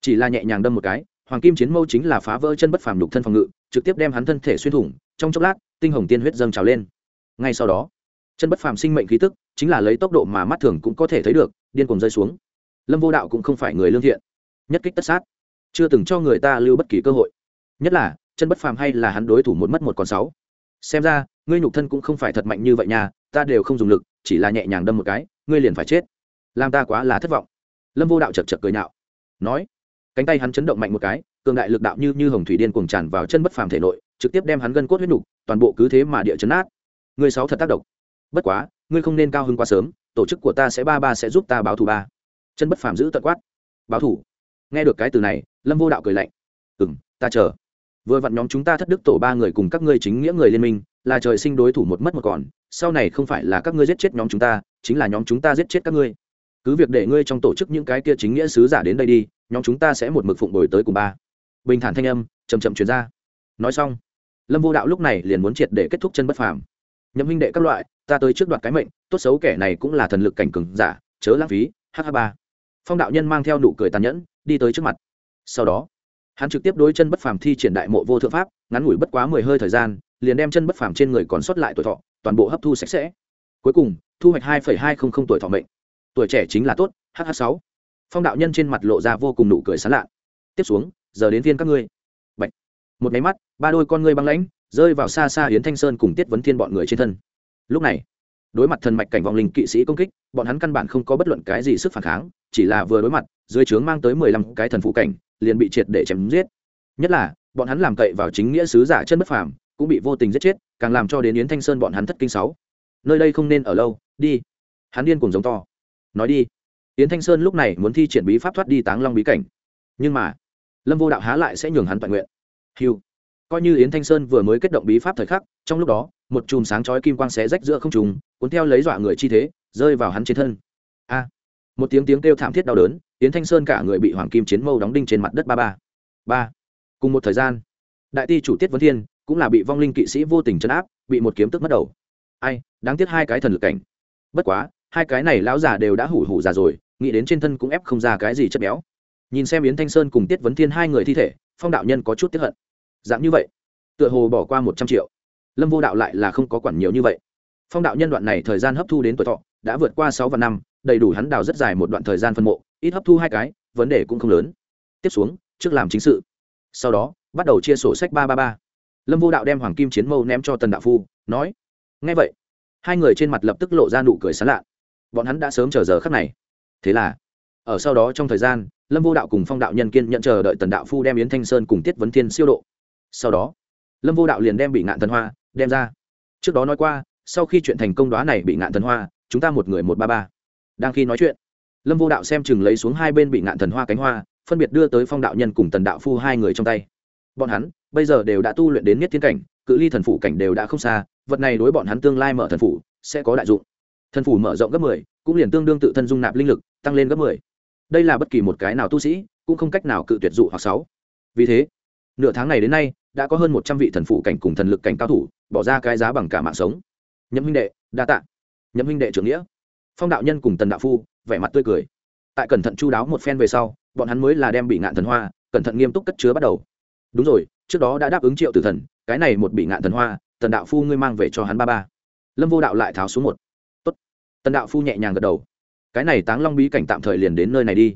chỉ là nhẹ nhàng đâm một cái, hoàng kim chiến mâu chính là phá vỡ chân bất phàm nhục thân phòng ngự, trực tiếp đem hắn thân thể xuyên thủng, trong chốc lát, tinh hồng tiên huyết dâng trào lên. Ngay sau đó, chân bất phàm sinh mệnh khí tức, chính là lấy tốc độ mà mắt thường cũng có thể thấy được, điên cuồng rơi xuống. Lâm vô đạo cũng không phải người lương thiện, nhất kích tất sát, chưa từng cho người ta lưu bất kỳ cơ hội. Nhất là chân bất phàm hay là hắn đối thủ một mất một còn sáu? Xem ra, ngươi nhục thân cũng không phải thật mạnh như vậy nha, ta đều không dùng lực, chỉ là nhẹ nhàng đâm một cái, ngươi liền phải chết. Làm ta quá là thất vọng. Lâm vô đạo chật chật cười nhạo. Nói, cánh tay hắn chấn động mạnh một cái, cường đại lực đạo như như hồng thủy điên cuồng tràn vào chân bất phàm thể nội, trực tiếp đem hắn gân cốt huyết nhục, toàn bộ cứ thế mà địa chấn át ngươi sáu thật tác động. Bất quá, ngươi không nên cao hơn quá sớm, tổ chức của ta sẽ ba ba sẽ giúp ta báo thù ba. Chân bất phàm giữ tận quát. Báo thù. Nghe được cái từ này, lâm vô đạo cười lạnh. Ừ ta chờ vừa vặn nhóm chúng ta thất đức tổ ba người cùng các ngươi chính nghĩa người liên minh, là trời sinh đối thủ một mất một còn, sau này không phải là các ngươi giết chết nhóm chúng ta, chính là nhóm chúng ta giết chết các ngươi. Cứ việc để ngươi trong tổ chức những cái kia chính nghĩa sứ giả đến đây đi, nhóm chúng ta sẽ một mực phụng đổi tới cùng ba. Bình thản thanh âm chầm chậm chuyển ra. Nói xong, lâm vô đạo lúc này liền muốn triệt để kết thúc chân bất phàm. Nhậm huynh đệ các loại, ta tới trước đoạt cái mệnh, tốt xấu kẻ này cũng là thần lực cảnh cường giả, chớ lãng phí hh ba. Phong đạo nhân mang theo nụ cười tàn nhẫn, đi tới trước mặt. Sau đó hắn trực tiếp đối chân bất phàm thi triển đại mộ vô thượng pháp, ngắn ngủi bất quá mười hơi thời gian, liền đem chân bất phàm trên người còn sót lại tuổi thọ, toàn bộ hấp thu sạch sẽ. Cuối cùng, thu hoạch hai hai không không tuổi thọ mệnh. Tuổi trẻ chính là tốt hh sáu. Phong đạo nhân trên mặt lộ ra vô cùng nụ cười sán lạ. Tiếp xuống, giờ đến viên các ngươi. Bạch. một máy mắt, ba đôi con ngươi băng lãnh, rơi vào xa xa yến thanh sơn cùng tiết vấn thiên bọn người trên thân. Lúc này đối mặt thần mạch cảnh vọng linh kỵ sĩ công kích, bọn hắn căn bản không có bất luận cái gì sức phản kháng, chỉ là vừa đối mặt, dưới trướng mang tới mười lăm cái thần phụ cảnh, liền bị triệt để chém giết. Nhất là, bọn hắn làm cậy vào chính nghĩa sứ giả chân bất phàm, cũng bị vô tình giết chết, càng làm cho đến yến thanh sơn bọn hắn thất kinh sáu. Nơi đây không nên ở lâu, đi. Hắn điên cùng giống to. Nói đi. Yến thanh sơn lúc này muốn thi triển bí pháp thoát đi táng long bí cảnh. Nhưng mà, lâm vô đạo há lại sẽ nhường hắn toàn nguyện. Hiu coi như yến thanh sơn vừa mới kết động bí pháp thời khắc, trong lúc đó, một chùm sáng chói kim quang xé rách giữa không trùng cuốn theo lấy dọa người chi thế, rơi vào hắn trên thân. A! Một tiếng tiếng kêu thảm thiết đau đớn, yến thanh sơn cả người bị hoàng kim chiến mâu đóng đinh trên mặt đất ba ba. Ba! Cùng một thời gian, đại ti chủ tiết vấn thiên cũng là bị vong linh kỵ sĩ vô tình chấn áp, bị một kiếm tức mất đầu. Ai, đáng tiếc hai cái thần lực cảnh. Bất quá, hai cái này lão già đều đã hủ hủ già rồi, nghĩ đến trên thân cũng ép không ra cái gì chất béo. Nhìn xem yến thanh sơn cùng tiết vấn thiên hai người thi thể, phong đạo nhân có chút tiếp hận dạng như vậy, tựa hồ bỏ qua một trăm triệu. Lâm vô đạo lại là không có quản nhiều như vậy. Phong đạo nhân đoạn này thời gian hấp thu đến tuổi thọ, đã vượt qua sáu và năm, đầy đủ hắn đào rất dài một đoạn thời gian phân mộ, ít hấp thu hai cái, vấn đề cũng không lớn. Tiếp xuống, trước làm chính sự. Sau đó, bắt đầu chia sổ sách ba ba ba. Lâm vô đạo đem hoàng kim chiến mâu ném cho tần đạo phu, nói ngay vậy. Hai người trên mặt lập tức lộ ra nụ cười sán lạ bọn hắn đã sớm chờ giờ khắc này. Thế là, ở sau đó trong thời gian, lâm vô đạo cùng phong đạo nhân kiên nhận chờ đợi tần đạo phu đem yến thanh sơn cùng tiết vấn thiên siêu độ sau đó, lâm vô đạo liền đem bị ngạn thần hoa đem ra. Trước đó nói qua, sau khi chuyện thành công đoá này bị ngạn thần hoa, chúng ta một người một ba ba. Đang khi nói chuyện, lâm vô đạo xem chừng lấy xuống hai bên bị ngạn thần hoa cánh hoa, phân biệt đưa tới phong đạo nhân cùng tần đạo phu hai người trong tay. Bọn hắn bây giờ đều đã tu luyện đến nhất thiên cảnh, cự ly thần phụ cảnh đều đã không xa, vật này đối bọn hắn tương lai mở thần phủ sẽ có đại dụng. Thần phủ mở rộng gấp mười, cũng liền tương đương tự thân dung nạp linh lực, tăng lên gấp mười. Đây là bất kỳ một cái nào tu sĩ, cũng không cách nào cự tuyệt dụ hoặc sáu. Vì thế nửa tháng này đến nay, đã có hơn một trăm vị thần phủ cảnh cùng thần lực cảnh cao thủ, bỏ ra cái giá bằng cả mạng sống. Nhậm huynh đệ, đa tạ. Nhậm huynh đệ trưởng nghĩa. Phong đạo nhân cùng tần đạo phu, vẻ mặt tươi cười. Tại cẩn thận chu đáo một phen về sau, bọn hắn mới là đem bị ngạn thần hoa, cẩn thận nghiêm túc cất chứa bắt đầu. Đúng rồi, trước đó đã đáp ứng triệu tử thần, cái này một bị ngạn thần hoa, tần đạo phu ngươi mang về cho hắn ba ba. Lâm vô đạo lại tháo xuống một. Tốt. Tần đạo phu nhẹ nhàng gật đầu. Cái này táng long bí cảnh tạm thời liền đến nơi này đi.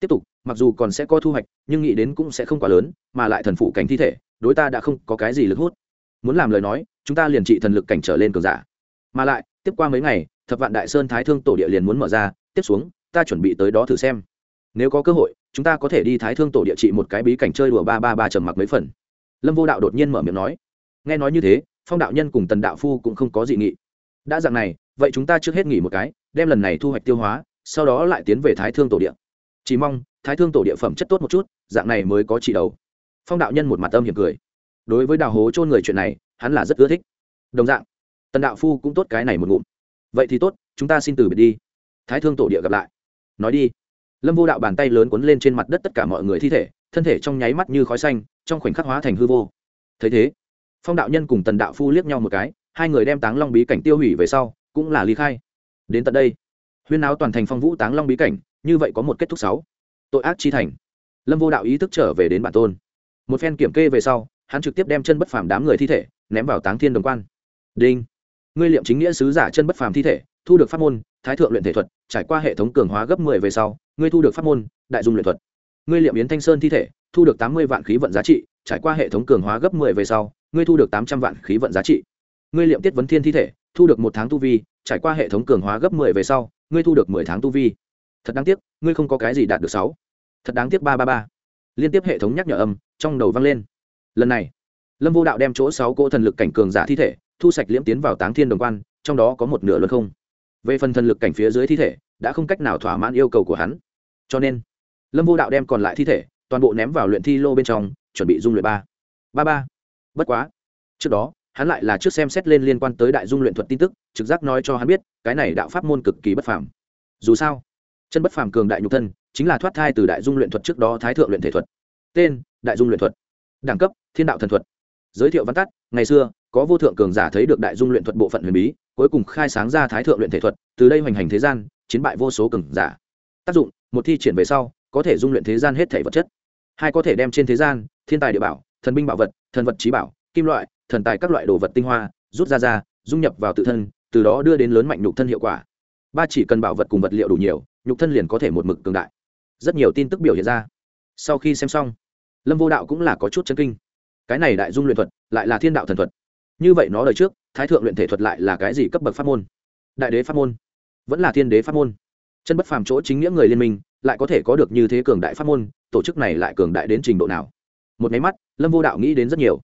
Tiếp tục mặc dù còn sẽ có thu hoạch, nhưng nghĩ đến cũng sẽ không quá lớn, mà lại thần phụ cảnh thi thể, đối ta đã không có cái gì lực hút. Muốn làm lời nói, chúng ta liền trị thần lực cảnh trở lên cường giả. Mà lại, tiếp qua mấy ngày, thập vạn đại sơn thái thương tổ địa liền muốn mở ra, tiếp xuống, ta chuẩn bị tới đó thử xem. Nếu có cơ hội, chúng ta có thể đi thái thương tổ địa trị một cái bí cảnh chơi đùa ba ba ba trầm mặc mấy phần. Lâm vô đạo đột nhiên mở miệng nói. Nghe nói như thế, phong đạo nhân cùng tần đạo phu cũng không có dị nghị. Đã dạng này, vậy chúng ta trước hết nghỉ một cái, đem lần này thu hoạch tiêu hóa, sau đó lại tiến về thái thương tổ địa. Chỉ mong thái thương tổ địa phẩm chất tốt một chút, dạng này mới có trị đầu. Phong đạo nhân một mặt âm hiểm cười. Đối với đào hố chôn người chuyện này, hắn là rất ưa thích. Đồng dạng, tần đạo phu cũng tốt cái này một ngụm. Vậy thì tốt, chúng ta xin từ biệt đi. Thái thương tổ địa gặp lại. Nói đi. Lâm vô đạo bàn tay lớn cuốn lên trên mặt đất tất cả mọi người thi thể, thân thể trong nháy mắt như khói xanh, trong khoảnh khắc hóa thành hư vô. Thấy thế, phong đạo nhân cùng tần đạo phu liếc nhau một cái, hai người đem táng long bí cảnh tiêu hủy về sau, cũng là ly khai. Đến tận đây, huyên áo toàn thành phong vũ táng long bí cảnh, như vậy có một kết thúc sáu tội ác chi thành. Lâm vô đạo ý thức trở về đến bản tôn. Một phen kiểm kê về sau, hắn trực tiếp đem chân bất phàm đám người thi thể ném vào táng thiên đồng quan. Đinh! Ngươi liệm chính nghĩa sứ giả chân bất phàm thi thể, thu được pháp môn, thái thượng luyện thể thuật, trải qua hệ thống cường hóa gấp mười về sau, ngươi thu được pháp môn, đại dung luyện thuật. Ngươi liệm yến thanh sơn thi thể, thu được tám mươi vạn khí vận giá trị, trải qua hệ thống cường hóa gấp mười về sau, ngươi thu được tám trăm vạn khí vận giá trị. Ngươi liệm tiết vấn thiên thi thể, thu được một tháng tu vi, trải qua hệ thống cường hóa gấp mười về sau, ngươi thu được mười tháng tu vi thật đáng tiếc, ngươi không có cái gì đạt được sáu. Thật đáng tiếc ba ba ba. Liên tiếp hệ thống nhắc nhở âm trong đầu vang lên. Lần này, lâm vô đạo đem chỗ sáu cỗ thần lực cảnh cường giả thi thể, thu sạch liễm tiến vào táng thiên đồng quan, trong đó có một nửa luân không. Về phần thần lực cảnh phía dưới thi thể, đã không cách nào thỏa mãn yêu cầu của hắn. Cho nên, lâm vô đạo đem còn lại thi thể, toàn bộ ném vào luyện thi lô bên trong, chuẩn bị dung luyện ba. Ba ba. Bất quá, trước đó, hắn lại là trước xem xét lên liên quan tới đại dung luyện thuật tin tức, trực giác nói cho hắn biết, cái này đạo pháp môn cực kỳ bất phàm. Dù sao chân bất phàm cường đại nhục thân, chính là thoát thai từ đại dung luyện thuật trước đó thái thượng luyện thể thuật. Tên, đại dung luyện thuật. Đẳng cấp, thiên đạo thần thuật. Giới thiệu văn tắt, ngày xưa, có vô thượng cường giả thấy được đại dung luyện thuật bộ phận huyền bí, cuối cùng khai sáng ra thái thượng luyện thể thuật, từ đây hoành hành thế gian, chiến bại vô số cường giả. Tác dụng, một thi triển về sau, có thể dung luyện thế gian hết thể vật chất. Hai có thể đem trên thế gian, thiên tài địa bảo, thần binh bảo vật, thần vật trí bảo, kim loại, thần tài các loại đồ vật tinh hoa, rút ra ra, dung nhập vào tự thân, từ đó đưa đến lớn mạnh nhục thân hiệu quả. Ba chỉ cần bảo vật cùng vật liệu đủ nhiều nhục thân liền có thể một mực cường đại. Rất nhiều tin tức biểu hiện ra. Sau khi xem xong, lâm vô đạo cũng là có chút chân kinh. Cái này đại dung luyện thuật lại là thiên đạo thần thuật. Như vậy nó đời trước, thái thượng luyện thể thuật lại là cái gì cấp bậc pháp môn? Đại đế pháp môn. Vẫn là thiên đế pháp môn. Chân bất phàm chỗ chính nghĩa người liên minh, lại có thể có được như thế cường đại pháp môn, tổ chức này lại cường đại đến trình độ nào? Một máy mắt, lâm vô đạo nghĩ đến rất nhiều.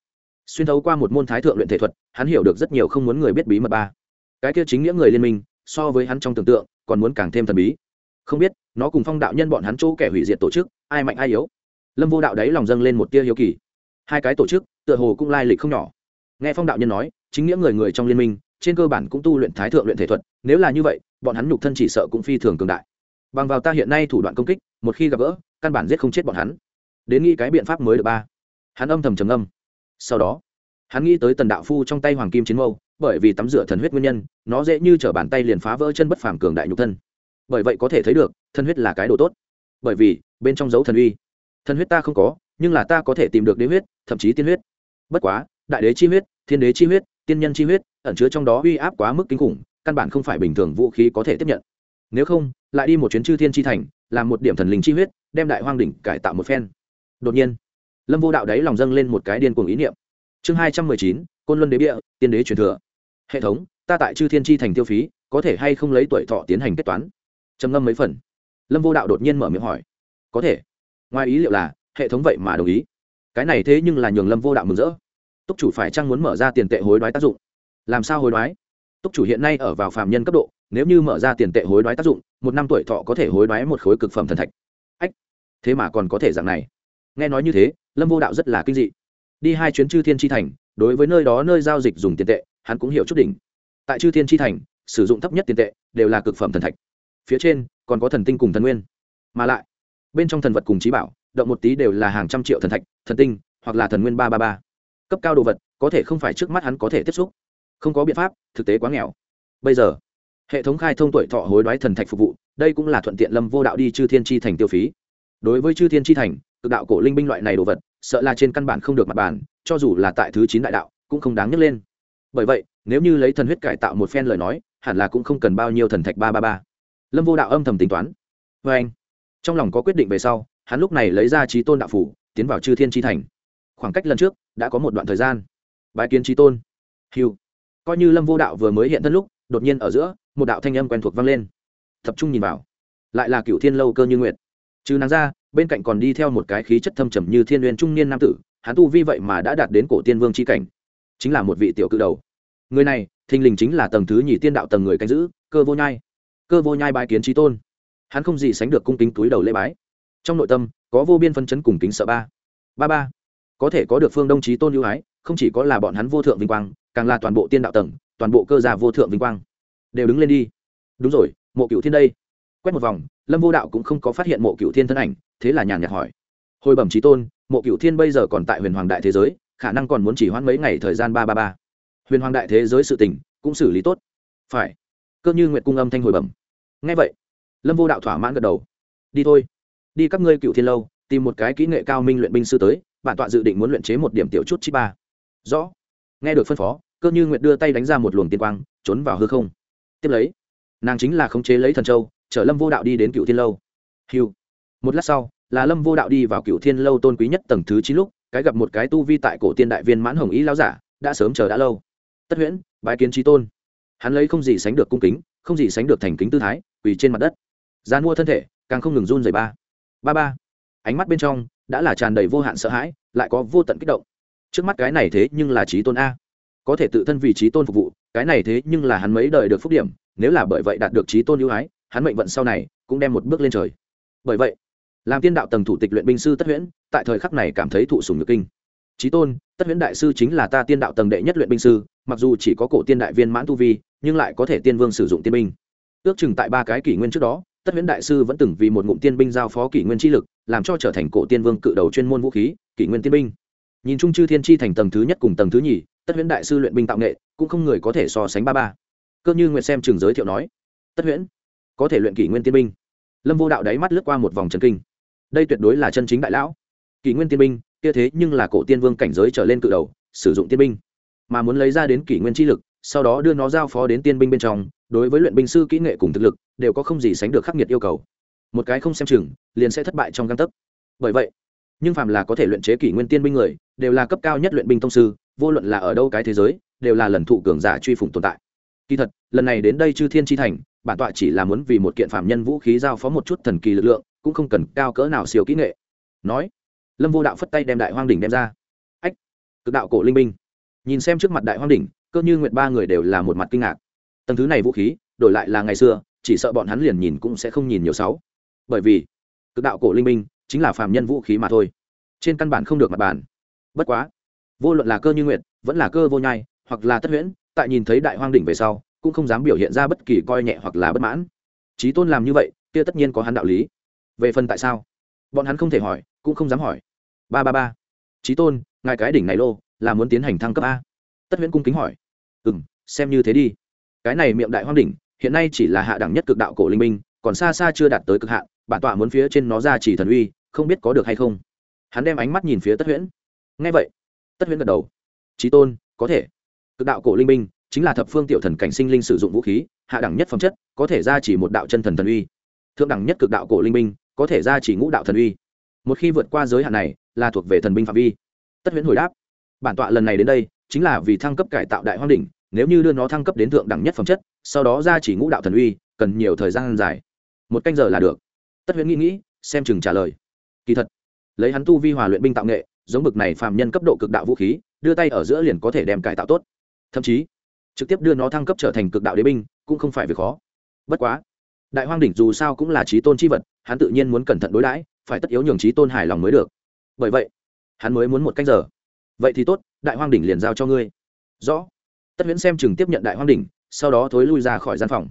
Xuyên thấu qua một môn thái thượng luyện thể thuật, hắn hiểu được rất nhiều không muốn người biết bí mật ba. Cái kia chính nghĩa người liên minh, so với hắn trong tưởng tượng, còn muốn càng thêm thần bí không biết, nó cùng phong đạo nhân bọn hắn chỗ kẻ hủy diệt tổ chức, ai mạnh ai yếu? Lâm vô đạo đấy lòng dâng lên một tia hiếu kỳ. Hai cái tổ chức, tựa hồ cũng lai lịch không nhỏ. Nghe phong đạo nhân nói, chính nghĩa người người trong liên minh, trên cơ bản cũng tu luyện thái thượng luyện thể thuật, nếu là như vậy, bọn hắn nhục thân chỉ sợ cũng phi thường cường đại. Bằng vào ta hiện nay thủ đoạn công kích, một khi gặp gỡ, căn bản giết không chết bọn hắn. Đến nghĩ cái biện pháp mới được ba. Hắn âm thầm trầm âm sau đó, hắn nghĩ tới tần đạo phu trong tay hoàng kim chiến mâu, bởi vì tắm rửa thần huyết nguyên nhân, nó dễ như t r ở bàn tay liền phá vỡ chân bất phàm cường đại nhục thân bởi vậy có thể thấy được, thân huyết là cái đồ tốt. Bởi vì, bên trong dấu thần uy. Thần huyết ta không có, nhưng là ta có thể tìm được đế huyết, thậm chí tiên huyết. Bất quá, đại đế chi huyết, thiên đế chi huyết, tiên nhân chi huyết, ẩn chứa trong đó uy áp quá mức kinh khủng, căn bản không phải bình thường vũ khí có thể tiếp nhận. Nếu không, lại đi một chuyến chư thiên chi thành, làm một điểm thần linh chi huyết, đem đại hoang đỉnh cải tạo một phen. Đột nhiên, lâm vô đạo đáy lòng dâng lên một cái điên cuồng ý niệm. Chương hai trăm mười chín, côn luân đế địa tiên đế truyền thừa. Hệ thống, ta tại chư thiên chi thành tiêu phí, có thể hay không lấy tuổi thọ tiến hành kết toán? Trầm ngâm mấy phần. Lâm vô đạo đột nhiên mở miệng hỏi, có thể. Ngoài ý liệu là, hệ thống vậy mà đồng ý. Cái này thế nhưng là nhường lâm vô đạo mừng rỡ. Túc chủ phải chăng muốn mở ra tiền tệ hối đoái tác dụng? Làm sao hối đoái? Túc chủ hiện nay ở vào phạm nhân cấp độ, nếu như mở ra tiền tệ hối đoái tác dụng, một năm tuổi thọ có thể hối đoái một khối cực phẩm thần thạch. Ách, thế mà còn có thể dạng này. Nghe nói như thế, lâm vô đạo rất là kinh dị. Đi hai chuyến chư thiên tri thành, đối với nơi đó nơi giao dịch dùng tiền tệ, hắn cũng hiểu chút đỉnh. Tại chư thiên tri thành, sử dụng thấp nhất tiền tệ đều là cực phẩm thần thạch phía trên còn có thần tinh cùng thần nguyên. Mà lại, bên trong thần vật cùng trí bảo, động một tí đều là hàng trăm triệu thần thạch, thần tinh, hoặc là thần nguyên ba ba ba. Cấp cao đồ vật, có thể không phải trước mắt hắn có thể tiếp xúc. Không có biện pháp, thực tế quá nghèo. Bây giờ, hệ thống khai thông tuổi thọ hối đoái thần thạch phục vụ, đây cũng là thuận tiện lâm vô đạo đi chư thiên tri thành tiêu phí. Đối với chư thiên tri thành, cực đạo cổ linh binh loại này đồ vật, sợ là trên căn bản không được mặt bàn, cho dù là tại thứ chín đại đạo, cũng không đáng nhắc lên. Bởi vậy, nếu như lấy thần huyết cải tạo một phen lời nói, hẳn là cũng không cần bao nhiêu thần thạch ba ba ba lâm vô đạo âm thầm tính toán. Vê anh, trong lòng có quyết định về sau, hắn lúc này lấy ra trí tôn đạo phủ, tiến vào chư thiên tri thành. Khoảng cách lần trước, đã có một đoạn thời gian. Bài kiến trí tôn. Hiu coi như lâm vô đạo vừa mới hiện thân lúc, đột nhiên ở giữa, một đạo thanh âm quen thuộc vang lên. Tập trung nhìn vào. Lại là cựu thiên lâu cơ như nguyệt. Chứ nàng ra, bên cạnh còn đi theo một cái khí chất thâm trầm như thiên n trung niên nam tử, hắn tu vi vậy mà đã đạt đến cổ tiên vương c h i cảnh. Chính là một vị tiểu cự đầu. Người này, thình lình chính là tầng thứ nhì tiên đạo tầng người canh giữ, cơ vô nhai cơ vô nhai bái kiến trí tôn. Hắn không gì sánh được cung kính túi đầu lễ bái. Trong nội tâm, có vô biên phân chấn cùng kính sợ ba. Ba ba, có thể có được phương đông trí tôn ưu ái, không chỉ có là bọn hắn vô thượng vinh quang, càng là toàn bộ tiên đạo tầng, toàn bộ cơ gia vô thượng vinh quang. Đều đứng lên đi. Đúng rồi, mộ cựu thiên đây. Quét một vòng, lâm vô đạo cũng không có phát hiện mộ cựu thiên thân ảnh, thế là nhàn nhạt hỏi. Hồi bẩm trí tôn, mộ cựu thiên bây giờ còn tại huyền hoàng đại thế giới, khả năng còn muốn chỉ hoãn mấy ngày thời gian ba ba ba. Huyền hoàng đại thế giới sự tình, cũng xử lý tốt. Phải. Cơ như nguyệt cung âm thanh hồi bẩm ngay vậy, lâm vô đạo thỏa mãn gật đầu. Đi thôi. Đi các ngươi cựu thiên lâu, tìm một cái kỹ nghệ cao minh luyện binh sư tới, bản tọa dự định muốn luyện chế một điểm tiểu chút chi ba. Rõ. Nghe được phân phó, cơ như nguyệt đưa tay đánh ra một luồng tiên quang, trốn vào hư không. Tiếp lấy, nàng chính là khống chế lấy thần châu, chở lâm vô đạo đi đến cựu thiên lâu. Hiu một lát sau, là lâm vô đạo đi vào cựu thiên lâu tôn quý nhất tầng thứ chín lúc, cái gặp một cái tu vi tại cổ tiên đại viên mãn hồng ý lao giả, đã sớm chờ đã lâu. Tất huyễn, bái kiến trí tôn. Hắn lấy không gì sánh được cung kính không gì sánh được thành kính tư thái, quỳ trên mặt đất. Gian mua thân thể, càng không ngừng run rẩy ba. Ba ba. Ánh mắt bên trong đã là tràn đầy vô hạn sợ hãi, lại có vô tận kích động. Trước mắt cái này thế nhưng là trí tôn a. Có thể tự thân vì trí tôn phục vụ, cái này thế nhưng là hắn mấy đời được phúc điểm, nếu là bởi vậy đạt được trí tôn ưu ái, hắn mệnh vận sau này cũng đem một bước lên trời. Bởi vậy, làm tiên đạo tầng thủ tịch luyện binh sư tất huyễn, tại thời khắc này cảm thấy thụ sùng nhược kinh. Trí tôn, tất huyễn đại sư chính là ta tiên đạo tầng đệ nhất luyện binh sư, mặc dù chỉ có cổ tiên đại viên mãn tu vi nhưng lại có thể tiên vương sử dụng tiên binh. Ước chừng tại ba cái kỷ nguyên trước đó, tất huyễn đại sư vẫn từng vì một ngụm tiên binh giao phó kỷ nguyên chi lực, làm cho trở thành cổ tiên vương cự đầu chuyên môn vũ khí, kỷ nguyên tiên binh. Nhìn chung chư thiên chi thành tầng thứ nhất cùng tầng thứ nhì, tất huyễn đại sư luyện binh tạo nghệ, cũng không người có thể so sánh ba ba. Cơ như nguyệt xem trường giới thiệu nói, tất huyễn, có thể luyện kỷ nguyên tiên binh. Lâm vô đạo đáy mắt lướt qua một vòng trần kinh. Đây tuyệt đối là chân chính đại lão. Kỷ nguyên tiên binh, kia thế nhưng là cổ tiên vương cảnh giới trở lên cự đầu, sử dụng tiên binh. Mà muốn lấy ra đến kỷ nguyên chi lực sau đó đưa nó giao phó đến tiên binh bên trong, đối với luyện binh sư kỹ nghệ cùng thực lực, đều có không gì sánh được khắc nghiệt yêu cầu. Một cái không xem chừng, liền sẽ thất bại trong găng tấc. Bởi vậy, nhưng phàm là có thể luyện chế kỷ nguyên tiên binh người, đều là cấp cao nhất luyện binh thông sư, vô luận là ở đâu cái thế giới, đều là lần thụ cường giả truy phủng tồn tại. Kỳ thật, lần này đến đây chư thiên chi thành, bản tọa chỉ là muốn vì một kiện phạm nhân vũ khí giao phó một chút thần kỳ lực lượng, cũng không cần cao cỡ nào siêu kỹ nghệ. Nói, lâm vô đạo phất tay đem đại hoang đỉnh đem ra. Ách, cực đạo cổ linh binh. Nhìn xem trước mặt đại hoang đỉnh cơ như nguyệt ba người đều là một mặt kinh ngạc. Tầng thứ này vũ khí, đổi lại là ngày xưa, chỉ sợ bọn hắn liền nhìn cũng sẽ không nhìn nhiều sáu. Bởi vì, cực đạo cổ linh minh chính là phàm nhân vũ khí mà thôi. Trên căn bản không được mặt bàn. Bất quá, vô luận là cơ như nguyệt, vẫn là cơ vô nhai, hoặc là tất huyễn, tại nhìn thấy đại hoang đỉnh về sau, cũng không dám biểu hiện ra bất kỳ coi nhẹ hoặc là bất mãn. Trí tôn làm như vậy, kia tất nhiên có hắn đạo lý. Về phần tại sao? Bọn hắn không thể hỏi, cũng không dám hỏi. Ba ba ba. Trí tôn, ngài cái đỉnh này lô, là muốn tiến hành thăng cấp a. Tất huyễn cung kính hỏi ừ m xem như thế đi. Cái này miệng đại hoang đỉnh, hiện nay chỉ là hạ đẳng nhất cực đạo cổ linh minh, còn xa xa chưa đạt tới cực hạn, bản tọa muốn phía trên nó ra chỉ thần uy, không biết có được hay không. Hắn đem ánh mắt nhìn phía tất huyễn. Ngay vậy, tất huyễn gật đầu. Trí tôn, có thể. Cực đạo cổ linh minh chính là thập phương tiểu thần cảnh sinh linh sử dụng vũ khí, hạ đẳng nhất phẩm chất, có thể ra chỉ một đạo chân thần thần uy. Thượng đẳng nhất cực đạo cổ linh minh có thể ra chỉ ngũ đạo thần uy. Một khi vượt qua giới hạn này, là thuộc về thần binh phạm vi. Tất huyễn hồi đáp. Bản tọa lần này đến đây chính là vì thăng cấp cải tạo đại hoang đỉnh, nếu như đưa nó thăng cấp đến thượng đẳng nhất phẩm chất, sau đó ra chỉ ngũ đạo thần uy, cần nhiều thời gian dài. Một canh giờ là được. Tất huyễn nghĩ nghĩ, xem chừng trả lời. Kỳ thật, lấy hắn tu vi hòa luyện binh tạo nghệ, giống bực này phàm nhân cấp độ cực đạo vũ khí, đưa tay ở giữa liền có thể đem cải tạo tốt. Thậm chí, trực tiếp đưa nó thăng cấp trở thành cực đạo đế binh, cũng không phải việc khó. Bất quá, đại hoang đỉnh dù sao cũng là trí tôn chi vật, hắn tự nhiên muốn cẩn thận đối đãi, phải tất yếu nhường trí tôn hài lòng mới được. Bởi vậy, hắn mới muốn một cách giờ. Vậy thì tốt đại hoang đỉnh liền giao cho ngươi. Rõ. Tất viễn xem chừng tiếp nhận đại hoang đỉnh, sau đó thối lui ra khỏi gian phòng.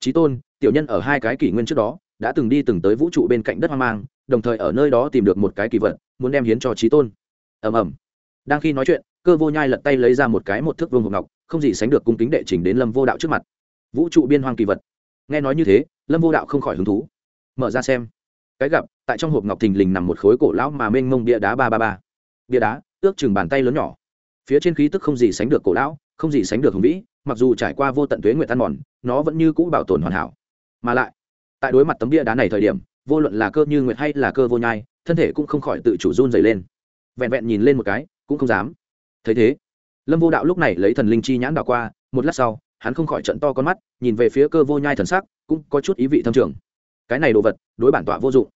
Trí tôn, tiểu nhân ở hai cái kỷ nguyên trước đó, đã từng đi từng tới vũ trụ bên cạnh đất hoang mang, đồng thời ở nơi đó tìm được một cái kỳ vật, muốn đem hiến cho trí tôn. Ầm ầm. Đang khi nói chuyện, cơ vô nhai lật tay lấy ra một cái một thước vương hộp ngọc, không gì sánh được cung kính đệ trình đến lâm vô đạo trước mặt. Vũ trụ biên hoang kỳ vật. Nghe nói như thế, lâm vô đạo không khỏi hứng thú. Mở ra xem. Cái gặp, tại trong hộp ngọc thình lình nằm một khối cổ lão mà mênh mông bia đá ba ba ba. Bia đá, ước chừng bàn tay lớn nhỏ phía trên khí tức không gì sánh được cổ lão, không gì sánh được hùng vĩ, mặc dù trải qua vô tận tuế nguyện tan mòn, nó vẫn như cũ bảo tồn hoàn hảo. Mà lại, tại đối mặt tấm bia đá này thời điểm, vô luận là cơ như nguyệt hay là cơ vô nhai, thân thể cũng không khỏi tự chủ run dày lên. Vẹn vẹn nhìn lên một cái, cũng không dám. Thấy thế, lâm vô đạo lúc này lấy thần linh chi nhãn đảo qua, một lát sau, hắn không khỏi trận to con mắt, nhìn về phía cơ vô nhai thần sắc, cũng có chút ý vị thâm trường. Cái này đồ vật, đối bản tọa vô dụng.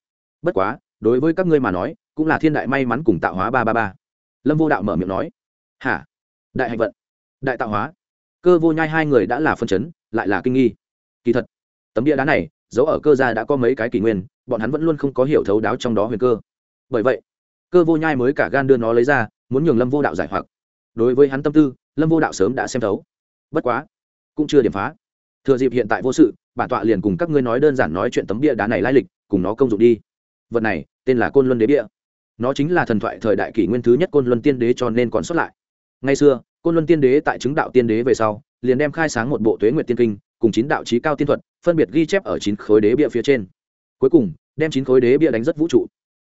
Bất quá, đối với các ngươi mà nói, cũng là thiên đại may mắn cùng tạo hóa ba ba ba. Lâm vô đạo mở miệng nói hả? Đại hạnh vận. Đại tạo hóa. Cơ vô nhai hai người đã là phân chấn, lại là kinh nghi. Kỳ thật, tấm bia đá này, giấu ở cơ gia đã có mấy cái kỷ nguyên, bọn hắn vẫn luôn không có hiểu thấu đáo trong đó huyền cơ. Bởi vậy, cơ vô nhai mới cả gan đưa nó lấy ra, muốn nhường lâm vô đạo giải hoặc. Đối với hắn tâm tư, lâm vô đạo sớm đã xem thấu. Bất quá, cũng chưa điểm phá. Thừa dịp hiện tại vô sự, bản tọa liền cùng các ngươi nói đơn giản nói chuyện tấm bia đá này lai lịch, cùng nó công dụng đi. Vật này, tên là côn luân đế bia. Nó chính là thần thoại thời đại kỷ nguyên thứ nhất côn luân tiên đế cho nên còn sót lại ngay xưa, côn luân tiên đế tại chứng đạo tiên đế về sau, liền đem khai sáng một bộ tuế nguyệt tiên kinh, cùng chín đạo trí cao tiên thuật, phân biệt ghi chép ở chín khối đế bia phía trên. Cuối cùng, đem chín khối đế bia đánh rất vũ trụ.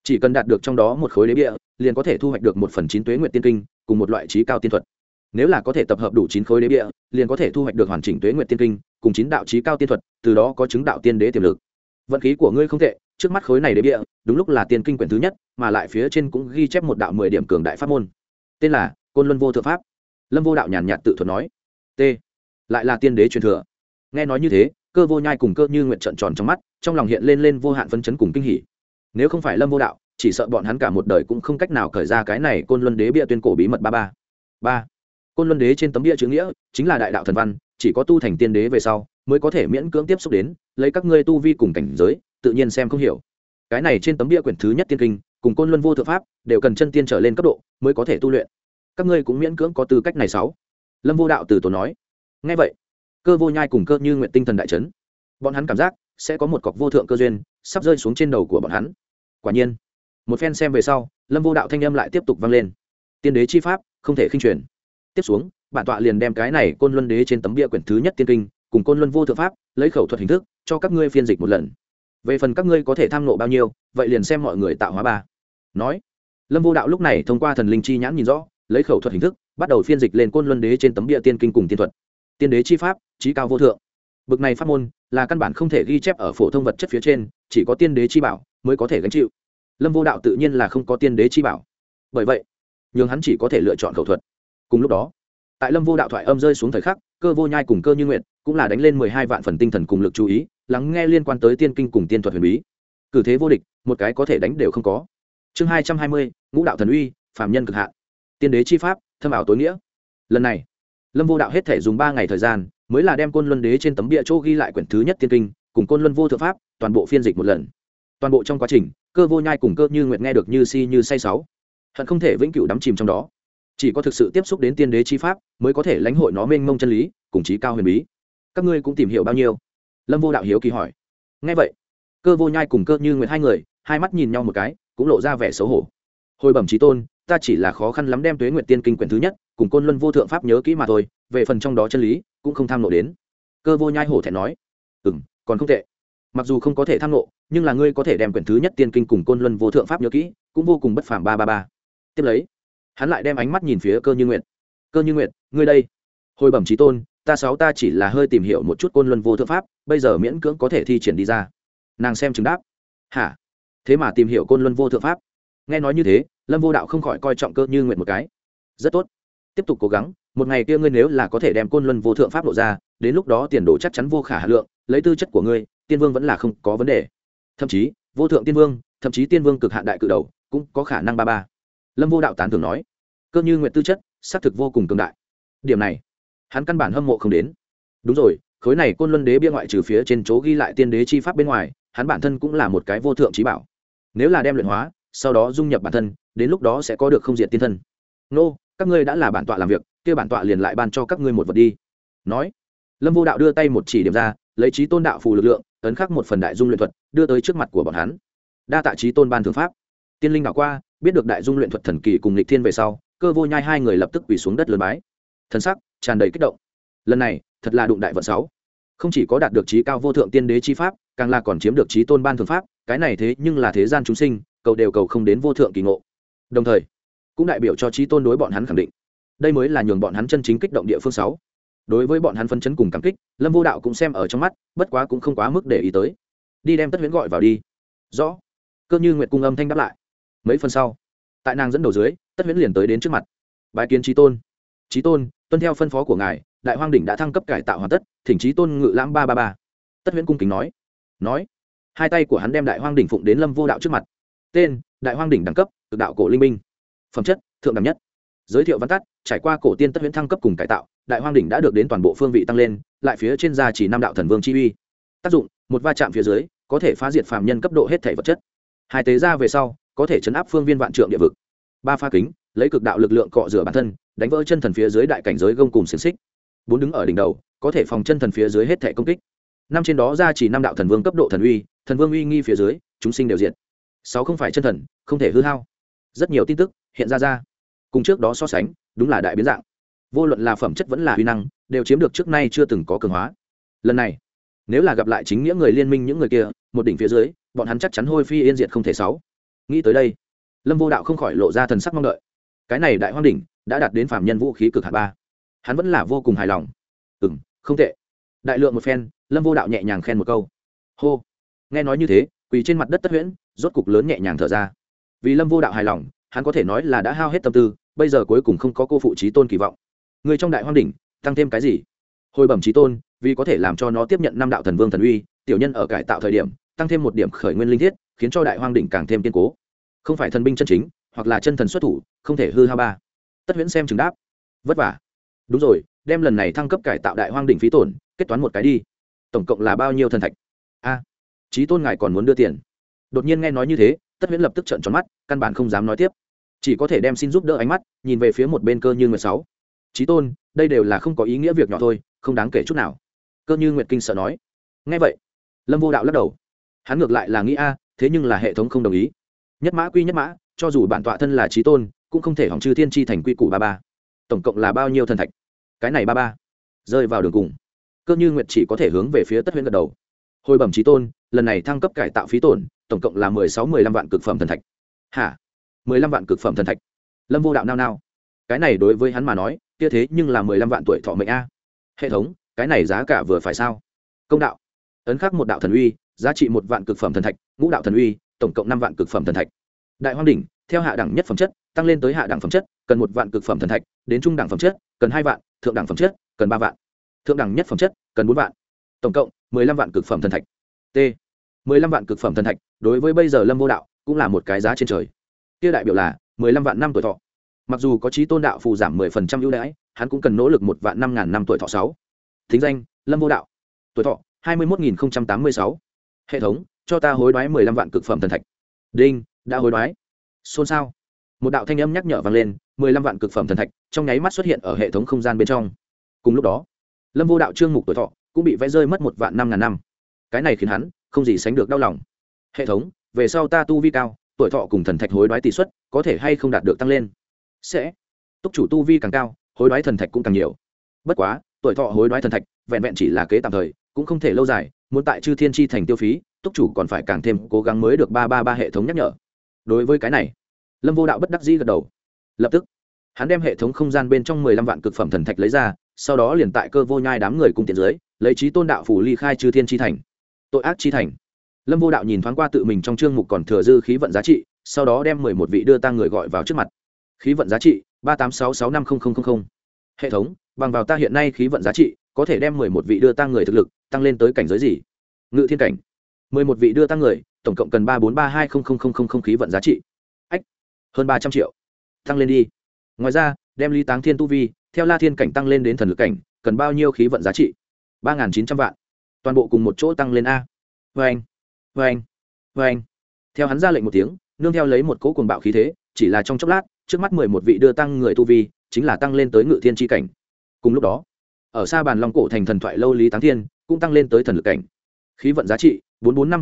Chỉ cần đạt được trong đó một khối đế bia liền có thể thu hoạch được một phần chín tuế nguyệt tiên kinh, cùng một loại trí cao tiên thuật. Nếu là có thể tập hợp đủ chín khối đế bia liền có thể thu hoạch được hoàn chỉnh tuế nguyệt tiên kinh, cùng chín đạo trí cao tiên thuật, từ đó có chứng đạo tiên đế tiềm lực. Vận khí của ngươi không tệ, trước mắt khối này đế bia đúng lúc là tiên kinh quyển thứ nhất, mà lại phía trên cũng ghi chép một đạo mười điểm cường đại pháp môn. Tên là côn luân vô thượng pháp. Lâm vô đạo nhàn nhạt tự thuật nói, t, lại là tiên đế truyền thừa. Nghe nói như thế, cơ vô nhai cùng cơ như nguyện trận tròn trong mắt, trong lòng hiện lên lên vô hạn phấn chấn cùng kinh hỉ. Nếu không phải lâm vô đạo, chỉ sợ bọn hắn cả một đời cũng không cách nào khởi ra cái này côn luân đế bia tuyên cổ bí mật ba ba. Ba, côn luân đế trên tấm bia chữ nghĩa chính là đại đạo thần văn, chỉ có tu thành tiên đế về sau mới có thể miễn cưỡng tiếp xúc đến, lấy các ngươi tu vi cùng cảnh giới, tự nhiên xem không hiểu. Cái này trên tấm bia quyển thứ nhất tiên kinh, cùng côn luân vô thượng pháp, đều cần chân tiên trở lên cấp độ mới có thể tu luyện các ngươi cũng miễn cưỡng có tư cách này sáu. Lâm vô đạo từ tổ nói. Ngay vậy, cơ vô nhai cùng cơ như nguyện tinh thần đại trấn bọn hắn cảm giác sẽ có một cọc vô thượng cơ duyên sắp rơi xuống trên đầu của bọn hắn. Quả nhiên, một phen xem về sau, lâm vô đạo thanh âm lại tiếp tục vang lên. Tiên đế chi pháp, không thể khinh truyền. Tiếp xuống, bản tọa liền đem cái này côn luân đế trên tấm bia quyển thứ nhất tiên kinh, cùng côn luân vô thượng pháp, lấy khẩu thuật hình thức, cho các ngươi phiên dịch một lần. Về phần các ngươi có thể tham nộ bao nhiêu, vậy liền xem mọi người tạo hóa ba. Nói, lâm vô đạo lúc này thông qua thần linh chi nhãn nhìn rõ lấy khẩu thuật hình thức, bắt đầu phiên dịch lên côn luân đế trên tấm địa tiên kinh cùng tiên thuật. Tiên đế chi pháp trí cao vô thượng. Bực này pháp môn, là căn bản không thể ghi chép ở phổ thông vật chất phía trên, chỉ có tiên đế chi bảo mới có thể gánh chịu. Lâm vô đạo tự nhiên là không có tiên đế chi bảo. Bởi vậy nhưng hắn chỉ có thể lựa chọn khẩu thuật. Cùng lúc đó, tại lâm vô đạo thoại âm rơi xuống thời khắc, cơ vô nhai cùng cơ như nguyện cũng là đánh lên mười hai vạn phần tinh thần cùng lực chú ý, lắng nghe liên quan tới tiên kinh cùng tiên thuật huyền bí. Cử thế vô địch, một cái có thể đánh đều không có. Chương hai trăm hai mươi, ngũ đạo thần uy phạm nhân cực hạn tiên đế chi pháp, thâm ảo tối nghĩa. Lần này, lâm vô đạo hết thể dùng ba ngày thời gian, mới là đem côn luân đế trên tấm bia chỗ ghi lại quyển thứ nhất tiên kinh, cùng côn luân vô thượng pháp, toàn bộ phiên dịch một lần. Toàn bộ trong quá trình, cơ vô nhai cùng cơ như nguyện nghe được như si như say sáu hận không thể vĩnh cửu đắm chìm trong đó. Chỉ có thực sự tiếp xúc đến tiên đế chi pháp, mới có thể lãnh hội nó mênh mông chân lý, cùng trí cao huyền bí. Các ngươi cũng tìm hiểu bao nhiêu? Lâm vô đạo hiếu kỳ hỏi. Ngay vậy, cơ vô nhai cùng cơ như nguyện hai người, hai mắt nhìn nhau một cái, cũng lộ ra vẻ xấu hổ. Hồi bẩm trí tôn ta chỉ là khó khăn lắm đem tuế nguyệt tiên kinh quyển thứ nhất cùng côn luân vô thượng pháp nhớ kỹ mà thôi, về phần trong đó chân lý cũng không tham nộ đến. Cơ vô nhai hổ thẹn nói. Ừ m còn không tệ. Mặc dù không có thể tham nộ, nhưng là ngươi có thể đem quyển thứ nhất tiên kinh cùng côn luân vô thượng pháp nhớ kỹ, cũng vô cùng bất phàm. Ba ba ba. Tiếp lấy, hắn lại đem ánh mắt nhìn phía cơ như nguyện cơ như nguyện ngươi đây, hồi bẩm trí tôn, ta sáu ta chỉ là hơi tìm hiểu một chút côn luân vô thượng pháp, bây giờ miễn cưỡng có thể thi triển đi ra. Nàng xem chứng đáp. Hả? Thế mà tìm hiểu côn luân vô thượng pháp? Nghe nói như thế lâm vô đạo không khỏi coi trọng cơ như nguyện một cái. Rất tốt. Tiếp tục cố gắng, một ngày kia ngươi nếu là có thể đem côn luân vô thượng pháp lộ ra, đến lúc đó tiền đồ chắc chắn vô khả hà lượng, lấy tư chất của ngươi, tiên vương vẫn là không có vấn đề. Thậm chí, vô thượng tiên vương, thậm chí tiên vương cực hạn đại cự đầu, cũng có khả năng ba ba. Lâm vô đạo tán thường nói, cơ như nguyện tư chất, xác thực vô cùng cường đại. Điểm này, hắn căn bản hâm mộ không đến. Đúng rồi, khối này côn luân đế bia ngoại trừ phía trên chỗ ghi lại tiên đế chi pháp bên ngoài, hắn bản thân cũng là một cái vô thượng trí bảo. Nếu là đem luyện hóa, sau đó dung nhập bản thân đến lúc đó sẽ có được không diện tiên thân. Nô, các ngươi đã là bản tọa làm việc, kia bản tọa liền lại ban cho các ngươi một vật đi. Nói, lâm vô đạo đưa tay một chỉ điểm ra, lấy trí tôn đạo phù lực lượng, ấn khắc một phần đại dung luyện thuật, đưa tới trước mặt của bọn hắn. Đa tạ trí tôn ban thượng pháp. Tiên linh đảo qua, biết được đại dung luyện thuật thần kỳ cùng lịch thiên về sau, cơ vô nhai hai người lập tức quỳ xuống đất lớn bái. Thần sắc tràn đầy kích động. Lần này, thật là đụng đại vận sáu. Không chỉ có đạt được trí cao vô thượng tiên đế chi pháp, càng là còn chiếm được trí tôn ban thượng pháp, cái này thế nhưng là thế gian chúng sinh, cầu đều cầu không đến vô thượng kỳ ngộ đồng thời, cũng đại biểu cho trí tôn đối bọn hắn khẳng định. Đây mới là nhường bọn hắn chân chính kích động địa phương sáu. Đối với bọn hắn phân chấn cùng cảm kích, lâm vô đạo cũng xem ở trong mắt, bất quá cũng không quá mức để ý tới. Đi đem tất huyễn gọi vào đi. Rõ. Cơ như nguyệt cung âm thanh đáp lại. Mấy phần sau, tại nàng dẫn đầu dưới, tất huyễn liền tới đến trước mặt. Bài kiến trí tôn. Trí tôn, tuân theo phân phó của ngài, đại hoang đỉnh đã thăng cấp cải tạo hoàn tất, thỉnh trí tôn ngự lãm ba ba ba. Tất huyễn cung kính nói. Nói. Hai tay của hắn đem đại hoang đỉnh phụng đến lâm vô đạo trước mặt. Tên, đại hoang đỉnh đẳng cấp cực đạo cổ linh minh phẩm chất, thượng đẳng nhất. Giới thiệu văn tắt, trải qua cổ tiên tất huyễn thăng cấp cùng cải tạo, đại hoang đỉnh đã được đến toàn bộ phương vị tăng lên, lại phía trên da chỉ năm đạo thần vương chi uy. Tác dụng, một va chạm phía dưới, có thể phá diệt phàm nhân cấp độ hết thể vật chất. Hai tế ra về sau, có thể chấn áp phương viên vạn trượng địa vực. Ba pha kính, lấy cực đạo lực lượng cọ rửa bản thân, đánh vỡ chân thần phía dưới đại cảnh giới gông cùng xiềng xích. Bốn đứng ở đỉnh đầu, có thể phòng chân thần phía dưới hết thể công kích. Năm trên đó ra chỉ năm đạo thần vương cấp độ thần uy, thần vương uy nghi phía dưới, chúng sinh đều diện sáu không phải chân thần, không thể hư hao rất nhiều tin tức hiện ra ra. Cùng trước đó so sánh, đúng là đại biến dạng. Vô luận là phẩm chất vẫn là huy năng, đều chiếm được trước nay chưa từng có cường hóa. Lần này, nếu là gặp lại chính nghĩa người liên minh những người kia, một đỉnh phía dưới, bọn hắn chắc chắn hôi phi yên diệt không thể sáu. Nghĩ tới đây, lâm vô đạo không khỏi lộ ra thần sắc mong đợi. Cái này đại hoang đỉnh đã đạt đến phạm nhân vũ khí cực hạt ba. Hắn vẫn là vô cùng hài lòng. Ừ m không tệ. Đại lượng một phen, lâm vô đạo nhẹ nhàng khen một câu. Hô. Nghe nói như thế, quỳ trên mặt đất tất huyễn, rốt cục lớn nhẹ nhàng thở ra vì lâm vô đạo hài lòng hắn có thể nói là đã hao hết tâm tư bây giờ cuối cùng không có cô phụ trí tôn kỳ vọng. Người trong đại hoang đỉnh tăng thêm cái gì? Hồi bẩm trí tôn vì có thể làm cho nó tiếp nhận năm đạo thần vương thần uy tiểu nhân ở cải tạo thời điểm tăng thêm một điểm khởi nguyên linh thiết khiến cho đại hoang đỉnh càng thêm kiên cố. Không phải thần binh chân chính hoặc là chân thần xuất thủ không thể hư ha ba. Tất huyễn xem chừng đáp. Vất vả. Đúng rồi đem lần này thăng cấp cải tạo đại hoang đỉnh phí tổn kết toán một cái đi. Tổng cộng là bao nhiêu thần thạch? A. À, trí tôn ngài còn muốn đưa tiền. Đột nhiên nghe nói như thế tất huyễn lập tức trợn tròn mắt, căn bản không dám nói tiếp. Chỉ có thể đem xin giúp đỡ ánh mắt, nhìn về phía một bên cơ như nguyệt sáu. Trí tôn, đây đều là không có ý nghĩa việc nhỏ thôi, không đáng kể chút nào. Cơ như nguyệt kinh sợ nói. Nghe vậy. Lâm vô đạo lắc đầu. Hắn ngược lại là nghĩ, a, thế nhưng là hệ thống không đồng ý. Nhất mã quy nhất mã, cho dù bản tọa thân là trí tôn, cũng không thể hỏng trừ thiên tri thành quy củ ba ba. Tổng cộng là bao nhiêu thần thạch? Cái này ba ba. Rơi vào đường cùng. Cơ như nguyệt chỉ có thể hướng về phía tất huyễn gật đầu. Hồi bẩm trí tôn, lần này thăng cấp cải tạo phí tổn tổng cộng là mười sáu, mười lăm vạn cực phẩm thần thạch. Hả? mười lăm vạn cực phẩm thần thạch? Lâm vô đạo nao nao. Cái này đối với hắn mà nói, kia thế nhưng là mười lăm vạn tuổi thọ mệnh a. Hệ thống, cái này giá cả vừa phải sao? Công đạo. Ấn khắc một đạo thần uy, giá trị một vạn cực phẩm thần thạch, ngũ đạo thần uy, tổng cộng năm vạn cực phẩm thần thạch. Đại hoang đỉnh, theo hạ đẳng nhất phẩm chất, tăng lên tới hạ đẳng phẩm chất, cần một vạn cực phẩm thần thạch, đến trung đẳng phẩm chất, cần hai vạn, thượng đẳng phẩm chất, cần ba vạn. Thượng đẳng nhất phẩm chất, cần bốn vạn. Tổng cộng mười lăm vạn cực phẩm thần thạch. T mười lăm vạn cực phẩm thần thạch, đối với bây giờ lâm vô đạo cũng là một cái giá trên trời. Kia đại biểu là mười lăm vạn năm tuổi thọ. Mặc dù có trí tôn đạo phù giảm mười phần trăm ưu đãi, hắn cũng cần nỗ lực một vạn năm ngàn năm tuổi thọ sáu. Thính danh, lâm vô đạo. Tuổi thọ, hai mươi một nghìn tám mươi sáu. Hệ thống, cho ta hối đoái mười lăm vạn cực phẩm thần thạch. Đinh, đã hối đoái. Xôn xao. Một đạo thanh âm nhắc nhở vang lên, mười lăm vạn cực phẩm thần thạch trong nháy mắt xuất hiện ở hệ thống không gian bên trong. Cùng lúc đó, lâm vô đạo trương mục tuổi thọ cũng bị vẽ rơi mất một vạn năm ngàn năm. Cái này khiến hắn không gì sánh được đau lòng. Hệ thống, về sau ta tu vi cao, tuổi thọ cùng thần thạch hối đoái tỷ suất, có thể hay không đạt được tăng lên? Sẽ. Túc chủ tu vi càng cao, hối đoái thần thạch cũng càng nhiều. Bất quá, tuổi thọ hối đoái thần thạch, vẹn vẹn chỉ là kế tạm thời, cũng không thể lâu dài, muốn tại chư thiên tri thành tiêu phí, túc chủ còn phải càng thêm cố gắng mới được ba ba ba hệ thống nhắc nhở. Đối với cái này, lâm vô đạo bất đắc dĩ gật đầu. Lập tức, hắn đem hệ thống không gian bên trong mười lăm vạn cực phẩm thần thạch lấy ra, sau đó liền tại cơ vô nhai đám người cùng tiền dưới, lấy trí tôn đạo phủ ly khai chư thiên tri thành tội ác chi thành. Lâm vô đạo nhìn thoáng qua tự mình trong chương mục còn thừa dư khí vận giá trị, sau đó đem mười một vị đưa tăng người gọi vào trước mặt. Khí vận giá trị, ba tám sáu sáu năm nghìn hệ thống, bằng vào ta hiện nay khí vận giá trị, có thể đem mười một vị đưa tăng người thực lực, tăng lên tới cảnh giới gì? Ngự thiên cảnh. Mười một vị đưa tăng người, tổng cộng cần ba bốn ba hai không không không không không khí vận giá trị. Ách, hơn ba trăm triệu. Tăng lên đi. Ngoài ra, đem ly táng thiên tu vi, theo la thiên cảnh tăng lên đến thần lực cảnh, cần bao nhiêu khí vận giá trị? Ba n g h n chín trăm vạn toàn bộ cùng một chỗ tăng lên a. Vê anh vê anh vê anh theo hắn ra lệnh một tiếng, nương theo lấy một cỗ cuồng bạo khí thế, chỉ là trong chốc lát, trước mắt mười một vị đưa tăng người tu vi, chính là tăng lên tới ngự thiên tri cảnh. Cùng lúc đó, ở xa bàn long cổ thành thần thoại lâu lý táng thiên, cũng tăng lên tới thần lực cảnh. Khí vận giá trị, bốn bốn năm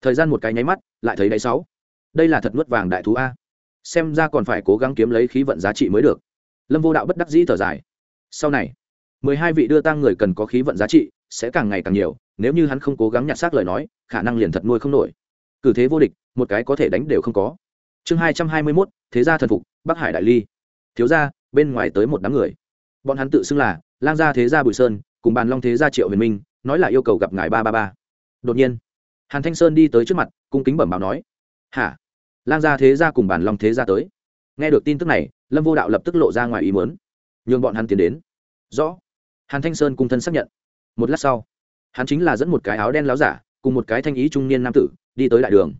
thời gian một cái nháy mắt, lại thấy đáy sáu. Đây là thật nuốt vàng đại thú a. Xem ra còn phải cố gắng kiếm lấy khí vận giá trị mới được. Lâm vô đạo bất đắc dĩ thở dài. Sau này, mười hai vị đưa tăng người cần có khí vận giá trị sẽ càng ngày càng nhiều, nếu như hắn không cố gắng nhặt xác lời nói, khả năng liền thật nuôi không nổi. Cử thế vô địch, một cái có thể đánh đều không có. Chương hai trăm hai mươi mốt, thế gia thần phục, bắc hải đại ly. Thiếu gia, bên ngoài tới một đám người. Bọn hắn tự xưng là lang gia thế gia bùi sơn, cùng bàn long thế gia triệu huyền minh, nói là yêu cầu gặp ngài ba ba ba. Đột nhiên, hàn thanh sơn đi tới trước mặt, cung kính bẩm báo nói, hả? Lang gia thế gia cùng bàn long thế gia tới? Nghe được tin tức này, lâm vô đạo lập tức lộ ra ngoài ý muốn. Nhường bọn hắn tiến đến. Rõ. Hàn thanh sơn cung thân xác nhận một lát sau, hắn chính là dẫn một cái áo đen láo giả cùng một cái thanh ý trung niên nam tử đi tới đại đường.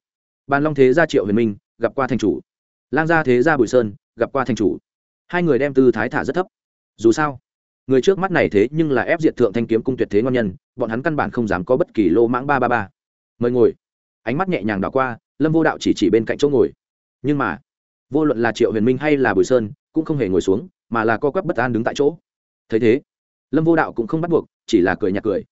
Bàn long thế gia triệu huyền minh gặp qua thành chủ. Lang gia thế gia bùi sơn gặp qua thành chủ. Hai người đem tư thái thả rất thấp. Dù sao, người trước mắt này thế nhưng là ép diệt thượng thanh kiếm cung tuyệt thế ngon nhân, bọn hắn căn bản không dám có bất kỳ lô mãng ba ba ba. Mời ngồi. Ánh mắt nhẹ nhàng đảo qua, lâm vô đạo chỉ chỉ bên cạnh chỗ ngồi. Nhưng mà, vô luận là triệu huyền minh hay là bùi sơn, cũng không hề ngồi xuống, mà là co quắp bất an đứng tại chỗ. Thấy thế, lâm vô đạo cũng không bắt buộc chỉ là cười nhạt cười.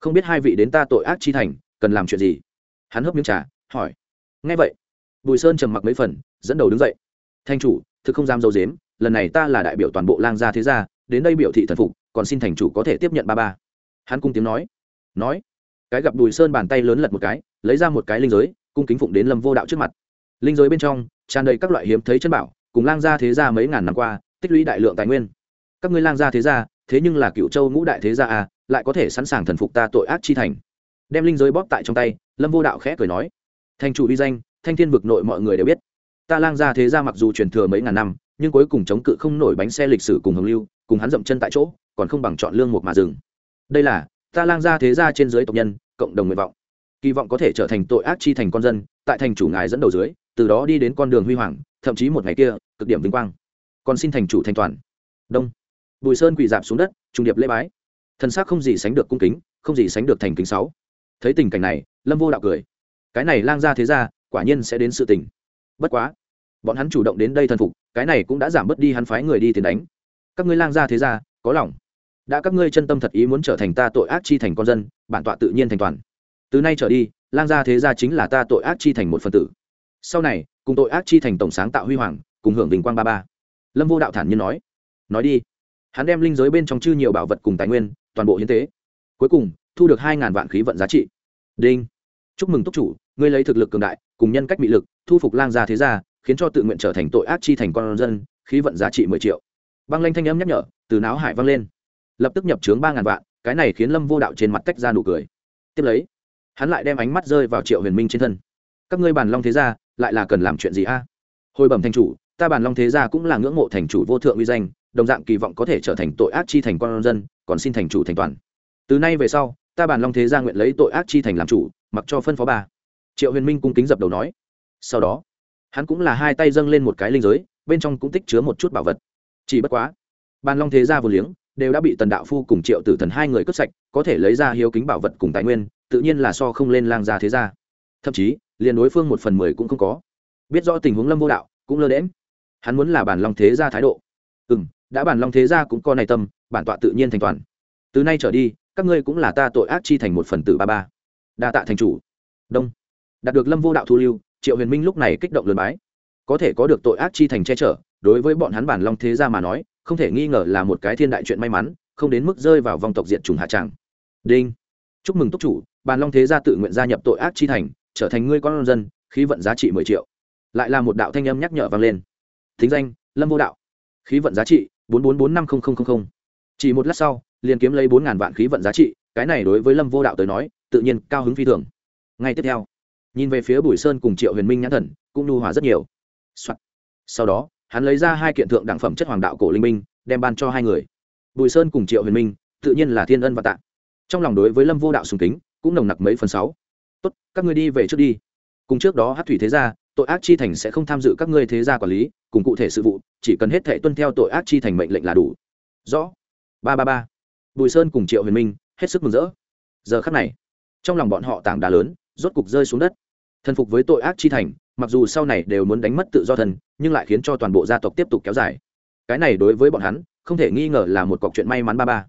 Không biết hai vị đến ta tội ác chi thành, cần làm chuyện gì? Hắn hớp miếng trà, hỏi. Ngay vậy, bùi sơn trầm mặc mấy phần, dẫn đầu đứng dậy. Thanh chủ, thực không dám dâu dếm, lần này ta là đại biểu toàn bộ lang gia thế gia, đến đây biểu thị thần phục, còn xin thành chủ có thể tiếp nhận ba ba. Hắn cung tiếng nói. Nói. Cái gặp bùi sơn bàn tay lớn lật một cái, lấy ra một cái linh giới, cung kính phụng đến lâm vô đạo trước mặt. Linh giới bên trong, tràn đầy các loại hiếm thấy chân bảo, cùng lang gia thế gia mấy ngàn năm qua, tích lũy đại lượng tài nguyên. Các ngươi lang gia thế gia, thế nhưng là cựu châu ngũ đại thế gia à lại có thể sẵn sàng thần phục ta tội ác chi thành. Đem linh giới bóp tại trong tay, lâm vô đạo khẽ cười nói, thành chủ uy danh, thanh thiên vực nội mọi người đều biết. Ta lang gia thế gia mặc dù truyền thừa mấy ngàn năm, nhưng cuối cùng chống cự không nổi bánh xe lịch sử cùng hồng lưu, cùng hắn dậm chân tại chỗ, còn không bằng chọn lương một mà dừng. Đây là, ta lang gia thế gia trên dưới tộc nhân, cộng đồng nguyện vọng. Kỳ vọng có thể trở thành tội ác chi thành con dân, tại thành chủ ngài dẫn đầu dưới, từ đó đi đến con đường huy hoàng, thậm chí một ngày kia, cực điểm vinh quang. Còn xin thành chủ thành toàn. Đông. Bùi sơn quỳ dạp xuống đất trung điệp lễ bái thân xác không gì sánh được cung kính, không gì sánh được thành kính sáu. Thấy tình cảnh này, lâm vô đạo cười. Cái này lang ra thế ra quả nhiên sẽ đến sự tình. Bất quá, bọn hắn chủ động đến đây thần phục, cái này cũng đã giảm bớt đi hắn phái người đi tiền đánh. Các ngươi lang ra thế ra có lòng. Đã các ngươi chân tâm thật ý muốn trở thành ta tội ác chi thành con dân, bản tọa tự nhiên thành toàn. Từ nay trở đi, lang gia thế gia chính là ta tội ác chi thành một phần tử. Sau này, cùng tội ác chi thành tổng sáng tạo huy hoàng, cùng hưởng vinh quang ba ba. Lâm vô đạo thản nhiên nói. Nói đi. Hắn đem linh giới bên trong chư nhiều bảo vật cùng tài nguyên toàn bộ hiến tế. Cuối cùng, thu được hai ngàn vạn khí vận giá trị. Đinh. Chúc mừng túc chủ, ngươi lấy thực lực cường đại, cùng nhân cách bị lực, thu phục lang gia thế gia, khiến cho tự nguyện trở thành tội ác chi thành con dân, khí vận giá trị mười triệu. Băng lanh thanh âm nhắc nhở, từ não hải vang lên. Lập tức nhập trướng ba ngàn vạn, cái này khiến lâm vô đạo trên mặt tách ra nụ cười. Tiếp lấy, hắn lại đem ánh mắt rơi vào triệu huyền minh trên thân. Các ngươi bàn long thế gia, lại là cần làm chuyện gì a? Hồi bẩm thành chủ, ta bàn long thế gia cũng là ngưỡng mộ thành chủ vô thượng uy danh, đồng dạng kỳ vọng có thể trở thành tội ác chi thành con dân còn xin thành chủ thành toàn. Từ nay về sau, ta bàn long thế gia nguyện lấy tội ác chi thành làm chủ, mặc cho phân phó ba. Triệu huyền minh cung kính dập đầu nói. Sau đó, hắn cũng là hai tay dâng lên một cái linh giới, bên trong cũng tích chứa một chút bảo vật. Chỉ bất quá, bàn long thế gia vô liếng, đều đã bị tần đạo phu cùng triệu tử thần hai người cướp sạch, có thể lấy ra hiếu kính bảo vật cùng tài nguyên, tự nhiên là so không lên lang gia thế gia. Thậm chí, liền đối phương một phần mười cũng không có. Biết rõ tình huống lâm vô đạo, cũng lơ đễm hắn muốn là bản long thế gia thái độ. Ừ m đã bản long thế gia cũng có này tâm bản tọa tự nhiên thành toàn. Từ nay trở đi, các ngươi cũng là ta tội ác chi thành một phần tử ba ba. Đa tạ thành chủ. Đông. Đạt được lâm vô đạo thu lưu, triệu huyền minh lúc này kích động lườn bái. Có thể có được tội ác chi thành che chở, đối với bọn hắn bản long thế gia mà nói, không thể nghi ngờ là một cái thiên đại chuyện may mắn, không đến mức rơi vào vòng tộc diện trùng hạ tràng. Đinh. Chúc mừng túc chủ bàn long thế gia tự nguyện gia nhập tội ác chi thành, trở thành ngươi con dân, khí vận giá trị mười triệu. Lại là một đạo thanh âm nhắc nhở vang lên. Thính danh, lâm vô đạo. Khí vận giá trị, bốn bốn bốn năm không không không không chỉ một lát sau, liền kiếm lấy bốn ngàn vạn khí vận giá trị, cái này đối với lâm vô đạo tới nói, tự nhiên cao hứng phi thường. Ngay tiếp theo, nhìn về phía bùi sơn cùng triệu huyền minh nhãn thần, cũng nhu hòa rất nhiều、Soạn. sau đó, hắn lấy ra hai kiện thượng đẳng phẩm chất hoàng đạo cổ linh minh đem ban cho hai người. Bùi sơn cùng triệu huyền minh, tự nhiên là thiên ân và tạ. Trong lòng đối với lâm vô đạo sùng kính, cũng nồng nặc mấy phần sáu. Tốt, các ngươi đi về trước đi. Cùng trước đó hát thủy thế gia, tội ác chi thành sẽ không tham dự các ngươi thế gia quản lý, cùng cụ thể sự vụ, chỉ cần hết thể tuân theo tội ác chi thành mệnh lệnh là đủ. Rõ ba ba ba. Bùi sơn cùng triệu huyền minh hết sức mừng rỡ. Giờ khắc này, trong lòng bọn họ tảng đá lớn rốt cục rơi xuống đất. Thần phục với tội ác chi thành, mặc dù sau này đều muốn đánh mất tự do thần, nhưng lại khiến cho toàn bộ gia tộc tiếp tục kéo dài. Cái này đối với bọn hắn, không thể nghi ngờ là một cọc chuyện may mắn ba ba.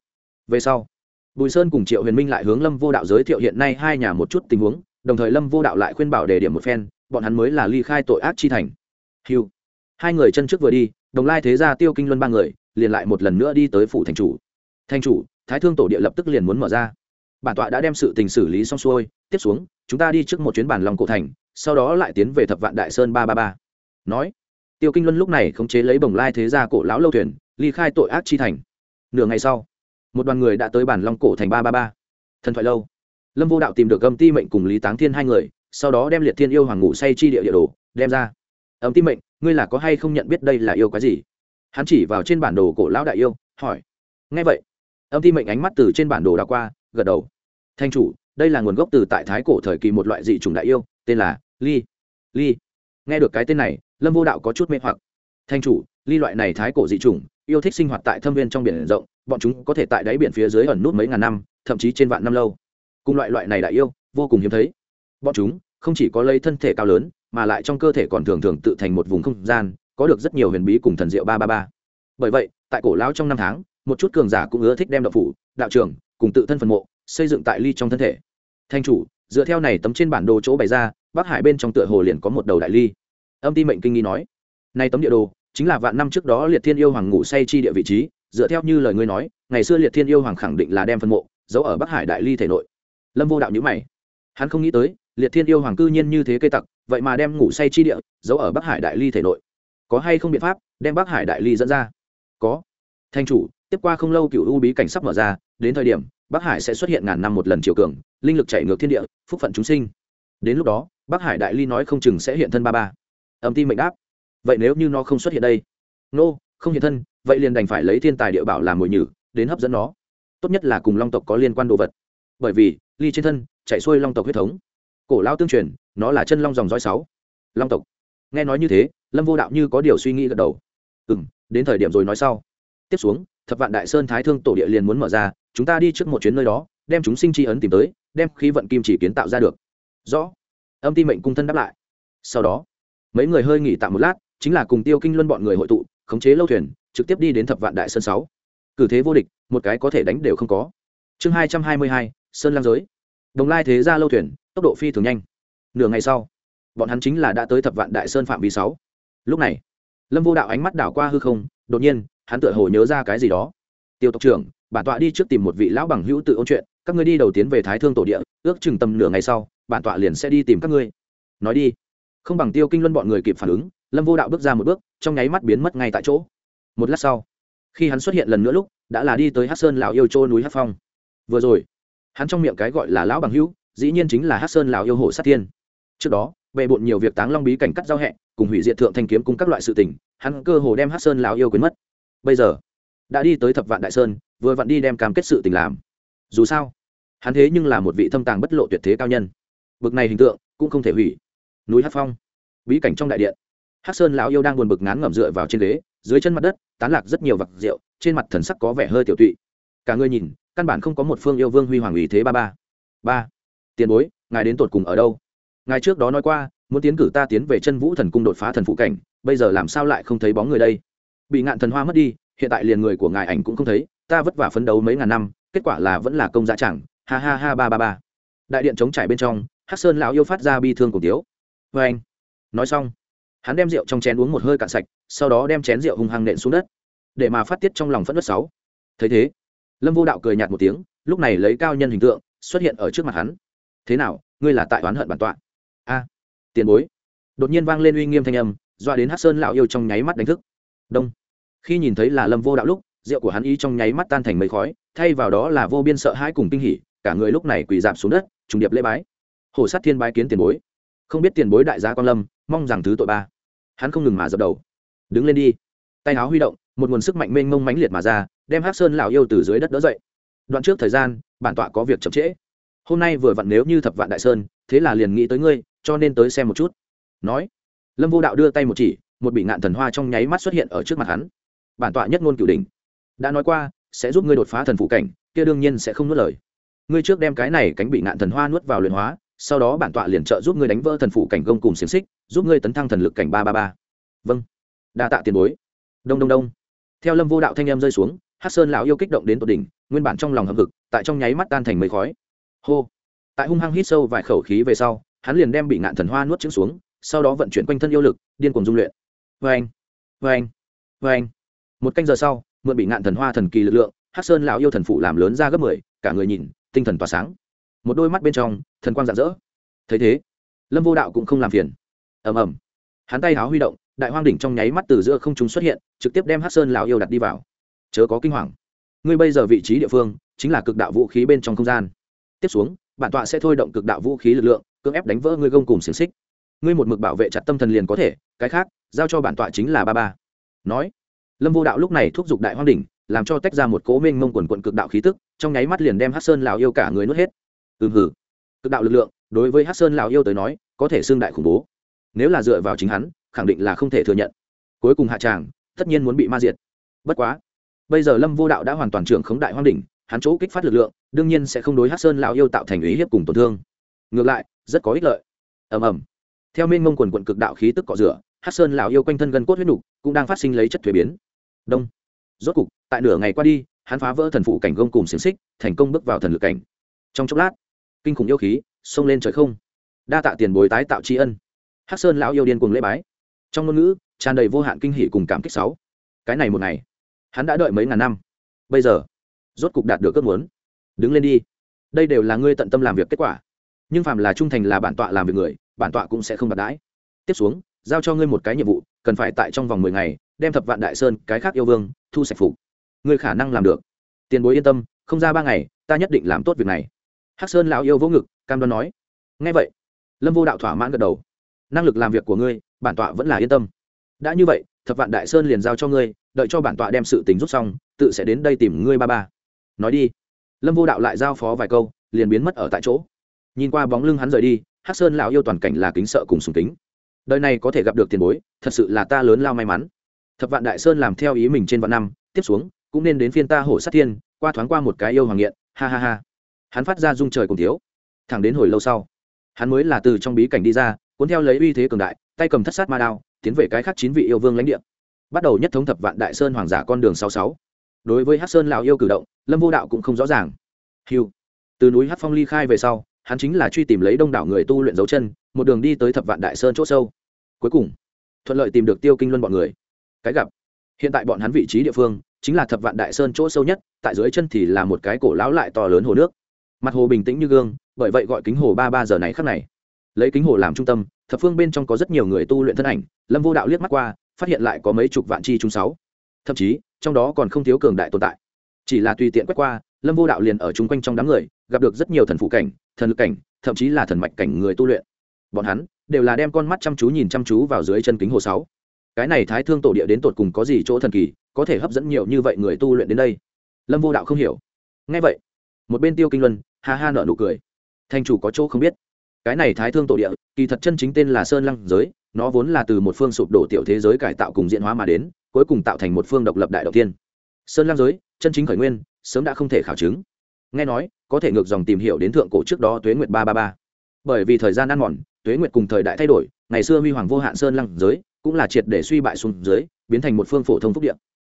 Về sau, bùi sơn cùng triệu huyền minh lại hướng lâm vô đạo giới thiệu hiện nay hai nhà một chút tình huống, đồng thời lâm vô đạo lại khuyên bảo đề điểm một phen, bọn hắn mới là ly khai tội ác chi thành. Hiu hai người chân trước vừa đi, đồng lai thế ra tiêu kinh luân ba người, liền lại một lần nữa đi tới phủ thành chủ. Thanh chủ, thái thương tổ địa lập tức liền muốn mở ra. Bản tọa đã đem sự tình xử lý xong xuôi, tiếp xuống, chúng ta đi trước một chuyến bản lòng cổ thành, sau đó lại tiến về thập vạn đại sơn ba ba ba. Nói, tiêu kinh luân lúc này khống chế lấy bồng lai thế gia cổ lão lâu thuyền, ly khai tội ác chi thành. Nửa ngày sau, một đoàn người đã tới bản long cổ thành ba ba ba. Thần thoại lâu. Lâm vô đạo tìm được âm ti mệnh cùng lý táng thiên hai người, sau đó đem liệt thiên yêu hoàng ngủ say chi địa địa đồ đem ra. Âm ti mệnh, ngươi là có hay không nhận biết đây là yêu cái gì? Hắn chỉ vào trên bản đồ cổ lão đại yêu, hỏi. Ngay vậy âm ti mệnh ánh mắt từ trên bản đồ đảo qua, gật đầu. Thanh chủ, đây là nguồn gốc từ tại thái cổ thời kỳ một loại dị chủng đại yêu, tên là ly. Ly. Nghe được cái tên này, lâm vô đạo có chút mê hoặc. Thanh chủ, ly loại này thái cổ dị chủng, yêu thích sinh hoạt tại thâm viên trong biển rộng, bọn chúng có thể tại đáy biển phía dưới ẩn nút mấy ngàn năm, thậm chí trên vạn năm lâu. Cùng loại loại này đại yêu, vô cùng hiếm thấy. Bọn chúng không chỉ có lấy thân thể cao lớn, mà lại trong cơ thể còn thường thường tự thành một vùng không gian, có được rất nhiều huyền bí cùng thần diệu ba ba ba. Bởi vậy, tại cổ lão trong năm tháng một chút cường giả cũng ưa thích đem đạo phủ, đạo trường cùng tự thân phần mộ xây dựng tại ly trong thân thể. Thanh chủ, dựa theo này tấm trên bản đồ chỗ bày ra, bắc hải bên trong tựa hồ liền có một đầu đại ly. Âm ti mệnh kinh nghi nói nay tấm địa đồ chính là vạn năm trước đó liệt thiên yêu hoàng ngủ say chi địa vị trí, dựa theo như lời ngươi nói, ngày xưa liệt thiên yêu hoàng khẳng định là đem phân mộ giấu ở bắc hải đại ly thể nội. Lâm vô đạo nhữ mày. Hắn không nghĩ tới, liệt thiên yêu hoàng cư nhiên như thế cây tặc, vậy mà đem ngủ say chi địa giấu ở bắc hải đại ly thể nội. Có hay không biện pháp đem bắc hải đại ly dẫn ra? Có. Thanh chủ tiếp qua không lâu cựu u bí cảnh sắp mở ra đến thời điểm bắc hải sẽ xuất hiện ngàn năm một lần chiều cường linh lực chạy ngược thiên địa phúc phận chúng sinh. Đến lúc đó bắc hải đại ly nói không chừng sẽ hiện thân ba ba. Âm ti mệnh đáp. Vậy nếu như nó không xuất hiện đây? Nô、no, không hiện thân vậy liền đành phải lấy thiên tài địa bảo làm mồi nhử đến hấp dẫn nó. Tốt nhất là cùng long tộc có liên quan đồ vật. Bởi vì ly trên thân chạy xuôi long tộc huyết thống. Cổ lao tương truyền nó là chân long dòng dõi sáu. Long tộc. Nghe nói như thế lâm vô đạo như có điều suy nghĩ gật đầu. Ừ m đến thời điểm rồi nói sau. Tiếp xuống thập vạn đại sơn thái thương tổ địa liền muốn mở ra, chúng ta đi trước một chuyến nơi đó, đem chúng sinh tri ấn tìm tới, đem khí vận kim chỉ kiến tạo ra được. Rõ. Âm ti mệnh cung thân đáp lại. Sau đó, mấy người hơi nghỉ tạm một lát, chính là cùng tiêu kinh luân bọn người hội tụ, khống chế lâu thuyền, trực tiếp đi đến thập vạn đại sơn sáu. Cử thế vô địch, một cái có thể đánh đều không có. Chương hai trăm hai mươi hai, sơn lang giới. Đồng lai thế ra lâu thuyền, tốc độ phi thường nhanh. Nửa ngày sau, bọn hắn chính là đã tới thập vạn đại sơn phạm vi sáu. Lúc này, lâm vô đạo ánh mắt đảo qua hư không, đột nhiên hắn tựa hồ nhớ ra cái gì đó. Tiêu tộc trưởng, bản tọa đi trước tìm một vị lão bằng hữu tự ôn chuyện, các ngươi đi đầu tiến về thái thương tổ địa, ước chừng tầm nửa ngày sau, bản tọa liền sẽ đi tìm các ngươi. Nói đi. Không bằng tiêu kinh luân bọn người kịp phản ứng, lâm vô đạo bước ra một bước, trong nháy mắt biến mất ngay tại chỗ. Một lát sau, khi hắn xuất hiện lần nữa lúc, đã là đi tới hát sơn Lão yêu châu núi hát phong. Vừa rồi, hắn trong miệng cái gọi là lão bằng hữu, dĩ nhiên chính là hát sơn Lão yêu Hổ sát thiên. Trước đó về bộn nhiều việc táng long bí cảnh cắt giao hẹ, cùng hủy diệt thượng thanh kiếm cùng các loại sự tình, hắn cơ hồ đem hát sơn Lão yêu quên mất bây giờ đã đi tới thập vạn đại sơn, vừa vặn đi đem cam kết sự tình làm. Dù sao, hắn thế nhưng là một vị thâm tàng bất lộ tuyệt thế cao nhân. Bực này hình tượng cũng không thể hủy. Núi hát phong, bí cảnh trong đại điện. Hát sơn lão yêu đang buồn bực ngán ngẩm dựa vào trên ghế, dưới chân mặt đất, tán lạc rất nhiều vặc rượu, trên mặt thần sắc có vẻ hơi tiểu tụy. Cả người nhìn, căn bản không có một phương yêu vương huy hoàng ủy thế ba ba. Ba, tiền bối, ngài đến tột cùng ở đâu? Ngài trước đó nói qua, muốn tiến cử ta tiến về chân vũ thần cung đột phá thần phụ cảnh, bây giờ làm sao lại không thấy bóng người đây? Bị ngạn thần hoa mất đi, hiện tại liền người của ngài ảnh cũng không thấy, ta vất vả phấn đấu mấy ngàn năm, kết quả là vẫn là công dạ chẳng. Ha ha ha, ba ba ba. Đại điện chống trải bên trong, hắc sơn lão yêu phát ra bi thương cùng tiếu. Vê anh, nói xong, hắn đem rượu trong chén uống một hơi cạn sạch, sau đó đem chén rượu hung hăng nện xuống đất, để mà phát tiết trong lòng phất đất sáu. Thấy thế, lâm vô đạo cười nhạt một tiếng, lúc này lấy cao nhân hình tượng, xuất hiện ở trước mặt hắn. Thế nào, ngươi là tại oán hận bản tọa? A, tiền bối. Đột nhiên vang lên uy nghiêm thanh âm, dọa đến hát sơn lão yêu trong nháy mắt đánh thức. Đông khi nhìn thấy là lâm vô đạo lúc, rượu của hắn ý trong nháy mắt tan thành mây khói, thay vào đó là vô biên sợ hãi cùng kinh hỉ, cả người lúc này quỳ dạp xuống đất, trùng điệp lễ bái. Hồ sát thiên bái kiến tiền bối. Không biết tiền bối đại gia quan lâm, mong rằng thứ tội ba. Hắn không ngừng mà dập đầu. Đứng lên đi. Tay áo huy động, một nguồn sức mạnh mênh mông mãnh liệt mà ra, đem hắc sơn lão yêu từ dưới đất đỡ dậy. Đoạn trước thời gian, bản tọa có việc chậm trễ. Hôm nay vừa vặn nếu như thập vạn đại sơn, thế là liền nghĩ tới ngươi, cho nên tới xem một chút. Nói. Lâm vô đạo đưa tay một chỉ, một bị ngạn thần hoa trong nháy mắt xuất hiện ở trước mặt hắn bản tọa nhất ngôn cửu đỉnh. Đã nói qua, sẽ giúp ngươi đột phá thần phụ cảnh, kia đương nhiên sẽ không nuốt lời. Ngươi trước đem cái này cánh bị ngạn thần hoa nuốt vào luyện hóa, sau đó bản tọa liền trợ giúp ngươi đánh vỡ thần phụ cảnh gông cùng xiềng xích, giúp ngươi tấn thăng thần lực cảnh ba ba ba. Vâng. Đa tạ tiền bối. Đông đông đông. Theo lâm vô đạo thanh em rơi xuống hát sơn lão yêu kích động đến tột đỉnh, nguyên bản trong lòng hầm hực, tại trong nháy mắt tan thành mây khói. Hô. Tại hung hăng hít sâu vài khẩu khí về sau, hắn liền đem bị ngạn thần hoa nuốt trứng xuống, sau đó vận chuyển quanh thân yêu lực, điên cuồng dung luyện. Vê anh vê anh vê anh một canh giờ sau, mượn bị ngạn thần hoa thần kỳ lực lượng hát sơn lão yêu thần phụ làm lớn ra gấp mười, cả người nhìn, tinh thần tỏa sáng. Một đôi mắt bên trong, thần quang rạng rỡ. Thấy thế, lâm vô đạo cũng không làm phiền. Ầm ầm. Hắn tay háo huy động, đại hoang đỉnh trong nháy mắt từ giữa không trung xuất hiện, trực tiếp đem hát sơn lão yêu đặt đi vào. Chớ có kinh hoàng. Ngươi bây giờ vị trí địa phương, chính là cực đạo vũ khí bên trong không gian. Tiếp xuống, bản tọa sẽ thôi động cực đạo vũ khí lực lượng, cưỡng ép đánh vỡ ngươi gông cùng xiềng xích. Ngươi một mực bảo vệ chặt tâm thần liền có thể, cái khác, giao cho bản tọa chính là ba ba. Nói lâm vô đạo lúc này thúc giục đại hoang đỉnh, làm cho tách ra một cố minh mông quần quận cực đạo khí tức, trong nháy mắt liền đem hát sơn lào yêu cả người nuốt hết. Ừm hử cực đạo lực lượng, đối với hát sơn lào yêu tới nói, có thể xương đại khủng bố. Nếu là dựa vào chính hắn, khẳng định là không thể thừa nhận. Cuối cùng hạ tràng, tất nhiên muốn bị ma diệt. Bất quá, bây giờ lâm vô đạo đã hoàn toàn trưởng khống đại hoang đỉnh, hắn chỗ kích phát lực lượng, đương nhiên sẽ không đối hát sơn lào yêu tạo thành ý hiếp cùng tổn thương. Ngược lại, rất có ích lợi. Ầm ầm. Theo mênh mông quần quận cực đạo khí tức cọ rửa hát sơn lào yêu quanh thân gân cốt huyết nục cũng đang phát sinh lấy chất thuế biến đông. Rốt cục, tại nửa ngày qua đi, hắn phá vỡ thần phụ cảnh gông cùng xiềng xích, thành công bước vào thần lực cảnh. Trong chốc lát, kinh khủng yêu khí xông lên trời không. Đa tạ tiền bối tái tạo tri ân. Hắc sơn lão yêu điên cùng lễ bái. Trong ngôn ngữ, tràn đầy vô hạn kinh hỷ cùng cảm kích sáu. Cái này một ngày, hắn đã đợi mấy ngàn năm. Bây giờ, rốt cục đạt được ước muốn. Đứng lên đi. Đây đều là ngươi tận tâm làm việc kết quả. Nhưng phàm là trung thành là bản tọa làm việc người, bản tọa cũng sẽ không bạc đãi. Tiếp xuống, giao cho ngươi một cái nhiệm vụ, cần phải tại trong vòng mười ngày đem thập vạn đại sơn, cái khác yêu vương, thu sạch phục. Ngươi khả năng làm được. Tiền bối yên tâm, không ra ba ngày, ta nhất định làm tốt việc này. Hắc sơn lão yêu vỗ ngực, cam đoan nói. Ngay vậy, lâm vô đạo thỏa mãn gật đầu. Năng lực làm việc của ngươi, bản tọa vẫn là yên tâm. Đã như vậy, thập vạn đại sơn liền giao cho ngươi, đợi cho bản tọa đem sự tình rút xong, tự sẽ đến đây tìm ngươi ba ba. Nói đi. Lâm vô đạo lại giao phó vài câu, liền biến mất ở tại chỗ. Nhìn qua bóng lưng hắn rời đi, hắc sơn lão yêu toàn cảnh là kính sợ cùng sùng kính. Đời này có thể gặp được tiền bối, thật sự là ta lớn lao may mắn thập vạn đại sơn làm theo ý mình trên vạn năm, tiếp xuống, cũng nên đến phiên ta hổ sát thiên, qua thoáng qua một cái yêu hoàng nghiện, ha ha ha. Hắn phát ra dung trời cùng thiếu. Thẳng đến hồi lâu sau, hắn mới là từ trong bí cảnh đi ra, cuốn theo lấy uy thế cường đại, tay cầm thất sát ma đao, tiến về cái khác chín vị yêu vương lãnh địa. Bắt đầu nhất thống thập vạn đại sơn hoàng giả con đường sáu sáu. Đối với hát sơn lào yêu cử động, lâm vô đạo cũng không rõ ràng. Hiu từ núi hát phong ly khai về sau, hắn chính là truy tìm lấy đông đảo người tu luyện dấu chân, một đường đi tới thập vạn đại sơn c h ỗ sâu. Cuối cùng, thuận lợi tìm được tiêu kinh luân bọn người cái gặp. Hiện tại bọn hắn vị trí địa phương chính là thập vạn đại sơn chỗ sâu nhất, tại dưới chân thì là một cái cổ lão lại to lớn hồ nước. Mặt hồ bình tĩnh như gương, bởi vậy gọi kính hồ ba ba giờ này khắc này. Lấy kính hồ làm trung tâm, thập phương bên trong có rất nhiều người tu luyện thân ảnh, lâm vô đạo liếc mắt qua, phát hiện lại có mấy chục vạn chi trung sáu. Thậm chí, trong đó còn không thiếu cường đại tồn tại. Chỉ là tùy tiện quét qua, lâm vô đạo liền ở chung quanh trong đám người, gặp được rất nhiều thần phụ cảnh, thần lực cảnh, thậm chí là thần mạch cảnh người tu luyện. Bọn hắn đều là đem con mắt chăm chú nhìn chăm chú vào dưới chân kính hồ sáu cái này thái thương tổ địa đến tột cùng có gì chỗ thần kỳ, có thể hấp dẫn nhiều như vậy người tu luyện đến đây? Lâm vô đạo không hiểu. Ngay vậy, một bên tiêu kinh luân, ha ha nợ nụ cười. Thành chủ có chỗ không biết. Cái này thái thương tổ địa, kỳ thật chân chính tên là sơn lăng giới, nó vốn là từ một phương sụp đổ tiểu thế giới cải tạo cùng diễn hóa mà đến, cuối cùng tạo thành một phương độc lập đại đầu tiên sơn lăng giới, chân chính khởi nguyên, sớm đã không thể khảo chứng. Nghe nói, có thể ngược dòng tìm hiểu đến thượng cổ trước đó tuế nguyệt ba ba ba. Bởi vì thời gian ăn mòn, tuế nguyệt cùng thời đại thay đổi, ngày xưa huy hoàng vô hạn sơn lăng giới cũng là triệt để suy bại xuống dưới, biến thành một phương phổ thông phúc điện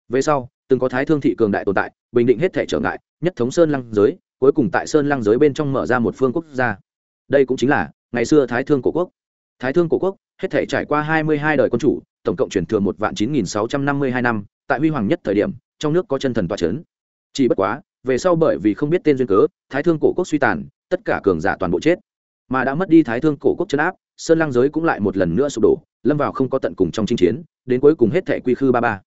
về sau, từng có thái thương thị cường đại tồn tại, bình định hết thể trở ngại, nhất thống sơn lăng giới, cuối cùng tại sơn lăng giới bên trong mở ra một phương quốc gia. Đây cũng chính là ngày xưa thái thương cổ quốc. Thái thương cổ quốc, hết thể trải qua hai mươi hai đời quân chủ, tổng cộng chuyển thừa một vạn chín nghìn sáu trăm năm mươi hai năm, tại huy hoàng nhất thời điểm, trong nước có chân thần toa c h ấ n chỉ bất quá, về sau bởi vì không biết tên duyên cớ, thái thương cổ quốc suy tàn, tất cả cường giả toàn bộ chết. Mà đã mất đi thái thương cổ quốc chấn áp sơn Lang giới cũng lại một lần nữa sụp đổ, lâm vào không có tận cùng trong chinh chiến, đến cuối cùng hết thẻ quy khư ba ba.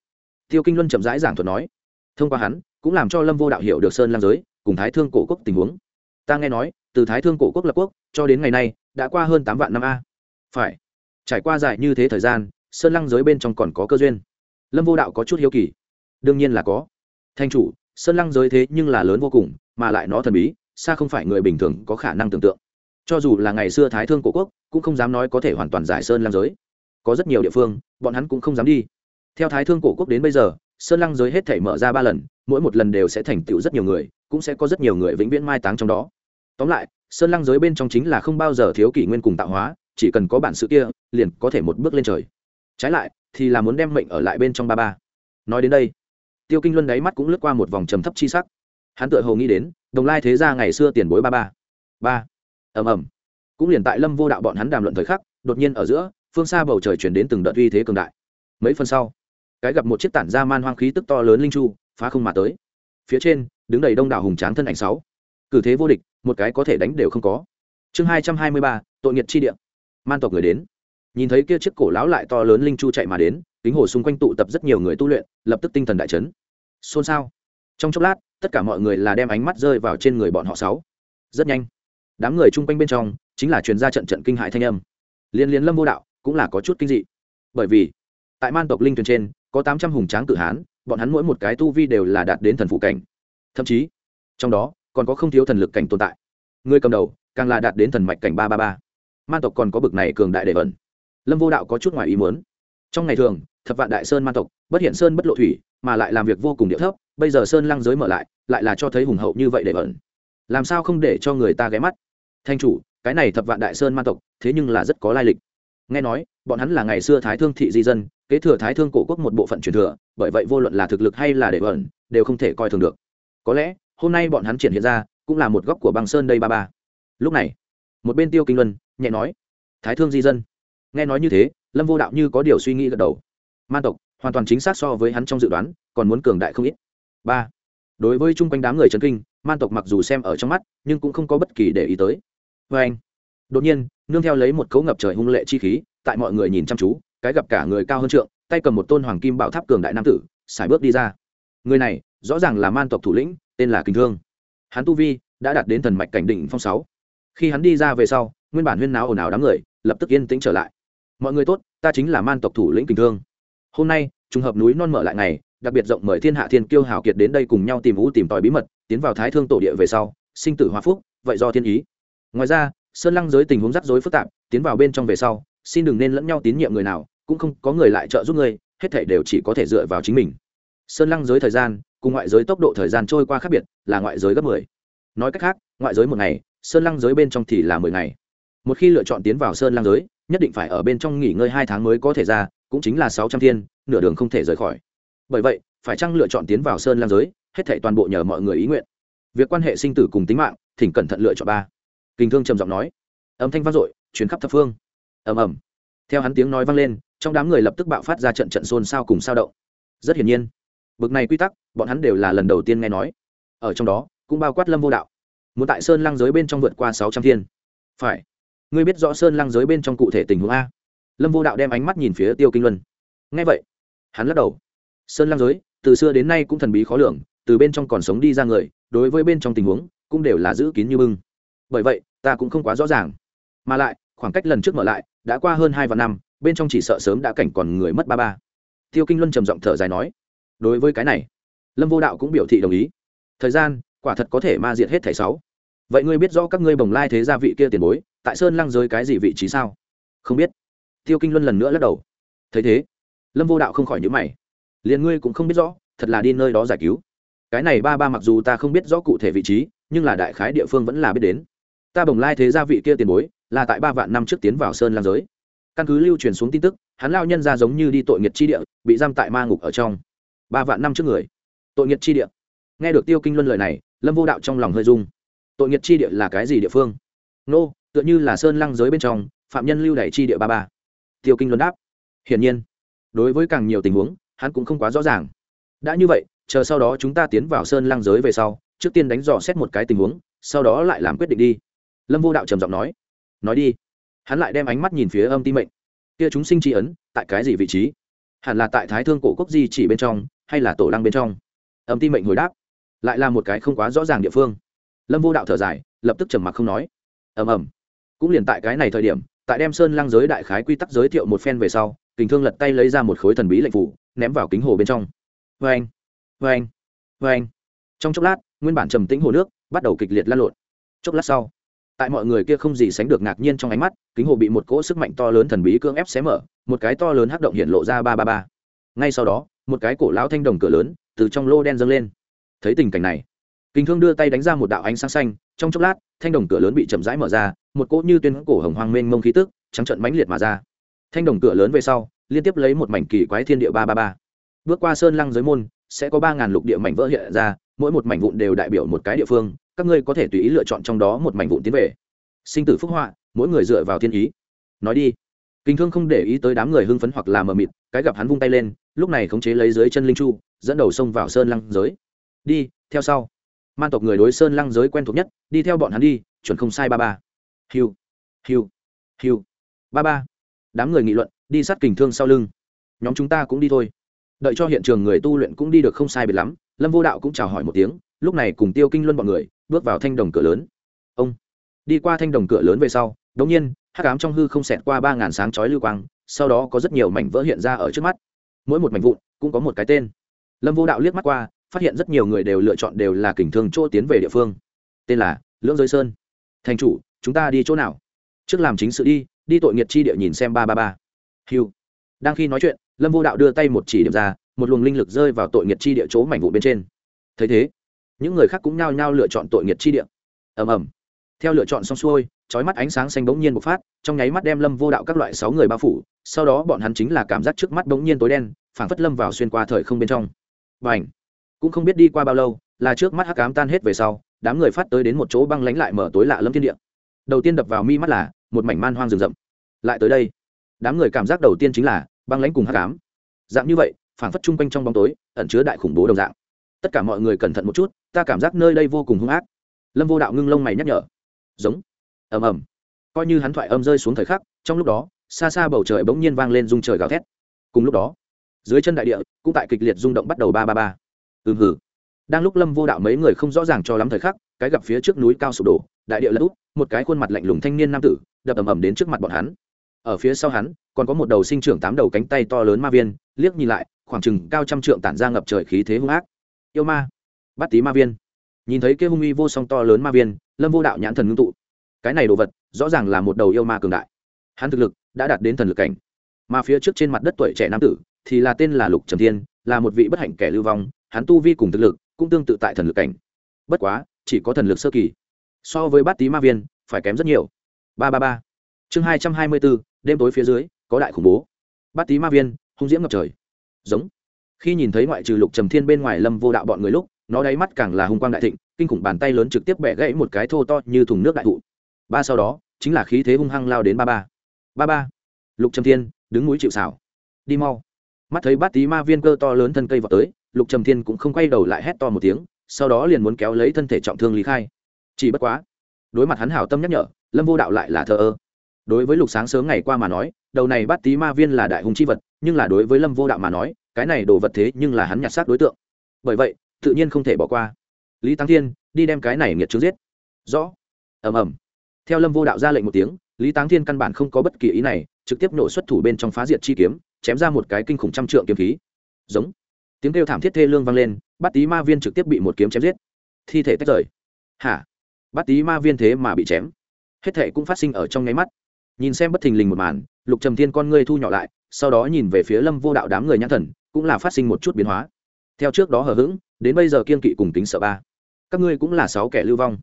Tiêu kinh luân chậm rãi giảng thuật nói, thông qua hắn, cũng làm cho lâm vô đạo hiểu được sơn Lang giới cùng thái thương cổ quốc tình huống. Ta nghe nói, từ thái thương cổ quốc lập quốc, cho đến ngày nay, đã qua hơn tám vạn năm a. Phải, trải qua dài như thế thời gian, sơn lăng giới bên trong còn có cơ duyên. Lâm vô đạo có chút hiếu kỳ. Đương nhiên là có. Thanh chủ, sơn lăng giới thế nhưng là lớn vô cùng, mà lại nó thần bí, xa không phải người bình thường có khả năng tưởng tượng cho dù là ngày xưa thái thương cổ quốc, cũng không dám nói có thể hoàn toàn giải sơn lăng giới. Có rất nhiều địa phương, bọn hắn cũng không dám đi. Theo thái thương cổ quốc đến bây giờ, sơn lăng giới hết thể mở ra ba lần, mỗi một lần đều sẽ thành tựu rất nhiều người, cũng sẽ có rất nhiều người vĩnh viễn mai táng trong đó. Tóm lại, sơn lăng giới bên trong chính là không bao giờ thiếu kỷ nguyên cùng tạo hóa, chỉ cần có bản sự kia, liền có thể một bước lên trời. Trái lại, thì là muốn đem mệnh ở lại bên trong ba ba. Nói đến đây, tiêu kinh luân đáy mắt cũng lướt qua một vòng trầm thấp chi sắc. Hắn tự hồ nghĩ đến, đồng lai thế gia ngày xưa tiền bối ba ba. Ba ầm ầm. Cũng liền tại lâm vô đạo bọn hắn đàm luận thời khắc, đột nhiên ở giữa, phương xa bầu trời chuyển đến từng đợt uy thế cường đại. Mấy phần sau, cái gặp một chiếc tản ra man hoang khí tức to lớn linh chu, phá không mà tới. Phía trên, đứng đầy đông đảo hùng tráng thân ảnh sáu. Cử thế vô địch, một cái có thể đánh đều không có. Chương hai trăm hai mươi ba, tội nghiệt chi địa. Man tộc người đến. Nhìn thấy kia chiếc cổ lão lại to lớn linh chu chạy mà đến, kính hồ xung quanh tụ tập rất nhiều người tu luyện, lập tức tinh thần đại chấn. Xôn xao. Trong chốc lát, tất cả mọi người là đem ánh mắt rơi vào trên người bọn họ sáu. Rất nhanh đám người chung quanh bên trong chính là truyền gia trận trận kinh hại thanh âm. Liên liên lâm vô đạo cũng là có chút kinh dị. Bởi vì, tại man tộc linh thuyền trên, có tám trăm hùng tráng tự hán, bọn hắn mỗi một cái tu vi đều là đạt đến thần phụ cảnh. Thậm chí, trong đó, còn có không thiếu thần lực cảnh tồn tại. Người cầm đầu, càng là đạt đến thần mạch cảnh ba ba ba. Man tộc còn có bực này cường đại đệ vẩn lâm vô đạo có chút ngoài ý muốn. Trong ngày thường, thập vạn đại sơn man tộc, bất hiện sơn bất lộ thủy, mà lại làm việc vô cùng địa thấp, bây giờ sơn lăng giới mở lại lại là cho thấy hùng hậu như vậy để vẩn làm sao không để cho người ta ghé mắt? Thanh chủ, cái này thập vạn đại sơn man tộc, thế nhưng là rất có lai lịch. Nghe nói, bọn hắn là ngày xưa thái thương thị di dân, kế thừa thái thương cổ quốc một bộ phận truyền thừa, bởi vậy vô luận là thực lực hay là để vẩn đều không thể coi thường được. Có lẽ, hôm nay bọn hắn triển hiện ra, cũng là một góc của băng sơn đây ba ba. Lúc này, một bên tiêu kinh luân, nhẹ nói, thái thương di dân. Nghe nói như thế, lâm vô đạo như có điều suy nghĩ gật đầu. Man tộc, hoàn toàn chính xác so với hắn trong dự đoán, còn muốn cường đại không ít. Ba, đối với chung quanh đám người trấn kinh, man tộc mặc dù xem ở trong mắt, nhưng cũng không có bất kỳ để ý tới vê anh. Đột nhiên, nương theo lấy một cấu ngập trời hung lệ chi khí, tại mọi người nhìn chăm chú, cái gặp cả người cao hơn trượng, tay cầm một tôn hoàng kim bảo tháp cường đại nam tử xài bước đi ra. Người này, rõ ràng là man tộc thủ lĩnh, tên là kinh thương. Hắn tu vi đã đạt đến thần mạch cảnh đỉnh phong sáu. Khi hắn đi ra về sau, nguyên bản huyên náo ồn ào đám người, lập tức yên tĩnh trở lại. Mọi người tốt, ta chính là man tộc thủ lĩnh kinh thương. Hôm nay, trùng hợp núi non mở lại ngày, đặc biệt rộng mời thiên hạ thiên kiêu hào kiệt đến đây cùng nhau tìm vũ tìm tòi bí mật, tiến vào thái thương tổ địa về sau, sinh tử hòa phúc, vậy do thiên ý ngoài ra, sơn lăng giới tình huống rắc rối phức tạp, tiến vào bên trong về sau, xin đừng nên lẫn nhau tín nhiệm người nào, cũng không có người lại trợ giúp ngươi, hết thể đều chỉ có thể dựa vào chính mình. Sơn lăng giới thời gian, cùng ngoại giới tốc độ thời gian trôi qua khác biệt, là ngoại giới gấp mười. Nói cách khác, ngoại giới một ngày, sơn lăng giới bên trong thì là mười ngày. Một khi lựa chọn tiến vào sơn lăng giới, nhất định phải ở bên trong nghỉ ngơi hai tháng mới có thể ra, cũng chính là sáu trăm thiên, nửa đường không thể rời khỏi. Bởi vậy, phải chăng lựa chọn tiến vào sơn lăng giới, hết thảy toàn bộ nhờ mọi người ý nguyện. Việc quan hệ sinh tử cùng tính mạng, thỉnh cẩn thận lựa chọn ba kinh thương trầm giọng nói. Âm thanh vang dội chuyến khắp thập phương. Ầm ầm. Theo hắn tiếng nói vang lên, trong đám người lập tức bạo phát ra trận trận xôn xao cùng sao động. Rất hiển nhiên, bực này quy tắc, bọn hắn đều là lần đầu tiên nghe nói. Ở trong đó, cũng bao quát lâm vô đạo. Muốn tại sơn lăng giới bên trong vượt qua sáu trăm thiên. Phải. Ngươi biết rõ sơn lăng giới bên trong cụ thể tình huống a. Lâm vô đạo đem ánh mắt nhìn phía tiêu kinh luân. Nghe vậy, hắn lắc đầu. Sơn lăng giới, từ xưa đến nay cũng thần bí khó lường, từ bên trong còn sống đi ra người, đối với bên trong tình huống, cũng đều là giữ kín như bưng bởi vậy, ta cũng không quá rõ ràng. Mà lại, khoảng cách lần trước mở lại, đã qua hơn hai vạn năm, bên trong chỉ sợ sớm đã cảnh còn người mất ba ba. Tiêu kinh luân trầm giọng thở dài nói, đối với cái này, lâm vô đạo cũng biểu thị đồng ý. Thời gian, quả thật có thể ma diệt hết thẻ sáu. Vậy ngươi biết rõ các ngươi bồng lai thế gia vị kia tiền bối, tại sơn lăng giới cái gì vị trí sao? Không biết. Tiêu kinh luân lần nữa lắc đầu. Thấy thế. Lâm vô đạo không khỏi nhữ mày. Liền ngươi cũng không biết rõ, thật là đi nơi đó giải cứu. Cái này ba ba mặc dù ta không biết rõ cụ thể vị trí, nhưng là đại khái địa phương vẫn là biết đến ta bồng lai thế gia vị kia tiền bối, là tại ba vạn năm trước tiến vào sơn lam giới. Căn cứ lưu truyền xuống tin tức, hắn lao nhân ra giống như đi tội nghiệt chi địa, bị giam tại ma ngục ở trong. Ba vạn năm trước người. Tội nghiệt chi địa. Nghe được tiêu kinh luân lời này, lâm vô đạo trong lòng hơi dung tội nghiệt chi địa là cái gì địa phương? Nô, tựa như là sơn lăng giới bên trong, phạm nhân lưu đẩy chi địa ba ba. Tiêu kinh luân đáp. Hiển nhiên, đối với càng nhiều tình huống, hắn cũng không quá rõ ràng. Đã như vậy, chờ sau đó chúng ta tiến vào sơn lăng giới về sau, trước tiên đánh dò xét một cái tình huống, sau đó lại làm quyết định đi lâm vô đạo trầm giọng nói nói đi. Hắn lại đem ánh mắt nhìn phía âm ti mệnh. Kia chúng sinh tri ấn, tại cái gì vị trí? Hẳn là tại thái thương cổ quốc di chỉ bên trong, hay là tổ lăng bên trong? Âm ti mệnh hồi đáp, lại là một cái không quá rõ ràng địa phương. Lâm vô đạo thở dài, lập tức trầm mặc không nói. Ầm ầm. Cũng liền tại cái này thời điểm, tại đem sơn lăng giới đại khái quy tắc giới thiệu một phen về sau, kình thương lật tay lấy ra một khối thần bí lệnh phủ, ném vào kính hồ bên trong. Vê anh vê anh vê anh trong chốc lát, nguyên bản trầm tĩnh hồ nước bắt đầu kịch liệt lan lộn. Chốc lát sau tại mọi người kia không gì sánh được ngạc nhiên trong ánh mắt, kính hồ bị một cỗ sức mạnh to lớn thần bí cưỡng ép xé mở, một cái to lớn hắc động hiện lộ ra ba ba ba. Ngay sau đó, một cái cổ lão thanh đồng cửa lớn từ trong lô đen dâng lên. Thấy tình cảnh này, kinh thương đưa tay đánh ra một đạo ánh sáng xanh, trong chốc lát, thanh đồng cửa lớn bị chậm rãi mở ra, một cỗ như tuyên cổ hồng hoang mênh mông khí tức, trắng trận mãnh liệt mà ra. Thanh đồng cửa lớn về sau, liên tiếp lấy một mảnh kỳ quái thiên địa ba ba ba. Bước qua sơn lăng giới môn, sẽ có ba ngàn lục địa mảnh vỡ hiện ra mỗi một mảnh vụn đều đại biểu một cái địa phương, các ngươi có thể tùy ý lựa chọn trong đó một mảnh vụn tiến về. Sinh tử phúc họa, mỗi người dựa vào thiên ý. Nói đi. Kinh thương không để ý tới đám người hưng phấn hoặc là mờ mịt, cái gặp hắn vung tay lên, lúc này khống chế lấy dưới chân linh chu, dẫn đầu sông vào sơn lăng giới. Đi, theo sau. Man tộc người đối sơn lăng giới quen thuộc nhất, đi theo bọn hắn đi, chuẩn không sai ba ba. Hiu hiu hiu. Ba ba. Đám người nghị luận, đi sát kình thương sau lưng. Nhóm chúng ta cũng đi thôi. Đợi cho hiện trường người tu luyện cũng đi được không sai biệt lắm lâm vô đạo cũng chào hỏi một tiếng, lúc này cùng tiêu kinh luân bọn người bước vào thanh đồng cửa lớn. Ông, đi qua thanh đồng cửa lớn về sau, đống nhiên hát cám trong hư không xẹt qua ba ngàn sáng chói lưu quang, sau đó có rất nhiều mảnh vỡ hiện ra ở trước mắt. Mỗi một mảnh vụn cũng có một cái tên. Lâm vô đạo liếc mắt qua, phát hiện rất nhiều người đều lựa chọn đều là kình thương chỗ tiến về địa phương. Tên là lưỡng giới sơn. Thành chủ, chúng ta đi chỗ nào? Trước làm chính sự đi đi tội nghiệt chi địa nhìn xem ba ba ba. Hiu đang khi nói chuyện, lâm vô đạo đưa tay một chỉ điểm ra một luồng linh lực rơi vào tội nghiệt chi địa chỗ mảnh vụ bên trên. Thấy thế, những người khác cũng nhao nhao lựa chọn tội nghiệt chi địa. Ầm ầm. Theo lựa chọn xong xuôi trói mắt ánh sáng xanh bỗng nhiên bộc phát, trong nháy mắt đem lâm vô đạo các loại sáu người bao phủ, sau đó bọn hắn chính là cảm giác trước mắt bỗng nhiên tối đen, phảng phất lâm vào xuyên qua thời không bên trong. Và ảnh cũng không biết đi qua bao lâu, là trước mắt hắc cám tan hết về sau, đám người phát tới đến một chỗ băng lánh lại mở tối lạ lâm thiên địa. Đầu tiên đập vào mi mắt là, một mảnh man hoang rừng rậm. Lại tới đây, đám người cảm giác đầu tiên chính là, băng lãnh cùng hắc ám. Dạng như vậy phảng phất chung quanh trong bóng tối, ẩn chứa đại khủng bố đồng dạng. Tất cả mọi người cẩn thận một chút, ta cảm giác nơi đây vô cùng hung ác. Lâm vô đạo ngưng lông mày nhắc nhở. Giống. Ầm ầm. Coi như hắn thoại âm rơi xuống thời khắc, trong lúc đó, xa xa bầu trời bỗng nhiên vang lên rung trời gào thét. Cùng lúc đó, dưới chân đại địa, cũng tại kịch liệt rung động bắt đầu ba ba ba. Ừm hử đang lúc lâm vô đạo mấy người không rõ ràng cho lắm thời khắc, cái gặp phía trước núi cao sụp đổ, đại địa lật úp, một cái khuôn mặt lạnh lùng thanh niên nam tử, đập ầm ầm đến trước mặt bọn hắn. Ở phía sau hắn, còn có một đầu sinh trưởng tám đầu cánh tay to lớn ma viên, liếc nhìn lại khoảng chừng cao trăm trượng tản ra ngập trời khí thế hung ác. Yêu ma. Bắt tí ma viên. Nhìn thấy kia hung uy vô song to lớn ma viên, lâm vô đạo nhãn thần ngưng tụ. Cái này đồ vật, rõ ràng là một đầu yêu ma cường đại. Hắn thực lực đã đạt đến thần lực cảnh. Mà phía trước trên mặt đất tuổi trẻ nam tử, thì là tên là lục trầm thiên, là một vị bất hạnh kẻ lưu vong, hắn tu vi cùng thực lực cũng tương tự tại thần lực cảnh. Bất quá, chỉ có thần lực sơ kỳ. So với bát tý ma viên, phải kém rất nhiều. Ba ba ba. Chương hai trăm hai mươi bốn, đêm tối phía dưới, có đại khủng bố. Bát tý ma viên, hung diễm ngập trời giống. Khi nhìn thấy ngoại trừ lục trầm thiên bên ngoài lâm vô đạo bọn người lúc, nó đáy mắt càng là hung quang đại thịnh, kinh khủng bàn tay lớn trực tiếp bẻ gãy một cái thô to như thùng nước đại thụ. Ba sau đó, chính là khí thế hung hăng lao đến ba ba. Ba ba. Lục trầm thiên, đứng núi chịu xảo đi mau. Mắt thấy bát tí ma viên cơ to lớn thân cây vào tới, lục trầm thiên cũng không quay đầu lại hét to một tiếng, sau đó liền muốn kéo lấy thân thể trọng thương lý khai. Chỉ bất quá, đối mặt hắn hảo tâm nhắc nhở, lâm vô đạo lại là thờ ơ. Đối với lục sáng sớm ngày qua mà nói, đầu này bát tí ma viên là đại hùng chi vật nhưng là đối với lâm vô đạo mà nói, cái này đồ vật thế nhưng là hắn nhặt xác đối tượng. Bởi vậy, tự nhiên không thể bỏ qua. Lý tăng thiên, đi đem cái này nghiệt trước giết. Rõ. Ầm ầm. Theo lâm vô đạo ra lệnh một tiếng, lý táng thiên căn bản không có bất kỳ ý này, trực tiếp nổ xuất thủ bên trong phá diệt chi kiếm, chém ra một cái kinh khủng trăm trượng kiếm khí. Giống. Tiếng kêu thảm thiết thê lương vang lên bắt tí ma viên trực tiếp bị một kiếm chém giết. Thi thể tách rời. Hả? Bắt tí ma viên thế mà bị chém. Hết thể cũng phát sinh ở trong nháy mắt. Nhìn xem bất thình lình một màn, lục trầm thiên con ngươi thu nhỏ lại sau đó nhìn về phía lâm vô đạo đám người nhãn thần, cũng là phát sinh một chút biến hóa. Theo trước đó hờ hững, đến bây giờ kiên kỵ cùng tính sợ ba. Các ngươi cũng là sáu kẻ lưu vong.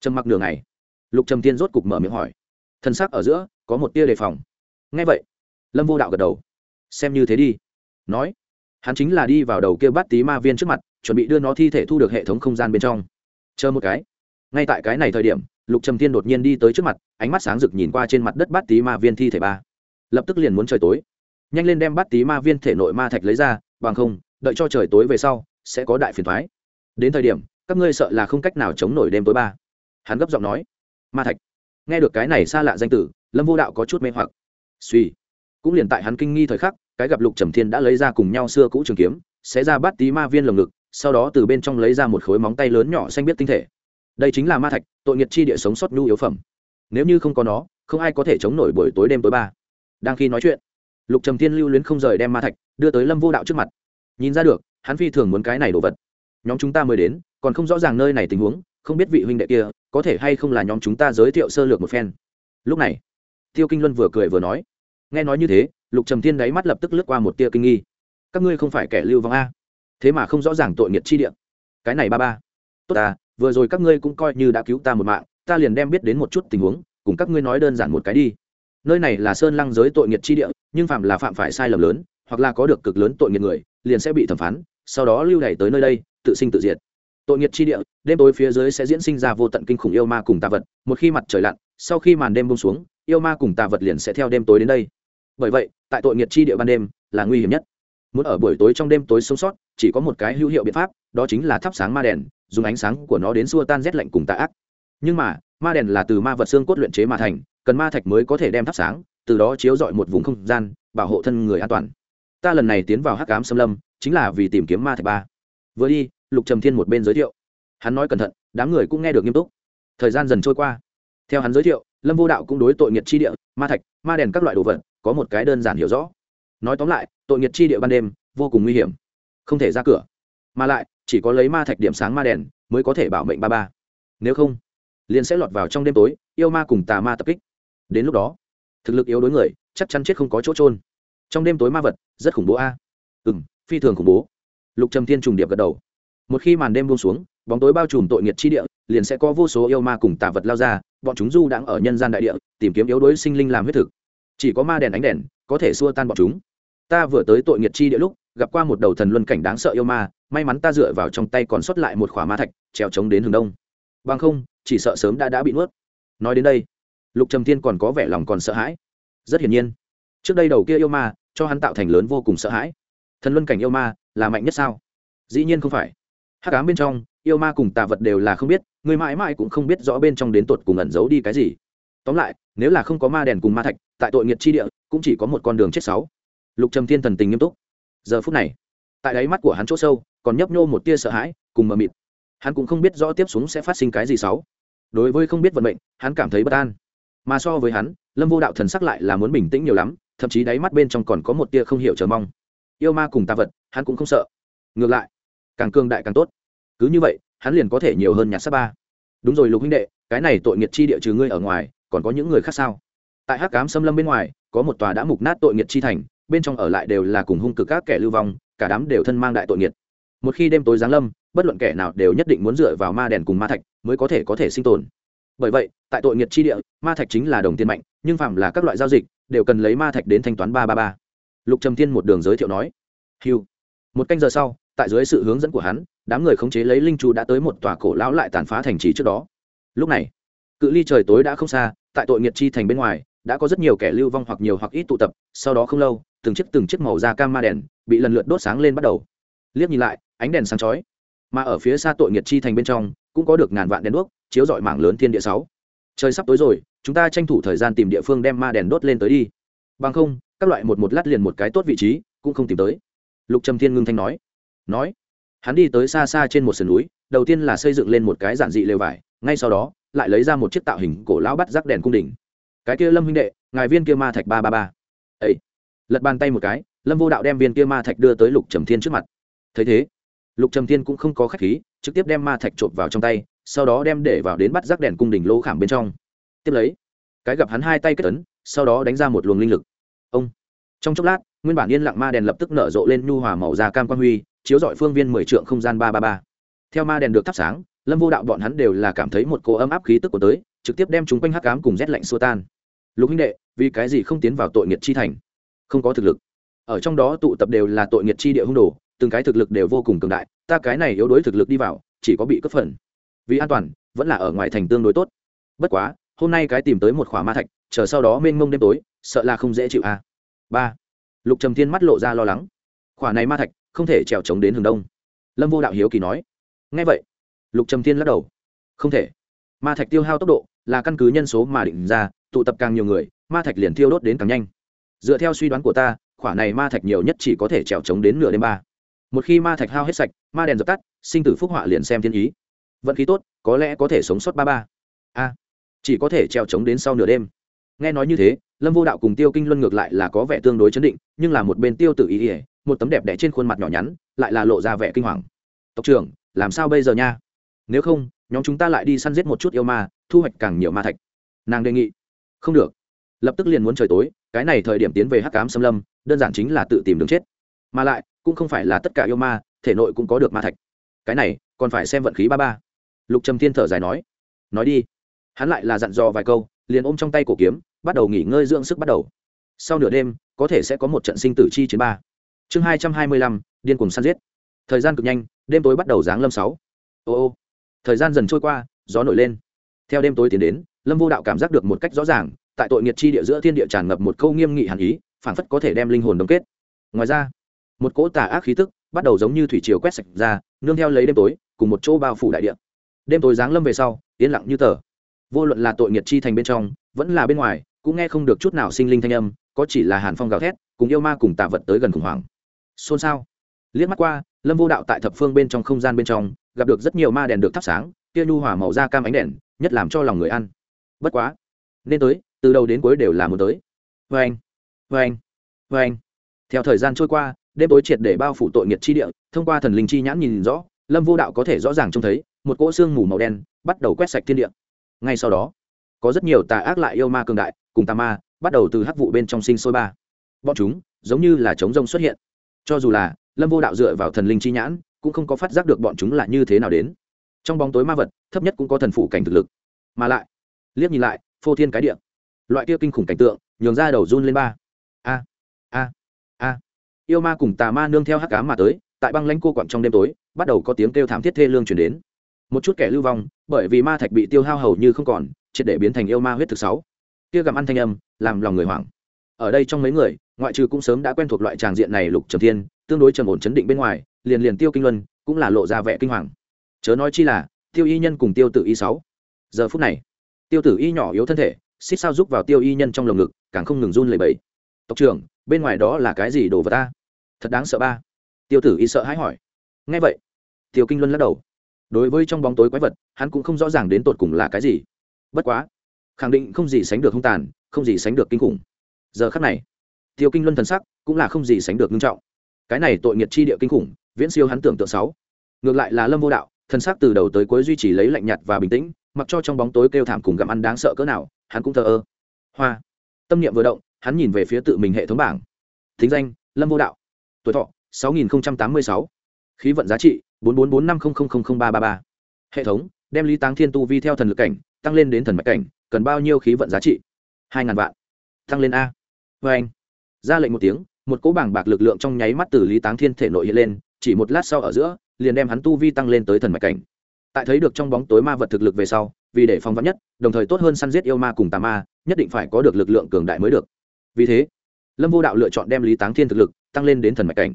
Trầm mặc nửa ngày. Lục trầm thiên rốt cục mở miệng hỏi. Thân xác ở giữa, có một tia đề phòng. Ngay vậy, lâm vô đạo gật đầu. Xem như thế đi. Nói, hắn chính là đi vào đầu kia bắt tí ma viên trước mặt, chuẩn bị đưa nó thi thể thu được hệ thống không gian bên trong. Chờ một cái. Ngay tại cái này thời điểm, lục trầm thiên đột nhiên đi tới trước mặt, ánh mắt sáng rực nhìn qua trên mặt đất bát tí ma viên thi thể ba. Lập tức liền muốn trời tối nhanh lên đem bát tí ma viên thể nội ma thạch lấy ra, bằng không, đợi cho trời tối về sau, sẽ có đại phiền thoái. Đến thời điểm, các ngươi sợ là không cách nào chống nổi đêm tối ba. Hắn gấp giọng nói, ma thạch. Nghe được cái này xa lạ danh tử, lâm vô đạo có chút mê hoặc. Suy. Cũng liền tại hắn kinh nghi thời khắc, cái gặp lục trầm thiên đã lấy ra cùng nhau xưa cũ trường kiếm sẽ ra bắt tí ma viên lồng ngực, sau đó từ bên trong lấy ra một khối móng tay lớn nhỏ xanh biết tinh thể. Đây chính là ma thạch, tội nghiệt chi địa sống sót nhu yếu phẩm. Nếu như không có nó, không ai có thể chống nổi buổi tối đêm tối ba. Đang khi nói chuyện lục trầm thiên lưu luyến không rời đem ma thạch, đưa tới lâm vô đạo trước mặt. Nhìn ra được, hắn phi thường muốn cái này đồ vật. Nhóm chúng ta mới đến, còn không rõ ràng nơi này tình huống, không biết vị huynh đệ kia có thể hay không là nhóm chúng ta giới thiệu sơ lược một phen. Lúc này, tiêu kinh luân vừa cười vừa nói. Nghe nói như thế, lục trầm thiên đáy mắt lập tức lướt qua một tia kinh nghi. Các ngươi không phải kẻ lưu vong a? Thế mà không rõ ràng tội nghiệt chi địa. Cái này ba ba. Tốt ta, vừa rồi các ngươi cũng coi như đã cứu ta một mạng, ta liền đem biết đến một chút tình huống, cùng các ngươi nói đơn giản một cái đi nơi này là sơn lăng giới tội nghiệt chi địa, nhưng phạm là phạm phải sai lầm lớn, hoặc là có được cực lớn tội nghiệt người, liền sẽ bị thẩm phán, sau đó lưu đày tới nơi đây, tự sinh tự diệt. Tội nghiệt chi địa, đêm tối phía dưới sẽ diễn sinh ra vô tận kinh khủng yêu ma cùng tà vật, một khi mặt trời lặn, sau khi màn đêm bông xuống, yêu ma cùng tà vật liền sẽ theo đêm tối đến đây. Bởi vậy, tại tội nghiệt chi địa ban đêm là nguy hiểm nhất. Muốn ở buổi tối trong đêm tối sống sót, chỉ có một cái hữu hiệu biện pháp, đó chính là thắp sáng ma đèn, dùng ánh sáng của nó đến xua tan rét lạnh cùng tà ác nhưng mà, ma đèn là từ ma vật xương cốt luyện chế mà thành, cần ma thạch mới có thể đem thắp sáng, từ đó chiếu dọi một vùng không gian, bảo hộ thân người an toàn. Ta lần này tiến vào hắc ám xâm lâm, chính là vì tìm kiếm ma thạch ba. Vừa đi, lục trầm thiên một bên giới thiệu. Hắn nói cẩn thận, đám người cũng nghe được nghiêm túc. Thời gian dần trôi qua. Theo hắn giới thiệu, lâm vô đạo cũng đối tội nghiệt chi địa, ma thạch, ma đèn các loại đồ vật, có một cái đơn giản hiểu rõ. Nói tóm lại, tội nghiệt chi địa ban đêm, vô cùng nguy hiểm. Không thể ra cửa. Mà lại, chỉ có lấy ma thạch điểm sáng ma đèn, mới có thể bảo mệnh ba ba. Nếu không liền sẽ lọt vào trong đêm tối, yêu ma cùng tà ma tập kích. Đến lúc đó, thực lực yếu đối người chắc chắn chết không có chỗ trôn trong đêm tối ma vật, rất khủng bố a. À? ừ m phi thường khủng bố. Lục trầm thiên trùng điệp gật đầu. Một khi màn đêm buông xuống, bóng tối bao trùm tội nghiệt chi địa, liền sẽ có vô số yêu ma cùng tà vật lao ra, bọn chúng du đang ở nhân gian đại địa, tìm kiếm yếu đuối sinh linh làm huyết thực. Chỉ có ma đèn ánh đèn, có thể xua tan bọn chúng. Ta vừa tới tội nghiệt chi địa lúc, gặp qua một đầu thần luân cảnh đáng sợ yêu ma, may mắn ta dựa vào trong tay còn sót lại một khỏa ma thạch, trèo trống đến hướng đông. Bằng không chỉ sợ sớm đã đã bị nuốt. Nói đến đây, lục trầm thiên còn có vẻ lòng còn sợ hãi. Rất hiển nhiên, trước đây đầu kia yêu ma, cho hắn tạo thành lớn vô cùng sợ hãi. Thần luân cảnh yêu ma là mạnh nhất sao? Dĩ nhiên không phải. Hắc ám bên trong, yêu ma cùng tà vật đều là không biết, người mãi mãi cũng không biết rõ bên trong đến tột cùng ẩn giấu đi cái gì. Tóm lại, nếu là không có ma đèn cùng ma thạch, tại tội nghiệt chi địa, cũng chỉ có một con đường chết sáu. Lục trầm thiên thần tình nghiêm túc. Giờ phút này, tại đáy mắt của hắn chỗ sâu, còn nhấp nhô một tia sợ hãi, cùng mờ mịt. Hắn cũng không biết rõ tiếp xuống sẽ phát sinh cái gì sáu đối với không biết vận mệnh, hắn cảm thấy bất an. Mà so với hắn, lâm vô đạo thần sắc lại là muốn bình tĩnh nhiều lắm, thậm chí đáy mắt bên trong còn có một tia không hiểu chờ mong. Yêu ma cùng tà vật, hắn cũng không sợ. Ngược lại, càng cương đại càng tốt. Cứ như vậy, hắn liền có thể nhiều hơn nhạc sắc ba. Đúng rồi lục huynh đệ, cái này tội nghiệt chi địa trừ ngươi ở ngoài, còn có những người khác sao? Tại hắc cám xâm lâm bên ngoài, có một tòa đã mục nát tội nghiệt chi thành, bên trong ở lại đều là cùng hung cực các kẻ lưu vong, cả đám đều thân mang đại tội nghiệt. Một khi đêm tối giáng lâm bất luận kẻ nào đều nhất định muốn dựa vào ma đèn cùng ma thạch mới có thể có thể sinh tồn. Bởi vậy, tại tội nghiệt chi địa, ma thạch chính là đồng tiền mạnh, nhưng phạm là các loại giao dịch, đều cần lấy ma thạch đến thanh toán ba ba ba. Lục trầm thiên một đường giới thiệu nói hiu một canh giờ sau, tại dưới sự hướng dẫn của hắn, đám người khống chế lấy linh chu đã tới một tòa cổ lão lại tàn phá thành trì trước đó. Lúc này, cự ly trời tối đã không xa, tại tội nghiệt chi thành bên ngoài, đã có rất nhiều kẻ lưu vong hoặc nhiều hoặc ít tụ tập, sau đó không lâu, từng chiếc từng chiếc màu da cam ma đèn bị lần lượt đốt sáng lên bắt đầu. Liếc nhìn lại, ánh đèn sáng chói mà ở phía xa tội nghiệt chi thành bên trong, cũng có được ngàn vạn đèn đuốc, chiếu rọi mảng lớn thiên địa sáu. Trời sắp tối rồi, chúng ta tranh thủ thời gian tìm địa phương đem ma đèn đốt lên tới đi. Bằng không, các loại một một lát liền một cái tốt vị trí, cũng không tìm tới. Lục trầm thiên ngưng thanh nói. Nói. Hắn đi tới xa xa trên một sườn núi, đầu tiên là xây dựng lên một cái giản dị lều vải, ngay sau đó, lại lấy ra một chiếc tạo hình cổ lão bắt rắc đèn cung đỉnh. Cái kia lâm huynh đệ, ngài viên kia ma thạch ba ba ba. Ấy lật bàn tay một cái, lâm vô đạo đem viên kia ma thạch đưa tới lục trầm thiên trước mặt. Thấy thế lục trầm thiên cũng không có khách khí, trực tiếp đem ma thạch trộm vào trong tay, sau đó đem để vào đến bắt rắc đèn cung đỉnh lỗ khảm bên trong. Tiếp lấy, cái gặp hắn hai tay kết tấn sau đó đánh ra một luồng linh lực. Ông! Trong chốc lát, nguyên bản yên lặng ma đèn lập tức nở rộ lên nhu hòa màu da cam quan huy, chiếu dọi phương viên mười trượng không gian ba ba ba. Theo ma đèn được thắp sáng, lâm vô đạo bọn hắn đều là cảm thấy một cỗ ấm áp khí tức của tới, trực tiếp đem chúng quanh hắc cám cùng rét lạnh xua tan. Lục huynh đệ, vì cái gì không tiến vào tội nghiệt chi thành? Không có thực lực. Ở trong đó tụ tập đều là tội nghiệt chi địa hung đồ từng cái thực lực đều vô cùng cường đại, ta cái này yếu đuối thực lực đi vào, chỉ có bị cấp phần. Vì an toàn, vẫn là ở ngoài thành tương đối tốt. Bất quá, hôm nay cái tìm tới một khỏa ma thạch, chờ sau đó mênh mông đêm tối, sợ là không dễ chịu a. À. ba. Lục trầm thiên mắt lộ ra lo lắng. Khỏa này ma thạch, không thể trèo trống đến hướng đông. Lâm vô đạo hiếu kỳ nói. Ngay vậy, lục trầm thiên lắc đầu. Không thể. Ma thạch tiêu hao tốc độ là căn cứ nhân số mà định ra, tụ tập càng nhiều người, ma thạch liền tiêu đốt đến càng nhanh. Dựa theo suy đoán của ta, khỏa này ma thạch nhiều nhất chỉ có thể trèo trống đến nửa đêm ba một khi ma thạch hao hết sạch, ma đèn dập tắt, sinh tử phúc họa liền xem thiên ý. Vận khí tốt, có lẽ có thể sống sót ba ba. A, chỉ có thể treo trống đến sau nửa đêm. Nghe nói như thế, lâm vô đạo cùng tiêu kinh luân ngược lại là có vẻ tương đối chấn định, nhưng là một bên tiêu tự ý ỉa một tấm đẹp đẽ trên khuôn mặt nhỏ nhắn, lại là lộ ra vẻ kinh hoàng. Tộc trưởng, làm sao bây giờ nha? Nếu không, nhóm chúng ta lại đi săn giết một chút yêu ma, thu hoạch càng nhiều ma thạch. Nàng đề nghị. Không được. Lập tức liền muốn trời tối, cái này thời điểm tiến về hắc cám xâm lâm, đơn giản chính là tự tìm đường chết. Mà lại cũng không phải là tất cả yêu ma, thể nội cũng có được ma thạch. Cái này, còn phải xem vận khí ba ba. Lục trầm thiên thở dài nói. Nói đi. Hắn lại là dặn dò vài câu, liền ôm trong tay cổ kiếm, bắt đầu nghỉ ngơi dưỡng sức bắt đầu. Sau nửa đêm, có thể sẽ có một trận sinh tử chi chiến ba. Chương hai trăm hai mươi lăm, điên cùng săn giết. Thời gian cực nhanh, đêm tối bắt đầu giáng lâm sáu. Ô ô. Thời gian dần trôi qua, gió nổi lên. Theo đêm tối tiến đến, lâm vô đạo cảm giác được một cách rõ ràng, tại tội nghiệt chi địa giữa thiên địa tràn ngập một câu nghiêm nghị hàn ý phản phất có thể đem linh hồn đông kết. Ngoài ra một cỗ tà ác khí tức bắt đầu giống như thủy triều quét sạch ra, nương theo lấy đêm tối, cùng một chỗ bao phủ đại địa. Đêm tối giáng lâm về sau, yên lặng như tờ. Vô luận là tội nghiệt chi thành bên trong, vẫn là bên ngoài, cũng nghe không được chút nào sinh linh thanh âm, có chỉ là hàn phong gào thét, cùng yêu ma cùng tạ vật tới gần khủng hoảng. Xôn xao. Liếc mắt qua, lâm vô đạo tại thập phương bên trong không gian bên trong, gặp được rất nhiều ma đèn được thắp sáng, kia nhu hỏa màu da cam ánh đèn, nhất làm cho lòng người ăn. Bất quá, nên tới, từ đầu đến cuối đều là muốn tới. Vê anh vê anh vê anh theo thời gian trôi qua đêm tối triệt để bao phủ tội nghiệt chi địa, thông qua thần linh chi nhãn nhìn rõ, lâm vô đạo có thể rõ ràng trông thấy, một cỗ xương mù màu đen bắt đầu quét sạch thiên địa. Ngay sau đó, có rất nhiều tà ác lại yêu ma cường đại cùng tà ma bắt đầu từ hắc vụ bên trong sinh sôi ba. Bọn chúng giống như là chống rông xuất hiện. Cho dù là lâm vô đạo dựa vào thần linh chi nhãn, cũng không có phát giác được bọn chúng là như thế nào đến. Trong bóng tối ma vật, thấp nhất cũng có thần phủ cảnh thực lực. Mà lại, liếc nhìn lại, phô thiên cái địa. Loại kia kinh khủng cảnh tượng, nhường ra đầu run lên ba. A a! Yêu ma cùng tà ma nương theo hắc cá mà tới, tại băng lãnh cô quặng trong đêm tối, bắt đầu có tiếng kêu thảm thiết thê lương chuyển đến. Một chút kẻ lưu vong, bởi vì ma thạch bị tiêu hao hầu như không còn, triệt để biến thành yêu ma huyết thực sáu. Kia gặm ăn thanh âm, làm lòng người hoảng. Ở đây trong mấy người, ngoại trừ cũng sớm đã quen thuộc loại tràng diện này lục trầm thiên, tương đối trầm ổn chấn định bên ngoài, liền liền tiêu kinh luân, cũng là lộ ra vẻ kinh hoàng. Chớ nói chi là, tiêu y nhân cùng tiêu tử y sáu. Giờ phút này, tiêu tử y nhỏ yếu thân thể, xích sao giúp vào tiêu y nhân trong lồng ngực, càng không ngừng run lẩy bẩy. Tộc trưởng, bên ngoài đó là cái gì đồ vật ta? Thật đáng sợ ba. Tiêu tử y sợ hãi hỏi. Ngay vậy, tiêu kinh luân lắc đầu. Đối với trong bóng tối quái vật, hắn cũng không rõ ràng đến tột cùng là cái gì. Bất quá, khẳng định không gì sánh được hung tàn, không gì sánh được kinh khủng. Giờ khắc này, tiêu kinh luân thần sắc cũng là không gì sánh được nghiêm trọng. Cái này tội nghiệt chi địa kinh khủng, viễn siêu hắn tưởng tượng sáu. Ngược lại là lâm vô đạo, thần sắc từ đầu tới cuối duy trì lấy lạnh nhạt và bình tĩnh, mặc cho trong bóng tối kêu thảm cùng gặm ăn đáng sợ cỡ nào, hắn cũng thờ ơ. Hoa. Tâm niệm vừa động, hắn nhìn về phía tự mình hệ thống bảng. Thính danh, lâm vô đạo tuổi thọ 6086. khí vận giá trị 44450000333. hệ thống, đem lý táng thiên tu vi theo thần lực cảnh, tăng lên đến thần mạch cảnh, cần bao nhiêu khí vận giá trị? 2000 vạn. Tăng lên a. Vê anh. Ra lệnh một tiếng, một cỗ bảng bạc lực lượng trong nháy mắt từ lý táng thiên thể nội hiện lên, chỉ một lát sau ở giữa, liền đem hắn tu vi tăng lên tới thần mạch cảnh. Tại thấy được trong bóng tối ma vật thực lực về sau, vì để phòng vắn nhất, đồng thời tốt hơn săn giết yêu ma cùng tà ma, nhất định phải có được lực lượng cường đại mới được. Vì thế, lâm vô đạo lựa chọn đem lý táng thiên thực lực tăng lên đến thần mạch cảnh.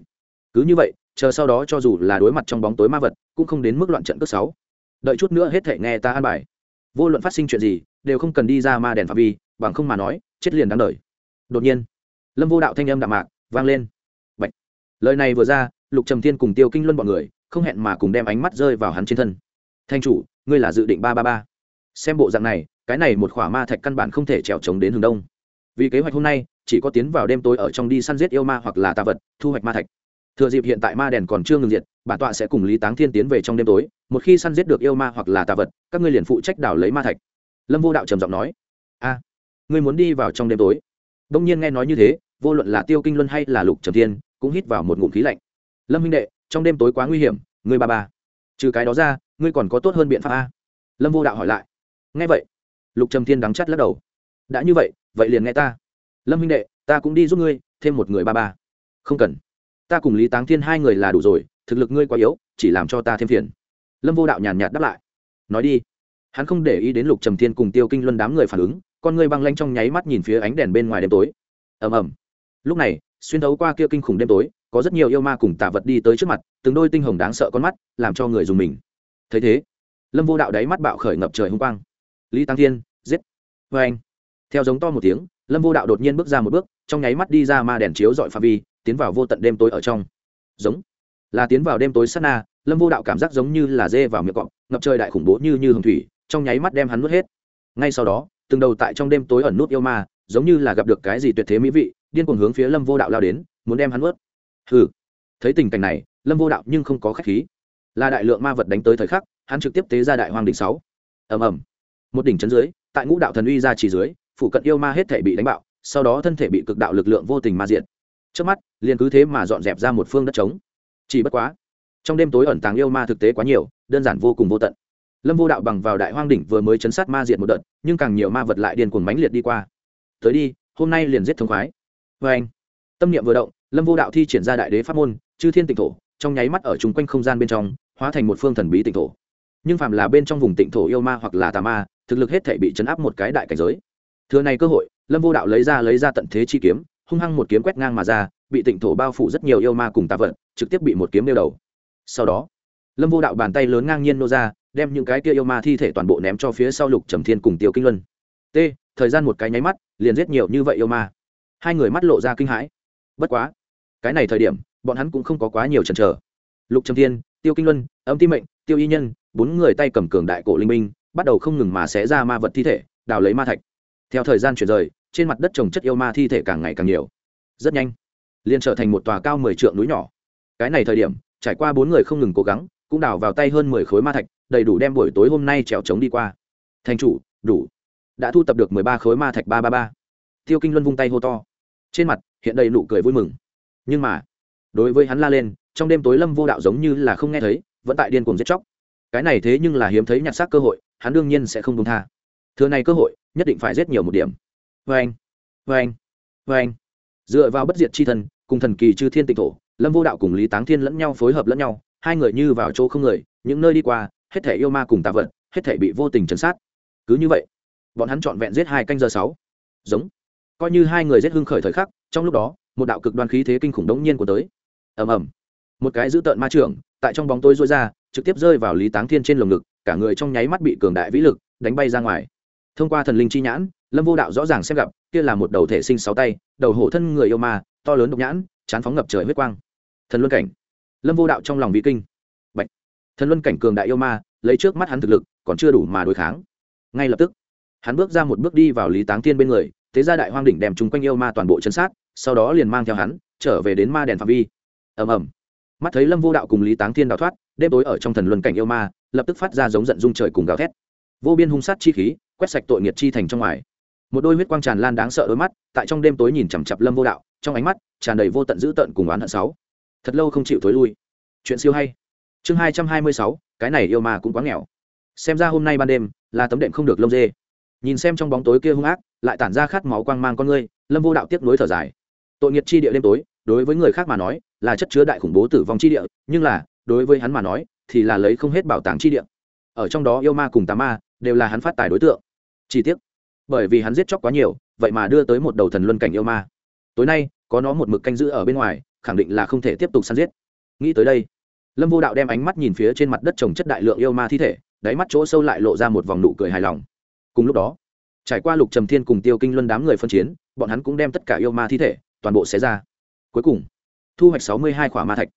Cứ như vậy, chờ sau đó cho dù là đối mặt trong bóng tối ma vật, cũng không đến mức loạn trận cước sáu. Đợi chút nữa hết thể nghe ta an bài. Vô luận phát sinh chuyện gì, đều không cần đi ra ma đèn phạm vi, bằng không mà nói, chết liền đáng đời. Đột nhiên, lâm vô đạo thanh âm đạm mạc vang lên. Bạch. lời này vừa ra, lục trầm thiên cùng tiêu kinh luân bọn người, không hẹn mà cùng đem ánh mắt rơi vào hắn trên thân. Thanh chủ, ngươi là dự định ba ba ba. Xem bộ dạng này, cái này một khỏa ma thạch căn bản không thể trèo trống đến hướng đông vì kế hoạch hôm nay, chỉ có tiến vào đêm tối ở trong đi săn giết yêu ma hoặc là tà vật, thu hoạch ma thạch. Thừa dịp hiện tại ma đèn còn chưa ngừng diệt, bản tọa sẽ cùng lý táng thiên tiến về trong đêm tối, một khi săn giết được yêu ma hoặc là tà vật, các ngươi liền phụ trách đảo lấy ma thạch. Lâm vô đạo trầm giọng nói. A, ngươi muốn đi vào trong đêm tối? Đông nhiên nghe nói như thế, vô luận là tiêu kinh luân hay là lục trầm thiên, cũng hít vào một ngụm khí lạnh. Lâm minh đệ, trong đêm tối quá nguy hiểm, ngươi ba ba, trừ cái đó ra, ngươi còn có tốt hơn biện pháp a. Lâm vô đạo hỏi lại. Nghe vậy. Lục trầm thiên đắng chắt lắc đầu đã như vậy vậy liền nghe ta. Lâm huynh đệ, ta cũng đi giúp ngươi, thêm một người ba ba. Không cần. Ta cùng lý táng thiên hai người là đủ rồi, thực lực ngươi quá yếu, chỉ làm cho ta thêm phiền. Lâm vô đạo nhàn nhạt đáp lại. Nói đi. Hắn không để ý đến lục trầm thiên cùng tiêu kinh luân đám người phản ứng, con ngươi băng lanh trong nháy mắt nhìn phía ánh đèn bên ngoài đêm tối. Ầm ầm. Lúc này, xuyên thấu qua kia kinh khủng đêm tối, có rất nhiều yêu ma cùng tạ vật đi tới trước mặt, từng đôi tinh hồng đáng sợ con mắt, làm cho người dùng mình. Thấy thế, lâm vô đạo đáy mắt bạo khởi ngập trời hung quang. Lý tăng thiên, giết. Vê anh theo giống to một tiếng, lâm vô đạo đột nhiên bước ra một bước, trong nháy mắt đi ra ma đèn chiếu dọi pha vi, tiến vào vô tận đêm tối ở trong. Giống. Là tiến vào đêm tối sát na, lâm vô đạo cảm giác giống như là dê vào miệng cọp, ngập trời đại khủng bố như như hồng thủy, trong nháy mắt đem hắn nuốt hết. Ngay sau đó, từng đầu tại trong đêm tối ẩn nút yêu ma, giống như là gặp được cái gì tuyệt thế mỹ vị, điên cuồng hướng phía lâm vô đạo lao đến, muốn đem hắn nuốt. Hừ. Thấy tình cảnh này, lâm vô đạo nhưng không có khách khí. Là đại lượng ma vật đánh tới thời khắc, hắn trực tiếp tế ra đại hoàng đỉnh sáu. Ầm ầm. Một đỉnh chấn dưới, tại ngũ đạo thần uy ra chỉ dưới phụ cận yêu ma hết thể bị đánh bạo, sau đó thân thể bị cực đạo lực lượng vô tình ma diện trước mắt, liền cứ thế mà dọn dẹp ra một phương đất trống. Chỉ bất quá, trong đêm tối ẩn tàng yêu ma thực tế quá nhiều, đơn giản vô cùng vô tận. Lâm vô đạo bằng vào đại hoang đỉnh vừa mới chấn sát ma diệt một đợt, nhưng càng nhiều ma vật lại điên cuồng mánh liệt đi qua. Tới đi, hôm nay liền giết thống khoái. Vê anh, tâm niệm vừa động, lâm vô đạo thi triển ra đại đế pháp môn, chư thiên tịnh thổ, trong nháy mắt ở chung quanh không gian bên trong, hóa thành một phương thần bí tịnh thổ. Nhưng phàm là bên trong vùng tịnh thổ yêu ma hoặc là tà ma, thực lực hết thể bị chấn áp một cái đại cảnh giới thừa này cơ hội, lâm vô đạo lấy ra lấy ra tận thế chi kiếm, hung hăng một kiếm quét ngang mà ra, bị tịnh thổ bao phủ rất nhiều yêu ma cùng tà vận trực tiếp bị một kiếm đeo đầu. Sau đó, lâm vô đạo bàn tay lớn ngang nhiên nô ra, đem những cái kia yêu ma thi thể toàn bộ ném cho phía sau lục trầm thiên cùng tiêu kinh luân. T, thời gian một cái nháy mắt, liền giết nhiều như vậy yêu ma. Hai người mắt lộ ra kinh hãi. Bất quá, cái này thời điểm, bọn hắn cũng không có quá nhiều chần chờ. Lục trầm thiên, tiêu kinh luân, âm ti mệnh, tiêu y nhân, bốn người tay cầm cường đại cổ linh minh, bắt đầu không ngừng mà xé ra ma vật thi thể, đào lấy ma thạch theo thời gian chuyển rời, trên mặt đất trồng chất yêu ma thi thể càng ngày càng nhiều. Rất nhanh, liền trở thành một tòa cao mười trượng núi nhỏ. Cái này thời điểm, trải qua bốn người không ngừng cố gắng, cũng đào vào tay hơn mười khối ma thạch, đầy đủ đem buổi tối hôm nay trèo trống đi qua. Thành chủ, đủ. Đã thu tập được mười ba khối ma thạch ba ba ba. Tiêu kinh luân vung tay hô to. Trên mặt, hiện đầy nụ cười vui mừng. Nhưng mà, đối với hắn la lên, trong đêm tối lâm vô đạo giống như là không nghe thấy, vẫn tại điên cuồng giết chóc. Cái này thế nhưng là hiếm thấy nhặt xác cơ hội, hắn đương nhiên sẽ không công tha. Thừa này cơ hội nhất định phải giết nhiều một điểm. Vê anh vê anh vê anh dựa vào bất diệt c h i thần, cùng thần kỳ chư thiên tịnh thổ, lâm vô đạo cùng lý táng thiên lẫn nhau phối hợp lẫn nhau, hai người như vào chỗ không người, những nơi đi qua, hết thể yêu ma cùng tạ vật, hết thể bị vô tình chấn sát. Cứ như vậy, bọn hắn trọn vẹn giết hai canh giờ sáu. Giống. Coi như hai người giết hưng khởi thời khắc, trong lúc đó, một đạo cực đoan khí thế kinh khủng đống nhiên của tới. Ầm ầm. Một cái dữ tợn ma trưởng, tại trong bóng tối rối ra, trực tiếp rơi vào lý táng thiên trên lồng ngực, cả người trong nháy mắt bị cường đại vĩ lực, đánh bay ra ngoài thông qua thần linh chi nhãn, lâm vô đạo rõ ràng xem gặp, kia là một đầu thể sinh sáu tay, đầu hổ thân người yêu ma, to lớn độc nhãn, chán phóng ngập trời huyết quang. Thần luân cảnh. Lâm vô đạo trong lòng vị kinh. Bạch. thần luân cảnh cường đại yêu ma, lấy trước mắt hắn thực lực, còn chưa đủ mà đối kháng. Ngay lập tức, hắn bước ra một bước đi vào lý táng thiên bên người, thế ra đại hoang đỉnh đem chung quanh yêu ma toàn bộ chân sát, sau đó liền mang theo hắn, trở về đến ma đèn phạm vi. Ầm ầm. Mắt thấy lâm vô đạo cùng lý táng thiên đào thoát, đêm tối ở trong thần luân cảnh yêu ma, lập tức phát ra giống giận dung trời cùng gào thét. Vô biên hung sát chi khí quét sạch tội nghiệt chi thành trong ngoài. Một đôi huyết quang tràn lan đáng sợ đôi mắt, tại trong đêm tối nhìn chằm chặp lâm vô đạo, trong ánh mắt tràn đầy vô tận dữ tợn cùng oán hận sáu. Thật lâu không chịu thối lui. Chuyện siêu hay. Chương hai trăm hai mươi sáu, cái này yêu ma cũng quá nghèo. Xem ra hôm nay ban đêm là tấm đệm không được lông dê. Nhìn xem trong bóng tối kia hung ác, lại tản ra khát máu quang mang con ngươi, lâm vô đạo tiếp nối thở dài. Tội nghiệt chi địa đêm tối, đối với người khác mà nói, là chất chứa đại khủng bố tử vong chi địa, nhưng là, đối với hắn mà nói, thì là lấy không hết bảo tàng chi địa. Ở trong đó yêu ma cùng tà ma, đều là hắn phát tài đối tượng chi tiết bởi vì hắn giết chóc quá nhiều, vậy mà đưa tới một đầu thần luân cảnh yêu ma. Tối nay, có nó một mực canh giữ ở bên ngoài, khẳng định là không thể tiếp tục săn giết. Nghĩ tới đây, lâm vô đạo đem ánh mắt nhìn phía trên mặt đất trồng chất đại lượng yêu ma thi thể, đáy mắt chỗ sâu lại lộ ra một vòng nụ cười hài lòng. Cùng lúc đó, trải qua lục trầm thiên cùng tiêu kinh luân đám người phân chiến, bọn hắn cũng đem tất cả yêu ma thi thể, toàn bộ xé ra. Cuối cùng, thu hoạch sáu mươi hai khỏa ma thạch.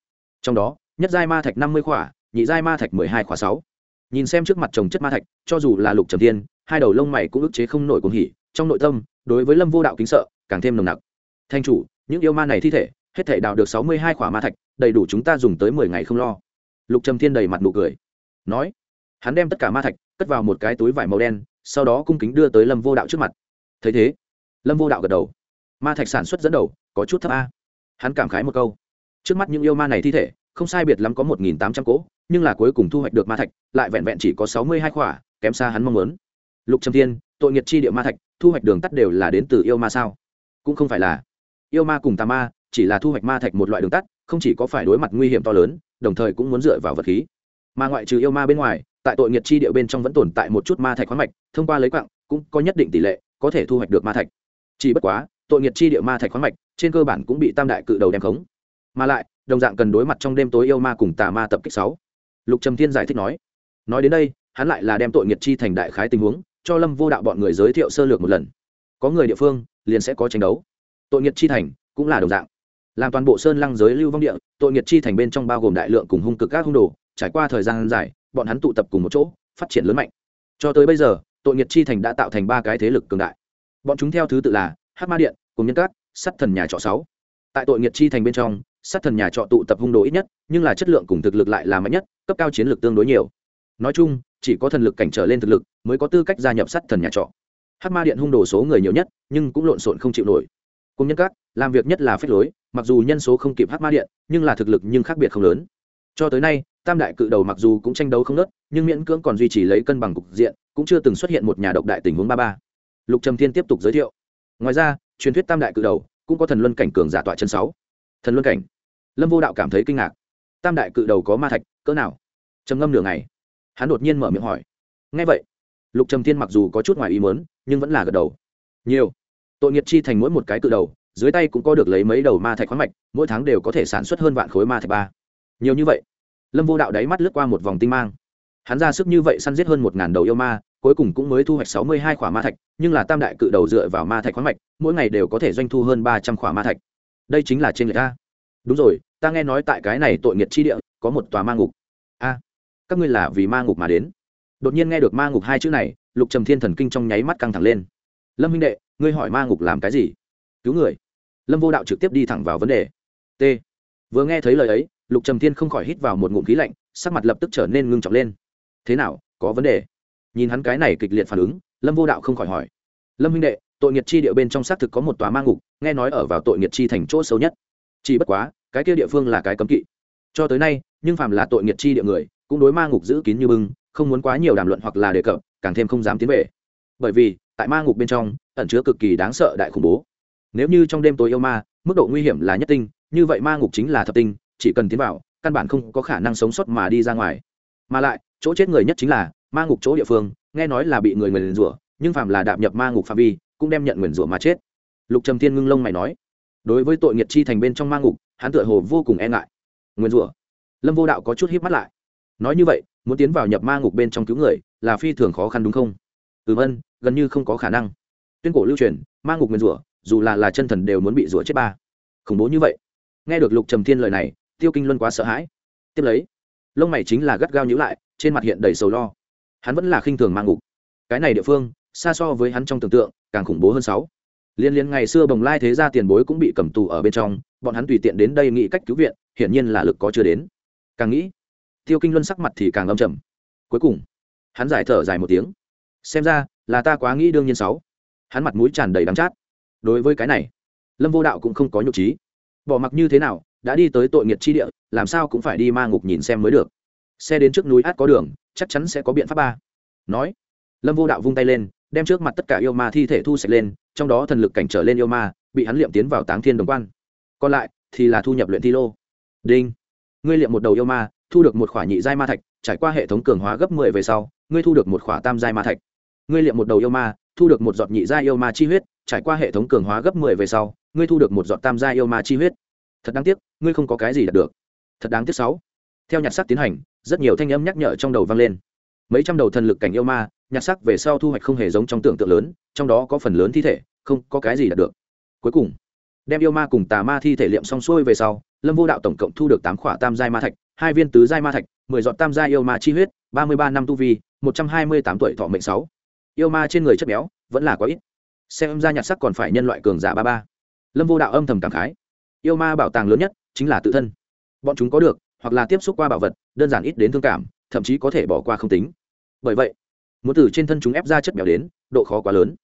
Trong đó, nhất giai ma thạch năm mươi khỏa, nhị giai ma thạch mười hai khỏa sáu. Nhìn xem trước mặt trồng chất ma thạch, cho dù là lục trầm thiên hai đầu lông mày cũng ức chế không nổi cuồng hỉ, trong nội tâm, đối với lâm vô đạo kính sợ, càng thêm nồng nặc. Thanh chủ, những yêu ma này thi thể, hết thể đào được sáu mươi hai khỏa ma thạch, đầy đủ chúng ta dùng tới mười ngày không lo. Lục trầm thiên đầy mặt nụ cười. Nói, hắn đem tất cả ma thạch, cất vào một cái túi vải màu đen, sau đó cung kính đưa tới lâm vô đạo trước mặt. Thấy thế, lâm vô đạo gật đầu. Ma thạch sản xuất dẫn đầu, có chút thấp a. Hắn cảm khái một câu. Trước mắt những yêu ma này thi thể, không sai biệt lắm có một nghìn tám trăm cỗ, nhưng là cuối cùng thu hoạch được ma thạch, lại vẹn vẹn chỉ có sáu mươi hai khỏa, kém xa hắn mong muốn lục trầm thiên, tội nghiệt chi địa ma thạch, thu hoạch đường tắt đều là đến từ yêu ma sao? Cũng không phải là. Yêu ma cùng tà ma, chỉ là thu hoạch ma thạch một loại đường tắt, không chỉ có phải đối mặt nguy hiểm to lớn, đồng thời cũng muốn dựa vào vật khí. Mà ngoại trừ yêu ma bên ngoài, tại tội nghiệt chi địa bên trong vẫn tồn tại một chút ma thạch khoáng mạch, thông qua lấy quặng, cũng có nhất định tỷ lệ có thể thu hoạch được ma thạch. Chỉ bất quá, tội nghiệt chi địa ma thạch khoáng mạch, trên cơ bản cũng bị tam đại cự đầu đem khống. Mà lại, đồng dạng cần đối mặt trong đêm tối yêu ma cùng tà ma tập kích sáu. Lục trầm thiên giải thích nói nói đến đây, hắn lại là đem tội nghiệt chi thành đại khái tình huống cho lâm vô đạo bọn người giới thiệu sơ lược một lần. Có người địa phương liền sẽ có tranh đấu. Tội nghiệt chi thành cũng là đồng dạng. Làm toàn bộ sơn lăng giới lưu vong địa, tội nghiệt chi thành bên trong bao gồm đại lượng cùng hung cực các hung đồ, trải qua thời gian dài, bọn hắn tụ tập cùng một chỗ, phát triển lớn mạnh. Cho tới bây giờ, tội nghiệt chi thành đã tạo thành ba cái thế lực cường đại. Bọn chúng theo thứ tự là hát ma điện cùng nhân các sắt thần nhà trọ sáu. Tại tội nghiệt chi thành bên trong sắt thần nhà trọ tụ tập hung đồ ít nhất, nhưng là chất lượng cùng thực lực lại là mạnh nhất, cấp cao chiến lược tương đối nhiều. Nói chung chỉ có thần lực cảnh trở lên thực lực mới có tư cách gia nhập sắt thần nhà trọ. Hát ma điện hung đồ số người nhiều nhất, nhưng cũng lộn xộn không chịu nổi. Cùng nhân các, làm việc nhất là phép lối, mặc dù nhân số không kịp hát ma điện, nhưng là thực lực nhưng khác biệt không lớn. Cho tới nay, tam đại cự đầu mặc dù cũng tranh đấu không nớt nhưng miễn cưỡng còn duy trì lấy cân bằng cục diện, cũng chưa từng xuất hiện một nhà độc đại tình huống ba ba. Lục trầm thiên tiếp tục giới thiệu. Ngoài ra, truyền thuyết tam đại cự đầu cũng có thần luân cảnh cường giả tọa chân sáu. Thần luân cảnh. Lâm vô đạo cảm thấy kinh ngạc. Tam đại cự đầu có ma thạch, cỡ nào? Trầm ngâm nửa ngày hắn đột nhiên mở miệng hỏi. Ngay vậy, lục trầm thiên mặc dù có chút ngoài ý mớn nhưng vẫn là gật đầu. Nhiều. Tội nghiệt chi thành mỗi một cái cự đầu, dưới tay cũng có được lấy mấy đầu ma thạch khoáng mạch, mỗi tháng đều có thể sản xuất hơn vạn khối ma thạch ba. Nhiều như vậy, lâm vô đạo đáy mắt lướt qua một vòng tinh mang. Hắn ra sức như vậy săn giết hơn một ngàn đầu yêu ma, cuối cùng cũng mới thu hoạch sáu mươi hai khỏa ma thạch, nhưng là tam đại cự đầu dựa vào ma thạch khoáng mạch, mỗi ngày đều có thể doanh thu hơn ba trăm khỏa ma thạch. Đây chính là trên người ta đúng rồi, ta nghe nói tại cái này tội nghiệt chi địa, có một tòa ma ngục. A các ngươi là vì ma ngục mà đến. Đột nhiên nghe được ma ngục hai chữ này, lục trầm thiên thần kinh trong nháy mắt căng thẳng lên. Lâm huynh đệ, ngươi hỏi ma ngục làm cái gì? Cứu người. Lâm vô đạo trực tiếp đi thẳng vào vấn đề. T. Vừa nghe thấy lời ấy, lục trầm thiên không khỏi hít vào một ngụm khí lạnh, sắc mặt lập tức trở nên ngưng trọng lên. Thế nào, có vấn đề? Nhìn hắn cái này kịch liệt phản ứng, lâm vô đạo không khỏi hỏi. Lâm huynh đệ, tội nghiệt chi địa bên trong xác thực có một tòa ma ngục, nghe nói ở vào tội nghiệt chi thành chỗ xấu nhất. Chỉ bất quá, cái kia địa phương là cái cấm kỵ cho tới nay, nhưng phàm là tội nghiệt chi địa người, cũng đối ma ngục giữ kín như bưng, không muốn quá nhiều đàm luận hoặc là đề cập, càng thêm không dám tiến về. Bởi vì, tại ma ngục bên trong, ẩn chứa cực kỳ đáng sợ đại khủng bố. Nếu như trong đêm tối yêu ma, mức độ nguy hiểm là nhất tinh, như vậy ma ngục chính là thập tinh, chỉ cần tiến vào, căn bản không có khả năng sống sót mà đi ra ngoài. Mà lại, chỗ chết người nhất chính là ma ngục chỗ địa phương, nghe nói là bị người nguyền rủa, nhưng phàm là đạp nhập ma ngục phạm vi, cũng đem nhận nguyền rủa mà chết. Lục trầm thiên ngưng lông mày nói, đối với tội nghiệt chi thành bên trong ma ngục, hắn tựa hồ vô cùng e ngại. Nguyên rủa. Lâm vô đạo có chút híp mắt lại. Nói như vậy, muốn tiến vào nhập ma ngục bên trong cứu người là phi thường khó khăn đúng không? Ừ vân, gần như không có khả năng. Tuyên cổ lưu truyền, ma ngục Nguyên rủa, dù là là chân thần đều muốn bị rủa chết ba. Khủng bố như vậy. Nghe được lục trầm thiên lời này, tiêu kinh luân quá sợ hãi. Tiếp lấy, lông mày chính là gắt gao nhữ lại, trên mặt hiện đầy sầu lo. Hắn vẫn là khinh thường ma ngục. Cái này địa phương, xa so với hắn trong tưởng tượng, càng khủng bố hơn sáu liên liên ngày xưa bồng lai thế gia tiền bối cũng bị cầm tù ở bên trong, bọn hắn tùy tiện đến đây nghĩ cách cứu viện, hiển nhiên là lực có chưa đến. Càng nghĩ, tiêu kinh luân sắc mặt thì càng âm trầm. Cuối cùng, hắn giải thở dài một tiếng. Xem ra, là ta quá nghĩ đương nhiên sáu. Hắn mặt mũi tràn đầy đắng chát. Đối với cái này, lâm vô đạo cũng không có nhục trí bỏ mặc như thế nào, đã đi tới tội nghiệt chi địa, làm sao cũng phải đi ma ngục nhìn xem mới được. Xe đến trước núi át có đường, chắc chắn sẽ có biện pháp ba. Nói, lâm vô đạo vung tay lên đem trước mặt tất cả yêu ma thi thể thu sạch lên, trong đó thần lực cảnh trở lên yêu ma, bị hắn liệm tiến vào táng thiên đồng quan. Còn lại thì là thu nhập luyện thi lô. Đinh. Ngươi liệm một đầu yêu ma, thu được một khỏa nhị giai ma thạch, trải qua hệ thống cường hóa gấp mười về sau, ngươi thu được một khỏa tam giai ma thạch. Ngươi liệm một đầu yêu ma, thu được một giọt nhị giai yêu ma chi huyết, trải qua hệ thống cường hóa gấp mười về sau, ngươi thu được một giọt tam giai yêu ma chi huyết. Thật đáng tiếc, ngươi không có cái gì đạt được. Thật đáng tiếc sáu. Theo nhặt sắc tiến hành, rất nhiều thanh âm nhắc nhở trong đầu vang lên mấy trăm đầu thần lực cảnh yêu ma, nhặt sắc về sau thu hoạch không hề giống trong tưởng tượng lớn, trong đó có phần lớn thi thể, không có cái gì đạt được. Cuối cùng, đem yêu ma cùng tà ma thi thể liệm xong xuôi về sau, lâm vô đạo tổng cộng thu được tám khỏa tam giai ma thạch, hai viên tứ giai ma thạch, mười dọn tam giai yêu ma chi huyết, ba mươi ba năm tu vi, một trăm hai mươi tám tuổi thọ mệnh sáu. Yêu ma trên người chất béo, vẫn là quá ít. Xem ra nhặt sắc còn phải nhân loại cường giả ba ba. Lâm vô đạo âm thầm cảm khái. Yêu ma bảo tàng lớn nhất chính là tự thân. Bọn chúng có được, hoặc là tiếp xúc qua bảo vật, đơn giản ít đến thương cảm thậm chí có thể bỏ qua không tính. Bởi vậy, muốn từ trên thân chúng ép ra chất béo đến, độ khó quá lớn.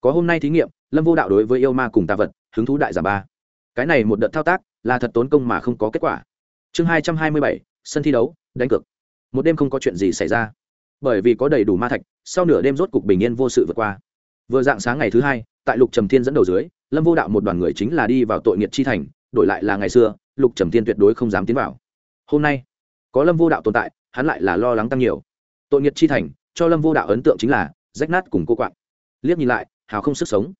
Có hôm nay thí nghiệm, lâm vô đạo đối với yêu ma cùng tà vật, hứng thú đại giảm ba. Cái này một đợt thao tác, là thật tốn công mà không có kết quả. Chương hai trăm hai mươi bảy, sân thi đấu, đánh cược. Một đêm không có chuyện gì xảy ra. Bởi vì có đầy đủ ma thạch, sau nửa đêm rốt cục bình yên vô sự vượt qua. Vừa dạng sáng ngày thứ hai, tại lục trầm thiên dẫn đầu dưới, lâm vô đạo một đoàn người chính là đi vào tội nghiệt chi thành, đổi lại là ngày xưa, lục trầm thiên tuyệt đối không dám tiến vào. Hôm nay, có lâm vô đạo tồn tại hắn lại là lo lắng tăng nhiều. Tội nghiệt chi thành, cho lâm vô đạo ấn tượng chính là, rách nát cùng cô quạng. Liếc nhìn lại, hào không sức sống.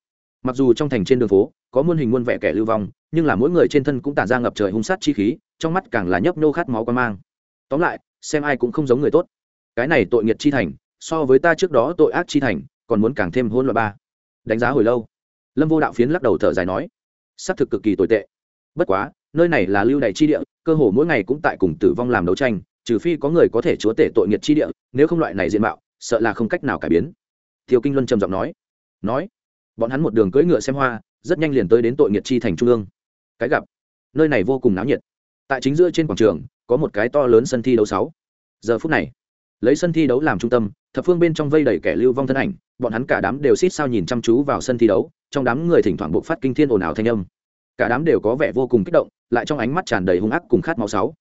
Mặc dù trong thành trên đường phố, có muôn hình muôn vẻ kẻ lưu vong, nhưng là mỗi người trên thân cũng tản ra ngập trời hung sát chi khí, trong mắt càng là nhấp nô khát máu quan mang. Tóm lại, xem ai cũng không giống người tốt. Cái này tội nghiệt chi thành, so với ta trước đó tội ác chi thành, còn muốn càng thêm hôn loại ba. Đánh giá hồi lâu, lâm vô đạo phiến lắc đầu thở dài nói xác thực cực kỳ tồi tệ. Bất quá, nơi này là lưu đày chi địa, cơ hồ mỗi ngày cũng tại cùng tử vong làm đấu tranh trừ phi có người có thể chúa tể tội nghiệt chi địa, nếu không loại này diện mạo, sợ là không cách nào cải biến. Thiều kinh luân trầm giọng nói. Nói. Bọn hắn một đường cưỡi ngựa xem hoa, rất nhanh liền tới đến tội nghiệt chi thành trung ương. Cái gặp. Nơi này vô cùng náo nhiệt. Tại chính giữa trên quảng trường, có một cái to lớn sân thi đấu sáu. Giờ phút này, lấy sân thi đấu làm trung tâm, thập phương bên trong vây đầy kẻ lưu vong thân ảnh, bọn hắn cả đám đều xít sao nhìn chăm chú vào sân thi đấu, trong đám người thỉnh thoảng buộc phát kinh thiên ồn ào thanh âm. Cả đám đều có vẻ vô cùng kích động, lại trong ánh mắt tràn đầy hung ác cùng khát máu sáu.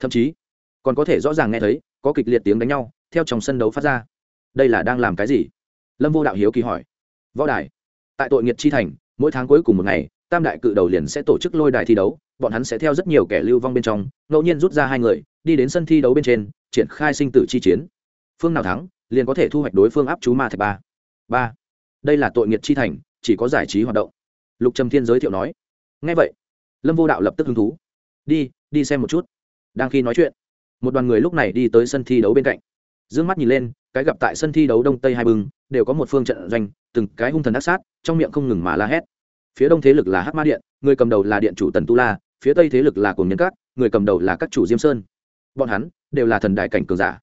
Thậm chí còn có thể rõ ràng nghe thấy, có kịch liệt tiếng đánh nhau, theo trong sân đấu phát ra. Đây là đang làm cái gì? Lâm vô đạo hiếu kỳ hỏi. Võ đài. Tại tội nghiệt chi thành, mỗi tháng cuối cùng một ngày, tam đại cự đầu liền sẽ tổ chức lôi đài thi đấu, bọn hắn sẽ theo rất nhiều kẻ lưu vong bên trong, ngẫu nhiên rút ra hai người, đi đến sân thi đấu bên trên, triển khai sinh tử chi chiến. Phương nào thắng, liền có thể thu hoạch đối phương áp chú ma thạch ba. Ba. Đây là tội nghiệt chi thành, chỉ có giải trí hoạt động. Lục trầm thiên giới thiệu nói. Ngay vậy, lâm vô đạo lập tức hứng thú. Đi đi xem một chút. Đang khi nói chuyện một đoàn người lúc này đi tới sân thi đấu bên cạnh. D ư ơ n g mắt nhìn lên, cái gặp tại sân thi đấu đông tây hai bưng đều có một phương trận doanh, từng cái hung thần ác sát, trong miệng không ngừng mà la hét. Phía đông thế lực là hát ma điện, người cầm đầu là điện chủ tần tu la, phía tây thế lực là cồn nhân các, người cầm đầu là các chủ diêm sơn. Bọn hắn đều là thần đại cảnh cường giả.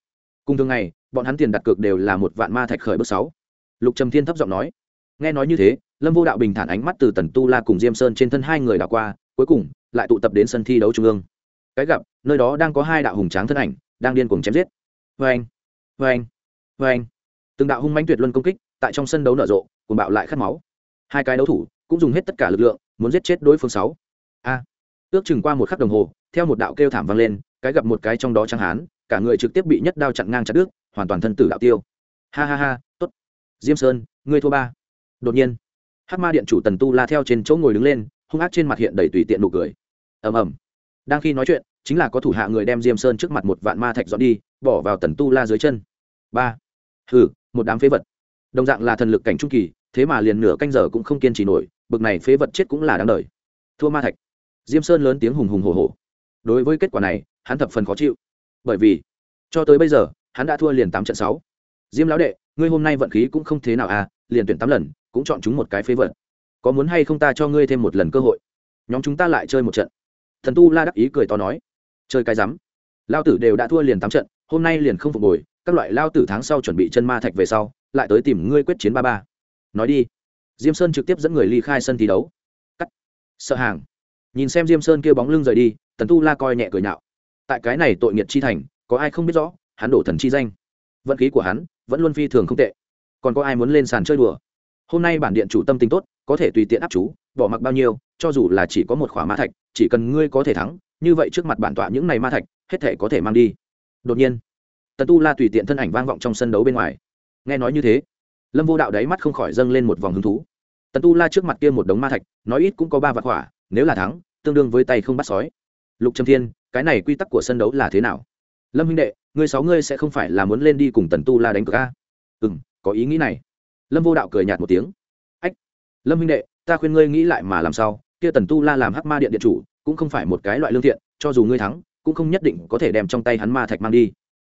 Cùng thường ngày, bọn hắn tiền đặt cược đều là một vạn ma thạch khởi bước sáu. Lục trầm thiên thấp giọng nói. Nghe nói như thế, lâm vô đạo bình thản ánh mắt từ tần tu la cùng diêm sơn trên thân hai người đảo qua, cuối cùng lại tụ tập đến sân thi đấu trung ương. Cái gặp nơi đó đang có hai đạo hùng tráng thân ảnh, đang điên cuồng chém giết. Vê anh vê anh vê anh từng đạo hung manh tuyệt luân công kích tại trong sân đấu nở rộ cùng bạo lại khát máu. Hai cái đấu thủ cũng dùng hết tất cả lực lượng, muốn giết chết đối phương sáu. A. Ước chừng qua một khắc đồng hồ, theo một đạo kêu thảm vang lên, cái gặp một cái trong đó trắng hán, cả người trực tiếp bị nhất đao chặn ngang chặt đứt, hoàn toàn thân tử đạo tiêu. Ha ha ha, tốt. Diêm sơn, ngươi thua ba. Đột nhiên hát ma điện chủ tần tu la theo trên chỗ ngồi đứng lên, hung ác trên mặt hiện đầy tùy tiện nụ cười. Ầm ầm. Đang khi nói chuyện chính là có thủ hạ người đem diêm sơn trước mặt một vạn ma thạch dọn đi, bỏ vào tần tu la dưới chân. Ba. Hừ, một đám phế vật. Đồng dạng là thần lực cảnh trung kỳ, thế mà liền nửa canh giờ cũng không kiên trì nổi, bực này phế vật chết cũng là đáng đời. Thua ma thạch. Diêm sơn lớn tiếng hùng hùng hồ hồ đối với kết quả này, hắn thập phần khó chịu. Bởi vì, cho tới bây giờ, hắn đã thua liền tám trận sáu. Diêm lão đệ, ngươi hôm nay vận khí cũng không thế nào à liền tuyển tám lần, cũng chọn chúng một cái phế vật. Có muốn hay không ta cho ngươi thêm một lần cơ hội? Nhóm chúng ta lại chơi một trận. Thần tu la đắc ý cười to nói chơi cái rắm. Lao tử đều đã thua liền tám trận, hôm nay liền không phục hồi, các loại lao tử tháng sau chuẩn bị chân ma thạch về sau, lại tới tìm ngươi quyết chiến ba ba. Nói đi. Diêm sơn trực tiếp dẫn người ly khai sân thi đấu. Cắt. Sợ hàng. Nhìn xem diêm sơn kêu bóng lưng rời đi, tần tu la coi nhẹ cười nhạo. Tại cái này tội nghiệt chi thành, có ai không biết rõ, hắn đổ thần chi danh. Vận khí của hắn, vẫn luôn phi thường không tệ. Còn có ai muốn lên sàn chơi đùa? Hôm nay bản điện chủ tâm tính tốt, có thể tùy tiện áp chú, bỏ mặc bao nhiêu, cho dù là chỉ có một khỏa ma thạch, chỉ cần ngươi có thể thắng như vậy trước mặt bản tọa những này ma thạch, hết thể có thể mang đi. Đột nhiên, tần tu la tùy tiện thân ảnh vang vọng trong sân đấu bên ngoài. Nghe nói như thế, lâm vô đạo đáy mắt không khỏi dâng lên một vòng hứng thú. Tần tu la trước mặt kia một đống ma thạch, nói ít cũng có ba vạn hỏa nếu là thắng, tương đương với tay không bắt sói. Lục trầm thiên, cái này quy tắc của sân đấu là thế nào? Lâm huynh đệ, người sáu ngươi sẽ không phải là muốn lên đi cùng tần tu la đánh cược a? Ừ m có ý nghĩ này. Lâm vô đạo cười nhạt một tiếng. Ách, lâm huynh đệ, ta khuyên ngươi nghĩ lại mà làm sao? Kia tần tu la làm hắc ma điện điện chủ cũng không phải một cái loại lương thiện, cho dù ngươi thắng, cũng không nhất định có thể đem trong tay hắn ma thạch mang đi.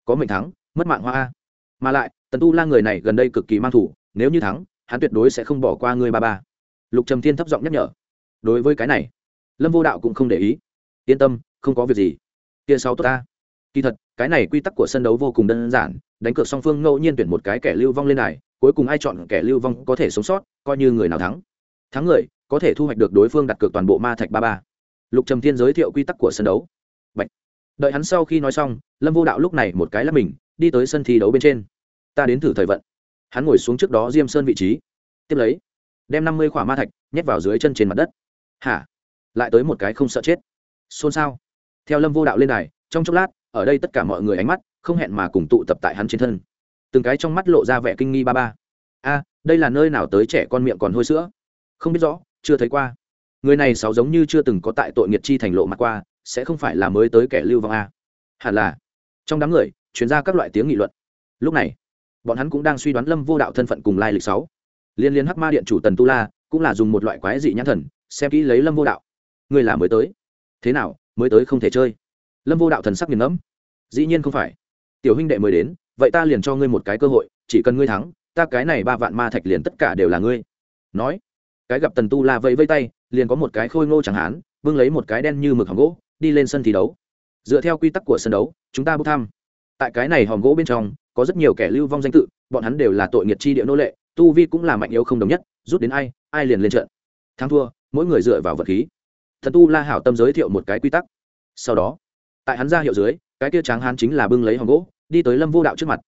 Có mệnh thắng, mất mạng hoa a. Mà lại, tần tu la người này gần đây cực kỳ mang thủ, nếu như thắng, hắn tuyệt đối sẽ không bỏ qua ngươi ba ba. Lục trầm thiên thấp giọng nhắc nhở. Đối với cái này, lâm vô đạo cũng không để ý. Yên tâm, không có việc gì. Kia sáu tốt ta. Kỳ thật, cái này quy tắc của sân đấu vô cùng đơn giản, đánh cược song phương ngẫu nhiên tuyển một cái kẻ lưu vong lên này cuối cùng ai chọn kẻ lưu vong có thể sống sót, coi như người nào thắng. Thắng người, có thể thu hoạch được đối phương đặt cược toàn bộ ma thạch ba ba lục trầm thiên giới thiệu quy tắc của sân đấu. Bạch. đợi hắn sau khi nói xong, lâm vô đạo lúc này một cái là mình, đi tới sân thi đấu bên trên. Ta đến thử thời vận. Hắn ngồi xuống trước đó diêm sơn vị trí. Tiếp lấy, đem năm mươi k h ỏ a ma thạch nhét vào dưới chân trên mặt đất. Hả? Lại tới một cái không sợ chết. Xôn xao. Theo lâm vô đạo lên này trong chốc lát, ở đây tất cả mọi người ánh mắt không hẹn mà cùng tụ tập tại hắn trên thân. Từng cái trong mắt lộ ra vẻ kinh nghi ba ba. A, đây là nơi nào tới trẻ con miệng còn hôi sữa? Không biết rõ, chưa thấy qua người này sáu giống như chưa từng có tại tội nghiệt chi thành lộ mặt qua, sẽ không phải là mới tới kẻ lưu vong a. Hẳn là. Trong đám người chuyển ra các loại tiếng nghị luận. Lúc này, bọn hắn cũng đang suy đoán lâm vô đạo thân phận cùng lai lịch sáu. Liên liên hắc ma điện chủ tần tu la cũng là dùng một loại quái dị nhãn thần, xem kỹ lấy lâm vô đạo. Người là mới tới. Thế nào, mới tới không thể chơi. Lâm vô đạo thần sắc nghiền ngẫm. Dĩ nhiên không phải. Tiểu huynh đệ mới đến, vậy ta liền cho ngươi một cái cơ hội, chỉ cần ngươi thắng, ta cái này ba vạn ma thạch liền tất cả đều là ngươi. Nói, cái gặp tần tu la vẫy vây tay liền có một cái khôi ngô chẳng hán vương lấy một cái đen như mực hòm gỗ, đi lên sân thi đấu. Dựa theo quy tắc của sân đấu, chúng ta bốc thăm. Tại cái này hòm gỗ bên trong, có rất nhiều kẻ lưu vong danh tự, bọn hắn đều là tội nghiệt chi địa nô lệ, tu vi cũng là mạnh yếu không đồng nhất, rút đến ai ai liền lên trận. Thắng thua, mỗi người dựa vào vật khí. Thần tu la hảo tâm giới thiệu một cái quy tắc. Sau đó, tại hắn ra hiệu dưới, cái kia tráng hán chính là bưng lấy hòm gỗ, đi tới lâm vô đạo trước mặt.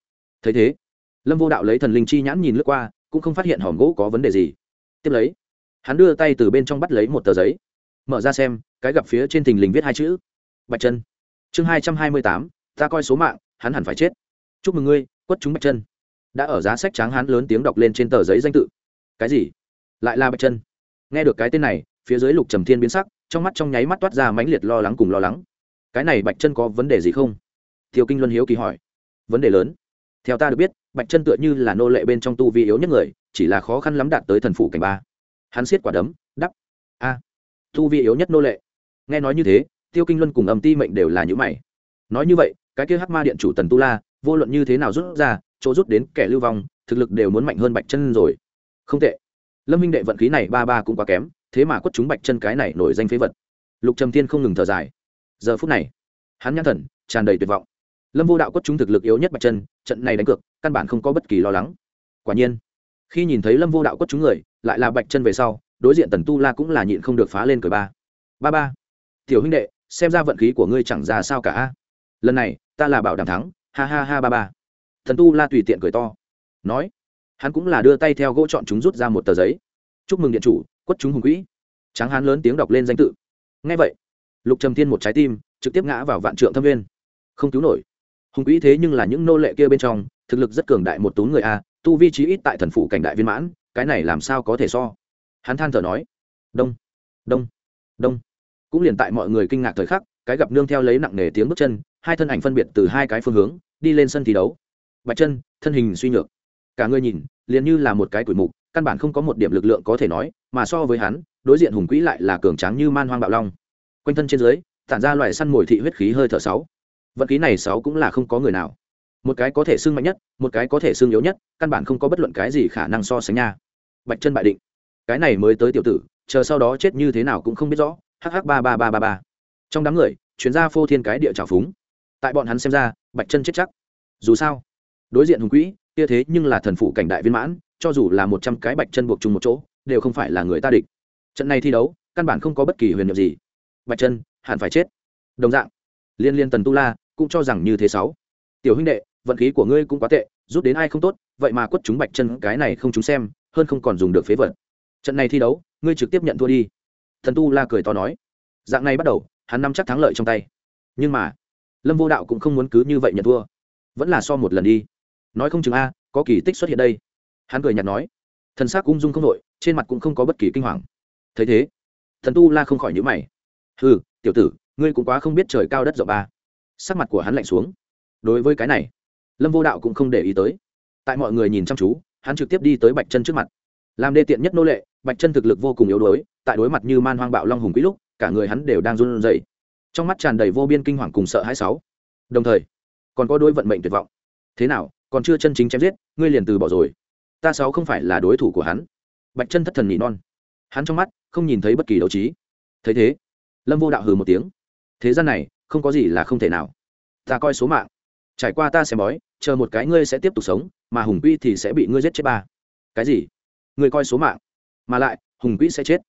Thấy thế, lâm vô đạo lấy thần linh chi nhãn nhìn lướt qua, cũng không phát hiện hòm gỗ có vấn đề gì. Tiếp lấy hắn đưa tay từ bên trong bắt lấy một tờ giấy. Mở ra xem, cái gặp phía trên thình lình viết hai chữ. Bạch chân chương hai trăm hai mươi tám, ta coi số mạng, hắn hẳn phải chết. Chúc mừng ngươi, quất chúng bạch chân đã ở giá sách tráng hắn lớn tiếng đọc lên trên tờ giấy danh tự. Cái gì? Lại là bạch chân nghe được cái tên này, phía dưới lục trầm thiên biến sắc, trong mắt trong nháy mắt toát ra mãnh liệt lo lắng cùng lo lắng. Cái này bạch chân có vấn đề gì không? Thiều kinh luân hiếu kỳ hỏi. Vấn đề lớn. Theo ta được biết, bạch chân tựa như là nô lệ bên trong tu vi yếu nhất người, chỉ là khó khăn lắm đạt tới thần phủ cảnh ba hắn siết quả đấm, đắp. A thu vi yếu nhất nô lệ. Nghe nói như thế, tiêu kinh luân cùng âm ti mệnh đều là những mày. Nói như vậy, cái kia hắc ma điện chủ tần tu la, vô luận như thế nào rút ra, chỗ rút đến kẻ lưu vong, thực lực đều muốn mạnh hơn bạch chân rồi. Không tệ. Lâm minh đệ vận khí này ba ba cũng quá kém, thế mà quất chúng bạch chân cái này nổi danh phế vật. Lục trầm thiên không ngừng thở dài. Giờ phút này, hắn nhãn thần tràn đầy tuyệt vọng. Lâm vô đạo quất chúng thực lực yếu nhất bạch chân, trận này đánh cược, căn bản không có bất kỳ lo lắng. Quả nhiên, khi nhìn thấy lâm vô đạo quất chúng người lại là bạch chân về sau, đối diện tần tu la cũng là nhịn không được phá lên cười ba. Ba ba, tiểu huynh đệ, xem ra vận khí của ngươi chẳng ra sao cả lần này, ta là bảo đảm thắng, ha ha ha ba ba. Thần tu la tùy tiện cười to. Nói, hắn cũng là đưa tay theo gỗ chọn chúng rút ra một tờ giấy. Chúc mừng điện chủ, quất chúng hùng quỹ. Tráng hán lớn tiếng đọc lên danh tự. Ngay vậy, lục trầm thiên một trái tim, trực tiếp ngã vào vạn trượng thâm viên không cứu nổi. Hùng quỹ thế nhưng là những nô lệ kia bên trong, thực lực rất cường đại một tú người a, tu vi trí ít tại thần phủ cảnh đại viên mãn cái này làm sao có thể so? Hắn than thở nói. Đông đông đông. Cũng liền tại mọi người kinh ngạc thời khắc, cái gặp nương theo lấy nặng nề tiếng bước chân, hai thân ảnh phân biệt từ hai cái phương hướng, đi lên sân thi đấu. Bạch chân, thân hình suy nhược. Cả người nhìn, liền như là một cái tuổi mục, căn bản không có một điểm lực lượng có thể nói, mà so với hắn, đối diện hùng quỹ lại là cường tráng như man hoang bạo long. Quanh thân trên dưới, tản ra loại săn mồi thị huyết khí hơi thở sáu. Vận khí này sáu cũng là không có người nào một cái có thể xưng mạnh nhất, một cái có thể xưng yếu nhất, căn bản không có bất luận cái gì khả năng so sánh nha. Bạch chân bại định. Cái này mới tới tiểu tử, chờ sau đó chết như thế nào cũng không biết rõ. Hh ba ba ba ba ba. Trong đám người chuyến ra phô thiên cái địa trào phúng. Tại bọn hắn xem ra, bạch chân chết chắc. Dù sao, đối diện hùng quỹ, kia thế nhưng là thần phụ cảnh đại viên mãn, cho dù là một trăm cái bạch chân buộc chung một chỗ, đều không phải là người ta địch. Trận này thi đấu, căn bản không có bất kỳ huyền nhiệm gì. Bạch chân, hẳn phải chết. Đồng dạng, liên liên tần tu la cũng cho rằng như thế sáu. Tiểu huynh đệ vận khí của ngươi cũng quá tệ, rút đến ai không tốt, vậy mà quất chúng bạch chân cái này không chúng xem, hơn không còn dùng được phế vật. Trận này thi đấu, ngươi trực tiếp nhận thua đi. Thần tu la cười to nói. Dạng này bắt đầu, hắn nắm chắc thắng lợi trong tay. Nhưng mà, lâm vô đạo cũng không muốn cứ như vậy nhận thua. Vẫn là so một lần đi. Nói không chừng a, có kỳ tích xuất hiện đây. Hắn cười nhạt nói. Thần s ắ c ung dung không đội trên mặt cũng không có bất kỳ kinh hoàng. Thấy thế, thần tu la không khỏi nhữ mày. Ừ tiểu tử, ngươi cũng quá không biết trời cao đất rộng ba sắc mặt của hắn lạnh xuống. Đối với cái này lâm vô đạo cũng không để ý tới. Tại mọi người nhìn chăm chú, hắn trực tiếp đi tới bạch chân trước mặt. Làm đê tiện nhất nô lệ, bạch chân thực lực vô cùng yếu đuối, tại đối mặt như man hoang bạo long hùng quý lúc, cả người hắn đều đang run rẩy. Trong mắt tràn đầy vô biên kinh hoàng cùng sợ hãi sáu. Đồng thời, còn có đôi vận mệnh tuyệt vọng. Thế nào, còn chưa chân chính chém giết, ngươi liền từ bỏ rồi. Ta sáu không phải là đối thủ của hắn. Bạch chân thất thần nhị non. Hắn trong mắt, không nhìn thấy bất kỳ đấu trí. Thấy thế, lâm vô đạo hừ một tiếng. Thế gian này, không có gì là không thể nào. Ta coi số mạng trải qua ta xem bói, chờ một cái ngươi sẽ tiếp tục sống, mà hùng quy thì sẽ bị ngươi giết chết ba. Cái gì? Ngươi coi số mạng. Mà lại, hùng quỹ sẽ chết.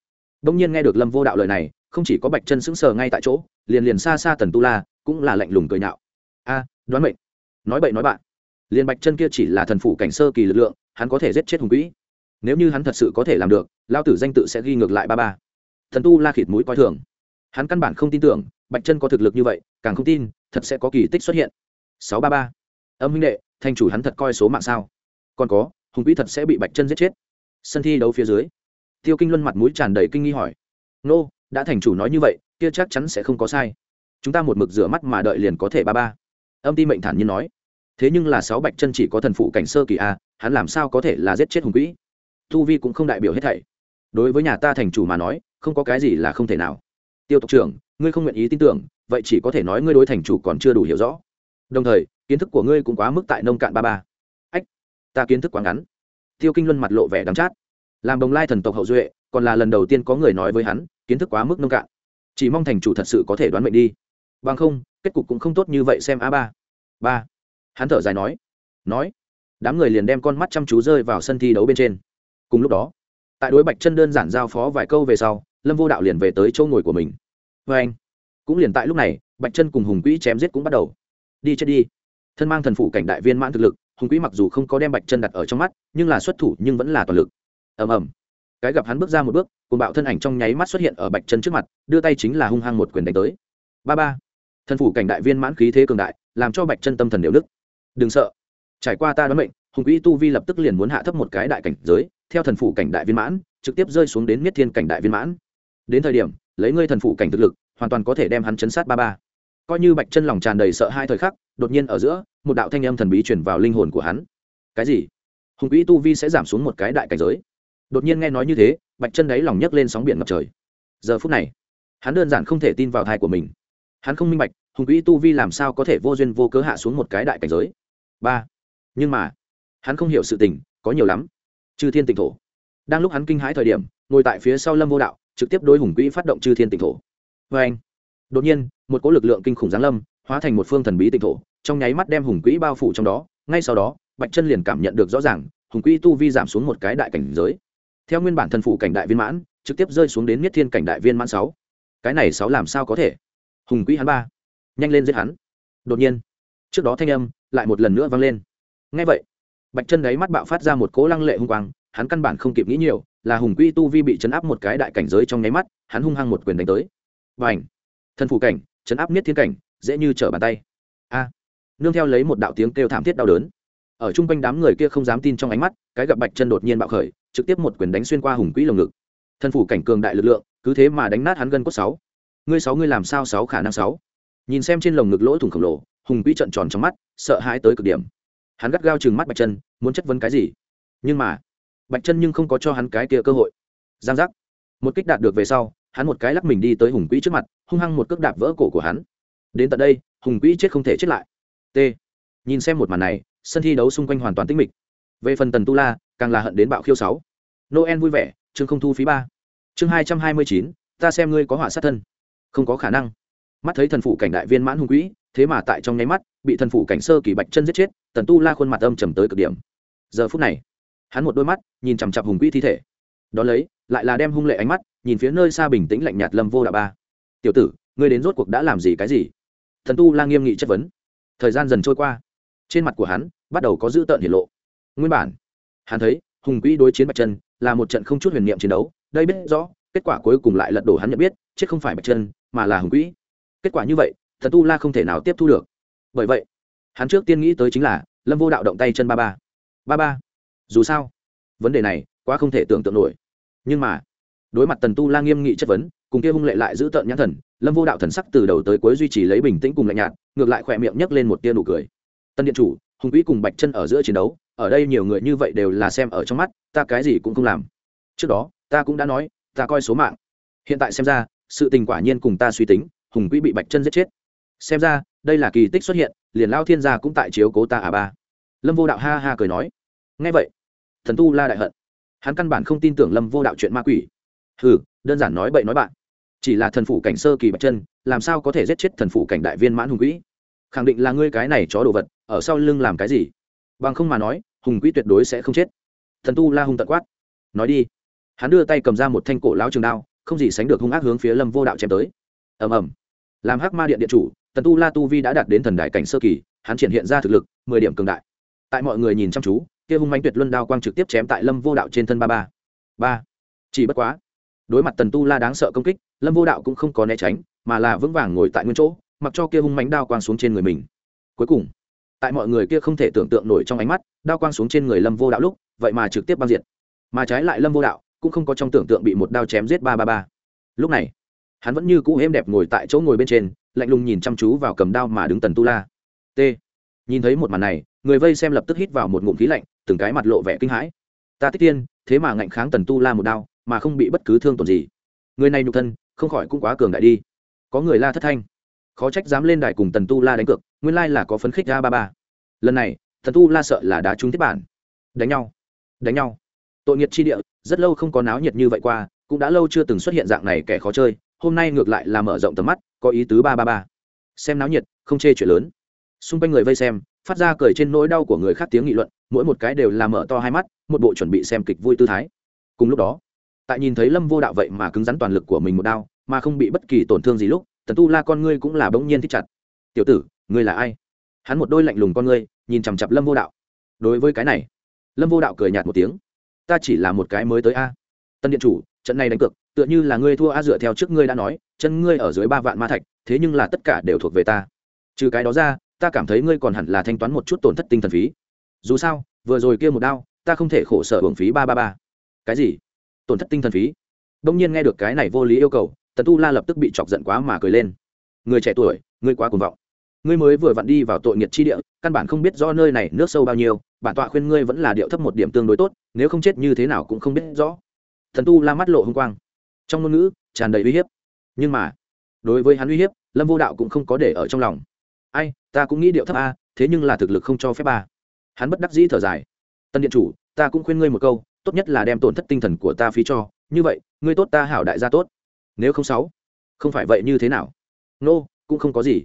Đông nhiên nghe được lâm vô đạo lời này, không chỉ có bạch chân sững sờ ngay tại chỗ, liền liền xa xa tần tu la cũng là lạnh lùng cười nhạo. A, đoán mệnh. Nói bậy nói bạn. Liền bạch chân kia chỉ là thần phủ cảnh sơ kỳ lực lượng, hắn có thể giết chết hùng quỹ nếu như hắn thật sự có thể làm được lao tử danh tự sẽ ghi ngược lại ba ba. Thần tu la khịt mũi coi thường. Hắn căn bản không tin tưởng, bạch chân có thực lực như vậy, càng không tin, thật sẽ có kỳ tích xuất hiện sáu ba ba. Âm huynh đệ, thanh chủ hắn thật coi số mạng sao? Còn có, hùng quỹ thật sẽ bị bạch chân giết chết. Sân thi đấu phía dưới, tiêu kinh luân mặt mũi tràn đầy kinh nghi hỏi. Nô, đã thành chủ nói như vậy, kia chắc chắn sẽ không có sai. Chúng ta một mực rửa mắt mà đợi liền có thể ba ba. Âm ti mệnh thản nhiên nói. Thế nhưng là sáu bạch chân chỉ có thần phụ cảnh sơ kỳ a, hắn làm sao có thể là giết chết hùng quỹ tu vi cũng không đại biểu hết thảy. Đối với nhà ta thành chủ mà nói, không có cái gì là không thể nào. Tiêu tộc trưởng, ngươi không nguyện ý tin tưởng, vậy chỉ có thể nói ngươi đối thành chủ còn chưa đủ hiểu rõ đồng thời, kiến thức của ngươi cũng quá mức tại nông cạn ba ba. Ách, ta kiến thức quá ngắn. Tiêu kinh luân mặt lộ vẻ đắm chát. Làm đồng lai thần tộc hậu duệ, còn là lần đầu tiên có người nói với hắn, kiến thức quá mức nông cạn. Chỉ mong thành chủ thật sự có thể đoán mệnh đi. Bằng không, kết cục cũng không tốt như vậy xem a ba. Ba. Hắn thở dài nói. Nói. Đám người liền đem con mắt chăm chú rơi vào sân thi đấu bên trên. Cùng lúc đó, tại đối bạch chân đơn giản giao phó vài câu về sau, lâm vô đạo liền về tới chỗ ngồi của mình. Vê anh, cũng liền tại lúc này, bạch chân cùng hùng quỹ chém giết cũng bắt đầu đi chết đi. Thân mang thần phụ cảnh đại viên mãn thực lực, hùng quý mặc dù không có đem bạch chân đặt ở trong mắt, nhưng là xuất thủ nhưng vẫn là toàn lực. Ầm ầm. Cái gặp hắn bước ra một bước cùng bạo thân ảnh trong nháy mắt xuất hiện ở bạch chân trước mặt, đưa tay chính là hung hăng một quyền đánh tới. Ba ba. Thần phủ cảnh đại viên mãn khí thế cường đại, làm cho bạch chân tâm thần đều đức đừng sợ. Trải qua ta đoán mệnh, hùng quỹ tu vi lập tức liền muốn hạ thấp một cái đại cảnh giới, theo thần phủ cảnh đại viên mãn, trực tiếp rơi xuống đến miết thiên cảnh đại viên mãn. Đến thời điểm, lấy ngươi thần phủ cảnh thực lực, hoàn toàn có thể đem hắn chấn sát ba ba coi như bạch chân lòng tràn đầy sợ hai thời khắc, đột nhiên ở giữa, một đạo thanh âm thần bí chuyển vào linh hồn của hắn. Cái gì? Hùng quỹ tu vi sẽ giảm xuống một cái đại cảnh giới. Đột nhiên nghe nói như thế, bạch chân đáy lòng nhấc lên sóng biển ngập trời. Giờ phút này, hắn đơn giản không thể tin vào thai của mình. Hắn không minh bạch, hùng quỹ tu vi làm sao có thể vô duyên vô cớ hạ xuống một cái đại cảnh giới? Ba. Nhưng mà, hắn không hiểu sự tình, có nhiều lắm. Chư thiên tịnh thổ. Đang lúc hắn kinh hãi thời điểm, ngồi tại phía sau lâm vô đạo, trực tiếp đối hùng quỹ phát động chư thiên tịnh thổ. Vê anh đột nhiên, một cỗ lực lượng kinh khủng giáng lâm, hóa thành một phương thần bí tịnh thổ, trong nháy mắt đem hùng quỹ bao phủ trong đó, ngay sau đó, bạch chân liền cảm nhận được rõ ràng, hùng quỹ tu vi giảm xuống một cái đại cảnh giới. Theo nguyên bản thần phủ cảnh đại viên mãn, trực tiếp rơi xuống đến miết thiên cảnh đại viên mãn sáu. Cái này sáu làm sao có thể? Hùng quỹ hắn ba. Nhanh lên giết hắn. Đột nhiên, trước đó thanh âm lại một lần nữa vang lên. Ngay vậy, bạch chân đáy mắt bạo phát ra một cỗ lăng lệ hung quang, hắn căn bản không kịp nghĩ nhiều, là hùng quỹ tu vi bị chấn áp một cái đại cảnh giới trong nháy mắt, hắn hung hăng một quyền đánh tới. Và ảnh thần phủ cảnh, chấn áp niết thiên cảnh, dễ như trở bàn tay. A. Nương theo lấy một đạo tiếng kêu thảm thiết đau đớn. Ở chung quanh đám người kia không dám tin trong ánh mắt, cái gặp bạch chân đột nhiên bạo khởi, trực tiếp một quyền đánh xuyên qua hùng quỹ lồng ngực. Thân phủ cảnh cường đại lực lượng, cứ thế mà đánh nát hắn gân cốt sáu. Ngươi sáu, ngươi làm sao sáu khả năng sáu? Nhìn xem trên lồng ngực lỗ thủng khổng lồ, hùng quỹ trận tròn trong mắt, sợ hãi tới cực điểm. Hắn gắt gao chừng mắt bạch chân, muốn chất vấn cái gì? Nhưng mà, bạch chân nhưng không có cho hắn cái kia cơ hội. Giang giác. Một kích đạt được về sau hắn một cái lắc mình đi tới hùng quỹ trước mặt, hung hăng một cước đạp vỡ cổ của hắn. Đến tận đây, hùng quỹ chết không thể chết lại. T. Nhìn xem một màn này, sân thi đấu xung quanh hoàn toàn tĩnh mịch. Về phần tần tu la, càng là hận đến bạo khiêu sáu. Noel vui vẻ, chương không thu phí ba. Chương hai trăm hai mươi chín, ta xem ngươi có hỏa sát thân. Không có khả năng. Mắt thấy thần phụ cảnh đại viên mãn hùng quỹ, thế mà tại trong nháy mắt, bị thần phụ cảnh sơ kỳ bạch chân giết chết, tần tu la khuôn mặt âm trầm tới cực điểm. Giờ phút này, hắn một đôi mắt, nhìn chằm chặp hùng quỹ thi thể. Đón lấy lại là đem hung lệ ánh mắt nhìn phía nơi xa bình tĩnh lạnh nhạt lâm vô đạo ba. Tiểu tử, ngươi đến rốt cuộc đã làm gì cái gì? Thần tu la nghiêm nghị chất vấn. Thời gian dần trôi qua. Trên mặt của hắn bắt đầu có dữ tợn hiển lộ. Nguyên bản, hắn thấy hùng quỹ đối chiến bạch chân là một trận không chút huyền niệm chiến đấu, đây biết rõ, kết quả cuối cùng lại lật đổ hắn nhận biết, chết không phải bạch chân mà là hùng quỹ. Kết quả như vậy, thần tu la không thể nào tiếp thu được. Bởi vậy, hắn trước tiên nghĩ tới chính là lâm vô đạo động tay chân ba ba. Ba ba, dù sao, vấn đề này quá không thể tưởng tượng nổi nhưng mà, đối mặt tần tu la nghiêm nghị chất vấn, cùng kia hung lệ lại giữ tợn nhãn thần, lâm vô đạo thần sắc từ đầu tới cuối duy trì lấy bình tĩnh cùng lạnh nhạt, ngược lại khỏe miệng nhấc lên một tia nụ cười. Tân điện chủ, hùng quỹ cùng bạch chân ở giữa chiến đấu, ở đây nhiều người như vậy đều là xem ở trong mắt, ta cái gì cũng không làm. Trước đó, ta cũng đã nói, ta coi số mạng. Hiện tại xem ra, sự tình quả nhiên cùng ta suy tính, hùng quỹ bị bạch chân giết chết. Xem ra, đây là kỳ tích xuất hiện, liền lao thiên gia cũng tại chiếu cố ta à ba. Lâm vô đạo ha ha cười nói. Ngay vậy thần tu la đại hận hắn căn bản không tin tưởng lâm vô đạo chuyện ma quỷ. Ừ đơn giản nói bậy nói bạn. Chỉ là thần phủ cảnh sơ kỳ bạch chân, làm sao có thể giết chết thần phủ cảnh đại viên mãn hùng quỹ khẳng định là ngươi cái này chó đồ vật, ở sau lưng làm cái gì? Bằng không mà nói, hùng quỹ tuyệt đối sẽ không chết. Thần tu la hung tận quát. Nói đi. Hắn đưa tay cầm ra một thanh cổ lao trường đao, không gì sánh được hung ác hướng phía lâm vô đạo chém tới. Ầm ầm. Làm hắc ma điện điện chủ tần tu la tu vi đã đạt đến thần đại cảnh sơ kỳ, hắn triển hiện ra thực lực, mười điểm cường đại. Tại mọi người nhìn chăm chú kia hung mãnh tuyệt luân đao quang trực tiếp chém tại lâm vô đạo trên thân ba ba. Ba. Chỉ bất quá, đối mặt tần tu la đáng sợ công kích, lâm vô đạo cũng không có né tránh, mà là vững vàng ngồi tại nguyên chỗ, mặc cho kia hung mánh đao quang xuống trên người mình. Cuối cùng, tại mọi người kia không thể tưởng tượng nổi trong ánh mắt, đao quang xuống trên người lâm vô đạo lúc, vậy mà trực tiếp băng diệt. Mà trái lại lâm vô đạo cũng không có trong tưởng tượng bị một đao chém giết ba ba ba. Lúc này, hắn vẫn như cũ êm đẹp ngồi tại chỗ ngồi bên trên, lạnh lùng nhìn chăm chú vào cầm đao mà đứng tần tu la. T. Nhìn thấy một màn này, người vây xem lập tức hít vào một ngụm khí lạnh từng cái mặt lộ vẻ kinh hãi. Ta tích tiên, thế mà ngạnh kháng tần tu la một đao, mà không bị bất cứ thương tổn gì. Người này nhục thân, không khỏi cũng quá cường đại đi. Có người la thất thanh. Khó trách dám lên đài cùng tần tu la đánh cược, nguyên lai là có phấn khích ra ba ba. Lần này, tần tu la sợ là đá trúng thiết bản. Đánh nhau. Đánh nhau. Tội nghiệt chi địa, rất lâu không có náo nhiệt như vậy qua, cũng đã lâu chưa từng xuất hiện dạng này kẻ khó chơi, hôm nay ngược lại là mở rộng tầm mắt, có ý tứ ba ba ba. Xem náo nhiệt, không chê chuyện lớn. Xung quanh người vây xem, phát ra cười trên nỗi đau của người khác tiếng nghị luận mỗi một cái đều là mở to hai mắt, một bộ chuẩn bị xem kịch vui tư thái. Cùng lúc đó, tại nhìn thấy lâm vô đạo vậy mà cứng rắn toàn lực của mình một đao, mà không bị bất kỳ tổn thương gì lúc, tần tu la con ngươi cũng là bỗng nhiên thích chặt. Tiểu tử, ngươi là ai? Hắn một đôi lạnh lùng con ngươi nhìn chằm chặp lâm vô đạo. Đối với cái này, lâm vô đạo cười nhạt một tiếng. Ta chỉ là một cái mới tới a. Tân điện chủ, trận này đánh cược, tựa như là ngươi thua a dựa theo trước ngươi đã nói, chân ngươi ở dưới ba vạn ma thạch, thế nhưng là tất cả đều thuộc về ta. Trừ cái đó ra, ta cảm thấy ngươi còn hẳn là thanh toán một chút tổn thất tinh thần phí dù sao, vừa rồi kia một đao, ta không thể khổ sở hưởng phí ba ba ba. Cái gì? Tổn thất tinh thần phí? Đông nhiên nghe được cái này vô lý yêu cầu, tần tu la lập tức bị chọc giận quá mà cười lên. Người trẻ tuổi, ngươi quá cuồng vọng. Ngươi mới vừa vặn đi vào tội nghiệt chi địa, căn bản không biết rõ nơi này nước sâu bao nhiêu, bản tọa khuyên ngươi vẫn là điệu thấp một điểm tương đối tốt, nếu không chết như thế nào cũng không biết rõ. Thần tu la mắt lộ hung quang. Trong ngôn ngữ, tràn đầy uy hiếp. Nhưng mà, đối với hắn uy hiếp, lâm vô đạo cũng không có để ở trong lòng. Ai, ta cũng nghĩ điệu thấp a, thế nhưng là thực lực không cho phép ba hắn bất đắc dĩ thở dài. Tân điện chủ ta cũng khuyên ngươi một câu tốt nhất là đem tổn thất tinh thần của ta phí cho. Như vậy ngươi tốt ta hảo đại gia tốt. Nếu không sáu không phải vậy như thế nào? Nô、no, cũng không có gì.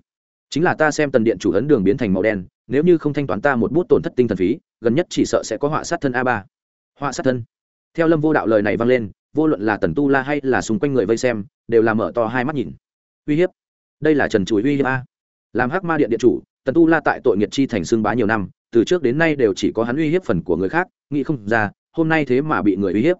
Chính là ta xem tần điện chủ ấn đường biến thành màu đen nếu như không thanh toán ta một bút tổn thất tinh thần phí gần nhất chỉ sợ sẽ có họa sát thân a ba. Họa sát thân? Theo lâm vô đạo lời này vang lên vô luận là tần tu la hay là xung quanh người vây xem đều là mở to hai mắt nhìn. Uy hiếp đây là trần chùi uy hiếp a. Làm hắc ma điện điện chủ tần tu la tại tội nghiệt chi thành xương bá nhiều năm từ trước đến nay đều chỉ có hắn uy hiếp phần của người khác, nghĩ không ra, hôm nay thế mà bị người uy hiếp.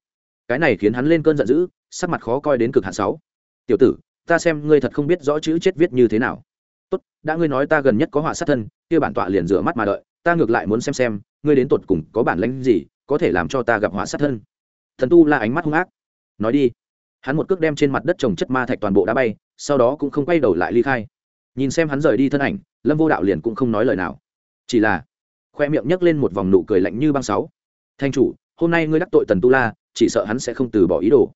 Cái này khiến hắn lên cơn giận dữ, sắc mặt khó coi đến cực hạn sáu. Tiểu tử, ta xem ngươi thật không biết rõ chữ chết viết như thế nào. Tốt, đã ngươi nói ta gần nhất có họa sát thân, kia bản tọa liền rửa mắt mà đợi, ta ngược lại muốn xem xem, ngươi đến tột cùng có bản lãnh gì, có thể làm cho ta gặp họa sát thân. Thần tu la ánh mắt hung ác. Nói đi. Hắn một cước đem trên mặt đất trồng chất ma thạch toàn bộ đá bay, sau đó cũng không quay đầu lại ly khai. Nhìn xem hắn rời đi thân ảnh, lâm vô đạo liền cũng không nói lời nào. Chỉ là khoe miệng nhấc lên một vòng nụ cười lạnh như băng sáu. Thanh chủ, hôm nay ngươi đắc tội tần tu la, chỉ sợ hắn sẽ không từ bỏ ý đồ.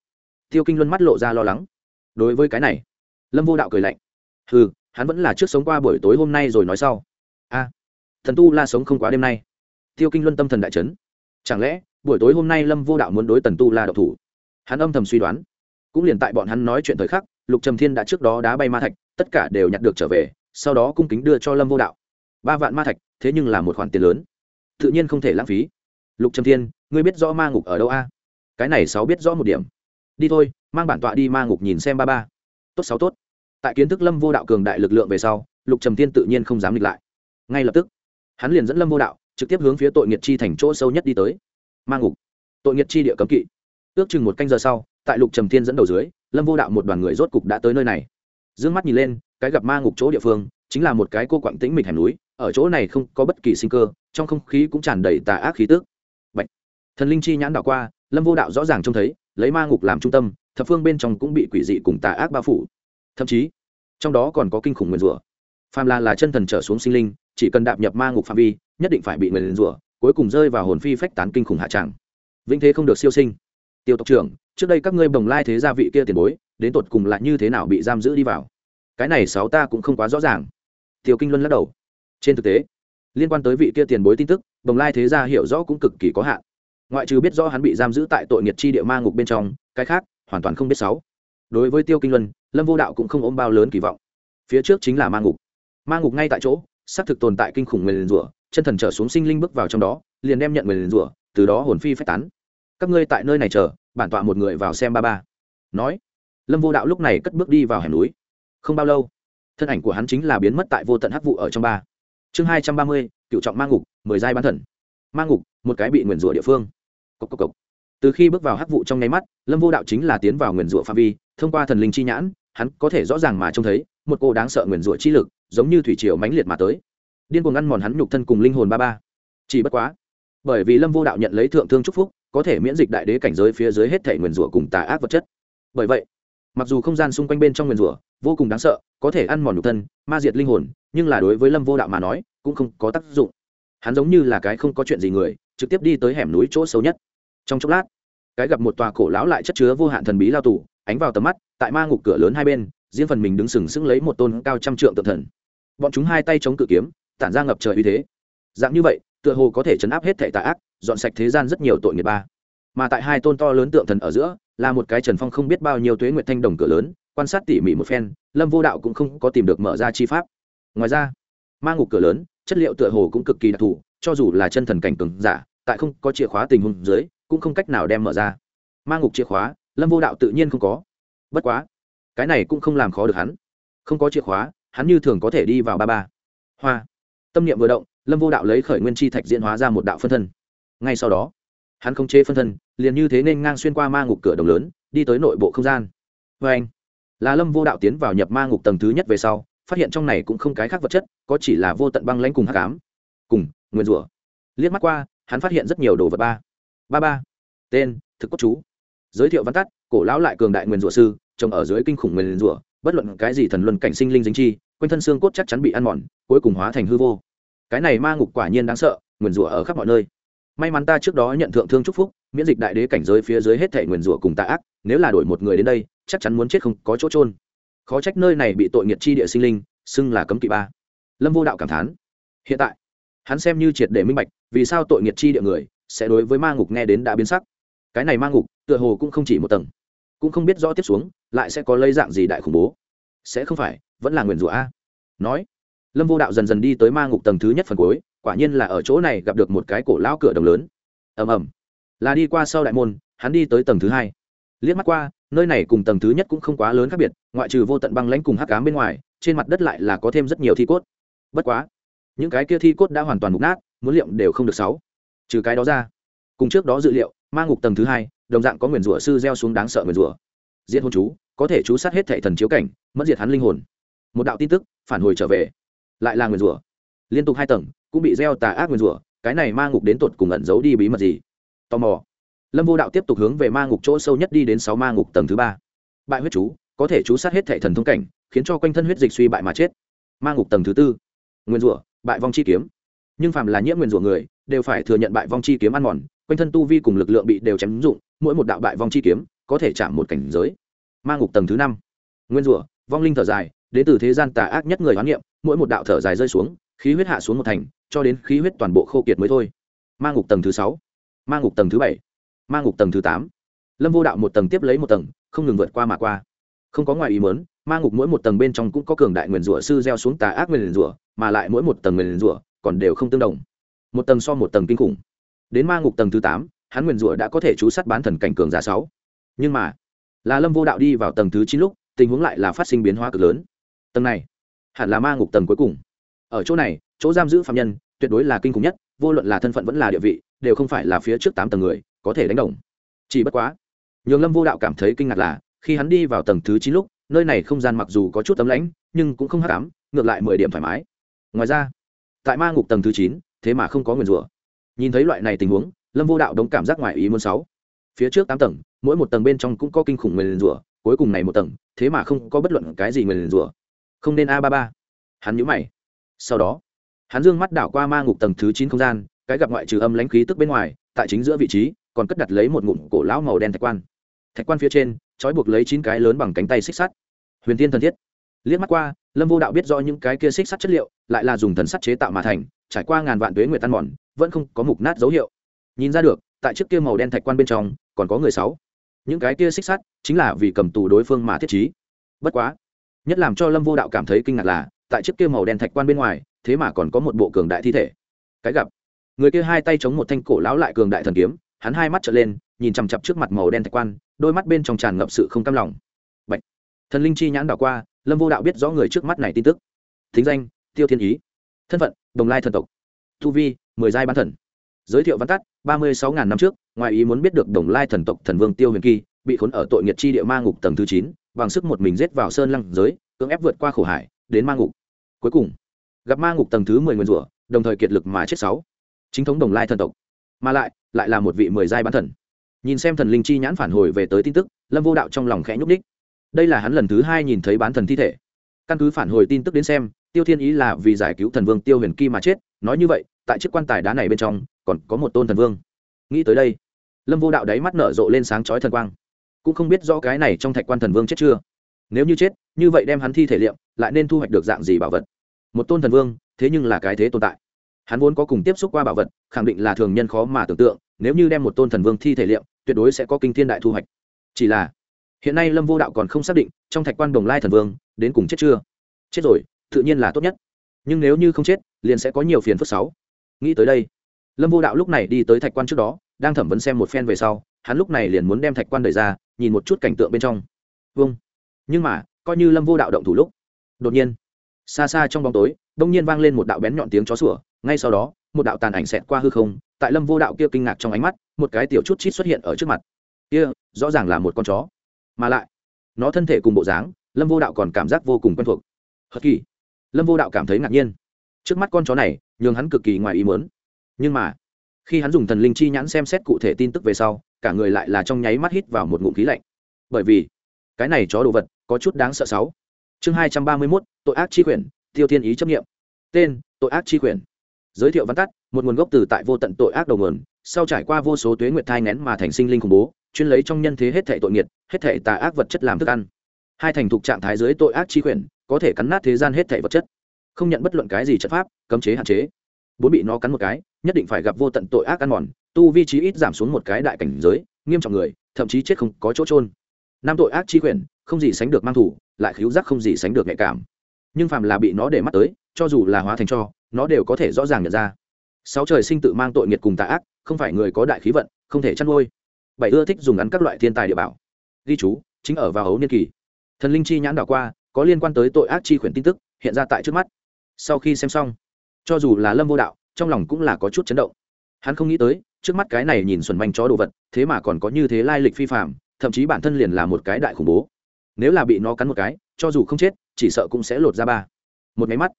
Tiêu kinh luân mắt lộ ra lo lắng. Đối với cái này, lâm vô đạo cười lạnh. Ừ hắn vẫn là trước sống qua buổi tối hôm nay rồi nói sau. A thần tu la sống không quá đêm nay. Tiêu kinh luân tâm thần đại trấn chẳng lẽ, buổi tối hôm nay lâm vô đạo muốn đối tần tu la độc thủ? Hắn âm thầm suy đoán. Cũng liền tại bọn hắn nói chuyện thời khắc, lục trầm thiên đã trước đó đá bay ma thạch, tất cả đều nhặt được trở về, sau đó cung kính đưa cho lâm vô đạo. Ba vạn ma thạch thế nhưng là một khoản tiền lớn. Tự nhiên không thể lãng phí. Lục trầm thiên, ngươi biết rõ ma ngục ở đâu a? Cái này sáu biết rõ một điểm. Đi thôi, mang bản tọa đi ma ngục nhìn xem ba ba. Tốt sáu tốt. Tại kiến thức lâm vô đạo cường đại lực lượng về sau, lục trầm thiên tự nhiên không dám nghịch lại. Ngay lập tức, hắn liền dẫn lâm vô đạo trực tiếp hướng phía tội nghiệt chi thành chỗ sâu nhất đi tới. Ma ngục. Tội nghiệt chi địa cấm kỵ. Ước chừng một canh giờ sau, tại lục trầm thiên dẫn đầu dưới, lâm vô đạo một đoàn người rốt cục đã tới nơi này. D ư ơ n g mắt nhìn lên, cái gặp ma ngục chỗ địa phương, chính là một cái cô quặng tĩnh mịch hẻm núi ở chỗ này không có bất kỳ sinh cơ, trong không khí cũng tràn đầy tà ác khí tước Bạch. thần linh chi nhãn đảo qua, lâm vô đạo rõ ràng trông thấy, lấy ma ngục làm trung tâm, thập phương bên trong cũng bị quỷ dị cùng tà ác bao phủ. Thậm chí, trong đó còn có kinh khủng nguyền rủa. Phàm là là chân thần trở xuống sinh linh, chỉ cần đạp nhập ma ngục phạm vi, nhất định phải bị nguyền rủa, cuối cùng rơi vào hồn phi phách tán kinh khủng hạ tràng vĩnh thế không được siêu sinh. Tiêu tộc trưởng, trước đây các ngươi bồng lai thế gia vị kia tiền bối, đến tột cùng là như thế nào bị giam giữ đi vào? Cái này sáu ta cũng không quá rõ ràng. Tiêu kinh luân lắc đầu trên thực tế, liên quan tới vị kia tiền bối tin tức, bồng lai thế gia hiểu rõ cũng cực kỳ có hạn. Ngoại trừ biết rõ hắn bị giam giữ tại tội nghiệt chi địa ma ngục bên trong, cái khác, hoàn toàn không biết sáu. Đối với tiêu kinh luân, lâm vô đạo cũng không ôm bao lớn kỳ vọng. Phía trước chính là ma ngục. Ma ngục ngay tại chỗ, xác thực tồn tại kinh khủng người liền rủa, chân thần trở xuống sinh linh bước vào trong đó, liền đem nhận người liền rủa, từ đó hồn phi phách tán. Các ngươi tại nơi này chờ, bản tọa một người vào xem ba ba. Nói, lâm vô đạo lúc này cất bước đi vào hẻm núi. Không bao lâu, thân ảnh của hắn chính là biến mất tại vô tận hắc vụ ở trong ba chương hai trăm ba mươi, cựu trọng mang ngục, mười giai bán thần. Mang ngục, một cái bị nguyền rủa địa phương. Cốc cốc cốc. từ khi bước vào hắc vụ trong nháy mắt, lâm vô đạo chính là tiến vào nguyền rủa phạm vi, thông qua thần linh chi nhãn, hắn có thể rõ ràng mà trông thấy, một cô đáng sợ nguyền rủa chi lực, giống như thủy triều mãnh liệt mà tới. Điên cuồng ăn mòn hắn nhục thân cùng linh hồn ba ba. Chỉ bất quá, bởi vì lâm vô đạo nhận lấy thượng thương trúc phúc, có thể miễn dịch đại đế cảnh giới phía dưới hết thể nguyền rủa cùng tà ác vật chất. Bởi vậy, mặc dù không gian xung quanh bên trong nguyền rủa vô cùng đáng sợ, có thể ăn mòn nhục thân, ma diệt linh hồn nhưng là đối với lâm vô đạo mà nói, cũng không có tác dụng. Hắn giống như là cái không có chuyện gì người, trực tiếp đi tới hẻm núi chỗ xấu nhất. Trong chốc lát, cái gặp một tòa cổ lão lại chất chứa vô hạn thần bí lao tù, ánh vào tầm mắt, tại ma ngục cửa lớn hai bên, riêng phần mình đứng sừng sững lấy một tôn cao trăm trượng tượng thần. Bọn chúng hai tay chống cự kiếm, tản ra ngập trời uy thế. Dạng như vậy, tựa hồ có thể chấn áp hết thể tà ác, dọn sạch thế gian rất nhiều tội nghiệp ba. Mà tại hai tôn to lớn tượng thần ở giữa, là một cái trần phong không biết bao nhiêu tuế nguyệt thanh đồng cửa lớn, quan sát tỉ mỉ một phen, lâm vô đạo cũng không có tìm được mở ra chi pháp ngoài ra, ma ngục cửa lớn, chất liệu tựa hồ cũng cực kỳ đặc thù, cho dù là chân thần cảnh cường giả, tại không có chìa khóa tình huống dưới, cũng không cách nào đem mở ra. Ma ngục chìa khóa, lâm vô đạo tự nhiên không có. Bất quá, cái này cũng không làm khó được hắn. Không có chìa khóa, hắn như thường có thể đi vào ba ba. Hoa. Tâm niệm vừa động, lâm vô đạo lấy khởi nguyên chi thạch diễn hóa ra một đạo phân thân. Ngay sau đó, hắn không chế phân thân, liền như thế nên ngang xuyên qua ma ngục cửa đồng lớn, đi tới nội bộ không gian. Vê anh, là lâm vô đạo tiến vào nhập ma ngục tầng thứ nhất về sau phát hiện trong này cũng không cái khác vật chất, có chỉ là vô tận băng lãnh cùng hát cám cùng nguyên rủa. Liếc mắt qua, hắn phát hiện rất nhiều đồ vật ba. Ba ba. Tên, thực cốt chú. Giới thiệu văn tắt, cổ lão lại cường đại nguyên rủa sư trồng ở dưới kinh khủng nguyên rủa, bất luận cái gì thần luân cảnh sinh linh dính chi, quanh thân xương cốt chắc chắn bị ăn mòn, cuối cùng hóa thành hư vô. Cái này ma ngục quả nhiên đáng sợ, nguyên rủa ở khắp mọi nơi. May mắn ta trước đó nhận thượng thương chúc phúc, miễn dịch đại đế cảnh giới phía dưới hết thể nguyên rủa cùng tà ác, nếu là đổi một người đến đây, chắc chắn muốn chết không có chỗ trôn khó trách nơi này bị tội nghiệt chi địa sinh linh, xưng là cấm kỵ ba. Lâm vô đạo cảm thán. Hiện tại, hắn xem như triệt để minh bạch, vì sao tội nghiệt chi địa người sẽ đối với ma ngục nghe đến đã biến sắc. Cái này ma ngục, tựa hồ cũng không chỉ một tầng. Cũng không biết rõ tiếp xuống, lại sẽ có lây dạng gì đại khủng bố. Sẽ không phải, vẫn là nguyền rủa a. Nói, lâm vô đạo dần dần đi tới ma ngục tầng thứ nhất phần cuối, quả nhiên là ở chỗ này gặp được một cái cổ lão cửa đồng lớn. Ầm ầm. Là đi qua sau đại môn, hắn đi tới tầng thứ hai. Liếc mắt qua nơi này cùng tầng thứ nhất cũng không quá lớn khác biệt, ngoại trừ vô tận băng lãnh cùng hắc cám bên ngoài, trên mặt đất lại là có thêm rất nhiều thi cốt. Bất quá, những cái kia thi cốt đã hoàn toàn mục nát, muốn liệm đều không được sáu. Trừ cái đó ra, cùng trước đó dự liệu, ma ngục tầng thứ hai, đồng dạng có nguyền rủa sư gieo xuống đáng sợ nguyền rủa. Diễn hôn chú, có thể chú sát hết thệ thần chiếu cảnh, mất diệt hắn linh hồn. Một đạo tin tức, phản hồi trở về, lại là nguyền rủa. Liên tục hai tầng, cũng bị gieo tà ác nguyền rủa, cái này ma ngục đến tột cùng ẩn giấu đi bí mật gì? Tò mò lâm vô đạo tiếp tục hướng về ma ngục chỗ sâu nhất đi đến sáu ma ngục tầng thứ ba. Bại huyết chú, có thể chú sát hết thệ thần thông cảnh, khiến cho quanh thân huyết dịch suy bại mà chết. Ma ngục tầng thứ tư. Nguyên rủa, bại vong chi kiếm. Nhưng phàm là nhiễm nguyên rủa người, đều phải thừa nhận bại vong chi kiếm ăn mòn, quanh thân tu vi cùng lực lượng bị đều chém dụng, mỗi một đạo bại vong chi kiếm có thể chạm một cảnh giới. Ma ngục tầng thứ năm. Nguyên rủa, vong linh thở dài, đến từ thế gian tà ác nhất người hoán niệm, mỗi một đạo thở dài rơi xuống, khí huyết hạ xuống một thành, cho đến khí huyết toàn bộ khô kiệt mới thôi. Ma ngục tầng thứ sáu. Ma ngục tầng thứ bảy ma ngục tầng thứ tám. Lâm vô đạo một tầng tiếp lấy một tầng, không ngừng vượt qua mà qua. Không có ngoài ý mớn ma ngục mỗi một tầng bên trong cũng có cường đại nguyền rủa sư gieo xuống tà ác nguyền rủa, mà lại mỗi một tầng nguyền rủa còn đều không tương đồng. Một tầng so một tầng kinh khủng. Đến ma ngục tầng thứ tám, hắn nguyền rủa đã có thể chú sát bán thần cảnh cường giả sáu. Nhưng mà, là lâm vô đạo đi vào tầng thứ chín lúc, tình huống lại là phát sinh biến hóa cực lớn. Tầng này, hẳn là ma ngục tầng cuối cùng. Ở chỗ này, chỗ giam giữ phạm nhân, tuyệt đối là kinh khủng nhất, vô luận là thân phận vẫn là địa vị, đều không phải là phía trước tám tầng người có thể đánh đồng. Chỉ bất quá, nhường lâm vô đạo cảm thấy kinh ngạc là, khi hắn đi vào tầng thứ chín lúc, nơi này không gian mặc dù có chút tấm lãnh, nhưng cũng không hắc ám, ngược lại mười điểm thoải mái. Ngoài ra, tại ma ngục tầng thứ chín, thế mà không có nguyền rủa. Nhìn thấy loại này tình huống, lâm vô đạo đống cảm giác ngoài ý muốn sáu. Phía trước tám tầng, mỗi một tầng bên trong cũng có kinh khủng nguyền rủa, cuối cùng này một tầng, thế mà không có bất luận cái gì nguyền rủa. Không nên a ba ba. Hắn nhíu mày. Sau đó, hắn dương mắt đảo qua ma ngục tầng thứ chín không gian, cái gặp ngoại trừ âm lãnh khí tức bên ngoài, tại chính giữa vị trí còn cất đặt lấy một ngụm cổ lão màu đen thạch quan. Thạch quan phía trên, trói buộc lấy chín cái lớn bằng cánh tay xích sắt. Huyền tiên thần thiết. Liếc mắt qua, lâm vô đạo biết do những cái kia xích sắt chất liệu, lại là dùng thần sắt chế tạo mà thành, trải qua ngàn vạn tuế nguyệt tan mòn, vẫn không có mục nát dấu hiệu. Nhìn ra được, tại chiếc kia màu đen thạch quan bên trong, còn có người sáu. Những cái kia xích sắt chính là vì cầm tù đối phương mà thiết trí. Bất quá, nhất làm cho lâm vô đạo cảm thấy kinh ngạc là, tại chiếc kia màu đen thạch quan bên ngoài, thế mà còn có một bộ cường đại thi thể. Cái gặp, người kia hai tay chống một thanh cổ lão lại cường đại thần kiếm hắn hai mắt trở lên, nhìn chằm chặp trước mặt màu đen thạch quan, đôi mắt bên trong tràn ngập sự không cam lòng. Bạch. thần linh chi nhãn đảo qua, lâm vô đạo biết rõ người trước mắt này tin tức. Thính danh, tiêu thiên ý. Thân phận, đồng lai thần tộc. Tu vi, mười giai bán thần. Giới thiệu văn tắt, ba mươi sáu ngàn năm trước, ngoài ý muốn biết được đồng lai thần tộc thần vương tiêu huyền kỳ, bị khốn ở tội nghiệt chi địa ma ngục tầng thứ chín, bằng sức một mình rết vào sơn lăng giới, cưỡng ép vượt qua khổ hải, đến ma ngục. Cuối cùng, gặp ma ngục tầng thứ mười nguyên rủa, đồng thời kiệt lực mà chết sáu. Chính thống đồng lai thần tộc mà lại lại là một vị mười giai bán thần. Nhìn xem thần linh chi nhãn phản hồi về tới tin tức, lâm vô đạo trong lòng khẽ nhúc ních đây là hắn lần thứ hai nhìn thấy bán thần thi thể. Căn cứ phản hồi tin tức đến xem, tiêu thiên ý là vì giải cứu thần vương tiêu huyền kỳ mà chết. Nói như vậy, tại chiếc quan tài đá này bên trong, còn có một tôn thần vương. Nghĩ tới đây, lâm vô đạo đáy mắt nở rộ lên sáng chói thần quang. Cũng không biết rõ cái này trong thạch quan thần vương chết chưa. Nếu như chết, như vậy đem hắn thi thể liệm, lại nên thu hoạch được dạng gì bảo vật? Một tôn thần vương, thế nhưng là cái thế tồn tại hắn vốn có cùng tiếp xúc qua bảo vật, khẳng định là thường nhân khó mà tưởng tượng, nếu như đem một tôn thần vương thi thể liệu, tuyệt đối sẽ có kinh thiên đại thu hoạch. Chỉ là, hiện nay lâm vô đạo còn không xác định, trong thạch quan đồng lai thần vương, đến cùng chết chưa? Chết rồi, tự nhiên là tốt nhất. Nhưng nếu như không chết, liền sẽ có nhiều phiền phức sáu. Nghĩ tới đây, lâm vô đạo lúc này đi tới thạch quan trước đó, đang thẩm vấn xem một phen về sau, hắn lúc này liền muốn đem thạch quan đẩy ra, nhìn một chút cảnh tượng bên trong. Vâng. Nhưng mà, coi như lâm vô đạo động thủ lúc, đột nhiên, xa xa trong bóng tối, đông nhiên vang lên một đạo bén nhọn tiếng chó sủa ngay sau đó, một đạo tàn ảnh xẹt qua hư không, tại lâm vô đạo kia kinh ngạc trong ánh mắt, một cái tiểu chút chít xuất hiện ở trước mặt. Kia, rõ ràng là một con chó. Mà lại, nó thân thể cùng bộ dáng, lâm vô đạo còn cảm giác vô cùng quen thuộc. Hất kỳ. Lâm vô đạo cảm thấy ngạc nhiên. Trước mắt con chó này, nhường hắn cực kỳ ngoài ý mớn nhưng mà, khi hắn dùng thần linh chi nhãn xem xét cụ thể tin tức về sau, cả người lại là trong nháy mắt hít vào một ngụm khí lạnh. Bởi vì, cái này chó đồ vật, có chút đáng sợ sáu. Chương hai trăm ba mươi mốt, tội ác chi quyển, tiêu thiên ý chấp nghiệm. Tên, tội ác chi quyển giới thiệu văn tắt, một nguồn gốc từ tại vô tận tội ác đầu nguồn, sau trải qua vô số tuế nguyệt thai ngén mà thành sinh linh khủng bố, chuyên lấy trong nhân thế hết thể tội nghiệt, hết thể tà ác vật chất làm thức ăn. Hai thành thục trạng thái dưới tội ác chi quyển có thể cắn nát thế gian hết thể vật chất. Không nhận bất luận cái gì chất pháp, cấm chế hạn chế. Bốn bị nó cắn một cái, nhất định phải gặp vô tận tội ác ăn mòn, tu vi trí ít giảm xuống một cái đại cảnh giới, nghiêm trọng người, thậm chí chết không có chỗ trôn năm tội ác chi quyển không gì sánh được mang thủ, lại khiếu giác không gì sánh được nhạy cảm. Nhưng phàm là bị nó để mắt tới, cho dù là hóa thành cho nó đều có thể rõ ràng nhận ra. Sáu trời sinh tự mang tội nghiệt cùng tà ác, không phải người có đại khí vận, không thể chăn nuôi. Bảy ưa thích dùng ngắn các loại thiên tài địa bảo. Ghi chú, chính ở vào hấu niên kỳ. Thần linh chi nhãn đảo qua, có liên quan tới tội ác chi khuyển tin tức, hiện ra tại trước mắt. Sau khi xem xong, cho dù là lâm vô đạo, trong lòng cũng là có chút chấn động. Hắn không nghĩ tới, trước mắt cái này nhìn xuẩn manh chó đồ vật, thế mà còn có như thế lai lịch phi phạm thậm chí bản thân liền là một cái đại khủng bố. Nếu là bị nó cắn một cái, cho dù không chết, chỉ sợ cũng sẽ lột ra ba. Một máy mắt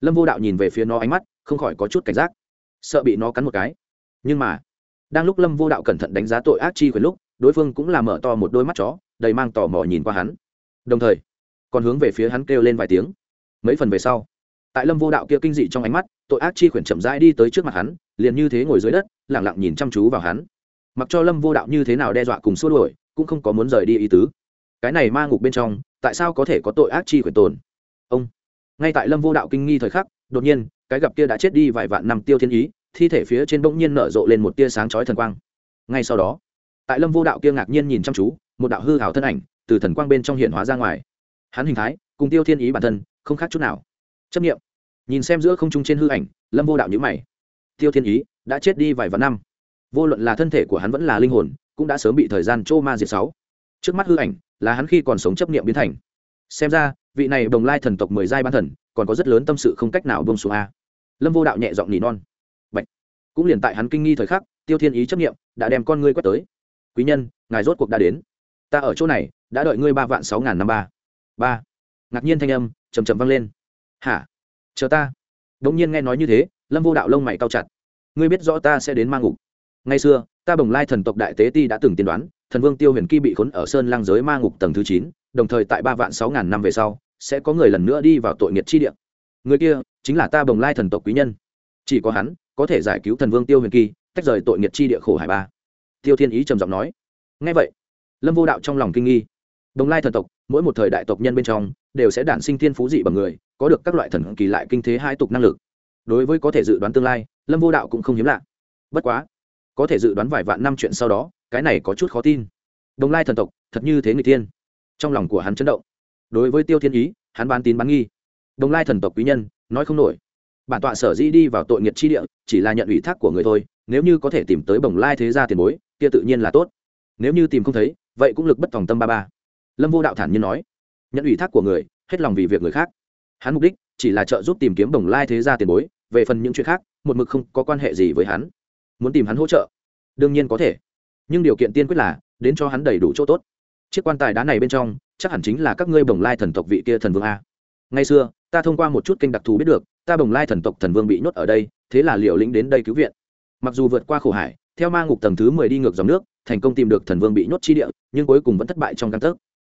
lâm vô đạo nhìn về phía nó ánh mắt, không khỏi có chút cảnh giác. Sợ bị nó cắn một cái. Nhưng mà, đang lúc lâm vô đạo cẩn thận đánh giá tội ác chi quyền lúc, đối phương cũng là mở to một đôi mắt chó, đầy mang tò mò nhìn qua hắn. Đồng thời, còn hướng về phía hắn kêu lên vài tiếng. Mấy phần về sau, tại lâm vô đạo kia kinh dị trong ánh mắt, tội ác chi khuyển chậm rãi đi tới trước mặt hắn, liền như thế ngồi dưới đất lẳng lặng nhìn chăm chú vào hắn. Mặc cho lâm vô đạo như thế nào đe dọa cùng xua đuổi, cũng không có muốn rời đi ý tứ. Cái này ma ngục bên trong, tại sao có thể có tội ác chi khuyển tồn? Ông! Ngay tại lâm vô đạo kinh nghi thời khắc, đột nhiên, cái gặp kia đã chết đi vài vạn năm tiêu thiên ý, thi thể phía trên bỗng nhiên nở rộ lên một tia sáng chói thần quang. Ngay sau đó, tại lâm vô đạo kia ngạc nhiên nhìn chăm chú, một đạo hư hảo thân ảnh từ thần quang bên trong hiện hóa ra ngoài. Hắn hình thái, cùng tiêu thiên ý bản thân, không khác chút nào. Chấp nghiệm nhìn xem giữa không trung trên hư ảnh, lâm vô đạo nhữ mày. Tiêu thiên ý, đã chết đi vài vạn năm. Vô luận là thân thể của hắn vẫn là linh hồn, cũng đã sớm bị thời gian trô ma diệt sáu. Trước mắt hư ảnh, là hắn khi còn sống chấp nghiệm biến thành xem ra, vị này đồng lai thần tộc mười giai ban thần, còn có rất lớn tâm sự không cách nào bông xuống a. Lâm vô đạo nhẹ giọng nỉ non. Bạch. cũng liền tại hắn kinh nghi thời khắc, tiêu thiên ý chấp nghiệm đã đem con ngươi quét tới. Quý nhân, ngài rốt cuộc đã đến. Ta ở chỗ này, đã đợi ngươi ba vạn sáu ngàn năm ba. Ba. Ngạc nhiên thanh âm chầm chầm vang lên. Hả? Chờ ta. Đống nhiên nghe nói như thế, lâm vô đạo lông mày cao chặt. Ngươi biết rõ ta sẽ đến mang ngục. Ngày xưa, ta bồng lai thần tộc đại tế ti đã từng tiên đoán, thần vương tiêu huyền kỳ bị khốn ở sơn lang giới ma ngục tầng thứ chín đồng thời tại ba vạn sáu ngàn năm về sau, sẽ có người lần nữa đi vào tội nghiệt chi địa. Người kia chính là ta bồng lai thần tộc quý nhân. Chỉ có hắn có thể giải cứu thần vương tiêu huyền kỳ, tách rời tội nghiệt chi địa khổ hải ba. Tiêu thiên ý trầm giọng nói. Ngay vậy, lâm vô đạo trong lòng kinh nghi. Đồng lai thần tộc, mỗi một thời đại tộc nhân bên trong, đều sẽ đản sinh thiên phú dị bằng người, có được các loại thần kỳ lại kinh thế hai tục năng lực. Đối với có thể dự đoán tương lai, lâm vô đạo cũng không hiếm lạ. Bất quá, có thể dự đoán vài vạn năm chuyện sau đó, cái này có chút khó tin. Đồng lai thần tộc, thật như thế người tiên trong lòng của hắn chấn động. Đối với tiêu thiên ý, hắn bán tín bán nghi. Đồng lai thần tộc quý nhân, nói không nổi. Bản tọa sở dĩ đi vào tội nghiệt chi địa, chỉ là nhận ủy thác của người thôi, nếu như có thể tìm tới bồng lai thế gia tiền bối, kia tự nhiên là tốt. Nếu như tìm không thấy, vậy cũng lực bất tòng tâm ba ba. Lâm vô đạo thản nhiên nói. Nhận ủy thác của người, hết lòng vì việc người khác. Hắn mục đích, chỉ là trợ giúp tìm kiếm bồng lai thế gia tiền bối, về phần những chuyện khác, một mực không có quan hệ gì với hắn. Muốn tìm hắn hỗ trợ, đương nhiên có thể. Nhưng điều kiện tiên quyết là, đến cho hắn đầy đủ chỗ tốt chiếc quan tài đá này bên trong, chắc hẳn chính là các ngươi bồng lai thần tộc vị kia thần vương a. Ngày xưa, ta thông qua một chút kênh đặc thù biết được, ta bồng lai thần tộc thần vương bị nhốt ở đây, thế là liều lĩnh đến đây cứu viện. Mặc dù vượt qua khổ hải, theo ma ngục tầng thứ mười đi ngược dòng nước, thành công tìm được thần vương bị nhốt chi địa, nhưng cuối cùng vẫn thất bại trong căn tấc.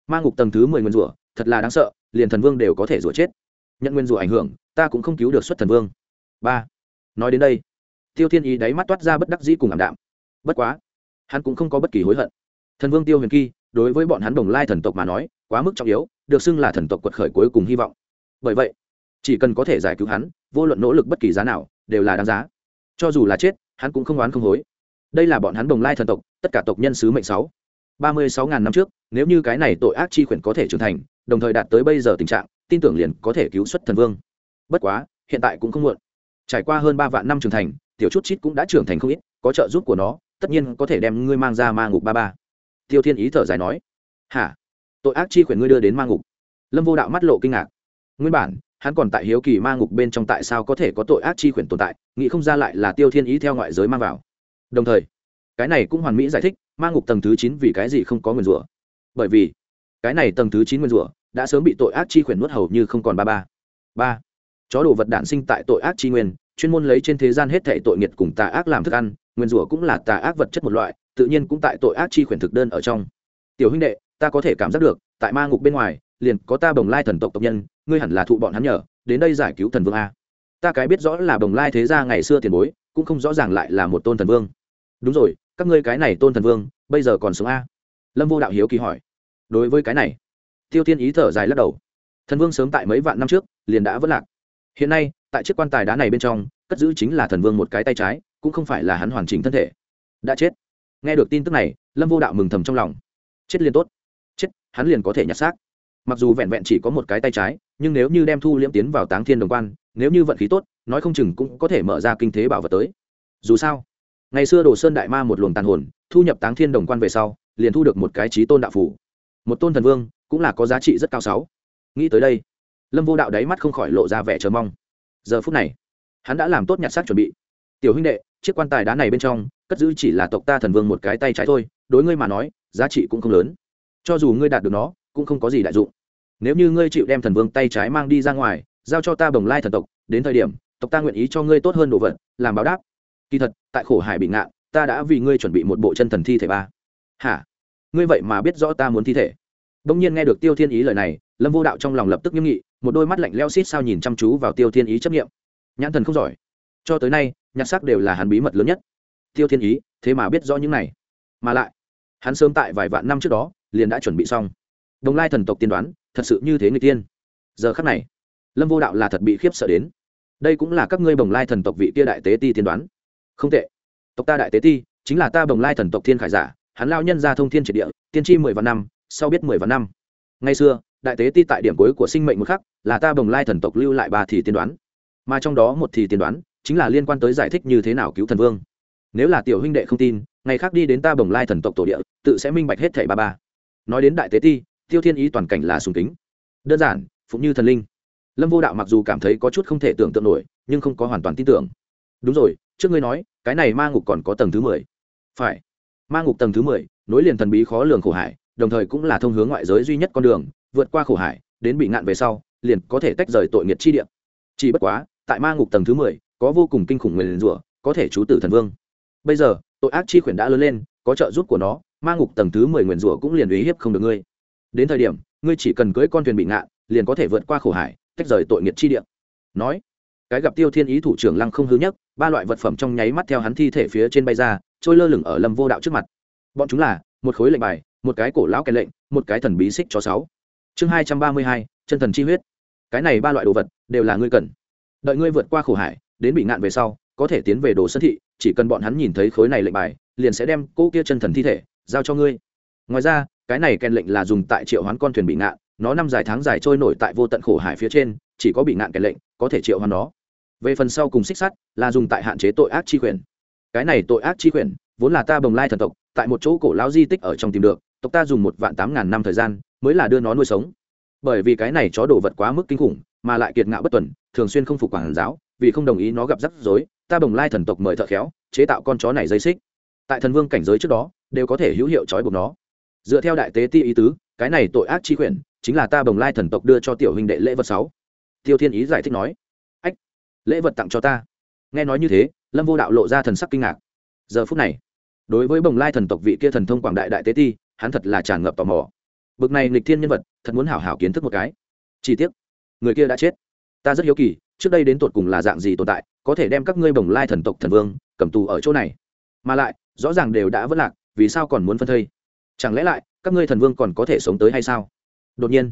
Ma ngục tầng thứ mười nguyên rủa, thật là đáng sợ, liền thần vương đều có thể rủa chết. Nhận nguyên rủa ảnh hưởng, ta cũng không cứu được xuất thần vương. Ba. Nói đến đây, tiêu thiên ý đáy mắt toát ra bất đắc dĩ cùng ảm đạm. Bất quá, hắn cũng không có bất kỳ hối hận. Thần vương tiêu huyền kỳ đối với bọn hắn đồng lai thần tộc mà nói, quá mức trọng yếu, được xưng là thần tộc quật khởi cuối cùng hy vọng. Bởi vậy, chỉ cần có thể giải cứu hắn, vô luận nỗ lực bất kỳ giá nào, đều là đáng giá. Cho dù là chết, hắn cũng không oán không hối. Đây là bọn hắn đồng lai thần tộc, tất cả tộc nhân sứ mệnh sáu. Ba mươi sáu ngàn năm trước, nếu như cái này tội ác chi khuyển có thể trưởng thành, đồng thời đạt tới bây giờ tình trạng, tin tưởng liền có thể cứu xuất thần vương. Bất quá, hiện tại cũng không muộn. Trải qua hơn ba vạn năm trưởng thành, tiểu chút chít cũng đã trưởng thành không ít, có trợ giúp của nó, tất nhiên có thể đem ngươi mang ra ma ngục ba ba tiêu thiên ý thở dài nói, hả? Tội ác chi khuyển ngươi đưa đến ma ngục? Lâm vô đạo mắt lộ kinh ngạc. Nguyên bản, hắn còn tại hiếu kỳ ma ngục bên trong tại sao có thể có tội ác chi khuyển tồn tại, nghĩ không ra lại là tiêu thiên ý theo ngoại giới mang vào. Đồng thời, cái này cũng hoàn mỹ giải thích, ma ngục tầng thứ chín vì cái gì không có nguyên rủa. Bởi vì, cái này tầng thứ chín nguyên rủa đã sớm bị tội ác chi khuyển nuốt hầu như không còn ba ba. Ba. Chó đồ vật đản sinh tại tội ác chi nguyên, chuyên môn lấy trên thế gian hết thệ tội nghiệt cùng tà ác làm thức ăn, nguyên rủa cũng là tà ác vật chất một loại tự nhiên cũng tại tội ác chi khuyển thực đơn ở trong. Tiểu huynh đệ, ta có thể cảm giác được, tại ma ngục bên ngoài, liền có ta bồng lai thần tộc tộc nhân, ngươi hẳn là thụ bọn hắn nhờ, đến đây giải cứu thần vương a. Ta cái biết rõ là bồng lai thế gia ngày xưa tiền bối, cũng không rõ ràng lại là một tôn thần vương. Đúng rồi, các ngươi cái này tôn thần vương, bây giờ còn sống a? Lâm vô đạo hiếu kỳ hỏi. Đối với cái này, tiêu tiên ý thở dài lắc đầu. Thần vương sớm tại mấy vạn năm trước, liền đã vất lạc. Hiện nay, tại chiếc quan tài đá này bên trong, cất giữ chính là thần vương một cái tay trái, cũng không phải là hắn hoàn chỉnh thân thể. Đã chết nghe được tin tức này, lâm vô đạo mừng thầm trong lòng. Chết liền tốt. Chết, hắn liền có thể nhặt xác. Mặc dù vẹn vẹn chỉ có một cái tay trái, nhưng nếu như đem thu liễm tiến vào táng thiên đồng quan, nếu như vận khí tốt, nói không chừng cũng có thể mở ra kinh thế bảo vật tới. Dù sao, ngày xưa đồ sơn đại ma một luồng tàn hồn, thu nhập táng thiên đồng quan về sau, liền thu được một cái trí tôn đạo phủ một tôn thần vương, cũng là có giá trị rất cao sáu. Nghĩ tới đây, lâm vô đạo đáy mắt không khỏi lộ ra vẻ chờ mong. Giờ phút này, hắn đã làm tốt nhặt xác chuẩn bị. Tiểu huynh đệ, chiếc quan tài đá này bên trong cất giữ chỉ là tộc ta thần vương một cái tay trái thôi, đối ngươi mà nói, giá trị cũng không lớn. Cho dù ngươi đạt được nó, cũng không có gì đại dụng. Nếu như ngươi chịu đem thần vương tay trái mang đi ra ngoài, giao cho ta bồng lai thần tộc, đến thời điểm, tộc ta nguyện ý cho ngươi tốt hơn đồ vật, làm báo đáp. Kỳ thật, tại khổ hải bị ngạn, ta đã vì ngươi chuẩn bị một bộ chân thần thi thể ba. Hả? Ngươi vậy mà biết rõ ta muốn thi thể. Bỗng nhiên nghe được tiêu thiên ý lời này, lâm vô đạo trong lòng lập tức nghiêm nghị, một đôi mắt lạnh leo xít sao nhìn chăm chú vào tiêu thiên ý chấp nghiệm nhãn thần không giỏi. Cho tới nay, nhặt xác đều là hắn bí mật lớn nhất tiêu thiên ý, thế mà biết rõ những này. Mà lại, hắn sớm tại vài vạn năm trước đó, liền đã chuẩn bị xong. Đồng lai thần tộc tiên đoán, thật sự như thế người tiên. Giờ khắc này, lâm vô đạo là thật bị khiếp sợ đến. Đây cũng là các ngươi bồng lai thần tộc vị kia đại tế ti tiên đoán. Không tệ. Tộc ta đại tế ti, chính là ta bồng lai thần tộc thiên khải giả, hắn lao nhân ra thông thiên triệt địa, tiên tri mười vạn năm, sau biết mười vạn năm. Ngày xưa, đại tế ti tại điểm cuối của sinh mệnh một khắc, là ta bồng lai thần tộc lưu lại ba thì tiên đoán. Mà trong đó một thì tiên đoán, chính là liên quan tới giải thích như thế nào cứu thần vương nếu là tiểu huynh đệ không tin, ngày khác đi đến ta bồng lai thần tộc tổ địa, tự sẽ minh bạch hết thảy ba ba. Nói đến đại tế ti, tiêu thiên ý toàn cảnh là sùng kính. Đơn giản cũng như thần linh. Lâm vô đạo mặc dù cảm thấy có chút không thể tưởng tượng nổi, nhưng không có hoàn toàn tin tưởng. Đúng rồi, trước ngươi nói, cái này ma ngục còn có tầng thứ mười. Phải. Ma ngục tầng thứ mười, nối liền thần bí khó lường khổ hải, đồng thời cũng là thông hướng ngoại giới duy nhất con đường, vượt qua khổ hải, đến bị ngạn về sau, liền có thể tách rời tội nghiệt chi địa. Chỉ bất quá, tại ma ngục tầng thứ mười, có vô cùng kinh khủng người liền rủa, có thể chú tử thần vương bây giờ, tội ác chi khuyển đã lớn lên, có trợ giúp của nó, ma ngục tầng thứ mười nguyền rủa cũng liền uy hiếp không được ngươi. Đến thời điểm, ngươi chỉ cần cưỡi con thuyền bị ngạn liền có thể vượt qua khổ hải, tách rời tội nghiệt chi địa. Nói, cái gặp tiêu thiên ý thủ trưởng lăng không hư nhất ba loại vật phẩm trong nháy mắt theo hắn thi thể phía trên bay ra, trôi lơ lửng ở lâm vô đạo trước mặt. Bọn chúng là, một khối lệnh bài, một cái cổ lão kèn lệnh, một cái thần bí xích cho sáu. Chương hai trăm ba mươi hai, chân thần chi huyết. Cái này ba loại đồ vật, đều là ngươi cần. Đợi ngươi vượt qua khổ hải, đến bị ngạn về sau có thể tiến về đồ sơn thị, chỉ cần bọn hắn nhìn thấy khối này lệnh bài, liền sẽ đem cỗ kia chân thần thi thể giao cho ngươi. Ngoài ra, cái này kèn lệnh là dùng tại triệu hoán con thuyền bị ngạn, nó năm dài tháng dài trôi nổi tại vô tận khổ hải phía trên, chỉ có bị ngạn kèn lệnh, có thể triệu hoán nó. Về phần sau cùng xích sắt, là dùng tại hạn chế tội ác chi quyền. Cái này tội ác chi quyền, vốn là ta bồng lai thần tộc, tại một chỗ cổ lão di tích ở trong tìm được, tộc ta dùng một vạn tám ngàn năm thời gian, mới là đưa nó nuôi sống. Bởi vì cái này chó đồ vật quá mức kinh khủng, mà lại kiệt ngạo bất tuần, thường xuyên không phục quản giáo, vì không đồng ý nó gặp rắc rối ta bồng lai thần tộc mời thợ khéo, chế tạo con chó này dây xích. Tại thần vương cảnh giới trước đó, đều có thể hữu hiệu trói buộc nó. Dựa theo đại tế ti ý tứ, cái này tội ác chi quyển chính là ta bồng lai thần tộc đưa cho tiểu huynh đệ lễ vật sáu. Tiêu thiên ý giải thích nói, ách, lễ vật tặng cho ta. Nghe nói như thế, lâm vô đạo lộ ra thần sắc kinh ngạc. Giờ phút này, đối với bồng lai thần tộc vị kia thần thông quảng đại đại tế ti, hắn thật là tràn ngập tò mò. Bực này nghịch thiên nhân vật, thật muốn hảo hảo kiến thức một cái. Chi tiết người kia đã chết. Ta rất hiếu kỳ trước đây đến tột cùng là dạng gì tồn tại, có thể đem các ngươi bồng lai thần tộc thần vương cầm tù ở chỗ này. Mà lại, rõ ràng đều đã vất lạc, vì sao còn muốn phân thây? Chẳng lẽ lại, các ngươi thần vương còn có thể sống tới hay sao? Đột nhiên,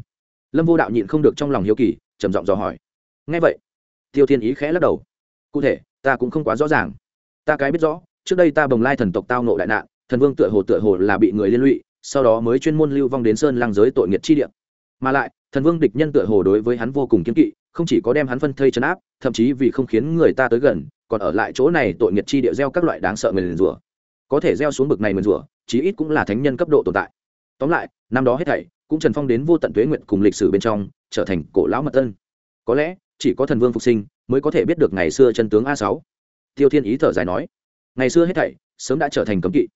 lâm vô đạo nhịn không được trong lòng hiếu kỳ, trầm giọng dò hỏi. Ngay vậy, tiêu thiên ý khẽ lắc đầu. Cụ thể, ta cũng không quá rõ ràng. Ta cái biết rõ, trước đây ta bồng lai thần tộc tao nộ đại nạn, thần vương tựa hồ tựa hồ là bị người liên lụy, sau đó mới chuyên môn lưu vong đến sơn lang giới tội nghiệt chi địa. Mà lại, thần vương địch nhân tựa hồ đối với hắn vô cùng kiếm kỵ không chỉ có đem hắn phân thây chấn áp, thậm chí vì không khiến người ta tới gần, còn ở lại chỗ này tội nghiệt chi địa gieo các loại đáng sợ người liền rủa. Có thể gieo xuống bực này mượn rủa, chí ít cũng là thánh nhân cấp độ tồn tại. Tóm lại, năm đó hết thảy, cũng trần phong đến vô tận tuế nguyện cùng lịch sử bên trong, trở thành cổ lão mật tân. Có lẽ, chỉ có thần vương phục sinh, mới có thể biết được ngày xưa chân tướng a sáu. Tiêu thiên ý thở dài nói, ngày xưa hết thảy, sớm đã trở thành cấm kỵ.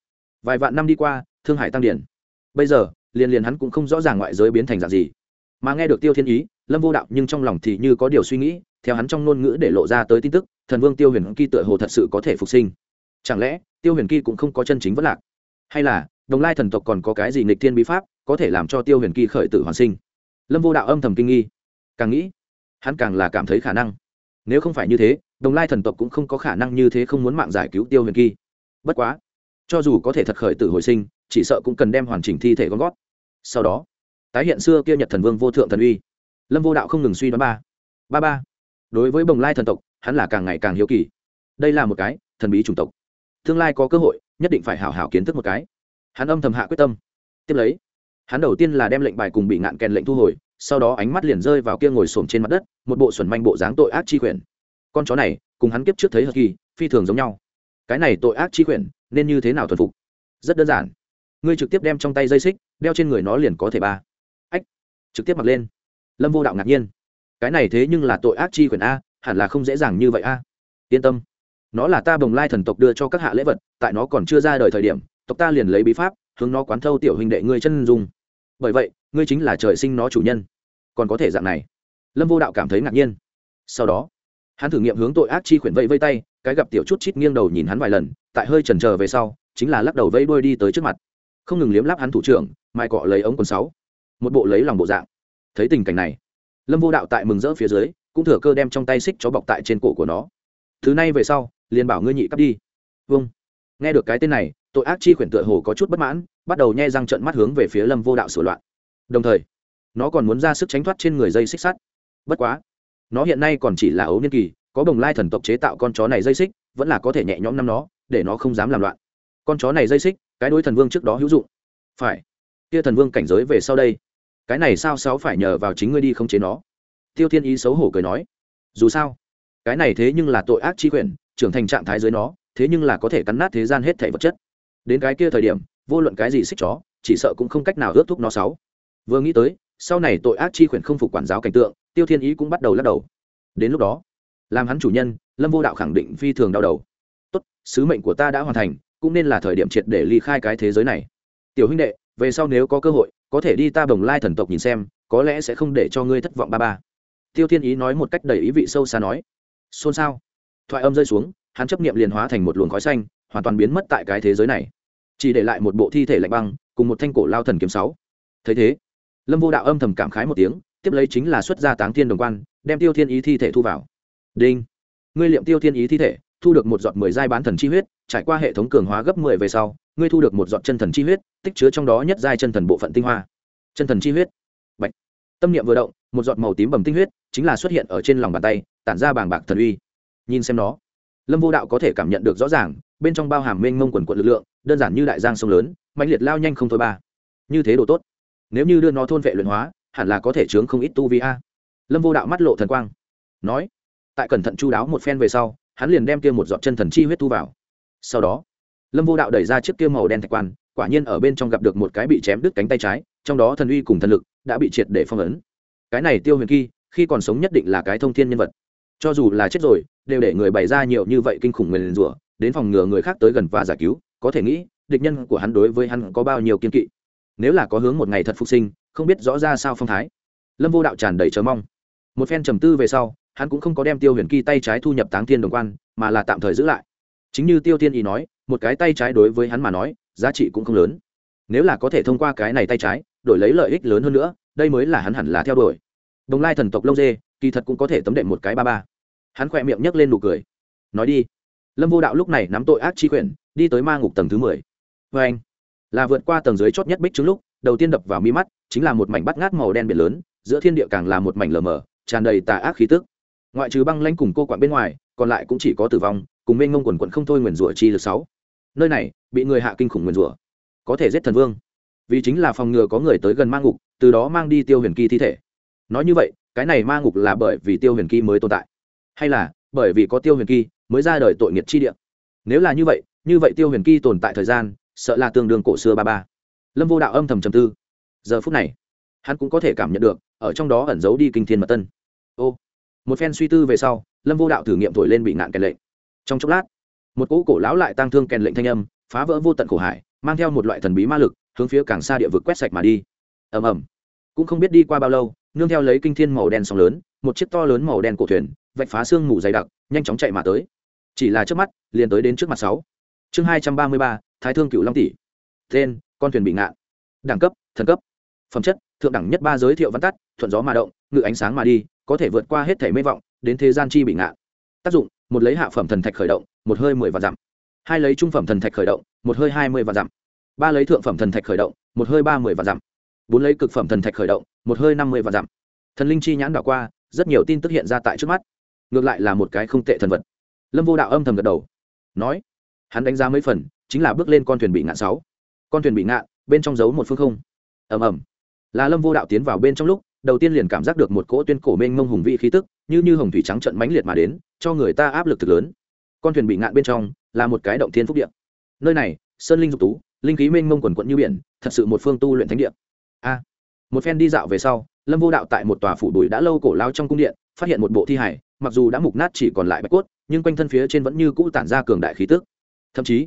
Vài vạn năm đi qua, thương hải tăng điển. Bây giờ, liền liền hắn cũng không rõ ràng ngoại giới biến thành dạng gì mà nghe được tiêu thiên ý, lâm vô đạo nhưng trong lòng thì như có điều suy nghĩ, theo hắn trong ngôn ngữ để lộ ra tới tin tức, thần vương tiêu huyền kỳ tựa hồ thật sự có thể phục sinh. Chẳng lẽ, tiêu huyền kỳ cũng không có chân chính vất lạc? Hay là, đồng lai thần tộc còn có cái gì nghịch thiên bí pháp, có thể làm cho tiêu huyền kỳ khởi tử hoàn sinh? Lâm vô đạo âm thầm kinh nghi. Càng nghĩ, hắn càng là cảm thấy khả năng. Nếu không phải như thế, đồng lai thần tộc cũng không có khả năng như thế không muốn mạng giải cứu tiêu huyền kỳ. Bất quá, cho dù có thể thật khởi tử hồi sinh, chỉ sợ cũng cần đem hoàn chỉnh thi thể con gót sau đó tái hiện xưa kia nhật thần vương vô thượng thần uy. Lâm vô đạo không ngừng suy đoán ba. Ba ba. Đối với bồng lai thần tộc, hắn là càng ngày càng hiếu kỳ. Đây là một cái thần bí chủng tộc. Tương lai có cơ hội, nhất định phải hảo hảo kiến thức một cái. Hắn âm thầm hạ quyết tâm. Tiếp lấy, hắn đầu tiên là đem lệnh bài cùng bị ngạn kèn lệnh thu hồi, sau đó ánh mắt liền rơi vào kia ngồi xổm trên mặt đất, một bộ xuẩn manh bộ dáng tội ác chi quyển. Con chó này, cùng hắn kiếp trước thấy hờ kỳ, phi thường giống nhau. Cái này tội ác chi quyển, nên như thế nào thuần phục? Rất đơn giản. Ngươi trực tiếp đem trong tay dây xích, đeo trên người nó liền có thể ba trực tiếp mặc lên. Lâm vô đạo ngạc nhiên. Cái này thế nhưng là tội ác chi quyển a, hẳn là không dễ dàng như vậy a. Yên tâm. Nó là ta bồng lai thần tộc đưa cho các hạ lễ vật, tại nó còn chưa ra đời thời điểm, tộc ta liền lấy bí pháp, hướng nó quán thâu tiểu hình đệ ngươi chân dung. Bởi vậy, ngươi chính là trời sinh nó chủ nhân. Còn có thể dạng này. Lâm vô đạo cảm thấy ngạc nhiên. Sau đó, hắn thử nghiệm hướng tội ác chi khuyển vẫy vây tay, cái gặp tiểu chút chít nghiêng đầu nhìn hắn vài lần, tại hơi chần chờ về sau, chính là lắc đầu vẫy đuôi đi tới trước mặt. Không ngừng liếm láp hắn thủ trưởng mai cọ lấy ống quần sáu một bộ lấy lòng bộ dạng. Thấy tình cảnh này, lâm vô đạo tại mừng rỡ phía dưới, cũng thừa cơ đem trong tay xích chó bọc tại trên cổ của nó. Thứ này về sau, liền bảo ngươi nhị cắp đi. Vâng. Nghe được cái tên này, tội ác chi khuyển tựa hồ có chút bất mãn, bắt đầu nhai răng trận mắt hướng về phía lâm vô đạo sửa loạn. Đồng thời, nó còn muốn ra sức tránh thoát trên người dây xích sắt. Bất quá, nó hiện nay còn chỉ là ấu niên kỳ, có bồng lai thần tộc chế tạo con chó này dây xích, vẫn là có thể nhẹ nhõm năm nó, để nó không dám làm loạn. Con chó này dây xích, cái đối thần vương trước đó hữu dụng. Phải kia thần vương cảnh giới về sau đây. Cái này sao sáu phải nhờ vào chính ngươi đi không chế nó? Tiêu thiên ý xấu hổ cười nói. Dù sao, cái này thế nhưng là tội ác chi quyền, trưởng thành trạng thái dưới nó, thế nhưng là có thể cắn nát thế gian hết thể vật chất. Đến cái kia thời điểm, vô luận cái gì xích chó, chỉ sợ cũng không cách nào ước thúc nó sáu. Vừa nghĩ tới, sau này tội ác chi quyền không phục quản giáo cảnh tượng, tiêu thiên ý cũng bắt đầu lắc đầu. Đến lúc đó, làm hắn chủ nhân, lâm vô đạo khẳng định phi thường đau đầu. Tốt, sứ mệnh của ta đã hoàn thành, cũng nên là thời điểm triệt để ly khai cái thế giới này. Tiểu huynh đệ về sau nếu có cơ hội, có thể đi ta bồng lai thần tộc nhìn xem, có lẽ sẽ không để cho ngươi thất vọng ba ba. Tiêu thiên ý nói một cách đầy ý vị sâu xa nói. Xôn xao. Thoại âm rơi xuống, hắn chấp niệm liền hóa thành một luồng khói xanh, hoàn toàn biến mất tại cái thế giới này. Chỉ để lại một bộ thi thể lạnh băng, cùng một thanh cổ lao thần kiếm sáu. Thấy thế, lâm vô đạo âm thầm cảm khái một tiếng, tiếp lấy chính là xuất gia táng thiên đồng quan, đem tiêu thiên ý thi thể thu vào. Đinh, ngươi liệm tiêu thiên ý thi thể thu được một giọt mười giai bán thần chi huyết, trải qua hệ thống cường hóa gấp mười về sau, ngươi thu được một giọt chân thần chi huyết, tích chứa trong đó nhất giai chân thần bộ phận tinh hoa. Chân thần chi huyết. Bạch. tâm niệm vừa động, một giọt màu tím bầm tinh huyết chính là xuất hiện ở trên lòng bàn tay, tản ra bàng bạc thần uy. Nhìn xem nó, lâm vô đạo có thể cảm nhận được rõ ràng, bên trong bao hàm mênh mông quần quận lực lượng, đơn giản như đại giang sông lớn mạnh liệt lao nhanh không thôi ba. Như thế đồ tốt. Nếu như đưa nó thôn vệ luyện hóa, hẳn là có thể chướng không ít tu vi a. Lâm vô đạo mắt lộ thần quang, nói, tại cẩn thận chu đáo một phen về sau hắn liền đem kia một giọt chân thần chi huyết thu vào. Sau đó, lâm vô đạo đẩy ra chiếc kia màu đen thạch quan, quả nhiên ở bên trong gặp được một cái bị chém đứt cánh tay trái, trong đó thần uy cùng thần lực đã bị triệt để phong ấn. Cái này tiêu huyền kỳ, khi còn sống nhất định là cái thông thiên nhân vật. Cho dù là chết rồi, đều để người bày ra nhiều như vậy kinh khủng nguyền rủa, đến phòng ngừa người khác tới gần và giải cứu, có thể nghĩ, địch nhân của hắn đối với hắn có bao nhiêu kiên kỵ. Nếu là có hướng một ngày thật phục sinh, không biết rõ ra sao phong thái. Lâm vô đạo tràn đầy chờ mong. Một phen trầm tư về sau hắn cũng không có đem tiêu huyền kỳ tay trái thu nhập táng thiên đồng quan, mà là tạm thời giữ lại. Chính như tiêu thiên ý nói, một cái tay trái đối với hắn mà nói, giá trị cũng không lớn. Nếu là có thể thông qua cái này tay trái, đổi lấy lợi ích lớn hơn nữa, đây mới là hắn hẳn là theo đuổi. Đồng lai thần tộc lông dê, kỳ thật cũng có thể tấm đệm một cái ba ba. Hắn khỏe miệng nhấc lên nụ cười. Nói đi. Lâm vô đạo lúc này nắm tội ác chi quyển đi tới ma ngục tầng thứ mười. Vê anh, là vượt qua tầng dưới chót nhất bích trứng lúc, đầu tiên đập vào mi mắt, chính là một mảnh bắt ngát màu đen biển lớn, giữa thiên địa càng là một mảnh lờ mờ, tràn đầy tà ác khí tức ngoại trừ băng lanh cùng cô quặn bên ngoài, còn lại cũng chỉ có tử vong, cùng mênh ngông quần quận không thôi nguyền rủa chi lực sáu. Nơi này, bị người hạ kinh khủng nguyền rủa. Có thể giết thần vương. Vì chính là phòng ngừa có người tới gần ma ngục, từ đó mang đi tiêu huyền kỳ thi thể. Nói như vậy, cái này ma ngục là bởi vì tiêu huyền kỳ mới tồn tại, hay là bởi vì có tiêu huyền kỳ mới ra đời tội nghiệt chi địa? Nếu là như vậy như vậy tiêu huyền kỳ tồn tại thời gian, sợ là tương đương cổ xưa ba ba. Lâm vô đạo âm thầm trầm tư. Giờ phút này, hắn cũng có thể cảm nhận được, ở trong đó ẩn giấu đi kinh thiên mật tân. Ô một phen suy tư về sau, lâm vô đạo thử nghiệm thổi lên bị ngạn kèn lệnh. Trong chốc lát, một cỗ cổ lão lại tăng thương kèn lệnh thanh âm, phá vỡ vô tận khổ hải, mang theo một loại thần bí ma lực, hướng phía càng xa địa vực quét sạch mà đi. Ầm ầm. Cũng không biết đi qua bao lâu, nương theo lấy kinh thiên màu đen sóng lớn, một chiếc to lớn màu đen cổ thuyền, vạch phá xương mù dày đặc, nhanh chóng chạy mà tới. Chỉ là trước mắt, liền tới đến trước mặt sáu. Chương hai trăm ba mươi ba, thái thương cựu long tỷ. Tên, con thuyền bị ngạn. Đẳng cấp, thần cấp. Phẩm chất, thượng đẳng nhất ba giới thiệu văn tắt, thuận gió mà động, ngự ánh sáng mà đi có thể vượt qua hết thể mê vọng, đến thế gian chi bị ngạn tác dụng, một lấy hạ phẩm thần thạch khởi động, một hơi mười vạn dặm. Hai lấy trung phẩm thần thạch khởi động, một hơi hai mươi vạn dặm. Ba lấy thượng phẩm thần thạch khởi động, một hơi ba mươi vạn dặm. Bốn lấy cực phẩm thần thạch khởi động, một hơi năm mươi vạn dặm. Thần linh chi nhãn đảo qua, rất nhiều tin tức hiện ra tại trước mắt. Ngược lại là một cái không tệ thần vật. Lâm vô đạo âm thầm gật đầu. Nói, hắn đánh giá mấy phần, chính là bước lên con thuyền bị ngạn sáu. Con thuyền bị ngạn bên trong giấu một phương không. Ầm ầm. Là lâm vô đạo tiến vào bên trong lúc đầu tiên liền cảm giác được một cỗ tuyên cổ mênh mông hùng vị khí tức, như như hồng thủy trắng trận mãnh liệt mà đến, cho người ta áp lực thực lớn. Con thuyền bị ngạn bên trong, là một cái động thiên phúc điện nơi này, sơn linh dục tú, linh khí mênh mông quần quận như biển, thật sự một phương tu luyện thánh địa. A. Một phen đi dạo về sau, lâm vô đạo tại một tòa phủ bụi đã lâu cổ lao trong cung điện, phát hiện một bộ thi hải mặc dù đã mục nát chỉ còn lại bạch cốt, nhưng quanh thân phía trên vẫn như cũ tản ra cường đại khí tức. Thậm chí,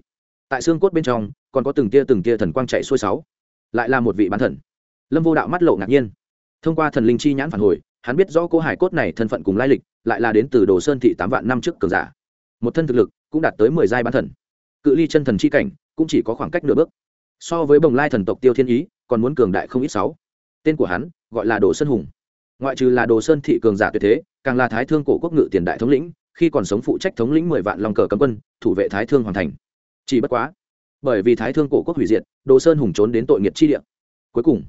tại xương cốt bên trong, còn có từng tia từng tia thần quang chạy xuôi sáu, lại là một vị bán thần. Lâm vô đạo mắt lộ ngạc nhiên thông qua thần linh chi nhãn phản hồi, hắn biết rõ cô hải cốt này thân phận cùng lai lịch, lại là đến từ đồ sơn thị tám vạn năm trước cường giả. Một thân thực lực cũng đạt tới mười giai bán thần. Cự ly chân thần chi cảnh cũng chỉ có khoảng cách nửa bước. So với bồng lai thần tộc tiêu thiên ý, còn muốn cường đại không ít sáu. Tên của hắn gọi là đồ sơn hùng. Ngoại trừ là đồ sơn thị cường giả tuyệt thế, càng là thái thương cổ quốc ngự tiền đại thống lĩnh, khi còn sống phụ trách thống lĩnh mười vạn lòng cờ cấm quân, thủ vệ thái thương hoàn thành. Chỉ bất quá, bởi vì thái thương cổ quốc hủy diệt, đồ sơn hùng trốn đến tội nghiệp chi địa. Cuối cùng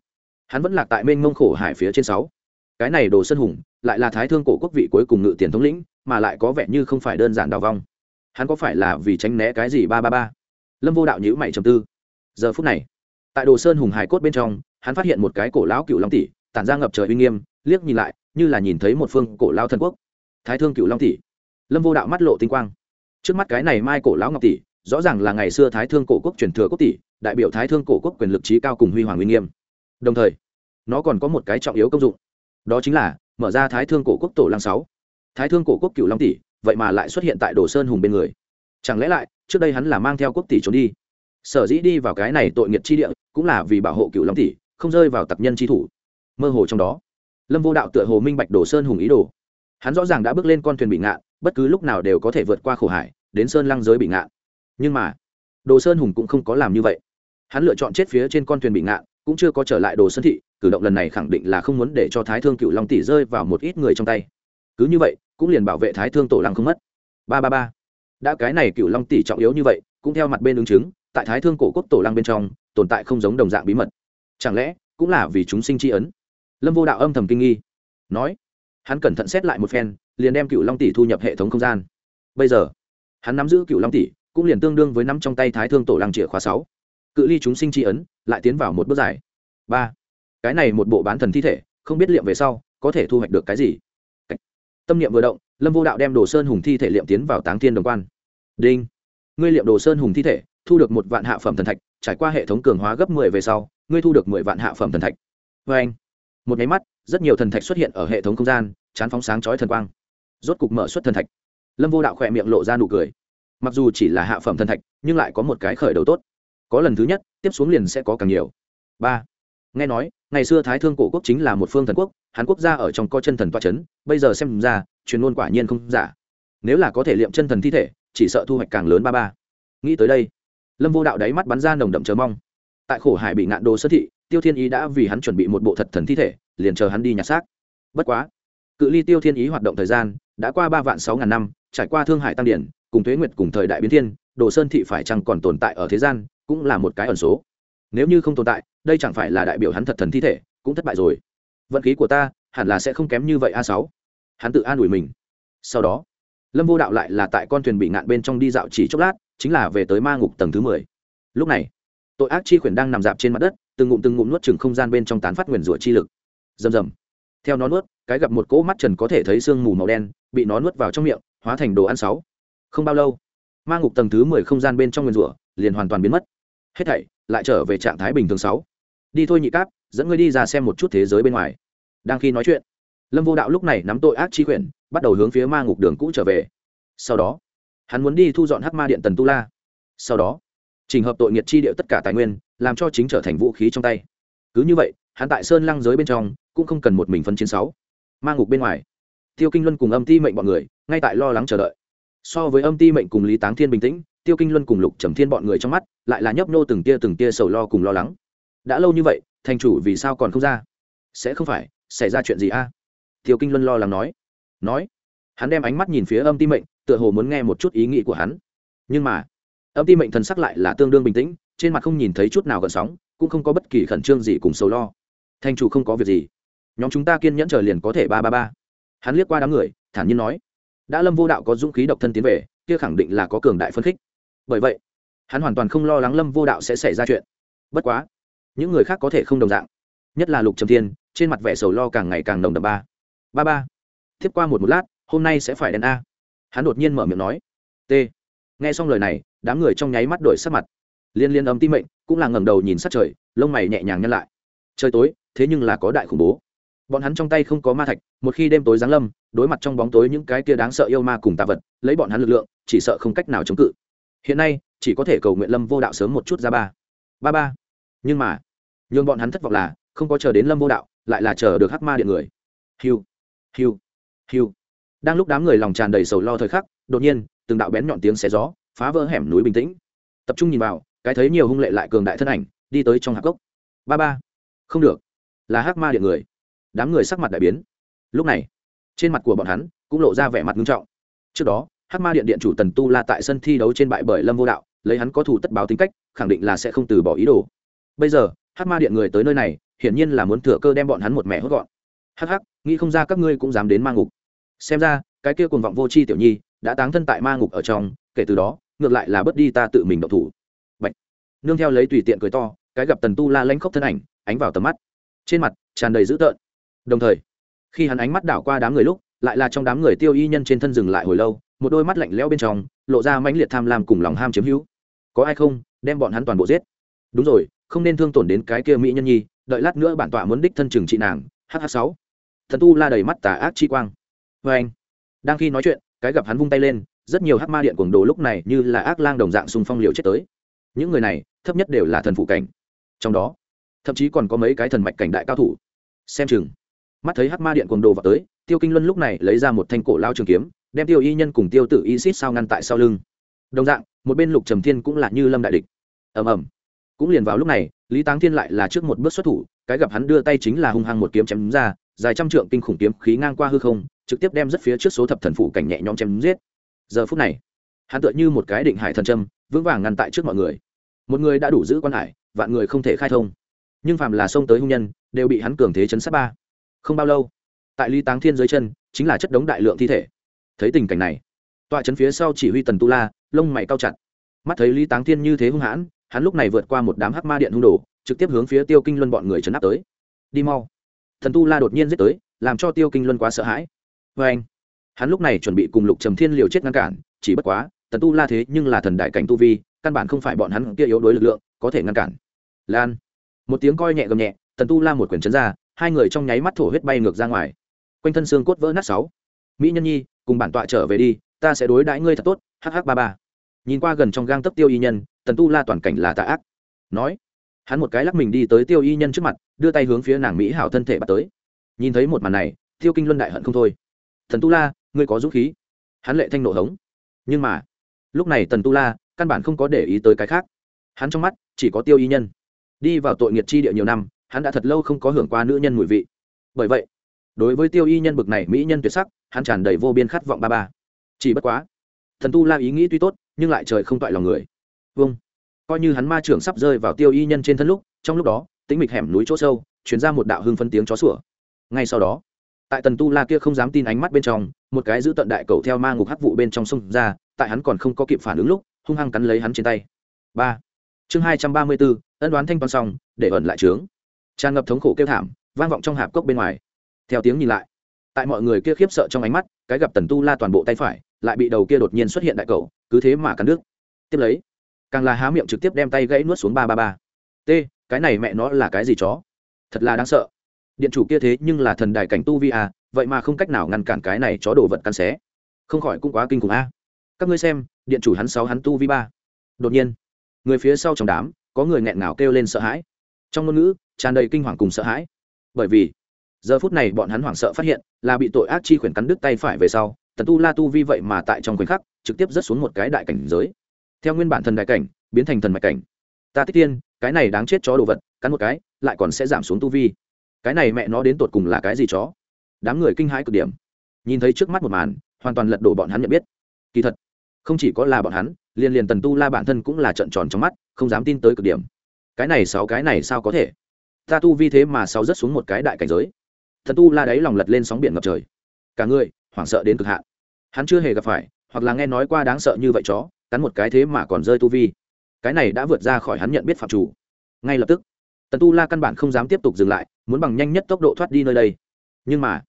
hắn vẫn lạc tại mênh mông khổ hải phía trên sáu. Cái này đồ sơn hùng, lại là thái thương cổ quốc vị cuối cùng ngự tiền thống lĩnh, mà lại có vẻ như không phải đơn giản đào vong. Hắn có phải là vì tránh né cái gì ba ba ba? Lâm vô đạo nhữ mày trầm tư. Giờ phút này, tại đồ sơn hùng hải cốt bên trong, hắn phát hiện một cái cổ lão cựu long tỷ, tản ra ngập trời uy nghiêm, liếc nhìn lại, như là nhìn thấy một phương cổ lao thần quốc. Thái thương cựu long tỷ. Lâm vô đạo mắt lộ tinh quang. Trước mắt cái này mai cổ lão ngọc tỷ, rõ ràng là ngày xưa thái thương cổ quốc truyền thừa quốc tỷ, đại biểu thái thương cổ quốc quyền lực trí cao cùng huy hoàng uy nghiêm đồng thời, nó còn có một cái trọng yếu công dụng. Đó chính là mở ra thái thương cổ quốc tổ lăng sáu. Thái thương cổ quốc cựu long tỷ, vậy mà lại xuất hiện tại đồ sơn hùng bên người. Chẳng lẽ lại, trước đây hắn là mang theo quốc tỷ trốn đi? Sở dĩ đi vào cái này tội nghiệt chi địa cũng là vì bảo hộ cựu long tỷ, không rơi vào tặc nhân chi thủ. Mơ hồ trong đó, lâm vô đạo tựa hồ minh bạch đồ sơn hùng ý đồ. Hắn rõ ràng đã bước lên con thuyền bị ngạn, bất cứ lúc nào đều có thể vượt qua khổ hải, đến sơn lăng giới bị ngạn. Nhưng mà, đồ sơn hùng cũng không có làm như vậy. Hắn lựa chọn chết phía trên con thuyền bị ngạn cũng chưa có trở lại đồ sơn thị, cử động lần này khẳng định là không muốn để cho thái thương cựu long tỷ rơi vào một ít người trong tay. Cứ như vậy, cũng liền bảo vệ thái thương tổ lăng không mất. Ba ba ba. Đã cái này cựu long tỷ trọng yếu như vậy, cũng theo mặt bên ứng chứng, tại thái thương cổ quốc tổ lăng bên trong, tồn tại không giống đồng dạng bí mật. Chẳng lẽ, cũng là vì chúng sinh tri ấn? Lâm vô đạo âm thầm kinh nghi. Nói, hắn cẩn thận xét lại một phen, liền đem cựu long tỷ thu nhập hệ thống không gian. Bây giờ, hắn nắm giữ cựu long tỷ, cũng liền tương đương với nắm trong tay thái thương tổ lăng chìa khóa sáu cự ly chúng sinh tri ấn, lại tiến vào một bước dài. Ba, cái này một bộ bán thần thi thể, không biết liệm về sau, có thể thu hoạch được cái gì? Tâm niệm vừa động, lâm vô đạo đem đồ sơn hùng thi thể liệm tiến vào táng thiên đồng quan. Đinh. Ngươi liệm đồ sơn hùng thi thể, thu được một vạn hạ phẩm thần thạch, trải qua hệ thống cường hóa gấp mười về sau, ngươi thu được mười vạn hạ phẩm thần thạch. Vê anh, một nháy mắt, rất nhiều thần thạch xuất hiện ở hệ thống không gian, chán phóng sáng chói thần quang. Rốt cục mở xuất thần thạch. Lâm vô đạo khỏe miệng lộ ra nụ cười. Mặc dù chỉ là hạ phẩm thần thạch, nhưng lại có một cái khởi đầu tốt có lần thứ nhất, tiếp xuống liền sẽ có càng nhiều. Ba, nghe nói, ngày xưa thái thương cổ quốc chính là một phương thần quốc hàn quốc gia ở trong co chân thần toa c h ấ n bây giờ xem ra, truyền ngôn quả nhiên không giả. Nếu là có thể liệm chân thần thi thể, chỉ sợ thu hoạch càng lớn ba ba. Nghĩ tới đây, lâm vô đạo đáy mắt bắn ra nồng đậm chờ mong. Tại khổ hải bị ngạn đồ sơ thị, tiêu thiên ý đã vì hắn chuẩn bị một bộ thật thần thi thể, liền chờ hắn đi nhặt xác. Bất quá, cự ly tiêu thiên ý hoạt động thời gian đã qua ba vạn sáu ngàn năm, trải qua thương hải tăng điển, cùng thuế nguyệt cùng thời đại biến thiên, đồ sơn thị phải chăng còn tồn tại ở thế gian cũng là một cái ẩn số. Nếu như không tồn tại, đây chẳng phải là đại biểu hắn thật thần thi thể, cũng thất bại rồi. Vận khí của ta, hẳn là sẽ không kém như vậy a sáu. Hắn tự an ủi mình. Sau đó, lâm vô đạo lại là tại con thuyền bị ngạn bên trong đi dạo chỉ chốc lát, chính là về tới ma ngục tầng thứ mười. Lúc này, tội ác chi khuyển đang nằm dạp trên mặt đất, từng ngụm từng ngụm nuốt chừng không gian bên trong tán phát nguyền rủa chi lực. Rầm rầm. Theo nó nuốt, cái gặp một cỗ mắt trần có thể thấy sương mù màu đen, bị nó nuốt vào trong miệng, hóa thành đồ ăn sáu. Không bao lâu, ma ngục tầng thứ mười không gian bên trong nguyền rủa liền hoàn toàn biến mất hết thảy, lại trở về trạng thái bình thường sáu. Đi thôi nhị cáp, dẫn ngươi đi ra xem một chút thế giới bên ngoài. Đang khi nói chuyện, lâm vô đạo lúc này nắm tội ác chi quyển, bắt đầu hướng phía ma ngục đường cũ trở về. Sau đó, hắn muốn đi thu dọn hắc ma điện tần tu la. Sau đó, trình hợp tội nghiệt chi điệu tất cả tài nguyên, làm cho chính trở thành vũ khí trong tay. Cứ như vậy, hắn tại sơn lăng giới bên trong, cũng không cần một mình phân chiến sáu. Ma ngục bên ngoài, tiêu kinh luân cùng âm ti mệnh bọn người, ngay tại lo lắng chờ đợi. So với âm ti mệnh cùng lý táng thiên bình tĩnh, tiêu kinh luân cùng lục trầm thiên bọn người trong mắt lại là nhấp nô từng tia từng tia sầu lo cùng lo lắng. Đã lâu như vậy, thành chủ vì sao còn không ra? Sẽ không phải, xảy ra chuyện gì a? Tiêu kinh luân lo lắng nói. Nói. Hắn đem ánh mắt nhìn phía âm ti mệnh, tựa hồ muốn nghe một chút ý nghĩ của hắn. Nhưng mà, âm ti mệnh thần sắc lại là tương đương bình tĩnh, trên mặt không nhìn thấy chút nào gần sóng, cũng không có bất kỳ khẩn trương gì cùng sầu lo. Thành chủ không có việc gì. Nhóm chúng ta kiên nhẫn chờ liền có thể ba ba ba. Hắn liếc qua đám người, thản nhiên nói. Đã lâm vô đạo có dũng khí độc thân tiến về, kia khẳng định là có cường đại phân khích. Bởi vậy hắn hoàn toàn không lo lắng lâm vô đạo sẽ xảy ra chuyện. Bất quá, những người khác có thể không đồng dạng. Nhất là lục trầm thiên, trên mặt vẻ sầu lo càng ngày càng nồng đậm ba. Ba ba, tiếp qua một một lát, hôm nay sẽ phải đen a. Hắn đột nhiên mở miệng nói. T. Nghe xong lời này, đám người trong nháy mắt đổi sắc mặt. Liên liên ấm tim mệnh, cũng là ngẩng đầu nhìn sát trời, lông mày nhẹ nhàng nhăn lại. Trời tối, thế nhưng là có đại khủng bố. Bọn hắn trong tay không có ma thạch, một khi đêm tối giáng lâm, đối mặt trong bóng tối những cái kia đáng sợ yêu ma cùng tạ vật, lấy bọn hắn lực lượng, chỉ sợ không cách nào chống cự. Hiện nay chỉ có thể cầu nguyện lâm vô đạo sớm một chút ra ba. Ba ba. Nhưng mà, nhường bọn hắn thất vọng là, không có chờ đến lâm vô đạo, lại là chờ được hắc ma điện người. Hiu hiu hiu. Đang lúc đám người lòng tràn đầy sầu lo thời khắc, đột nhiên, từng đạo bén nhọn tiếng xé gió, phá vỡ hẻm núi bình tĩnh. Tập trung nhìn vào, cái thấy nhiều hung lệ lại cường đại thân ảnh, đi tới trong hạp cốc. Ba ba. Không được. Là hắc ma điện người. Đám người sắc mặt đại biến. Lúc này, trên mặt của bọn hắn cũng lộ ra vẻ mặt nghiêm trọng. Trước đó, hắc ma điện điện chủ tần tu la tại sân thi đấu trên bại bởi lâm vô đạo lấy hắn có thủ tất báo tính cách, khẳng định là sẽ không từ bỏ ý đồ. Bây giờ, hắc ma điện người tới nơi này, hiển nhiên là muốn thừa cơ đem bọn hắn một mẹ hốt gọn. Hắc hắc, nghĩ không ra các ngươi cũng dám đến ma ngục. Xem ra, cái kia cuồng vọng vô tri tiểu nhi, đã táng thân tại ma ngục ở trong, kể từ đó, ngược lại là bất đi ta tự mình động thủ. Bạch. nương theo lấy tùy tiện cười to, cái gặp tần tu la lanh khóc thân ảnh, ánh vào tầm mắt. Trên mặt, tràn đầy dữ tợn. Đồng thời, khi hắn ánh mắt đảo qua đám người lúc, lại là trong đám người tiêu y nhân trên thân dừng lại hồi lâu một đôi mắt lạnh lẽo bên trong, lộ ra mãnh liệt tham lam cùng lòng ham chiếm hữu. Có ai không? Đem bọn hắn toàn bộ giết. Đúng rồi, không nên thương tổn đến cái kia mỹ nhân nhi, đợi lát nữa bản tọa muốn đích thân trừng trị nàng. Hh sáu. Thần tu la đầy mắt tà ác chi quang. Vê anh, đang khi nói chuyện, cái gặp hắn vung tay lên, rất nhiều hắc ma điện cuồng đồ lúc này như là ác lang đồng dạng xung phong liều chết tới. Những người này, thấp nhất đều là thần phụ cảnh. Trong đó, thậm chí còn có mấy cái thần mạch cảnh đại cao thủ. Xem chừng, mắt thấy hắc ma điện cuồng đồ vào tới, tiêu kinh luân lúc này lấy ra một thanh cổ lao trường kiếm đem tiêu y nhân cùng tiêu tử y xít sao ngăn tại sau lưng. Đồng dạng, một bên lục trầm thiên cũng là như lâm đại địch. Ầm ầm. Cũng liền vào lúc này, lý táng thiên lại là trước một bước xuất thủ, cái gặp hắn đưa tay chính là hung hăng một kiếm chém ra, dài trăm trượng kinh khủng kiếm khí ngang qua hư không, trực tiếp đem rất phía trước số thập thần phụ cảnh nhẹ nhõm chém giết. Giờ phút này, hắn tựa như một cái định hải thần trâm vững vàng ngăn tại trước mọi người. Một người đã đủ giữ quan hải, vạn người không thể khai thông. Nhưng phàm là xông tới hung nhân, đều bị hắn cường thế chấn sát ba. Không bao lâu, tại ly táng thiên dưới chân, chính là chất đống đại lượng thi thể thấy tình cảnh này. Tọa trấn phía sau chỉ huy tần tu la, lông mày cao chặt. Mắt thấy Lý táng thiên như thế hung hãn, hắn lúc này vượt qua một đám hắc ma điện hung đồ, trực tiếp hướng phía tiêu kinh luân bọn người trấn áp tới. Đi mau. Thần tu la đột nhiên giết tới, làm cho tiêu kinh luân quá sợ hãi. Vê anh. Hắn lúc này chuẩn bị cùng lục trầm thiên liều chết ngăn cản, chỉ bất quá, tần tu la thế nhưng là thần đại cảnh tu vi, căn bản không phải bọn hắn kia yếu đối lực lượng, có thể ngăn cản. Lan. Một tiếng coi nhẹ gầm nhẹ, tần tu la một quyền chấn ra, hai người trong nháy mắt thổ huyết bay ngược ra ngoài. Quanh thân xương cốt vỡ nát sáu. Mỹ nhân nhi cùng bản tọa trở về đi, ta sẽ đối đãi ngươi thật tốt hh ba ba. Nhìn qua gần trong gang tấp tiêu y nhân, tần tu la toàn cảnh là tà ác. Nói, hắn một cái lắc mình đi tới tiêu y nhân trước mặt, đưa tay hướng phía nàng mỹ hảo thân thể bắt tới. Nhìn thấy một màn này, tiêu kinh luân đại hận không thôi. Thần tu la, ngươi có dũng khí? Hắn lệ thanh nộ hống. Nhưng mà, lúc này tần tu la căn bản không có để ý tới cái khác. Hắn trong mắt chỉ có tiêu y nhân. Đi vào tội nghiệt chi địa nhiều năm, hắn đã thật lâu không có hưởng qua nữ nhân mùi vị. Bởi vậy, đối với tiêu y nhân bực này mỹ nhân tuyệt sắc hắn tràn đầy vô biên khát vọng ba ba. Chỉ bất quá, thần tu la ý nghĩ tuy tốt, nhưng lại trời không toại lòng người. Vâng. Coi như hắn ma trưởng sắp rơi vào tiêu y nhân trên thân lúc, trong lúc đó, tĩnh mịch hẻm núi chỗ sâu chuyển ra một đạo hưng phân tiếng chó sủa. Ngay sau đó, tại tần tu la kia không dám tin ánh mắt bên trong, một cái giữ tận đại cầu theo ma ngục hắc vụ bên trong sông ra, tại hắn còn không có kịp phản ứng lúc, hung hăng cắn lấy hắn trên tay. Ba. Chương hai trăm ba mươi bốn, ân đoán thanh toán xong, để ẩn lại trướng. Tràn ngập thống khổ kêu thảm, vang vọng trong hạp cốc bên ngoài. Theo tiếng nhìn lại tại mọi người kia khiếp sợ trong ánh mắt, cái gặp tần tu la toàn bộ tay phải, lại bị đầu kia đột nhiên xuất hiện đại cầu cứ thế mà cắn nước tiếp lấy, càng là há miệng trực tiếp đem tay gãy nuốt xuống ba ba ba. T, cái này mẹ nó là cái gì chó? Thật là đáng sợ. Điện chủ kia thế nhưng là thần đài cảnh tu vi à vậy mà không cách nào ngăn cản cái này chó đồ vật cắn xé. Không khỏi cũng quá kinh khủng a. Các ngươi xem, điện chủ hắn sáu hắn tu vi ba. Đột nhiên, người phía sau trong đám, có người nghẹn ngào kêu lên sợ hãi. Trong ngôn ngữ, tràn đầy kinh hoàng cùng sợ hãi. Bởi vì giờ phút này bọn hắn hoảng sợ phát hiện, là bị tội ác chi khuyển cắn đứt tay phải về sau, tần tu la tu vi vậy mà tại trong khoảnh khắc, trực tiếp rớt xuống một cái đại cảnh giới. Theo nguyên bản thần đại cảnh, biến thành thần mạch cảnh. Ta tích tiên, cái này đáng chết chó đồ vật, cắn một cái, lại còn sẽ giảm xuống tu vi. Cái này mẹ nó đến tột cùng là cái gì chó? Đám người kinh hãi cực điểm. Nhìn thấy trước mắt một màn, hoàn toàn lật đổ bọn hắn nhận biết. Kỳ thật, không chỉ có là bọn hắn, liền liền tần tu la bản thân cũng là trận tròn trong mắt, không dám tin tới cực điểm. Cái này sáu cái này sao có thể? Ta tu vi thế mà sáu rất xuống một cái đại cảnh giới thần tu la đáy lòng lật lên sóng biển ngập trời. Cả người, hoảng sợ đến cực hạn. Hắn chưa hề gặp phải, hoặc là nghe nói qua đáng sợ như vậy chó, cắn một cái thế mà còn rơi tu vi. Cái này đã vượt ra khỏi hắn nhận biết phạm chủ. Ngay lập tức, tần tu la căn bản không dám tiếp tục dừng lại, muốn bằng nhanh nhất tốc độ thoát đi nơi đây. Nhưng mà,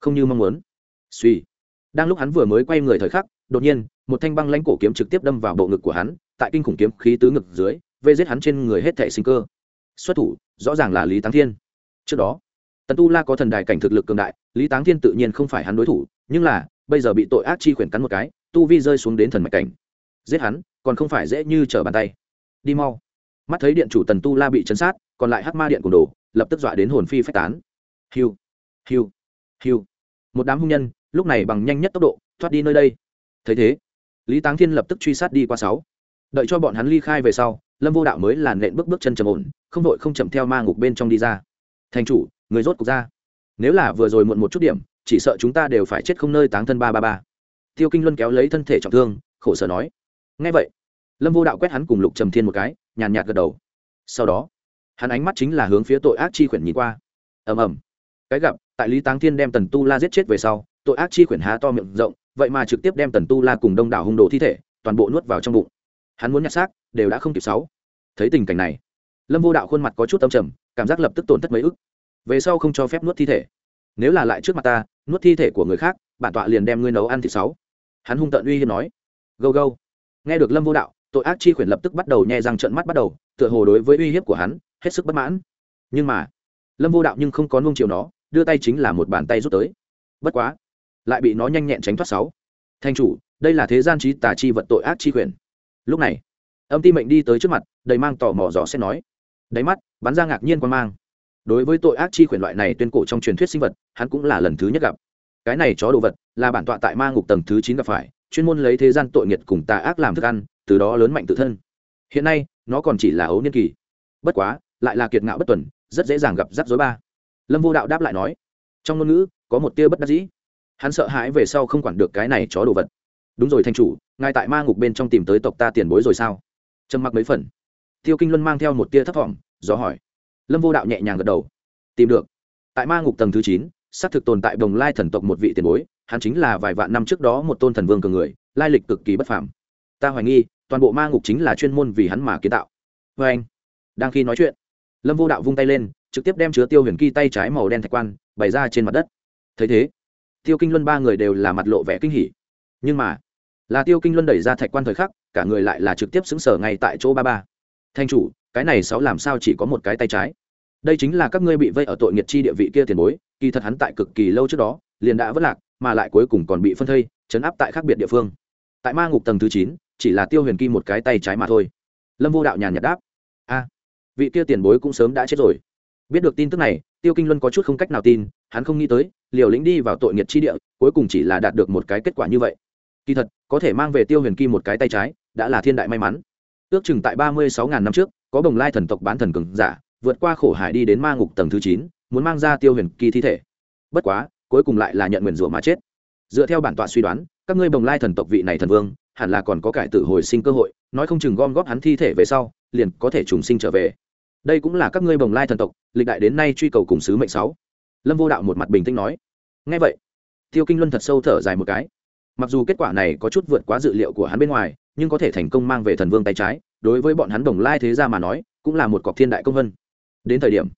không như mong muốn. Suy. Đang lúc hắn vừa mới quay người thời khắc, đột nhiên, một thanh băng lãnh cổ kiếm trực tiếp đâm vào bộ ngực của hắn, tại kinh khủng kiếm khí tứ ngực dưới, vây giết hắn trên người hết thẻ sinh cơ. Xuất thủ, rõ ràng là lý táng thiên. Trước đó tần tu la có thần đài cảnh thực lực cường đại, lý táng thiên tự nhiên không phải hắn đối thủ, nhưng là, bây giờ bị tội ác chi khuyển cắn một cái, tu vi rơi xuống đến thần mạch cảnh. Giết hắn, còn không phải dễ như trở bàn tay. Đi mau. Mắt thấy điện chủ tần tu la bị chấn sát, còn lại hắc ma điện cùng đồ, lập tức dọa đến hồn phi phách tán. Hiu hiu hiu. Một đám hung nhân, lúc này bằng nhanh nhất tốc độ, thoát đi nơi đây. Thấy thế, lý táng thiên lập tức truy sát đi qua sáu. Đợi cho bọn hắn ly khai về sau, lâm vô đạo mới làn nện bước bước chân trầm ổn, không đội không chậm theo ma ngục bên trong đi ra. Thành chủ người rốt cục ra. Nếu là vừa rồi muộn một chút điểm, chỉ sợ chúng ta đều phải chết không nơi táng thân ba ba ba. Tiêu kinh luân kéo lấy thân thể trọng thương, khổ sở nói. Ngay vậy, lâm vô đạo quét hắn cùng lục trầm thiên một cái, nhàn nhạt gật đầu. Sau đó, hắn ánh mắt chính là hướng phía tội ác chi khuyển nhìn qua. Ầm ầm. Cái gặp, tại lý táng thiên đem tần tu la giết chết về sau, tội ác chi khuyển há to miệng rộng, vậy mà trực tiếp đem tần tu la cùng đông đảo hung đồ thi thể, toàn bộ nuốt vào trong bụng. Hắn muốn nhặt xác, đều đã không kịp sáu. Thấy tình cảnh này, lâm vô đạo khuôn mặt có chút âm trầm, cảm giác lập tức tổn thất mấy ức về sau không cho phép nuốt thi thể. Nếu là lại trước mặt ta, nuốt thi thể của người khác, bản tọa liền đem ngươi nấu ăn thịt sáu. Hắn hung tận uy hiếp nói. Gâu gâu. Nghe được lâm vô đạo, tội ác chi khuyển lập tức bắt đầu nhẹ răng trận mắt bắt đầu, tựa hồ đối với uy hiếp của hắn hết sức bất mãn. Nhưng mà, lâm vô đạo nhưng không có nung chiều nó, đưa tay chính là một bàn tay rút tới. Bất quá, lại bị nó nhanh nhẹn tránh thoát sáu. Thanh chủ, đây là thế gian trí tà chi vật tội ác chi quyền lúc này, âm ti mệnh đi tới trước mặt, đầy mang tò mò dò xét nói. Đáy mắt, bắn ra ngạc nhiên quan mang đối với tội ác chi khuyển loại này tuyên cổ trong truyền thuyết sinh vật, hắn cũng là lần thứ nhất gặp. Cái này chó đồ vật, là bản tọa tại ma ngục tầng thứ chín gặp phải, chuyên môn lấy thế gian tội nghiệt cùng tà ác làm thức ăn, từ đó lớn mạnh tự thân. Hiện nay, nó còn chỉ là ấu niên kỳ. Bất quá, lại là kiệt ngạo bất tuần, rất dễ dàng gặp rắc rối ba. Lâm vô đạo đáp lại nói, trong ngôn ngữ, có một tia bất đắc dĩ. Hắn sợ hãi về sau không quản được cái này chó đồ vật. Đúng rồi thanh chủ, ngài tại ma ngục bên trong tìm tới tộc ta tiền bối rồi sao? Trầm mặc mấy phần. Tiêu kinh luân mang theo một tia thấp thỏm, do hỏi lâm vô đạo nhẹ nhàng gật đầu. Tìm được. Tại ma ngục tầng thứ chín, xác thực tồn tại đồng lai thần tộc một vị tiền bối, hắn chính là vài vạn năm trước đó một tôn thần vương cường người, lai lịch cực kỳ bất phàm. Ta hoài nghi, toàn bộ ma ngục chính là chuyên môn vì hắn mà kiến tạo. Vê anh, đang khi nói chuyện, lâm vô đạo vung tay lên, trực tiếp đem chứa tiêu huyền kỳ tay trái màu đen thạch quan bày ra trên mặt đất. Thấy thế, tiêu kinh luân ba người đều là mặt lộ vẻ kinh hỉ. Nhưng mà, là tiêu kinh luân đẩy ra thạch quan thời khắc, cả người lại là trực tiếp xứng sở ngay tại chỗ ba ba. Thanh chủ cái này sáu làm sao chỉ có một cái tay trái? Đây chính là các ngươi bị vây ở tội nghiệt chi địa vị kia tiền bối, kỳ thật hắn tại cực kỳ lâu trước đó, liền đã vất lạc, mà lại cuối cùng còn bị phân thây, chấn áp tại khác biệt địa phương. Tại ma ngục tầng thứ chín, chỉ là tiêu huyền kim một cái tay trái mà thôi. Lâm vô đạo nhàn nhạt đáp, a, vị kia tiền bối cũng sớm đã chết rồi. Biết được tin tức này, tiêu kinh luân có chút không cách nào tin, hắn không nghĩ tới, liều lĩnh đi vào tội nghiệt chi địa, cuối cùng chỉ là đạt được một cái kết quả như vậy. Kỳ thật, có thể mang về tiêu huyền kim một cái tay trái, đã là thiên đại may mắn ước chừng tại ba mươi sáu ngàn năm trước, có bồng lai thần tộc bán thần cường giả, vượt qua khổ hải đi đến ma ngục tầng thứ chín, muốn mang ra tiêu huyền kỳ thi thể. Bất quá, cuối cùng lại là nhận nguyền rủa mà chết. Dựa theo bản tọa suy đoán, các ngươi bồng lai thần tộc vị này thần vương, hẳn là còn có cải tử hồi sinh cơ hội, nói không chừng gom góp hắn thi thể về sau, liền có thể trùng sinh trở về. Đây cũng là các ngươi bồng lai thần tộc, lịch đại đến nay truy cầu cùng sứ mệnh sáu. Lâm vô đạo một mặt bình tĩnh nói. Ngay vậy, tiêu kinh luân thật sâu thở dài một cái. Mặc dù kết quả này có chút vượt quá dự liệu của hắn bên ngoài nhưng có thể thành công mang về thần vương tay trái, đối với bọn hắn đồng lai thế ra mà nói, cũng là một cọc thiên đại công vân. Đến thời điểm,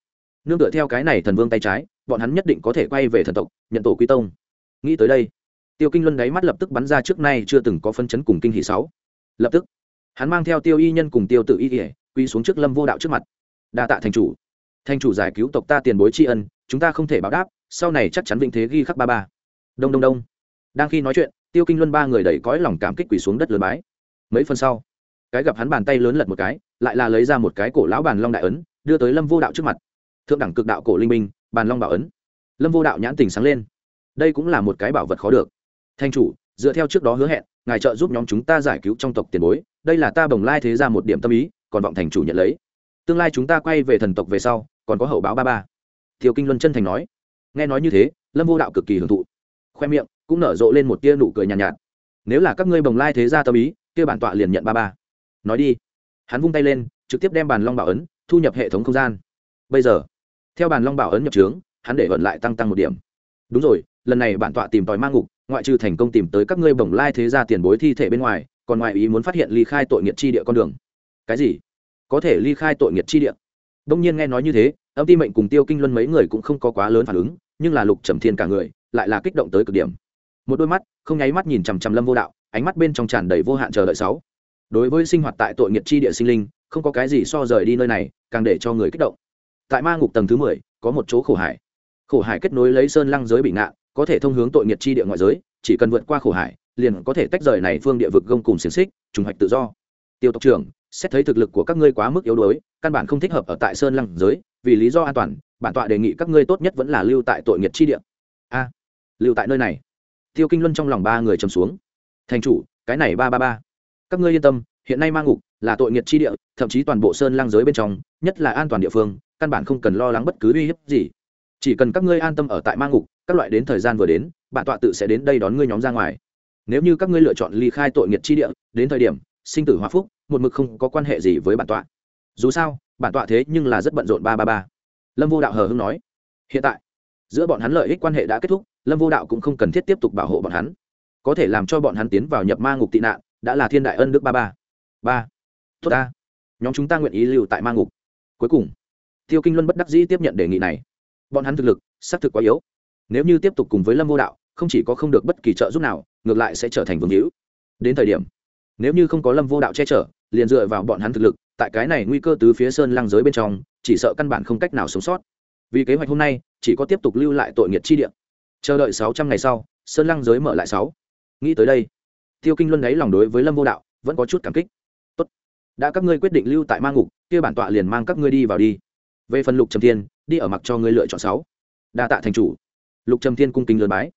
nương tựa theo cái này thần vương tay trái, bọn hắn nhất định có thể quay về thần tộc, nhận tổ quy tông. Nghĩ tới đây, tiêu kinh luân đáy mắt lập tức bắn ra trước nay chưa từng có phân chấn cùng kinh hỷ sáu. Lập tức, hắn mang theo tiêu y nhân cùng tiêu tự y kỉa quy xuống trước lâm vô đạo trước mặt. Đa tạ thành chủ. Thành chủ giải cứu tộc ta tiền bối tri ân, chúng ta không thể báo đáp, sau này chắc chắn vinh thế ghi khắc ba ba. Đông đông đông. Đang khi nói chuyện, tiêu kinh luân ba người đẩy cõi lòng cảm kích quỳ xuống đất lớn bái mấy phần sau cái gặp hắn bàn tay lớn lật một cái lại là lấy ra một cái cổ lão bàn long đại ấn đưa tới lâm vô đạo trước mặt. Thượng đẳng cực đạo cổ linh minh bàn long bảo ấn. Lâm vô đạo nhãn tình sáng lên. Đây cũng là một cái bảo vật khó được. Thanh chủ dựa theo trước đó hứa hẹn ngài trợ giúp nhóm chúng ta giải cứu trong tộc tiền bối đây là ta bồng lai thế ra một điểm tâm ý còn vọng thành chủ nhận lấy. Tương lai chúng ta quay về thần tộc về sau còn có hậu báo ba ba. Thiều kinh luân chân thành nói. Nghe nói như thế lâm vô đạo cực kỳ hưởng thụ. Khoe miệng cũng nở rộ lên một tia nụ cười nhàn nhạt, nhạt. Nếu là các ngươi bồng lai thế gia tâm ý kia bản tọa liền nhận ba ba. Nói đi. Hắn vung tay lên, trực tiếp đem bàn long bảo ấn, thu nhập hệ thống không gian. Bây giờ, theo bàn long bảo ấn nhập trướng, hắn để vận lại tăng tăng một điểm. Đúng rồi, lần này bản tọa tìm tòi mang ngục, ngoại trừ thành công tìm tới các ngươi bồng lai thế gia tiền bối thi thể bên ngoài, còn ngoại ý muốn phát hiện ly khai tội nghiệt chi địa con đường. Cái gì? Có thể ly khai tội nghiệt chi địa? Đông nhiên nghe nói như thế, âm ti mệnh cùng tiêu kinh luân mấy người cũng không có quá lớn phản ứng, nhưng là lục trầm thiên cả người, lại là kích động tới cực điểm. Một đôi mắt, không nháy mắt nhìn chằm chằm lâm vô đạo ánh mắt bên trong tràn đầy vô hạn chờ đợi sáu. Đối với sinh hoạt tại tội nghiệt chi địa sinh linh, không có cái gì so rời đi nơi này, càng để cho người kích động. Tại ma ngục tầng thứ mười, có một chỗ khổ hải. Khổ hải kết nối lấy sơn lăng giới bị ngạn có thể thông hướng tội nghiệt chi địa ngoại giới, chỉ cần vượt qua khổ hải, liền có thể tách rời này phương địa vực gông cùng xiềng xích, trùng hoạch tự do. Tiêu tộc trưởng, xét thấy thực lực của các ngươi quá mức yếu đuối, căn bản không thích hợp ở tại sơn lăng giới, vì lý do an toàn, bản tọa đề nghị các ngươi tốt nhất vẫn là lưu tại tội nghiệt chi địa. A, lưu tại nơi này. Tiêu kinh luân trong lòng ba người trầm xuống thành chủ, cái này ba ba ba. Các ngươi yên tâm, hiện nay ma ngục là tội nghiệt chi địa, thậm chí toàn bộ sơn lang giới bên trong, nhất là an toàn địa phương, căn bản không cần lo lắng bất cứ uy hiếp gì. Chỉ cần các ngươi an tâm ở tại ma ngục, các loại đến thời gian vừa đến, bản tọa tự sẽ đến đây đón ngươi nhóm ra ngoài. Nếu như các ngươi lựa chọn ly khai tội nghiệt chi địa, đến thời điểm, sinh tử hòa phúc, một mực không có quan hệ gì với bản tọa. Dù sao, bản tọa thế nhưng là rất bận rộn ba ba ba. Lâm vô đạo hờ hưng nói, hiện tại, giữa bọn hắn lợi ích quan hệ đã kết thúc, lâm vô đạo cũng không cần thiết tiếp tục bảo hộ bọn hắn có thể làm cho bọn hắn tiến vào nhập ma ngục tị nạn, đã là thiên đại ân đức ba ba. Ba. Tốt ta. Nhóm chúng ta nguyện ý lưu tại ma ngục. Cuối cùng, tiêu kinh luân bất đắc dĩ tiếp nhận đề nghị này. Bọn hắn thực lực, xác thực quá yếu. Nếu như tiếp tục cùng với lâm vô đạo, không chỉ có không được bất kỳ trợ giúp nào, ngược lại sẽ trở thành vương hữu. Đến thời điểm, nếu như không có lâm vô đạo che chở, liền dựa vào bọn hắn thực lực, tại cái này nguy cơ từ phía sơn lăng giới bên trong, chỉ sợ căn bản không cách nào sống sót. Vì kế hoạch hôm nay, chỉ có tiếp tục lưu lại tội nghiệt chi địa. Chờ đợi sáu trăm ngày sau, sơn lăng giới mở lại sáu nghĩ tới đây, tiêu kinh luân ấy lòng đối với lâm vô đạo vẫn có chút cảm kích. Tốt. đã các ngươi quyết định lưu tại mang ngục, kia bản tọa liền mang các ngươi đi vào đi. Về phần lục trầm thiên, đi ở mặc cho ngươi lựa chọn sáu. Đa tạ thành chủ. Lục trầm thiên cung kính lớn bái.